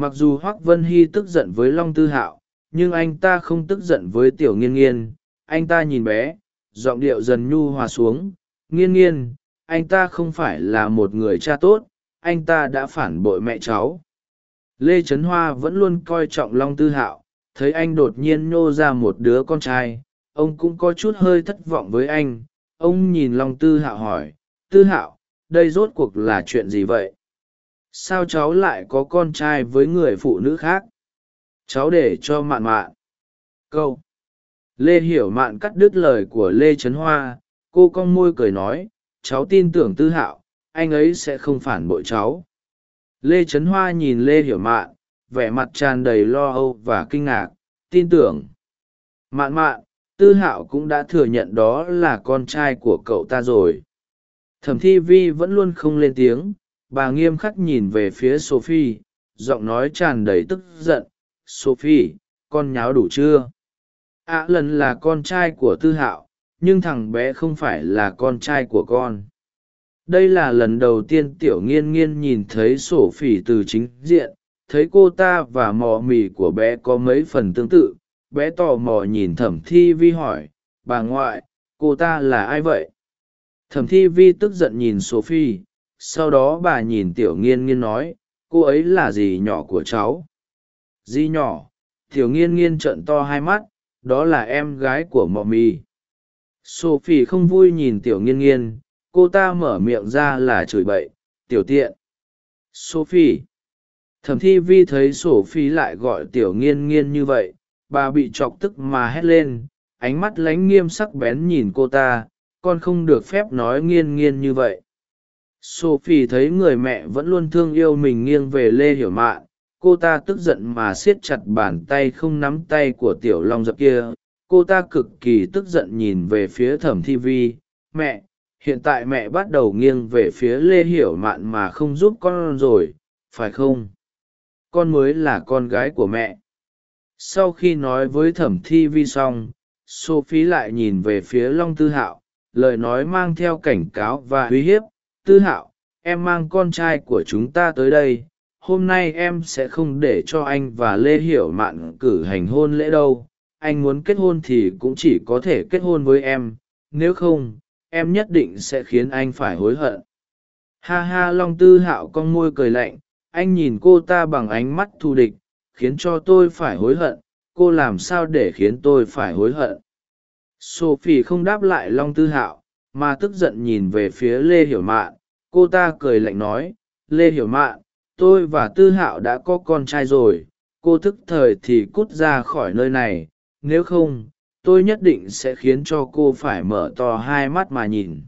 mặc dù hoác vân hy tức giận với long tư hạo, nhưng anh ta không tức giận với tiểu nghiên nghiên. Anh ta nhìn bé, giọng điệu dần nhu hòa xuống. Nghiên nghiên, anh ta không phải là một người cha tốt, anh ta đã phản bội mẹ cháu. Lê trấn hoa vẫn luôn coi trọng long tư hạo, thấy anh đột nhiên nhô ra một đứa con trai, ông cũng có chút hơi thất vọng với anh. Ông nhìn long tư hạo hỏi, tư hạo, đây rốt cuộc là chuyện gì vậy? Sao cháu lại có con trai với người phụ nữ khác? Cháu để cho mạn mạn. Câu. Lê hiểu mạn cắt đứt lời của lê trấn hoa. Cô cong môi cười nói, cháu tin tưởng tư hạo, anh ấy sẽ không phản bội cháu. Lê trấn hoa nhìn lê hiểu mạn, vẻ mặt tràn đầy lo âu và kinh ngạc, tin tưởng. Mạn mạn, tư hạo cũng đã thừa nhận đó là con trai của cậu ta rồi. Thẩm thi vi vẫn luôn không lên tiếng bà nghiêm khắc nhìn về phía sophie giọng nói tràn đầy tức giận. Sophie con nháo đủ chưa? Ạ à, lần là con trai của tư hạo nhưng thằng bé không phải là con trai của con. Đây là lần đầu tiên tiểu nghiên nghiên nhìn thấy sổ phỉ từ chính diện. Thấy cô ta và mò mì của bé có mấy phần tương tự bé tò mò nhìn thẩm thi vi hỏi bà ngoại cô ta là ai vậy? Thẩm thi vi tức giận nhìn sophie sau đó bà nhìn tiểu nghiên nghiên nói, cô ấy là gì nhỏ của cháu. Di nhỏ? Tiểu nghiên nghiên trợn to hai mắt, đó là em gái của mọ mì. Sophie không vui nhìn tiểu nghiên nghiên, cô ta mở miệng ra là chửi bậy, tiểu tiện. Sophie. Thẩm thi vi thấy sophie lại gọi tiểu nghiên nghiên như vậy, bà bị chọc tức mà hét lên, ánh mắt lánh nghiêm sắc bén nhìn cô ta, con không được phép nói nghiên nghiên như vậy sophie thấy người mẹ vẫn luôn thương yêu mình nghiêng về lê hiểu mạn, cô ta tức giận mà siết chặt bàn tay không nắm tay của tiểu long dập kia. Cô ta cực kỳ tức giận nhìn về phía thẩm thi vi. Mẹ, hiện tại mẹ bắt đầu nghiêng về phía lê hiểu mạn mà không giúp con rồi, phải không? Con mới là con gái của mẹ. Sau khi nói với thẩm thi vi xong, sophie lại nhìn về phía long tư hạo, lời nói mang theo cảnh cáo và uy hiếp tư hạo, em mang con trai của chúng ta tới đây, hôm nay em sẽ không để cho anh và lê hiểu mạn cử hành hôn lễ đâu. Anh muốn kết hôn thì cũng chỉ có thể kết hôn với em, nếu không, em nhất định sẽ khiến anh phải hối hận. Ha ha, long tư hạo con môi cười lạnh, anh nhìn cô ta bằng ánh mắt thù địch, khiến cho tôi phải hối hận, cô làm sao để khiến tôi phải hối hận? Sophie không đáp lại long tư hạo mà tức giận nhìn về phía lê hiểu mạn. Cô ta cười lạnh nói, lê hiểu mạn, tôi và tư hạo đã có con trai rồi. Cô thức thời thì cút ra khỏi nơi này. Nếu không, tôi nhất định sẽ khiến cho cô phải mở to hai mắt mà nhìn.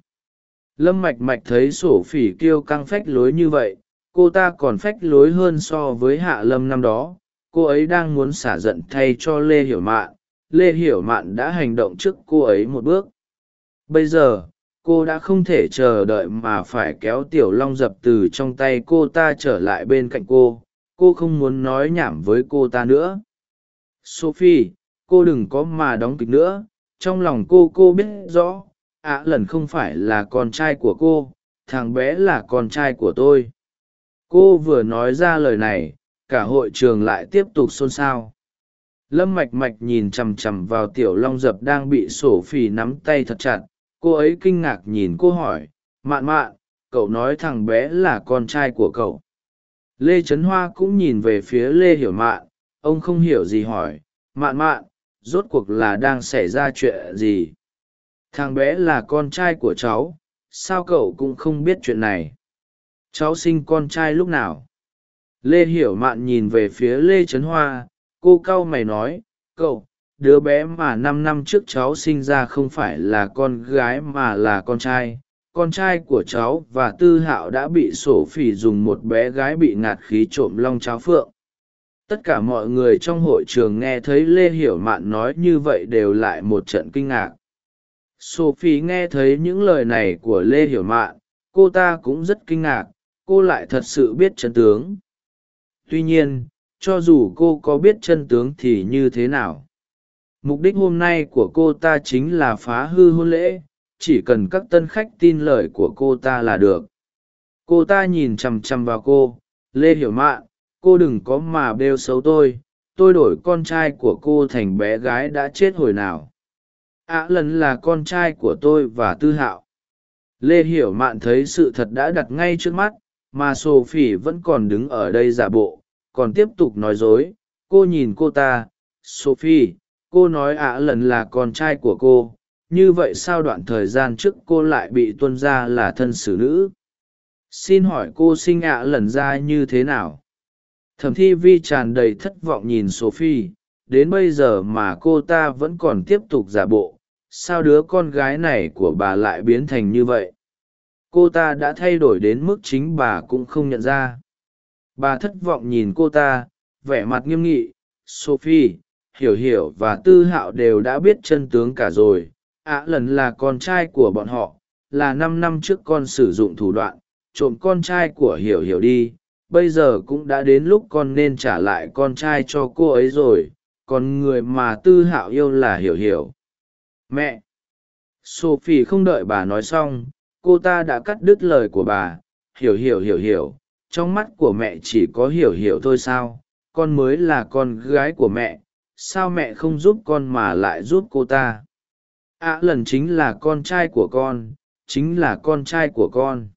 Lâm mạch mạch thấy sổ phỉ kiêu căng phách lối như vậy, cô ta còn phách lối hơn so với hạ lâm năm đó. Cô ấy đang muốn xả giận thay cho lê hiểu mạn. Lê hiểu mạn đã hành động trước cô ấy một bước. Bây giờ cô đã không thể chờ đợi mà phải kéo tiểu long dập từ trong tay cô ta trở lại bên cạnh cô. Cô không muốn nói nhảm với cô ta nữa. Sophie, cô đừng có mà đóng kịch nữa. Trong lòng cô cô biết rõ, ạ lần không phải là con trai của cô, thằng bé là con trai của tôi. Cô vừa nói ra lời này, cả hội trường lại tiếp tục xôn xao. Lâm mạch mạch nhìn chằm chằm vào tiểu long dập đang bị sổ phì nắm tay thật chặt cô ấy kinh ngạc nhìn cô hỏi, mạn mạn, cậu nói thằng bé là con trai của cậu. Lê trấn hoa cũng nhìn về phía lê hiểu mạn, ông không hiểu gì hỏi, mạn mạn, rốt cuộc là đang xảy ra chuyện gì? Thằng bé là con trai của cháu, sao cậu cũng không biết chuyện này? Cháu sinh con trai lúc nào? Lê hiểu mạn nhìn về phía lê trấn hoa, cô cau mày nói, cậu đứa bé mà năm năm trước cháu sinh ra không phải là con gái mà là con trai. Con trai của cháu và tư hạo đã bị sổ phỉ dùng một bé gái bị ngạt khí trộm long cháo phượng. Tất cả mọi người trong hội trường nghe thấy lê hiểu mạn nói như vậy đều lại một trận kinh ngạc. Sophie nghe thấy những lời này của lê hiểu mạn, cô ta cũng rất kinh ngạc, cô lại thật sự biết chân tướng. Tuy nhiên, cho dù cô có biết chân tướng thì như thế nào? Mục đích hôm nay của cô ta chính là phá hư hôn lễ, chỉ cần các tân khách tin lời của cô ta là được. Cô ta nhìn chằm chằm vào cô, lê hiểu mạn cô đừng có mà bêu xấu tôi tôi đổi con trai của cô thành bé gái đã chết hồi nào. Ạ lần là con trai của tôi và tư hạo. Lê hiểu mạn thấy sự thật đã đặt ngay trước mắt, mà sophie vẫn còn đứng ở đây giả bộ, còn tiếp tục nói dối, cô nhìn cô ta, sophie cô nói ạ lần là con trai của cô, như vậy sao đoạn thời gian trước cô lại bị tuân ra là thân xử nữ? Xin hỏi cô sinh ạ lần ra như thế nào? Thẩm thi vi tràn đầy thất vọng nhìn sophie, đến bây giờ mà cô ta vẫn còn tiếp tục giả bộ, sao đứa con gái này của bà lại biến thành như vậy? Cô ta đã thay đổi đến mức chính bà cũng không nhận ra. Bà thất vọng nhìn cô ta, vẻ mặt nghiêm nghị, sophie hiểu hiểu và tư hạo đều đã biết chân tướng cả rồi. Ạ lần là con trai của bọn họ, là năm năm trước con sử dụng thủ đoạn, trộm con trai của hiểu hiểu đi. Bây giờ cũng đã đến lúc con nên trả lại con trai cho cô ấy rồi, còn người mà tư hạo yêu là hiểu hiểu. Mẹ! Sophie không đợi bà nói xong, cô ta đã cắt đứt lời của bà. Hiểu hiểu hiểu hiểu, trong mắt của mẹ chỉ có hiểu hiểu thôi sao? Con mới là con gái của mẹ sao mẹ không giúp con mà lại giúp cô ta? Ạ lần chính là con trai của con, chính là con trai của con.